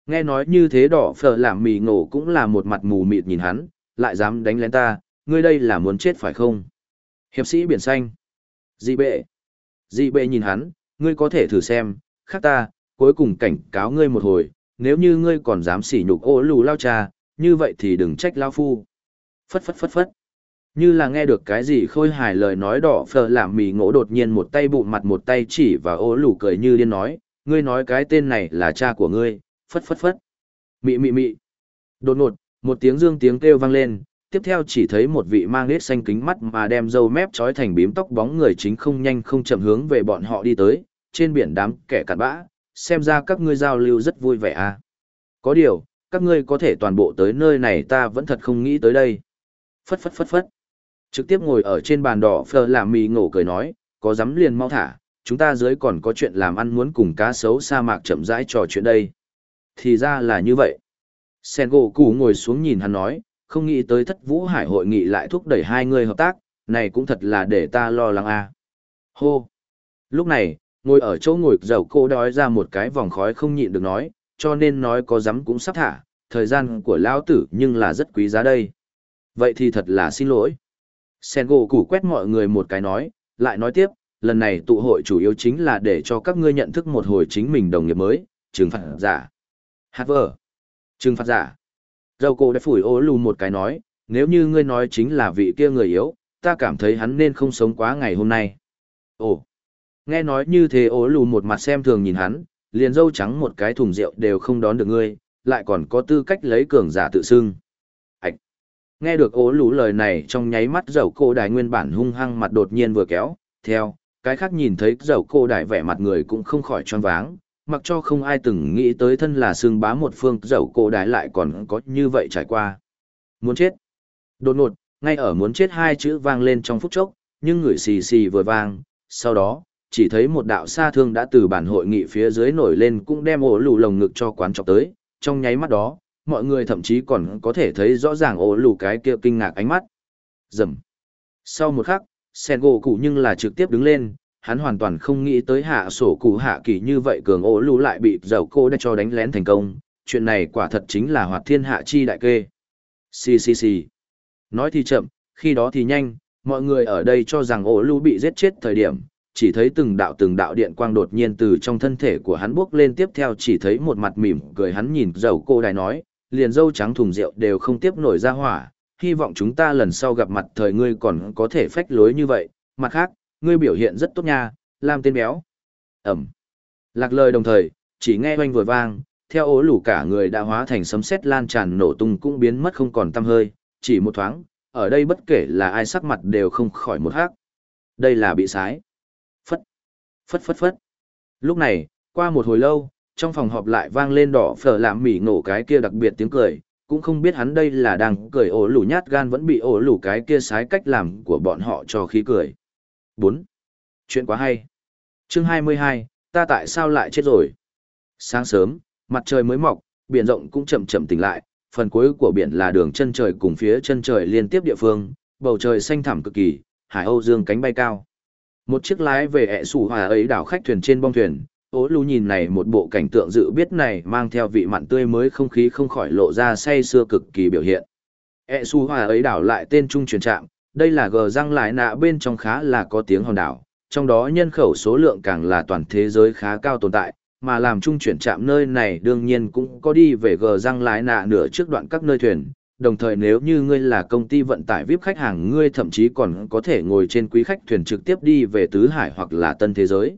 Speaker 1: Nghe nói như thế đỏ phở làm mì ngộ cũng là một mặt mù mịt nhìn hắn, lại dám đánh lén ta, ngươi đây là muốn chết phải không? Hiệp sĩ biển xanh. Dị bệ. Dị bệ nhìn hắn, ngươi có thể thử xem, khác ta, cuối cùng cảnh cáo ngươi một hồi, nếu như ngươi còn dám sỉ nhục ô lù lao cha, như vậy thì đừng trách lao phu. Phất phất phất phất. Như là nghe được cái gì khôi hài lời nói đỏ phờ làm mì ngỗ đột nhiên một tay bụng mặt một tay chỉ và ô lù cười như điên nói, ngươi nói cái tên này là cha của ngươi, phất phất phất. Mị mị mị. Đột ngột, một tiếng dương tiếng kêu vang lên, tiếp theo chỉ thấy một vị mang nết xanh kính mắt mà đem râu mép trói thành bím tóc bóng người chính không nhanh không chậm hướng về bọn họ đi tới, trên biển đám kẻ cặn bã, xem ra các ngươi giao lưu rất vui vẻ à. Có điều, các ngươi có thể toàn bộ tới nơi này ta vẫn thật không nghĩ tới đây. Phất phất phất phất. Trực tiếp ngồi ở trên bàn đỏ phờ làm mì ngổ cười nói, có dám liền mau thả, chúng ta dưới còn có chuyện làm ăn muốn cùng cá sấu sa mạc chậm rãi trò chuyện đây. Thì ra là như vậy. Sen gỗ củ ngồi xuống nhìn hắn nói, không nghĩ tới thất vũ hải hội nghị lại thúc đẩy hai người hợp tác, này cũng thật là để ta lo lắng a. À. Hô. Lúc này, ngồi ở chỗ ngồi dầu cô đói ra một cái vòng khói không nhịn được nói, cho nên nói có dám cũng sắp thả, thời gian của lão tử nhưng là rất quý giá đây. Vậy thì thật là xin lỗi. Sen gỗ củ quét mọi người một cái nói, lại nói tiếp, lần này tụ hội chủ yếu chính là để cho các ngươi nhận thức một hồi chính mình đồng nghiệp mới, trừng phạt giả. Hát vờ. Trừng phạt giả. Dầu cổ đã phủi ố lù một cái nói, nếu như ngươi nói chính là vị kia người yếu, ta cảm thấy hắn nên không sống quá ngày hôm nay. Ồ. Nghe nói như thế ố lù một mặt xem thường nhìn hắn, liền dâu trắng một cái thùng rượu đều không đón được ngươi, lại còn có tư cách lấy cường giả tự xưng. Ảch! Nghe được ố lù lời này trong nháy mắt dầu cô đài nguyên bản hung hăng mặt đột nhiên vừa kéo, theo, cái khác nhìn thấy dầu cô đài vẻ mặt người cũng không khỏi choáng váng, mặc cho không ai từng nghĩ tới thân là xương bá một phương dầu cô đài lại còn có như vậy trải qua. Muốn chết! Đột ngột, ngay ở muốn chết hai chữ vang lên trong phút chốc, nhưng người xì xì vừa vang, sau đó, chỉ thấy một đạo sa thương đã từ bản hội nghị phía dưới nổi lên cũng đem ổ lù lồng ngực cho quán trọc tới, trong nháy mắt đó, mọi người thậm chí còn có thể thấy rõ ràng ổ lù cái kia kinh ngạc ánh mắt. Dầm. Sau một khắc, sen gỗ cụ nhưng là trực tiếp đứng lên, hắn hoàn toàn không nghĩ tới hạ sổ cụ hạ kỳ như vậy cường ổ lù lại bị dầu cô đã cho đánh lén thành công, chuyện này quả thật chính là hoạt thiên hạ chi đại kê. Xì xì xì. Nói thì chậm, khi đó thì nhanh, mọi người ở đây cho rằng ổ lù bị giết chết thời điểm, chỉ thấy từng đạo từng đạo điện quang đột nhiên từ trong thân thể của hắn bước lên tiếp theo chỉ thấy một mặt mỉm cười hắn nhìn dầu cô đài nói, liền dâu trắng thùng rượu đều không tiếp nổi ra hỏa, hy vọng chúng ta lần sau gặp mặt thời ngươi còn có thể phách lối như vậy, mặt khác, ngươi biểu hiện rất tốt nha, làm tên béo. Ẩm. Lạc lời đồng thời, chỉ nghe oanh vừa vang, theo ố lủ cả người đã hóa thành sấm sét lan tràn nổ tung cũng biến mất không còn tăm hơi, chỉ một thoáng, ở đây bất kể là ai sắc mặt đều không khỏi một hắc. Đây là bị sái. Phất, phất phất. Lúc này, qua một hồi lâu, trong phòng họp lại vang lên đỏ phở làm mỉ nổ cái kia đặc biệt tiếng cười, cũng không biết hắn đây là đang cười ổ lủ nhát gan vẫn bị ổ lủ cái kia sái cách làm của bọn họ cho khí cười. 4. Chuyện quá hay. Chương 22, ta tại sao lại chết rồi? Sáng sớm, mặt trời mới mọc, biển rộng cũng chậm chậm tỉnh lại, phần cuối của biển là đường chân trời cùng phía chân trời liên tiếp địa phương, bầu trời xanh thẳm cực kỳ, hải âu dương cánh bay cao. Một chiếc lái về ẹ sủ hòa ấy đảo khách thuyền trên bong thuyền, ố lưu nhìn này một bộ cảnh tượng dự biết này mang theo vị mặn tươi mới không khí không khỏi lộ ra say xưa cực kỳ biểu hiện. ẹ sủ hòa ấy đảo lại tên trung truyền trạm, đây là gờ răng lại nạ bên trong khá là có tiếng hòn đảo, trong đó nhân khẩu số lượng càng là toàn thế giới khá cao tồn tại, mà làm trung chuyển trạm nơi này đương nhiên cũng có đi về gờ răng lái nạ nửa trước đoạn các nơi thuyền, đồng thời nếu như ngươi là công ty vận tải VIP khách hàng ngươi thậm chí còn có thể ngồi trên quý khách thuyền trực tiếp đi về Tứ Hải hoặc là Tân Thế Giới.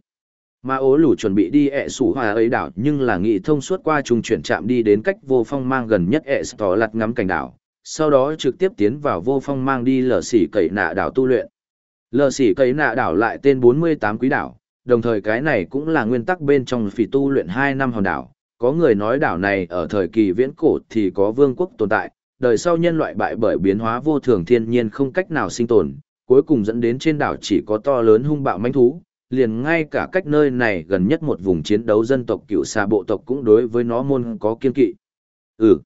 Speaker 1: Mà ố lủ chuẩn bị đi ẹ sủ hòa ấy đảo nhưng là nghị thông suốt qua trung chuyển trạm đi đến cách vô phong mang gần nhất ẹ tỏ lặt ngắm cảnh đảo, sau đó trực tiếp tiến vào vô phong mang đi lở xỉ cậy nạ đảo tu luyện. Lở xỉ cậy nạ đảo lại tên 48 quý đảo, đồng thời cái này cũng là nguyên tắc bên trong phỉ tu luyện 2 năm hòn đảo. Có người nói đảo này ở thời kỳ viễn cổ thì có vương quốc tồn tại, đời sau nhân loại bại bởi biến hóa vô thường thiên nhiên không cách nào sinh tồn, cuối cùng dẫn đến trên đảo chỉ có to lớn hung bạo manh thú, liền ngay cả cách nơi này gần nhất một vùng chiến đấu dân tộc cựu xa bộ tộc cũng đối với nó môn có kiên kỵ. Ừ.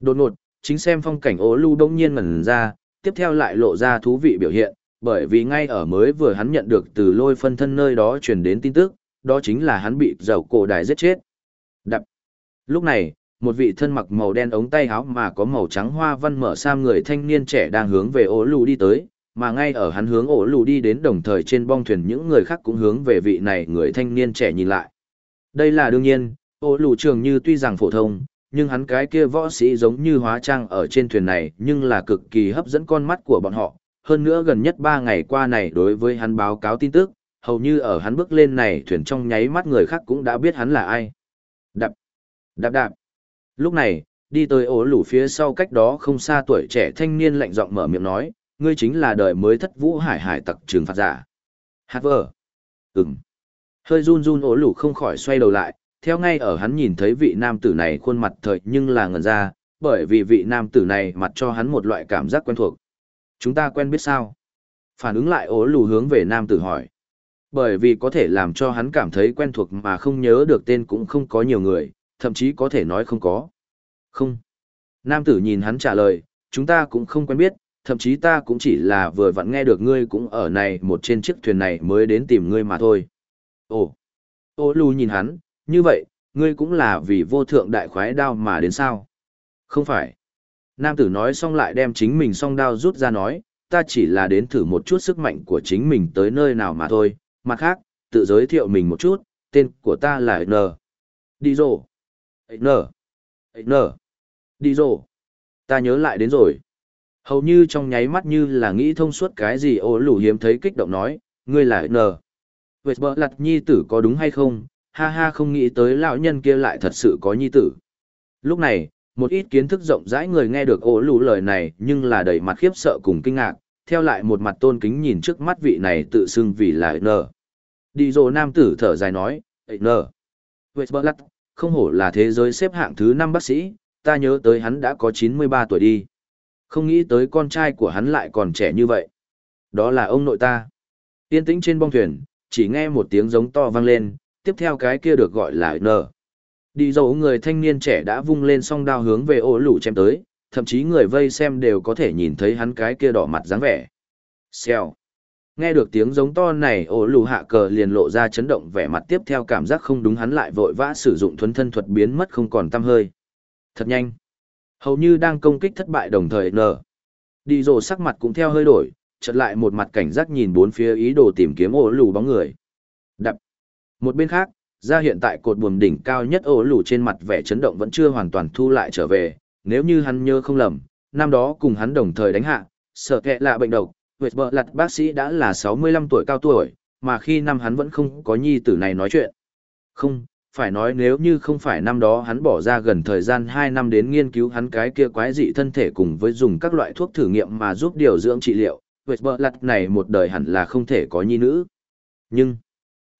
Speaker 1: Đột ngột, chính xem phong cảnh ố lưu đông nhiên ngẩn ra, tiếp theo lại lộ ra thú vị biểu hiện, bởi vì ngay ở mới vừa hắn nhận được từ lôi phân thân nơi đó truyền đến tin tức, đó chính là hắn bị dầu cổ đài giết chết. Đập. Lúc này, một vị thân mặc màu đen ống tay áo mà có màu trắng hoa văn mở sang người thanh niên trẻ đang hướng về ổ lù đi tới, mà ngay ở hắn hướng ổ lù đi đến đồng thời trên bong thuyền những người khác cũng hướng về vị này người thanh niên trẻ nhìn lại. Đây là đương nhiên, ổ lù trường như tuy rằng phổ thông, nhưng hắn cái kia võ sĩ giống như hóa trang ở trên thuyền này nhưng là cực kỳ hấp dẫn con mắt của bọn họ. Hơn nữa gần nhất ba ngày qua này đối với hắn báo cáo tin tức, hầu như ở hắn bước lên này thuyền trong nháy mắt người khác cũng đã biết hắn là ai. Đạp, đạp đạp. Lúc này, đi tới ổ lủ phía sau cách đó không xa tuổi trẻ thanh niên lạnh giọng mở miệng nói, ngươi chính là đời mới thất vũ hải hải tặc trường phạt giả. Hát vờ. Ừm. Hơi run run ổ lủ không khỏi xoay đầu lại, theo ngay ở hắn nhìn thấy vị nam tử này khuôn mặt thời nhưng là ngẩn ra, bởi vì vị nam tử này mặt cho hắn một loại cảm giác quen thuộc. Chúng ta quen biết sao? Phản ứng lại ố lù hướng về nam tử hỏi. Bởi vì có thể làm cho hắn cảm thấy quen thuộc mà không nhớ được tên cũng không có nhiều người, thậm chí có thể nói không có. Không. Nam tử nhìn hắn trả lời, chúng ta cũng không quen biết, thậm chí ta cũng chỉ là vừa vặn nghe được ngươi cũng ở này một trên chiếc thuyền này mới đến tìm ngươi mà thôi. Ồ. Ô lù nhìn hắn, như vậy, ngươi cũng là vì vô thượng đại khoái đao mà đến sao? Không phải. Nam tử nói xong lại đem chính mình song đao rút ra nói, ta chỉ là đến thử một chút sức mạnh của chính mình tới nơi nào mà thôi. Mặt khác, tự giới thiệu mình một chút, tên của ta là N. Đi rồ. N. N. Đi rồ. Ta nhớ lại đến rồi. Hầu như trong nháy mắt như là nghĩ thông suốt cái gì ô lù hiếm thấy kích động nói, ngươi là N. Vệt bỡ lặt nhi tử có đúng hay không? ha ha không nghĩ tới lão nhân kia lại thật sự có nhi tử. Lúc này, một ít kiến thức rộng rãi người nghe được ô lù lời này nhưng là đầy mặt khiếp sợ cùng kinh ngạc, theo lại một mặt tôn kính nhìn trước mắt vị này tự xưng vì là nờ. Đi dồ nam tử thở dài nói, nờ. lặt không hổ là thế giới xếp hạng thứ 5 bác sĩ, ta nhớ tới hắn đã có 93 tuổi đi. Không nghĩ tới con trai của hắn lại còn trẻ như vậy. Đó là ông nội ta. Yên tĩnh trên bong thuyền, chỉ nghe một tiếng giống to vang lên, tiếp theo cái kia được gọi là N. Đi dấu người thanh niên trẻ đã vung lên song đao hướng về ô lũ chém tới, thậm chí người vây xem đều có thể nhìn thấy hắn cái kia đỏ mặt dáng vẻ. Xèo. Nghe được tiếng giống to này ổ lù hạ cờ liền lộ ra chấn động vẻ mặt tiếp theo cảm giác không đúng hắn lại vội vã sử dụng thuấn thân thuật biến mất không còn tăm hơi. Thật nhanh. Hầu như đang công kích thất bại đồng thời nở. Đi rồ sắc mặt cũng theo hơi đổi, chợt lại một mặt cảnh giác nhìn bốn phía ý đồ tìm kiếm ổ lù bóng người. Đập. Một bên khác, ra hiện tại cột buồm đỉnh cao nhất ổ lù trên mặt vẻ chấn động vẫn chưa hoàn toàn thu lại trở về, nếu như hắn nhớ không lầm, năm đó cùng hắn đồng thời đánh hạ, sợ kệ lạ bệnh độc, Nguyệt bờ lặt bác sĩ đã là 65 tuổi cao tuổi, mà khi năm hắn vẫn không có nhi tử này nói chuyện. Không, phải nói nếu như không phải năm đó hắn bỏ ra gần thời gian 2 năm đến nghiên cứu hắn cái kia quái dị thân thể cùng với dùng các loại thuốc thử nghiệm mà giúp điều dưỡng trị liệu, Nguyệt bờ lặt này một đời hẳn là không thể có nhi nữ. Nhưng,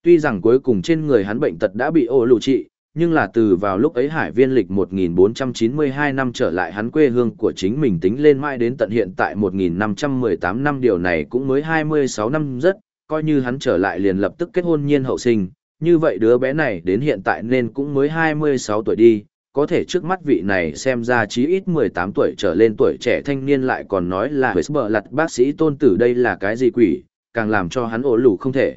Speaker 1: tuy rằng cuối cùng trên người hắn bệnh tật đã bị ô lù trị, nhưng là từ vào lúc ấy hải viên lịch 1492 năm trở lại hắn quê hương của chính mình tính lên mãi đến tận hiện tại 1518 năm điều này cũng mới 26 năm rất, coi như hắn trở lại liền lập tức kết hôn nhiên hậu sinh, như vậy đứa bé này đến hiện tại nên cũng mới 26 tuổi đi, có thể trước mắt vị này xem ra chí ít 18 tuổi trở lên tuổi trẻ thanh niên lại còn nói là Westbờ lặt bác sĩ tôn tử đây là cái gì quỷ, càng làm cho hắn ổ lù không thể.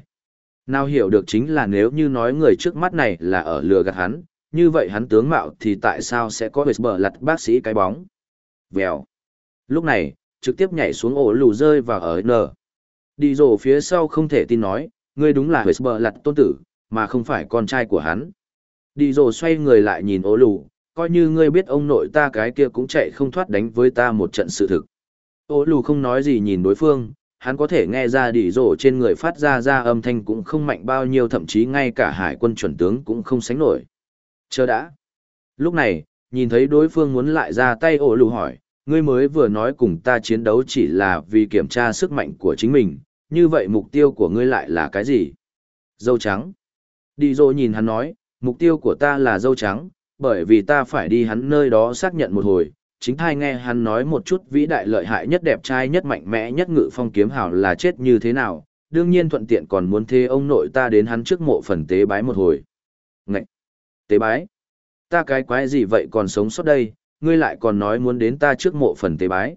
Speaker 1: Nào hiểu được chính là nếu như nói người trước mắt này là ở lừa gạt hắn, như vậy hắn tướng mạo thì tại sao sẽ có bệt bờ lặt bác sĩ cái bóng. Vèo. Lúc này, trực tiếp nhảy xuống ổ lù rơi vào ở N. Đi rổ phía sau không thể tin nói, ngươi đúng là bệt bờ lặt tôn tử, mà không phải con trai của hắn. Đi rổ xoay người lại nhìn ổ lù, coi như ngươi biết ông nội ta cái kia cũng chạy không thoát đánh với ta một trận sự thực. Ổ lù không nói gì nhìn đối phương, hắn có thể nghe ra đỉ rổ trên người phát ra ra âm thanh cũng không mạnh bao nhiêu thậm chí ngay cả hải quân chuẩn tướng cũng không sánh nổi. Chờ đã. Lúc này, nhìn thấy đối phương muốn lại ra tay ổ lù hỏi, ngươi mới vừa nói cùng ta chiến đấu chỉ là vì kiểm tra sức mạnh của chính mình, như vậy mục tiêu của ngươi lại là cái gì? Dâu trắng. Đi rổ nhìn hắn nói, mục tiêu của ta là dâu trắng, bởi vì ta phải đi hắn nơi đó xác nhận một hồi, chính thai nghe hắn nói một chút vĩ đại lợi hại nhất đẹp trai nhất mạnh mẽ nhất ngự phong kiếm hảo là chết như thế nào, đương nhiên thuận tiện còn muốn thế ông nội ta đến hắn trước mộ phần tế bái một hồi. Ngậy! Tế bái? Ta cái quái gì vậy còn sống sót đây, ngươi lại còn nói muốn đến ta trước mộ phần tế bái.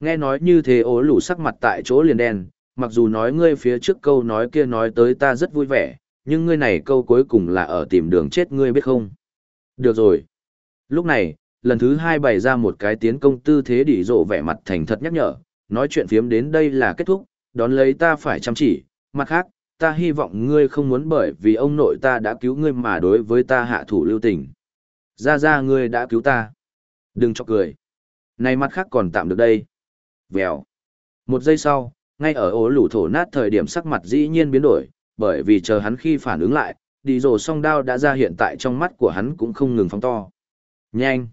Speaker 1: Nghe nói như thế ố lủ sắc mặt tại chỗ liền đen, mặc dù nói ngươi phía trước câu nói kia nói tới ta rất vui vẻ, nhưng ngươi này câu cuối cùng là ở tìm đường chết ngươi biết không? Được rồi. Lúc này, lần thứ hai bày ra một cái tiến công tư thế đỉ rộ vẻ mặt thành thật nhắc nhở, nói chuyện phiếm đến đây là kết thúc, đón lấy ta phải chăm chỉ, mặt khác, ta hy vọng ngươi không muốn bởi vì ông nội ta đã cứu ngươi mà đối với ta hạ thủ lưu tình. Ra ra ngươi đã cứu ta. Đừng cho cười. Này mặt khác còn tạm được đây. Vèo. Một giây sau, ngay ở ố lũ thổ nát thời điểm sắc mặt dĩ nhiên biến đổi, bởi vì chờ hắn khi phản ứng lại, đi rồ song đao đã ra hiện tại trong mắt của hắn cũng không ngừng phóng to. Nhanh.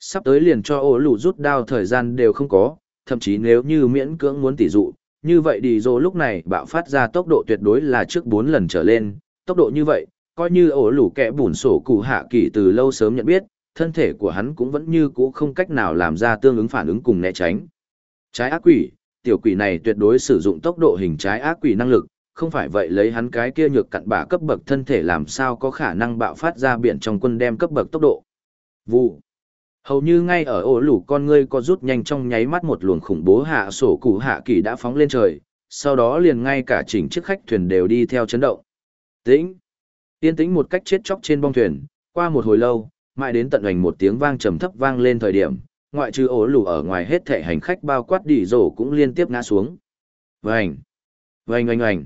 Speaker 1: Sắp tới liền cho ổ lù rút đao thời gian đều không có, thậm chí nếu như miễn cưỡng muốn tỷ dụ, như vậy đi dô lúc này bạo phát ra tốc độ tuyệt đối là trước 4 lần trở lên, tốc độ như vậy, coi như ổ lù kẻ bùn sổ cụ hạ kỳ từ lâu sớm nhận biết, thân thể của hắn cũng vẫn như cũ không cách nào làm ra tương ứng phản ứng cùng né tránh. Trái ác quỷ, tiểu quỷ này tuyệt đối sử dụng tốc độ hình trái ác quỷ năng lực, không phải vậy lấy hắn cái kia nhược cặn bả cấp bậc thân thể làm sao có khả năng bạo phát ra biển trong quân đem cấp bậc tốc độ. Vụ. Hầu như ngay ở ổ lủ con ngươi có rút nhanh trong nháy mắt một luồng khủng bố hạ sổ cụ hạ kỳ đã phóng lên trời, sau đó liền ngay cả chỉnh chiếc khách thuyền đều đi theo chấn động. Tĩnh. yên tĩnh một cách chết chóc trên bong thuyền, qua một hồi lâu, mãi đến tận hoành một tiếng vang trầm thấp vang lên thời điểm, ngoại trừ ổ lủ ở ngoài hết thể hành khách bao quát đỉ rổ cũng liên tiếp ngã xuống. Vành. Vành oanh oanh.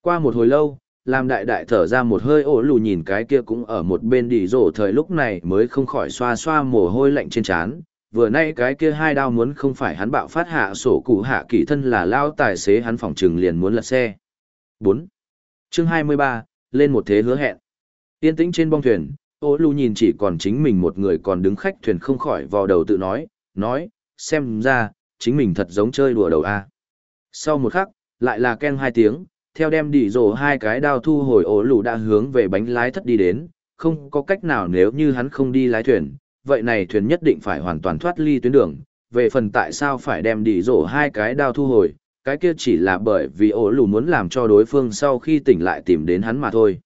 Speaker 1: Qua một hồi lâu, làm đại đại thở ra một hơi ổ lù nhìn cái kia cũng ở một bên đi rổ thời lúc này mới không khỏi xoa xoa mồ hôi lạnh trên trán. Vừa nay cái kia hai đao muốn không phải hắn bạo phát hạ sổ cụ hạ kỷ thân là lao tài xế hắn phòng trừng liền muốn lật xe. Bốn. Chương hai mươi ba lên một thế hứa hẹn. Yên tĩnh trên bong thuyền, ô lù nhìn chỉ còn chính mình một người còn đứng khách thuyền không khỏi vào đầu tự nói, nói, xem ra, chính mình thật giống chơi đùa đầu a. Sau một khắc, lại là ken hai tiếng, theo đem đỉ rồ hai cái đao thu hồi ổ lù đã hướng về bánh lái thất đi đến, không có cách nào nếu như hắn không đi lái thuyền, vậy này thuyền nhất định phải hoàn toàn thoát ly tuyến đường, về phần tại sao phải đem đỉ rổ hai cái đao thu hồi, cái kia chỉ là bởi vì ổ lù muốn làm cho đối phương sau khi tỉnh lại tìm đến hắn mà thôi.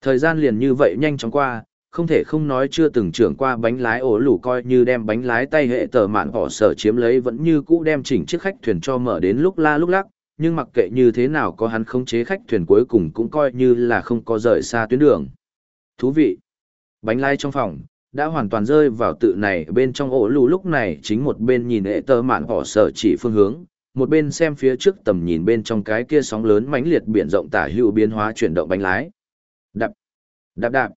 Speaker 1: Thời gian liền như vậy nhanh chóng qua, không thể không nói chưa từng trưởng qua bánh lái ổ lù coi như đem bánh lái tay hệ tờ mạn bỏ sở chiếm lấy vẫn như cũ đem chỉnh chiếc khách thuyền cho mở đến lúc la lúc lắc, nhưng mặc kệ như thế nào có hắn khống chế khách thuyền cuối cùng cũng coi như là không có rời xa tuyến đường. Thú vị! Bánh lái trong phòng, đã hoàn toàn rơi vào tự này bên trong ổ lù lúc này chính một bên nhìn hệ tơ mạn họ sở chỉ phương hướng, một bên xem phía trước tầm nhìn bên trong cái kia sóng lớn mãnh liệt biển rộng tả hữu biến hóa chuyển động bánh lái. Đạp, đạp đạp.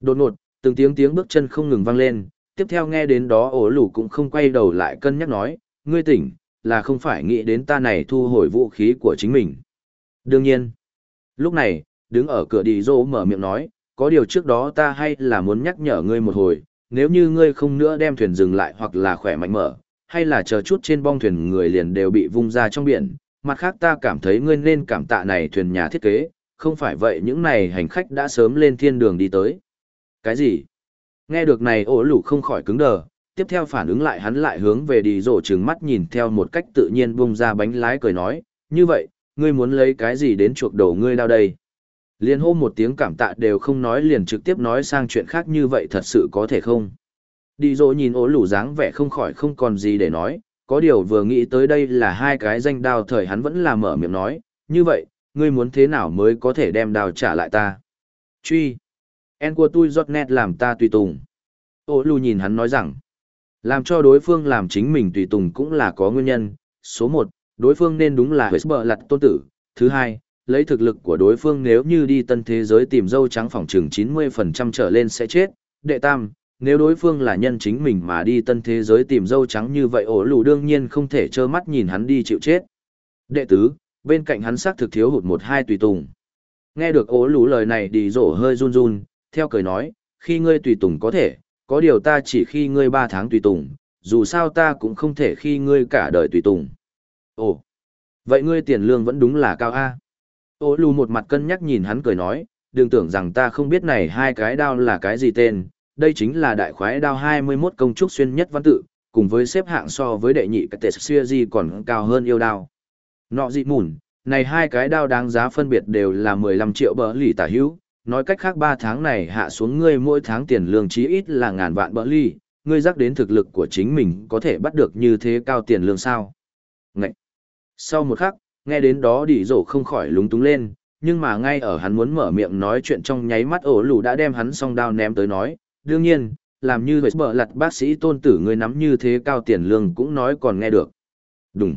Speaker 1: Đột ngột, từng tiếng tiếng bước chân không ngừng vang lên, tiếp theo nghe đến đó ổ lù cũng không quay đầu lại cân nhắc nói, ngươi tỉnh, là không phải nghĩ đến ta này thu hồi vũ khí của chính mình. Đương nhiên, lúc này, đứng ở cửa đi dô mở miệng nói, có điều trước đó ta hay là muốn nhắc nhở ngươi một hồi, nếu như ngươi không nữa đem thuyền dừng lại hoặc là khỏe mạnh mở, hay là chờ chút trên bong thuyền người liền đều bị vung ra trong biển, mặt khác ta cảm thấy ngươi nên cảm tạ này thuyền nhà thiết kế, không phải vậy những này hành khách đã sớm lên thiên đường đi tới. Cái gì? Nghe được này ổ lũ không khỏi cứng đờ, tiếp theo phản ứng lại hắn lại hướng về đi rổ trừng mắt nhìn theo một cách tự nhiên bung ra bánh lái cười nói, như vậy, ngươi muốn lấy cái gì đến chuộc đầu ngươi đau đây? Liên hô một tiếng cảm tạ đều không nói liền trực tiếp nói sang chuyện khác như vậy thật sự có thể không? Đi rổ nhìn ố lủ dáng vẻ không khỏi không còn gì để nói, có điều vừa nghĩ tới đây là hai cái danh đao thời hắn vẫn là mở miệng nói, như vậy, ngươi muốn thế nào mới có thể đem đao trả lại ta? Truy! En của tôi giọt nét làm ta tùy tùng. Ô lù nhìn hắn nói rằng, làm cho đối phương làm chính mình tùy tùng cũng là có nguyên nhân. Số một, đối phương nên đúng là Westbờ lặt tôn tử. Thứ hai, lấy thực lực của đối phương nếu như đi tân thế giới tìm dâu trắng phòng trường 90% trở lên sẽ chết. Đệ tam, nếu đối phương là nhân chính mình mà đi tân thế giới tìm dâu trắng như vậy ổ lù đương nhiên không thể trơ mắt nhìn hắn đi chịu chết. Đệ tứ, bên cạnh hắn xác thực thiếu hụt một hai tùy tùng. Nghe được ổ lù lời này đi rổ hơi run run, theo cười nói, khi ngươi tùy tùng có thể, có điều ta chỉ khi ngươi ba tháng tùy tùng, dù sao ta cũng không thể khi ngươi cả đời tùy tùng. Ồ, vậy ngươi tiền lương vẫn đúng là cao A. Ô lù một mặt cân nhắc nhìn hắn cười nói, đừng tưởng rằng ta không biết này hai cái đao là cái gì tên, đây chính là đại khoái đao 21 công trúc xuyên nhất văn tự, cùng với xếp hạng so với đệ nhị cái tệ xưa gì còn cao hơn yêu đao. Nọ dị mùn, này hai cái đao đáng giá phân biệt đều là 15 triệu bờ lì tả hữu, nói cách khác 3 tháng này hạ xuống ngươi mỗi tháng tiền lương chí ít là ngàn vạn bỡ ly, ngươi rắc đến thực lực của chính mình có thể bắt được như thế cao tiền lương sao. Ngậy! Sau một khắc, nghe đến đó đỉ rổ không khỏi lúng túng lên, nhưng mà ngay ở hắn muốn mở miệng nói chuyện trong nháy mắt ổ lù đã đem hắn song đao ném tới nói, đương nhiên, làm như vậy bợ lặt bác sĩ tôn tử ngươi nắm như thế cao tiền lương cũng nói còn nghe được. Đúng.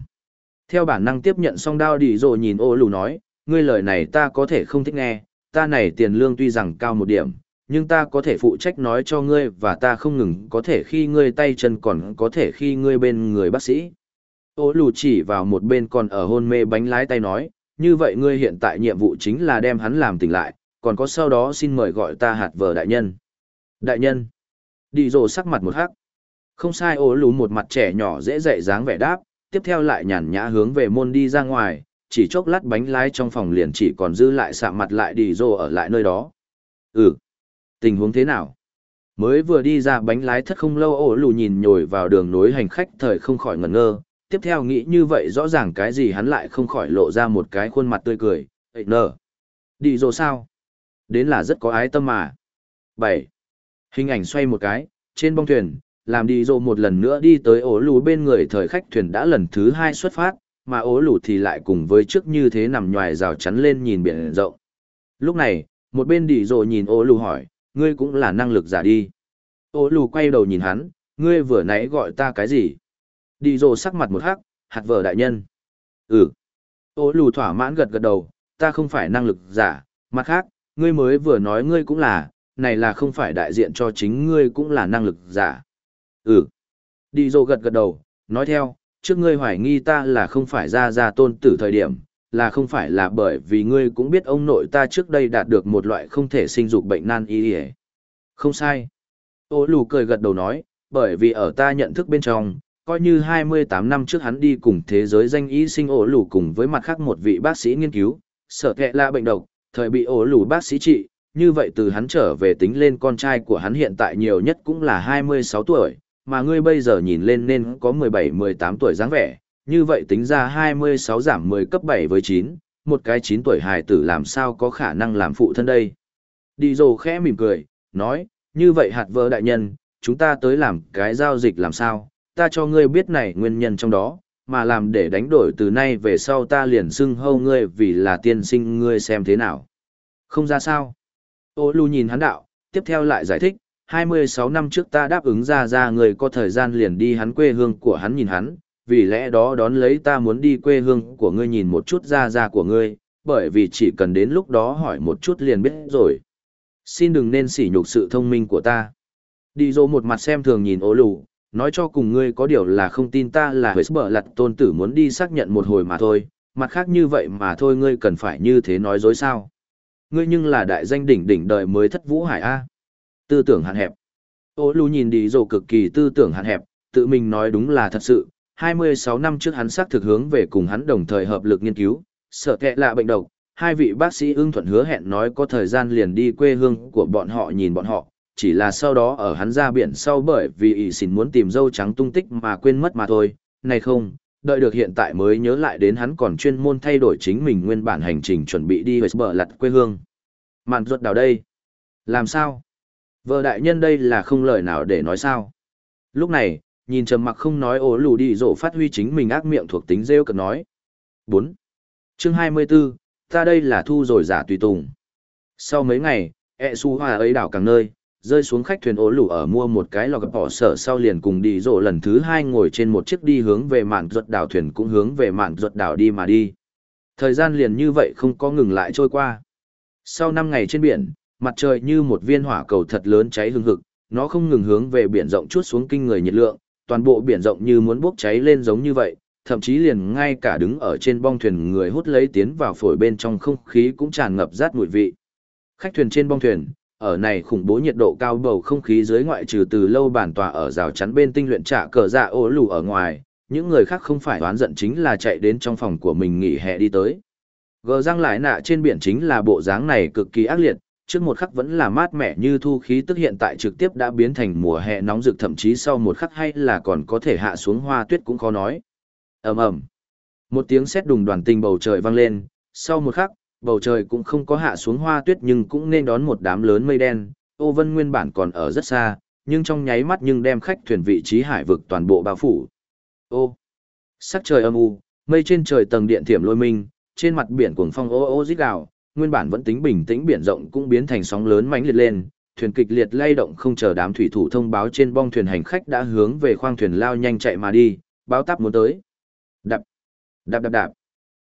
Speaker 1: Theo bản năng tiếp nhận song đao đỉ rổ nhìn ổ lù nói, ngươi lời này ta có thể không thích nghe, ta này tiền lương tuy rằng cao một điểm, nhưng ta có thể phụ trách nói cho ngươi và ta không ngừng có thể khi ngươi tay chân còn có thể khi ngươi bên người bác sĩ. Ô lù chỉ vào một bên còn ở hôn mê bánh lái tay nói, như vậy ngươi hiện tại nhiệm vụ chính là đem hắn làm tỉnh lại, còn có sau đó xin mời gọi ta hạt vờ đại nhân. Đại nhân. Đi rồ sắc mặt một hắc. Không sai ố lù một mặt trẻ nhỏ dễ dạy dáng vẻ đáp, tiếp theo lại nhàn nhã hướng về môn đi ra ngoài, chỉ chốc lát bánh lái trong phòng liền chỉ còn dư lại sạm mặt lại đi rồ ở lại nơi đó. Ừ. Tình huống thế nào? Mới vừa đi ra bánh lái thất không lâu ổ lù nhìn nhồi vào đường nối hành khách thời không khỏi ngẩn ngơ, tiếp theo nghĩ như vậy rõ ràng cái gì hắn lại không khỏi lộ ra một cái khuôn mặt tươi cười, Ê nờ. Đi rồ sao? Đến là rất có ái tâm mà. 7. Hình ảnh xoay một cái, trên bong thuyền, làm đi rồ một lần nữa đi tới ổ lù bên người thời khách thuyền đã lần thứ hai xuất phát, mà ố lù thì lại cùng với trước như thế nằm ngoài rào chắn lên nhìn biển rộng. Lúc này, một bên đi rộ nhìn ố lù hỏi, ngươi cũng là năng lực giả đi. Ố lù quay đầu nhìn hắn, ngươi vừa nãy gọi ta cái gì? Đi rộ sắc mặt một hắc, hạt vợ đại nhân. Ừ. Ố lù thỏa mãn gật gật đầu, ta không phải năng lực giả, mặt khác, ngươi mới vừa nói ngươi cũng là, này là không phải đại diện cho chính ngươi cũng là năng lực giả. Ừ. Đi dô gật gật đầu, nói theo, trước ngươi hoài nghi ta là không phải ra ra tôn tử thời điểm, là không phải là bởi vì ngươi cũng biết ông nội ta trước đây đạt được một loại không thể sinh dục bệnh nan y ỉa không sai. Ô lù cười gật đầu nói bởi vì ở ta nhận thức bên trong coi như 28 năm trước hắn đi cùng thế giới danh y sinh ổ lù cùng với mặt khác một vị bác sĩ nghiên cứu sợ kệ là bệnh độc thời bị ổ lù bác sĩ trị như vậy từ hắn trở về tính lên con trai của hắn hiện tại nhiều nhất cũng là 26 tuổi, mà ngươi bây giờ nhìn lên nên có 17-18 tuổi dáng vẻ, như vậy tính ra 26 giảm 10 cấp 7 với 9, một cái 9 tuổi hài tử làm sao có khả năng làm phụ thân đây. Đi dồ khẽ mỉm cười, nói, như vậy hạt vỡ đại nhân, chúng ta tới làm cái giao dịch làm sao, ta cho ngươi biết này nguyên nhân trong đó, mà làm để đánh đổi từ nay về sau ta liền xưng hâu ngươi vì là tiên sinh ngươi xem thế nào. Không ra sao. Ô lù nhìn hắn đạo, tiếp theo lại giải thích, 26 năm trước ta đáp ứng ra ra người có thời gian liền đi hắn quê hương của hắn nhìn hắn, vì lẽ đó đón lấy ta muốn đi quê hương của ngươi nhìn một chút ra ra của ngươi, bởi vì chỉ cần đến lúc đó hỏi một chút liền biết rồi. Xin đừng nên sỉ nhục sự thông minh của ta. Đi dô một mặt xem thường nhìn ố lù, nói cho cùng ngươi có điều là không tin ta là huế bở lặt tôn tử muốn đi xác nhận một hồi mà thôi, mặt khác như vậy mà thôi ngươi cần phải như thế nói dối sao ngươi nhưng là đại danh đỉnh đỉnh đời mới thất vũ hải a tư tưởng hạn hẹp ô lù nhìn đi dồ cực kỳ tư tưởng hạn hẹp, tự mình nói đúng là thật sự 26 năm trước hắn xác thực hướng về cùng hắn đồng thời hợp lực nghiên cứu, sợ kệ lạ bệnh độc, hai vị bác sĩ ưng thuận hứa hẹn nói có thời gian liền đi quê hương của bọn họ nhìn bọn họ, chỉ là sau đó ở hắn ra biển sau bởi vì ỷ xỉn muốn tìm dâu trắng tung tích mà quên mất mà thôi, này không, đợi được hiện tại mới nhớ lại đến hắn còn chuyên môn thay đổi chính mình nguyên bản hành trình chuẩn bị đi bờ lặt quê hương. Mạn ruột đào đây. Làm sao? Vợ đại nhân đây là không lời nào để nói sao. Lúc này, nhìn trầm mặc không nói ố lù đi rộ phát huy chính mình ác miệng thuộc tính rêu cực nói. 4. chương 24, ta đây là thu rồi giả tùy tùng. Sau mấy ngày, ẹ su hoa ấy đảo càng nơi, rơi xuống khách thuyền ố lù ở mua một cái lò gặp bỏ sở sau liền cùng đi rộ lần thứ hai ngồi trên một chiếc đi hướng về mạn ruột đảo thuyền cũng hướng về mạn ruột đảo đi mà đi. Thời gian liền như vậy không có ngừng lại trôi qua. Sau năm ngày trên biển, mặt trời như một viên hỏa cầu thật lớn cháy hừng hực, nó không ngừng hướng về biển rộng chút xuống kinh người nhiệt lượng, toàn bộ biển rộng như muốn bốc cháy lên giống như vậy, thậm chí liền ngay cả đứng ở trên bong thuyền người hút lấy tiến vào phổi bên trong không khí cũng tràn ngập rát mùi vị. Khách thuyền trên bong thuyền, ở này khủng bố nhiệt độ cao bầu không khí dưới ngoại trừ từ lâu bản tòa ở rào chắn bên tinh luyện trả cờ dạ ố lù ở ngoài, những người khác không phải oán giận chính là chạy đến trong phòng của mình nghỉ hè đi tới. Gờ răng lại nạ trên biển chính là bộ dáng này cực kỳ ác liệt, trước một khắc vẫn là mát mẻ như thu khí tức hiện tại trực tiếp đã biến thành mùa hè nóng rực thậm chí sau một khắc hay là còn có thể hạ xuống hoa tuyết cũng khó nói. ầm ầm Một tiếng sét đùng đoàn tinh bầu trời vang lên, sau một khắc, bầu trời cũng không có hạ xuống hoa tuyết nhưng cũng nên đón một đám lớn mây đen, ô vân nguyên bản còn ở rất xa, nhưng trong nháy mắt nhưng đem khách thuyền vị trí hải vực toàn bộ bao phủ. Ô, sắc trời âm u, mây trên trời tầng điện thiểm lôi minh, trên mặt biển cuồng phong ô ô rít gào, nguyên bản vẫn tính bình tĩnh biển rộng cũng biến thành sóng lớn mãnh liệt lên, thuyền kịch liệt lay động không chờ đám thủy thủ thông báo trên bong thuyền hành khách đã hướng về khoang thuyền lao nhanh chạy mà đi, báo táp muốn tới. Đạp, đạp đạp đạp.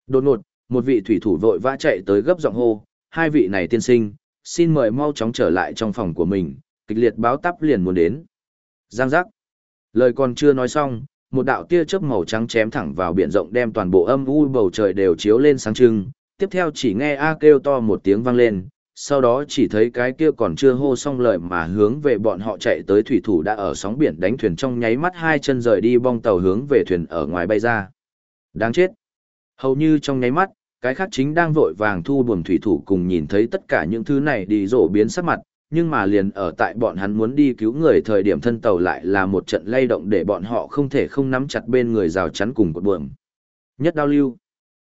Speaker 1: Đột ngột, một vị thủy thủ vội vã chạy tới gấp giọng hô, hai vị này tiên sinh, xin mời mau chóng trở lại trong phòng của mình, kịch liệt báo táp liền muốn đến. Giang giác. Lời còn chưa nói xong, một đạo tia chớp màu trắng chém thẳng vào biển rộng đem toàn bộ âm u bầu trời đều chiếu lên sáng trưng, tiếp theo chỉ nghe A kêu to một tiếng vang lên, sau đó chỉ thấy cái kia còn chưa hô xong lời mà hướng về bọn họ chạy tới thủy thủ đã ở sóng biển đánh thuyền trong nháy mắt hai chân rời đi bong tàu hướng về thuyền ở ngoài bay ra. Đáng chết. Hầu như trong nháy mắt, cái khác chính đang vội vàng thu buồm thủy thủ cùng nhìn thấy tất cả những thứ này đi rổ biến sắc mặt, nhưng mà liền ở tại bọn hắn muốn đi cứu người thời điểm thân tàu lại là một trận lay động để bọn họ không thể không nắm chặt bên người rào chắn cùng cột buồm. Nhất đao lưu,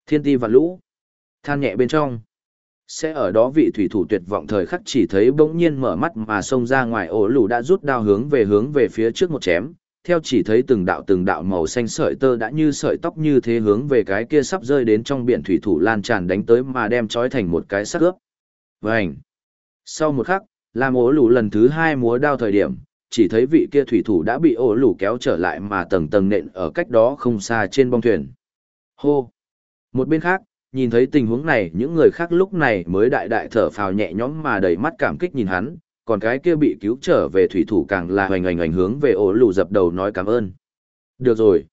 Speaker 1: thiên ti và lũ, than nhẹ bên trong. Sẽ ở đó vị thủy thủ tuyệt vọng thời khắc chỉ thấy bỗng nhiên mở mắt mà xông ra ngoài ổ lù đã rút đao hướng về hướng về phía trước một chém, theo chỉ thấy từng đạo từng đạo màu xanh sợi tơ đã như sợi tóc như thế hướng về cái kia sắp rơi đến trong biển thủy thủ lan tràn đánh tới mà đem trói thành một cái sắc ướp. Vành. Sau một khắc, làm ổ lù lần thứ hai múa đao thời điểm, chỉ thấy vị kia thủy thủ đã bị ổ lù kéo trở lại mà tầng tầng nện ở cách đó không xa trên bong thuyền. Hô! Một bên khác, nhìn thấy tình huống này những người khác lúc này mới đại đại thở phào nhẹ nhõm mà đầy mắt cảm kích nhìn hắn, còn cái kia bị cứu trở về thủy thủ càng là hoành hoành hoành hướng về ổ lù dập đầu nói cảm ơn. Được rồi.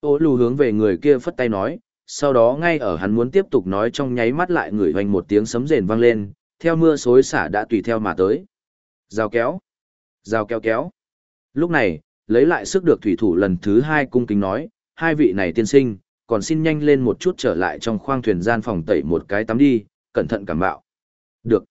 Speaker 1: Ổ lù hướng về người kia phất tay nói, sau đó ngay ở hắn muốn tiếp tục nói trong nháy mắt lại ngửi hoành một tiếng sấm rền vang lên, theo mưa xối xả đã tùy theo mà tới. Rào kéo, rào kéo kéo. Lúc này, lấy lại sức được thủy thủ lần thứ hai cung kính nói, hai vị này tiên sinh, còn xin nhanh lên một chút trở lại trong khoang thuyền gian phòng tẩy một cái tắm đi, cẩn thận cảm bạo. Được.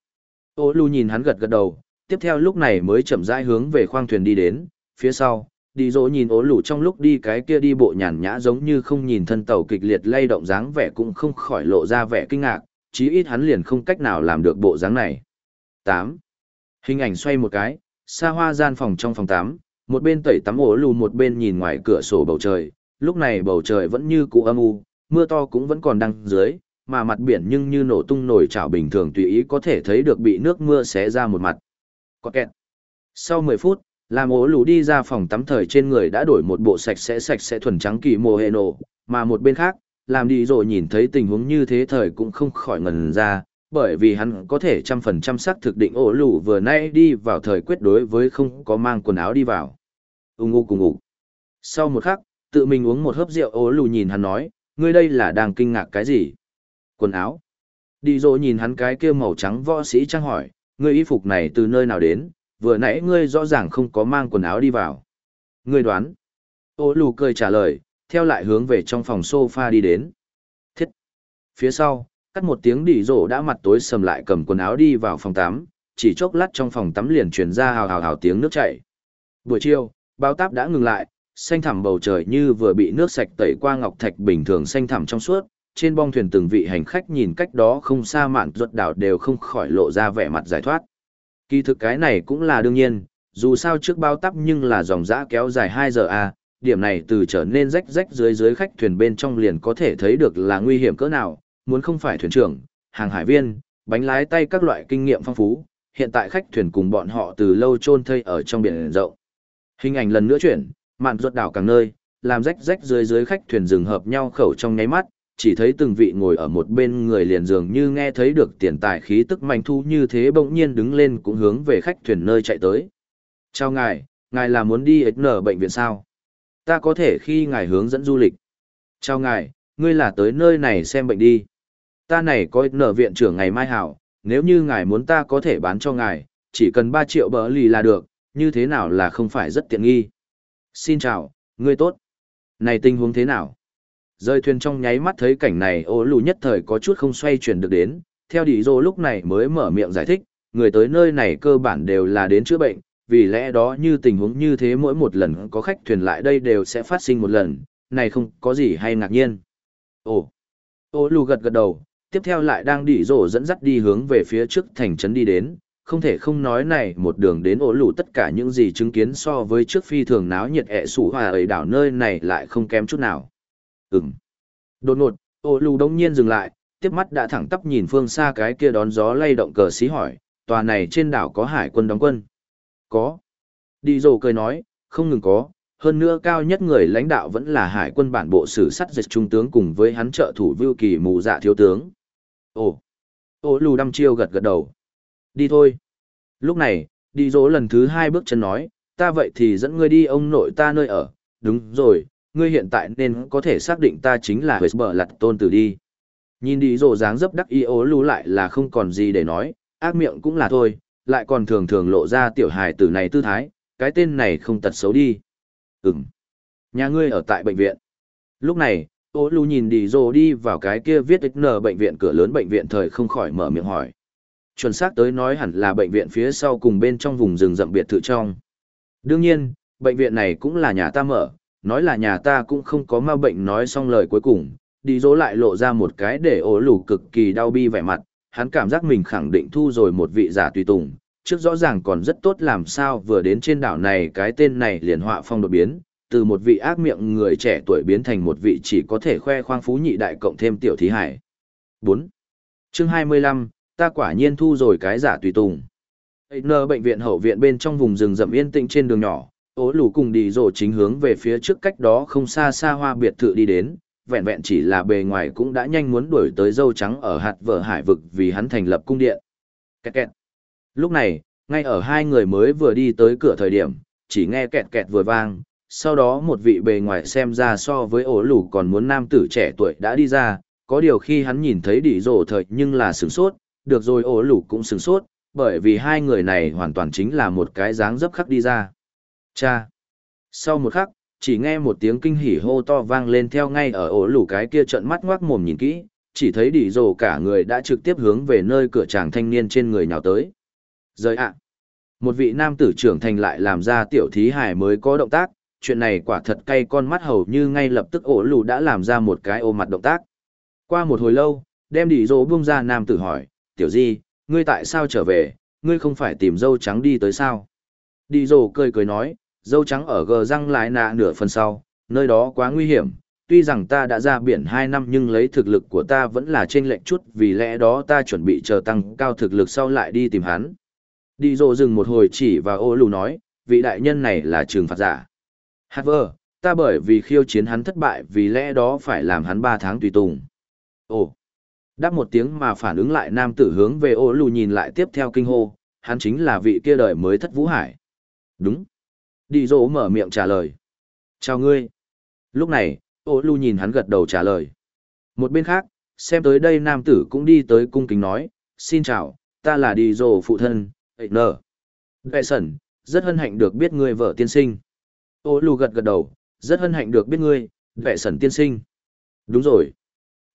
Speaker 1: Ô lưu nhìn hắn gật gật đầu, tiếp theo lúc này mới chậm rãi hướng về khoang thuyền đi đến, phía sau, đi dỗ nhìn ố lù trong lúc đi cái kia đi bộ nhàn nhã giống như không nhìn thân tàu kịch liệt lay động dáng vẻ cũng không khỏi lộ ra vẻ kinh ngạc, chí ít hắn liền không cách nào làm được bộ dáng này. 8. Hình ảnh xoay một cái, xa hoa gian phòng trong phòng 8, một bên tẩy tắm ố lù một bên nhìn ngoài cửa sổ bầu trời, lúc này bầu trời vẫn như cũ âm u, mưa to cũng vẫn còn đang dưới, mà mặt biển nhưng như nổ tung nổi chảo bình thường tùy ý có thể thấy được bị nước mưa xé ra một mặt. Có kẹt. Sau 10 phút, làm ố lù đi ra phòng tắm thời trên người đã đổi một bộ sạch sẽ sạch sẽ thuần trắng kỳ mồ hệ nổ, mà một bên khác, làm đi rồi nhìn thấy tình huống như thế thời cũng không khỏi ngần ra, bởi vì hắn có thể trăm phần trăm xác thực định ổ lù vừa nay đi vào thời quyết đối với không có mang quần áo đi vào. Ung ngu cùng ngủ. Sau một khắc, tự mình uống một hớp rượu ố lù nhìn hắn nói, ngươi đây là đang kinh ngạc cái gì? Quần áo. Đi dỗ nhìn hắn cái kia màu trắng võ sĩ trang hỏi, ngươi y phục này từ nơi nào đến, vừa nãy ngươi rõ ràng không có mang quần áo đi vào. Ngươi đoán. Ô lù cười trả lời, theo lại hướng về trong phòng sofa đi đến. Thiết. Phía sau, cắt một tiếng đi dỗ đã mặt tối sầm lại cầm quần áo đi vào phòng tắm, chỉ chốc lát trong phòng tắm liền truyền ra hào hào hào tiếng nước chảy. Buổi chiều, bao táp đã ngừng lại, xanh thẳm bầu trời như vừa bị nước sạch tẩy qua ngọc thạch bình thường xanh thẳm trong suốt, trên bong thuyền từng vị hành khách nhìn cách đó không xa mạn ruột đảo đều không khỏi lộ ra vẻ mặt giải thoát. Kỳ thực cái này cũng là đương nhiên, dù sao trước bao tắp nhưng là dòng dã kéo dài 2 giờ a, à, điểm này từ trở nên rách rách dưới dưới khách thuyền bên trong liền có thể thấy được là nguy hiểm cỡ nào, muốn không phải thuyền trưởng, hàng hải viên, bánh lái tay các loại kinh nghiệm phong phú, hiện tại khách thuyền cùng bọn họ từ lâu chôn thây ở trong biển rộng. Hình ảnh lần nữa chuyển, mạn ruột đảo càng nơi, làm rách rách dưới dưới khách thuyền dừng hợp nhau khẩu trong nháy mắt, chỉ thấy từng vị ngồi ở một bên người liền dường như nghe thấy được tiền tài khí tức manh thu như thế bỗng nhiên đứng lên cũng hướng về khách thuyền nơi chạy tới. Chào ngài, ngài là muốn đi nở bệnh viện sao? Ta có thể khi ngài hướng dẫn du lịch. Chào ngài, ngươi là tới nơi này xem bệnh đi. Ta này có nở viện trưởng ngày mai hảo, nếu như ngài muốn ta có thể bán cho ngài, chỉ cần 3 triệu bờ lì là được, như thế nào là không phải rất tiện nghi. Xin chào, ngươi tốt. Này tình huống thế nào? Rơi thuyền trong nháy mắt thấy cảnh này ô lù nhất thời có chút không xoay chuyển được đến, theo đi dô lúc này mới mở miệng giải thích, người tới nơi này cơ bản đều là đến chữa bệnh, vì lẽ đó như tình huống như thế mỗi một lần có khách thuyền lại đây đều sẽ phát sinh một lần, này không có gì hay ngạc nhiên. Ồ, ô lù gật gật đầu, tiếp theo lại đang đi dô dẫn dắt đi hướng về phía trước thành trấn đi đến, không thể không nói này một đường đến ổ lù tất cả những gì chứng kiến so với trước phi thường náo nhiệt ẹ sủ hòa ấy đảo nơi này lại không kém chút nào. Ừm. Đột ngột, ô lù đông nhiên dừng lại, tiếp mắt đã thẳng tắp nhìn phương xa cái kia đón gió lay động cờ xí hỏi, tòa này trên đảo có hải quân đóng quân. Có. Đi dồ cười nói, không ngừng có, hơn nữa cao nhất người lãnh đạo vẫn là hải quân bản bộ sử sắt dịch trung tướng cùng với hắn trợ thủ vưu kỳ mù dạ thiếu tướng. Ồ. Ô lù đăm chiêu gật gật đầu. Đi thôi. Lúc này, đi dỗ lần thứ hai bước chân nói, ta vậy thì dẫn ngươi đi ông nội ta nơi ở, đúng rồi, ngươi hiện tại nên có thể xác định ta chính là Bờ lặt tôn tử đi. Nhìn đi dỗ dáng dấp đắc ý ố lú lại là không còn gì để nói, ác miệng cũng là thôi, lại còn thường thường lộ ra tiểu hài tử này tư thái, cái tên này không tật xấu đi. Ừm. Nhà ngươi ở tại bệnh viện. Lúc này, ố lú nhìn đi dỗ đi vào cái kia viết XN bệnh viện cửa lớn bệnh viện thời không khỏi mở miệng hỏi. Chuẩn xác tới nói hẳn là bệnh viện phía sau cùng bên trong vùng rừng rậm biệt thự trong. Đương nhiên, bệnh viện này cũng là nhà ta mở, nói là nhà ta cũng không có ma bệnh nói xong lời cuối cùng, đi dỗ lại lộ ra một cái để ố lù cực kỳ đau bi vẻ mặt, hắn cảm giác mình khẳng định thu rồi một vị giả tùy tùng, trước rõ ràng còn rất tốt làm sao vừa đến trên đảo này cái tên này liền họa phong đột biến, từ một vị ác miệng người trẻ tuổi biến thành một vị chỉ có thể khoe khoang phú nhị đại cộng thêm tiểu thí hải. 4. chương 25, ta quả nhiên thu rồi cái giả tùy tùng. N bệnh viện hậu viện bên trong vùng rừng rậm yên tĩnh trên đường nhỏ, ố lù cùng đi rồ chính hướng về phía trước cách đó không xa xa hoa biệt thự đi đến vẹn vẹn chỉ là bề ngoài cũng đã nhanh muốn đuổi tới dâu trắng ở hạt vợ hải vực vì hắn thành lập cung điện kẹt kẹt lúc này ngay ở hai người mới vừa đi tới cửa thời điểm chỉ nghe kẹt kẹt vừa vang sau đó một vị bề ngoài xem ra so với ổ lù còn muốn nam tử trẻ tuổi đã đi ra, có điều khi hắn nhìn thấy đỉ rổ thời nhưng là sửng sốt, được rồi ổ lù cũng sửng sốt, bởi vì hai người này hoàn toàn chính là một cái dáng dấp khắc đi ra. Cha! Sau một khắc, chỉ nghe một tiếng kinh hỉ hô to vang lên theo ngay ở ổ lù cái kia trận mắt ngoác mồm nhìn kỹ, chỉ thấy đỉ rồ cả người đã trực tiếp hướng về nơi cửa chàng thanh niên trên người nhào tới. Rời ạ! Một vị nam tử trưởng thành lại làm ra tiểu thí hải mới có động tác, chuyện này quả thật cay con mắt hầu như ngay lập tức ổ lù đã làm ra một cái ô mặt động tác. Qua một hồi lâu, đem đỉ rồ buông ra nam tử hỏi, tiểu di, ngươi tại sao trở về, ngươi không phải tìm dâu trắng đi tới sao? Đi rồ cười cười nói, dâu trắng ở gờ răng lái nạ nửa phần sau, nơi đó quá nguy hiểm, tuy rằng ta đã ra biển 2 năm nhưng lấy thực lực của ta vẫn là trên lệnh chút vì lẽ đó ta chuẩn bị chờ tăng cao thực lực sau lại đi tìm hắn. Đi rổ dừng một hồi chỉ và ô lù nói, vị đại nhân này là trừng phạt giả. Hát vơ, ta bởi vì khiêu chiến hắn thất bại vì lẽ đó phải làm hắn 3 tháng tùy tùng. Ồ, đáp một tiếng mà phản ứng lại nam tử hướng về ô lù nhìn lại tiếp theo kinh hô, hắn chính là vị kia đời mới thất vũ hải. Đúng. Đi dỗ mở miệng trả lời. Chào ngươi. Lúc này, ô lù nhìn hắn gật đầu trả lời. Một bên khác, xem tới đây nam tử cũng đi tới cung kính nói, xin chào, ta là đi dỗ phụ thân, ấy nở. Vệ sẩn, rất hân hạnh được biết ngươi vợ tiên sinh. Ô lù gật gật đầu, rất hân hạnh được biết ngươi, vệ sẩn tiên sinh. Đúng rồi.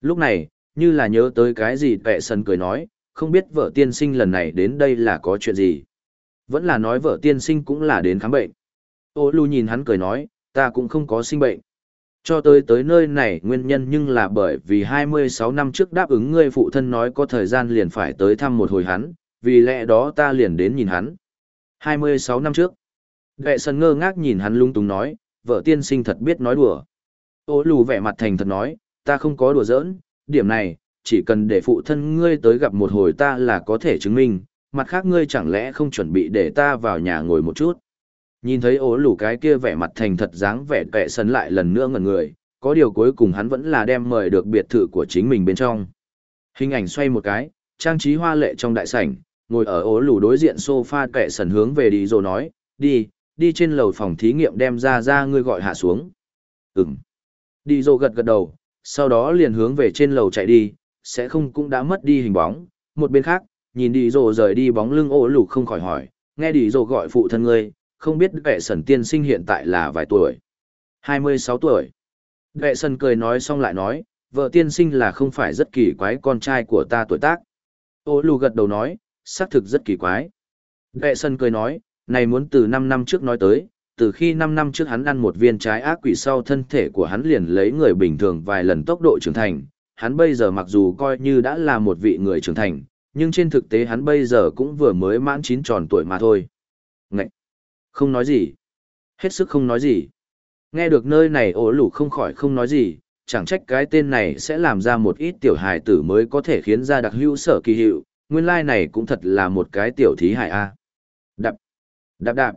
Speaker 1: Lúc này, như là nhớ tới cái gì vệ sân cười nói, không biết vợ tiên sinh lần này đến đây là có chuyện gì. Vẫn là nói vợ tiên sinh cũng là đến khám bệnh. Ô lù nhìn hắn cười nói, ta cũng không có sinh bệnh. Cho tới tới nơi này nguyên nhân nhưng là bởi vì 26 năm trước đáp ứng ngươi phụ thân nói có thời gian liền phải tới thăm một hồi hắn, vì lẽ đó ta liền đến nhìn hắn. 26 năm trước. Vệ sân ngơ ngác nhìn hắn lung tung nói, vợ tiên sinh thật biết nói đùa. Ô lù vẻ mặt thành thật nói, ta không có đùa giỡn, điểm này, chỉ cần để phụ thân ngươi tới gặp một hồi ta là có thể chứng minh, mặt khác ngươi chẳng lẽ không chuẩn bị để ta vào nhà ngồi một chút. Nhìn thấy ố lù cái kia vẻ mặt thành thật dáng vẻ kệ sấn lại lần nữa ngẩn người, có điều cuối cùng hắn vẫn là đem mời được biệt thự của chính mình bên trong. Hình ảnh xoay một cái, trang trí hoa lệ trong đại sảnh, ngồi ở ố lù đối diện sofa kệ sần hướng về đi rồi nói, đi, đi trên lầu phòng thí nghiệm đem ra ra ngươi gọi hạ xuống. Ừm. Đi rồi gật gật đầu, sau đó liền hướng về trên lầu chạy đi, sẽ không cũng đã mất đi hình bóng. Một bên khác, nhìn đi rồ rời đi bóng lưng ổ lục không khỏi hỏi, nghe đi rồ gọi phụ thân ngươi, không biết vệ sần tiên sinh hiện tại là vài tuổi. 26 tuổi. Vệ sần cười nói xong lại nói, vợ tiên sinh là không phải rất kỳ quái con trai của ta tuổi tác. Ô lù gật đầu nói, xác thực rất kỳ quái. Vệ sân cười nói, này muốn từ 5 năm trước nói tới, từ khi 5 năm trước hắn ăn một viên trái ác quỷ sau thân thể của hắn liền lấy người bình thường vài lần tốc độ trưởng thành, hắn bây giờ mặc dù coi như đã là một vị người trưởng thành, nhưng trên thực tế hắn bây giờ cũng vừa mới mãn chín tròn tuổi mà thôi. Ngậy! Không nói gì. Hết sức không nói gì. Nghe được nơi này ổ lủ không khỏi không nói gì, chẳng trách cái tên này sẽ làm ra một ít tiểu hài tử mới có thể khiến ra đặc hữu sở kỳ hiệu, nguyên lai này cũng thật là một cái tiểu thí hài a. Đạp, đạp đạp.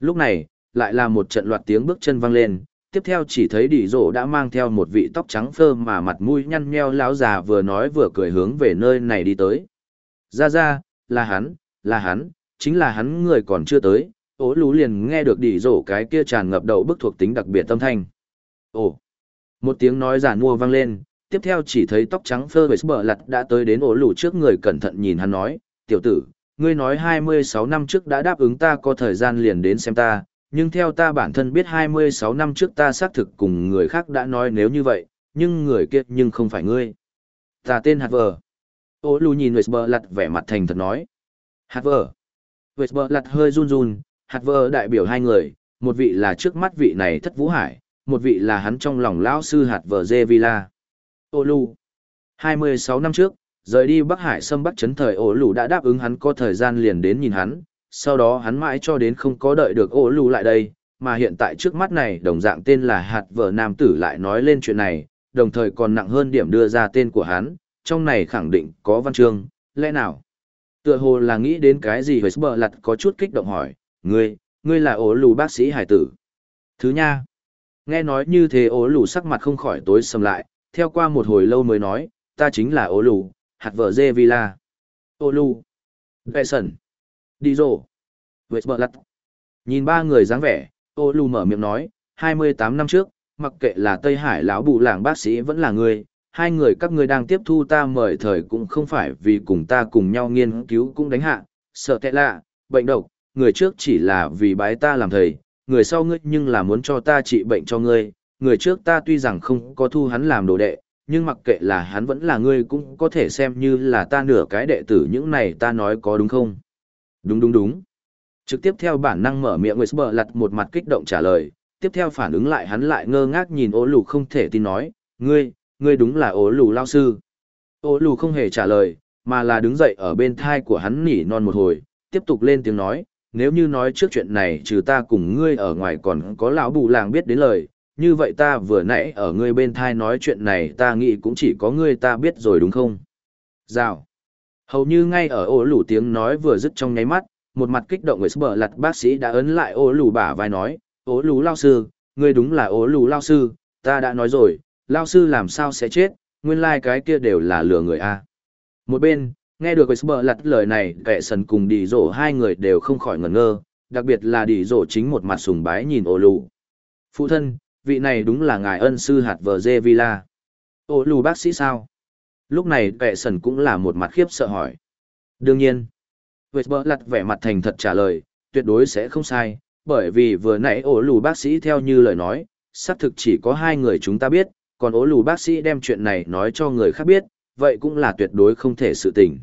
Speaker 1: Lúc này, lại là một trận loạt tiếng bước chân vang lên, tiếp theo chỉ thấy đỉ rổ đã mang theo một vị tóc trắng phơ mà mặt mũi nhăn nheo lão già vừa nói vừa cười hướng về nơi này đi tới. Ra ra, là hắn, là hắn, chính là hắn người còn chưa tới, ố lú liền nghe được đỉ rổ cái kia tràn ngập đầu bức thuộc tính đặc biệt tâm thanh. Ồ, một tiếng nói giả mua vang lên, tiếp theo chỉ thấy tóc trắng phơ về bờ lặt đã tới đến ổ lù trước người cẩn thận nhìn hắn nói, tiểu tử, ngươi nói 26 năm trước đã đáp ứng ta có thời gian liền đến xem ta, nhưng theo ta bản thân biết 26 năm trước ta xác thực cùng người khác đã nói nếu như vậy, nhưng người kia nhưng không phải ngươi. Ta tên Hạt Vờ. Ô lù nhìn Westber lặt vẻ mặt thành thật nói. Hạt Vờ. Westber lặt hơi run run, Hạt Vờ đại biểu hai người, một vị là trước mắt vị này thất vũ hải, một vị là hắn trong lòng lão sư Hạt Vờ Dê Villa. Ô lù. 26 năm trước, rời đi Bắc Hải xâm Bắc chấn thời ổ lù đã đáp ứng hắn có thời gian liền đến nhìn hắn, sau đó hắn mãi cho đến không có đợi được ô lù lại đây, mà hiện tại trước mắt này đồng dạng tên là hạt vợ nam tử lại nói lên chuyện này, đồng thời còn nặng hơn điểm đưa ra tên của hắn, trong này khẳng định có văn chương, lẽ nào? Tựa hồ là nghĩ đến cái gì với bờ lặt có chút kích động hỏi, ngươi, ngươi là ố lù bác sĩ hải tử. Thứ nha, nghe nói như thế ố lù sắc mặt không khỏi tối sầm lại, theo qua một hồi lâu mới nói, ta chính là ố lù, hạt vợ dê villa. Ổ lù, vệ sẩn, đi rồ, vệ bờ lặt. Nhìn ba người dáng vẻ, ô lù mở miệng nói, 28 năm trước, mặc kệ là Tây Hải lão bù làng bác sĩ vẫn là ngươi, hai người các ngươi đang tiếp thu ta mời thời cũng không phải vì cùng ta cùng nhau nghiên cứu cũng đánh hạ, sợ tệ lạ, bệnh độc, người trước chỉ là vì bái ta làm thầy, người sau ngươi nhưng là muốn cho ta trị bệnh cho ngươi, người trước ta tuy rằng không có thu hắn làm đồ đệ, nhưng mặc kệ là hắn vẫn là ngươi cũng có thể xem như là ta nửa cái đệ tử những này ta nói có đúng không? Đúng đúng đúng. Trực tiếp theo bản năng mở miệng Whisper lặt một mặt kích động trả lời, tiếp theo phản ứng lại hắn lại ngơ ngác nhìn ố lù không thể tin nói, ngươi, ngươi đúng là ố lù lao sư. Ố lù không hề trả lời, mà là đứng dậy ở bên thai của hắn nỉ non một hồi, tiếp tục lên tiếng nói, nếu như nói trước chuyện này trừ ta cùng ngươi ở ngoài còn có lão bù làng biết đến lời, như vậy ta vừa nãy ở ngươi bên thai nói chuyện này ta nghĩ cũng chỉ có ngươi ta biết rồi đúng không? Rào. Hầu như ngay ở ô lù tiếng nói vừa dứt trong nháy mắt, một mặt kích động người bờ lặt bác sĩ đã ấn lại ô lù bả vai nói, ô lù lao sư, ngươi đúng là ô lù lao sư, ta đã nói rồi, lao sư làm sao sẽ chết, nguyên lai like cái kia đều là lừa người a. Một bên, nghe được bờ lặt lời này, kẻ sần cùng đi rổ hai người đều không khỏi ngẩn ngơ, đặc biệt là đi rổ chính một mặt sùng bái nhìn ô lù. Phụ thân, vị này đúng là ngài ân sư hạt vờ dê villa. Ô lù bác sĩ sao? Lúc này vệ sần cũng là một mặt khiếp sợ hỏi. Đương nhiên. Whisper lặt vẻ mặt thành thật trả lời, tuyệt đối sẽ không sai, bởi vì vừa nãy ổ lù bác sĩ theo như lời nói, xác thực chỉ có hai người chúng ta biết, còn ổ lù bác sĩ đem chuyện này nói cho người khác biết, vậy cũng là tuyệt đối không thể sự tình.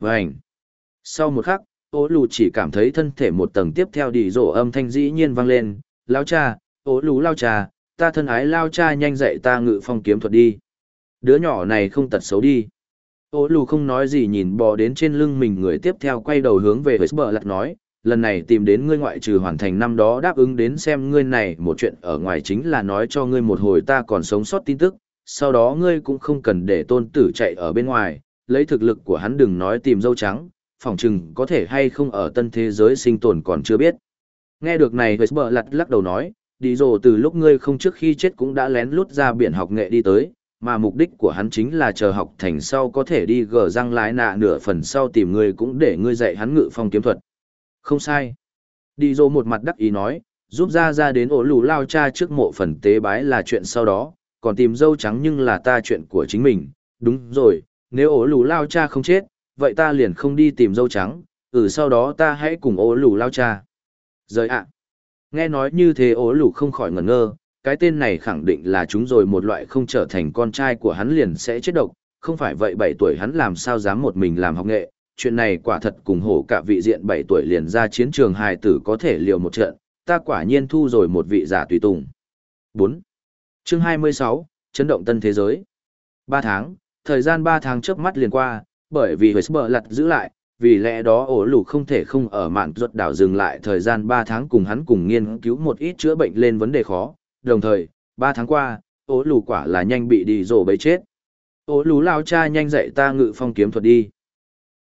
Speaker 1: Vânh! Sau một khắc, ổ lù chỉ cảm thấy thân thể một tầng tiếp theo đi rổ âm thanh dĩ nhiên vang lên, lao cha, ổ lù lao cha, ta thân ái lao cha nhanh dậy ta ngự phong kiếm thuật đi. Đứa nhỏ này không tật xấu đi. Ô lù không nói gì nhìn bò đến trên lưng mình người tiếp theo quay đầu hướng về Bờ lặt nói, lần này tìm đến ngươi ngoại trừ hoàn thành năm đó đáp ứng đến xem ngươi này một chuyện ở ngoài chính là nói cho ngươi một hồi ta còn sống sót tin tức, sau đó ngươi cũng không cần để tôn tử chạy ở bên ngoài, lấy thực lực của hắn đừng nói tìm dâu trắng, phỏng chừng có thể hay không ở tân thế giới sinh tồn còn chưa biết. Nghe được này Bờ lặt lắc đầu nói, đi rồ từ lúc ngươi không trước khi chết cũng đã lén lút ra biển học nghệ đi tới, mà mục đích của hắn chính là chờ học thành sau có thể đi gờ răng lái nạ nửa phần sau tìm ngươi cũng để ngươi dạy hắn ngự phong kiếm thuật. Không sai. Đi dô một mặt đắc ý nói, giúp ra ra đến ổ lù lao cha trước mộ phần tế bái là chuyện sau đó, còn tìm dâu trắng nhưng là ta chuyện của chính mình. Đúng rồi, nếu ổ lù lao cha không chết, vậy ta liền không đi tìm dâu trắng, ừ sau đó ta hãy cùng ổ lù lao cha. Rời ạ. Nghe nói như thế ổ lù không khỏi ngẩn ngơ, cái tên này khẳng định là chúng rồi một loại không trở thành con trai của hắn liền sẽ chết độc, không phải vậy 7 tuổi hắn làm sao dám một mình làm học nghệ, chuyện này quả thật cùng hổ cả vị diện 7 tuổi liền ra chiến trường hài tử có thể liều một trận, ta quả nhiên thu rồi một vị giả tùy tùng. 4. Chương 26, chấn động tân thế giới. 3 tháng, thời gian 3 tháng trước mắt liền qua, bởi vì Westber lật giữ lại, vì lẽ đó ổ lù không thể không ở mạn ruột đảo dừng lại thời gian 3 tháng cùng hắn cùng nghiên cứu một ít chữa bệnh lên vấn đề khó, đồng thời, ba tháng qua, ố lù quả là nhanh bị đi rổ bấy chết. Ố lù lao cha nhanh dạy ta ngự phong kiếm thuật đi.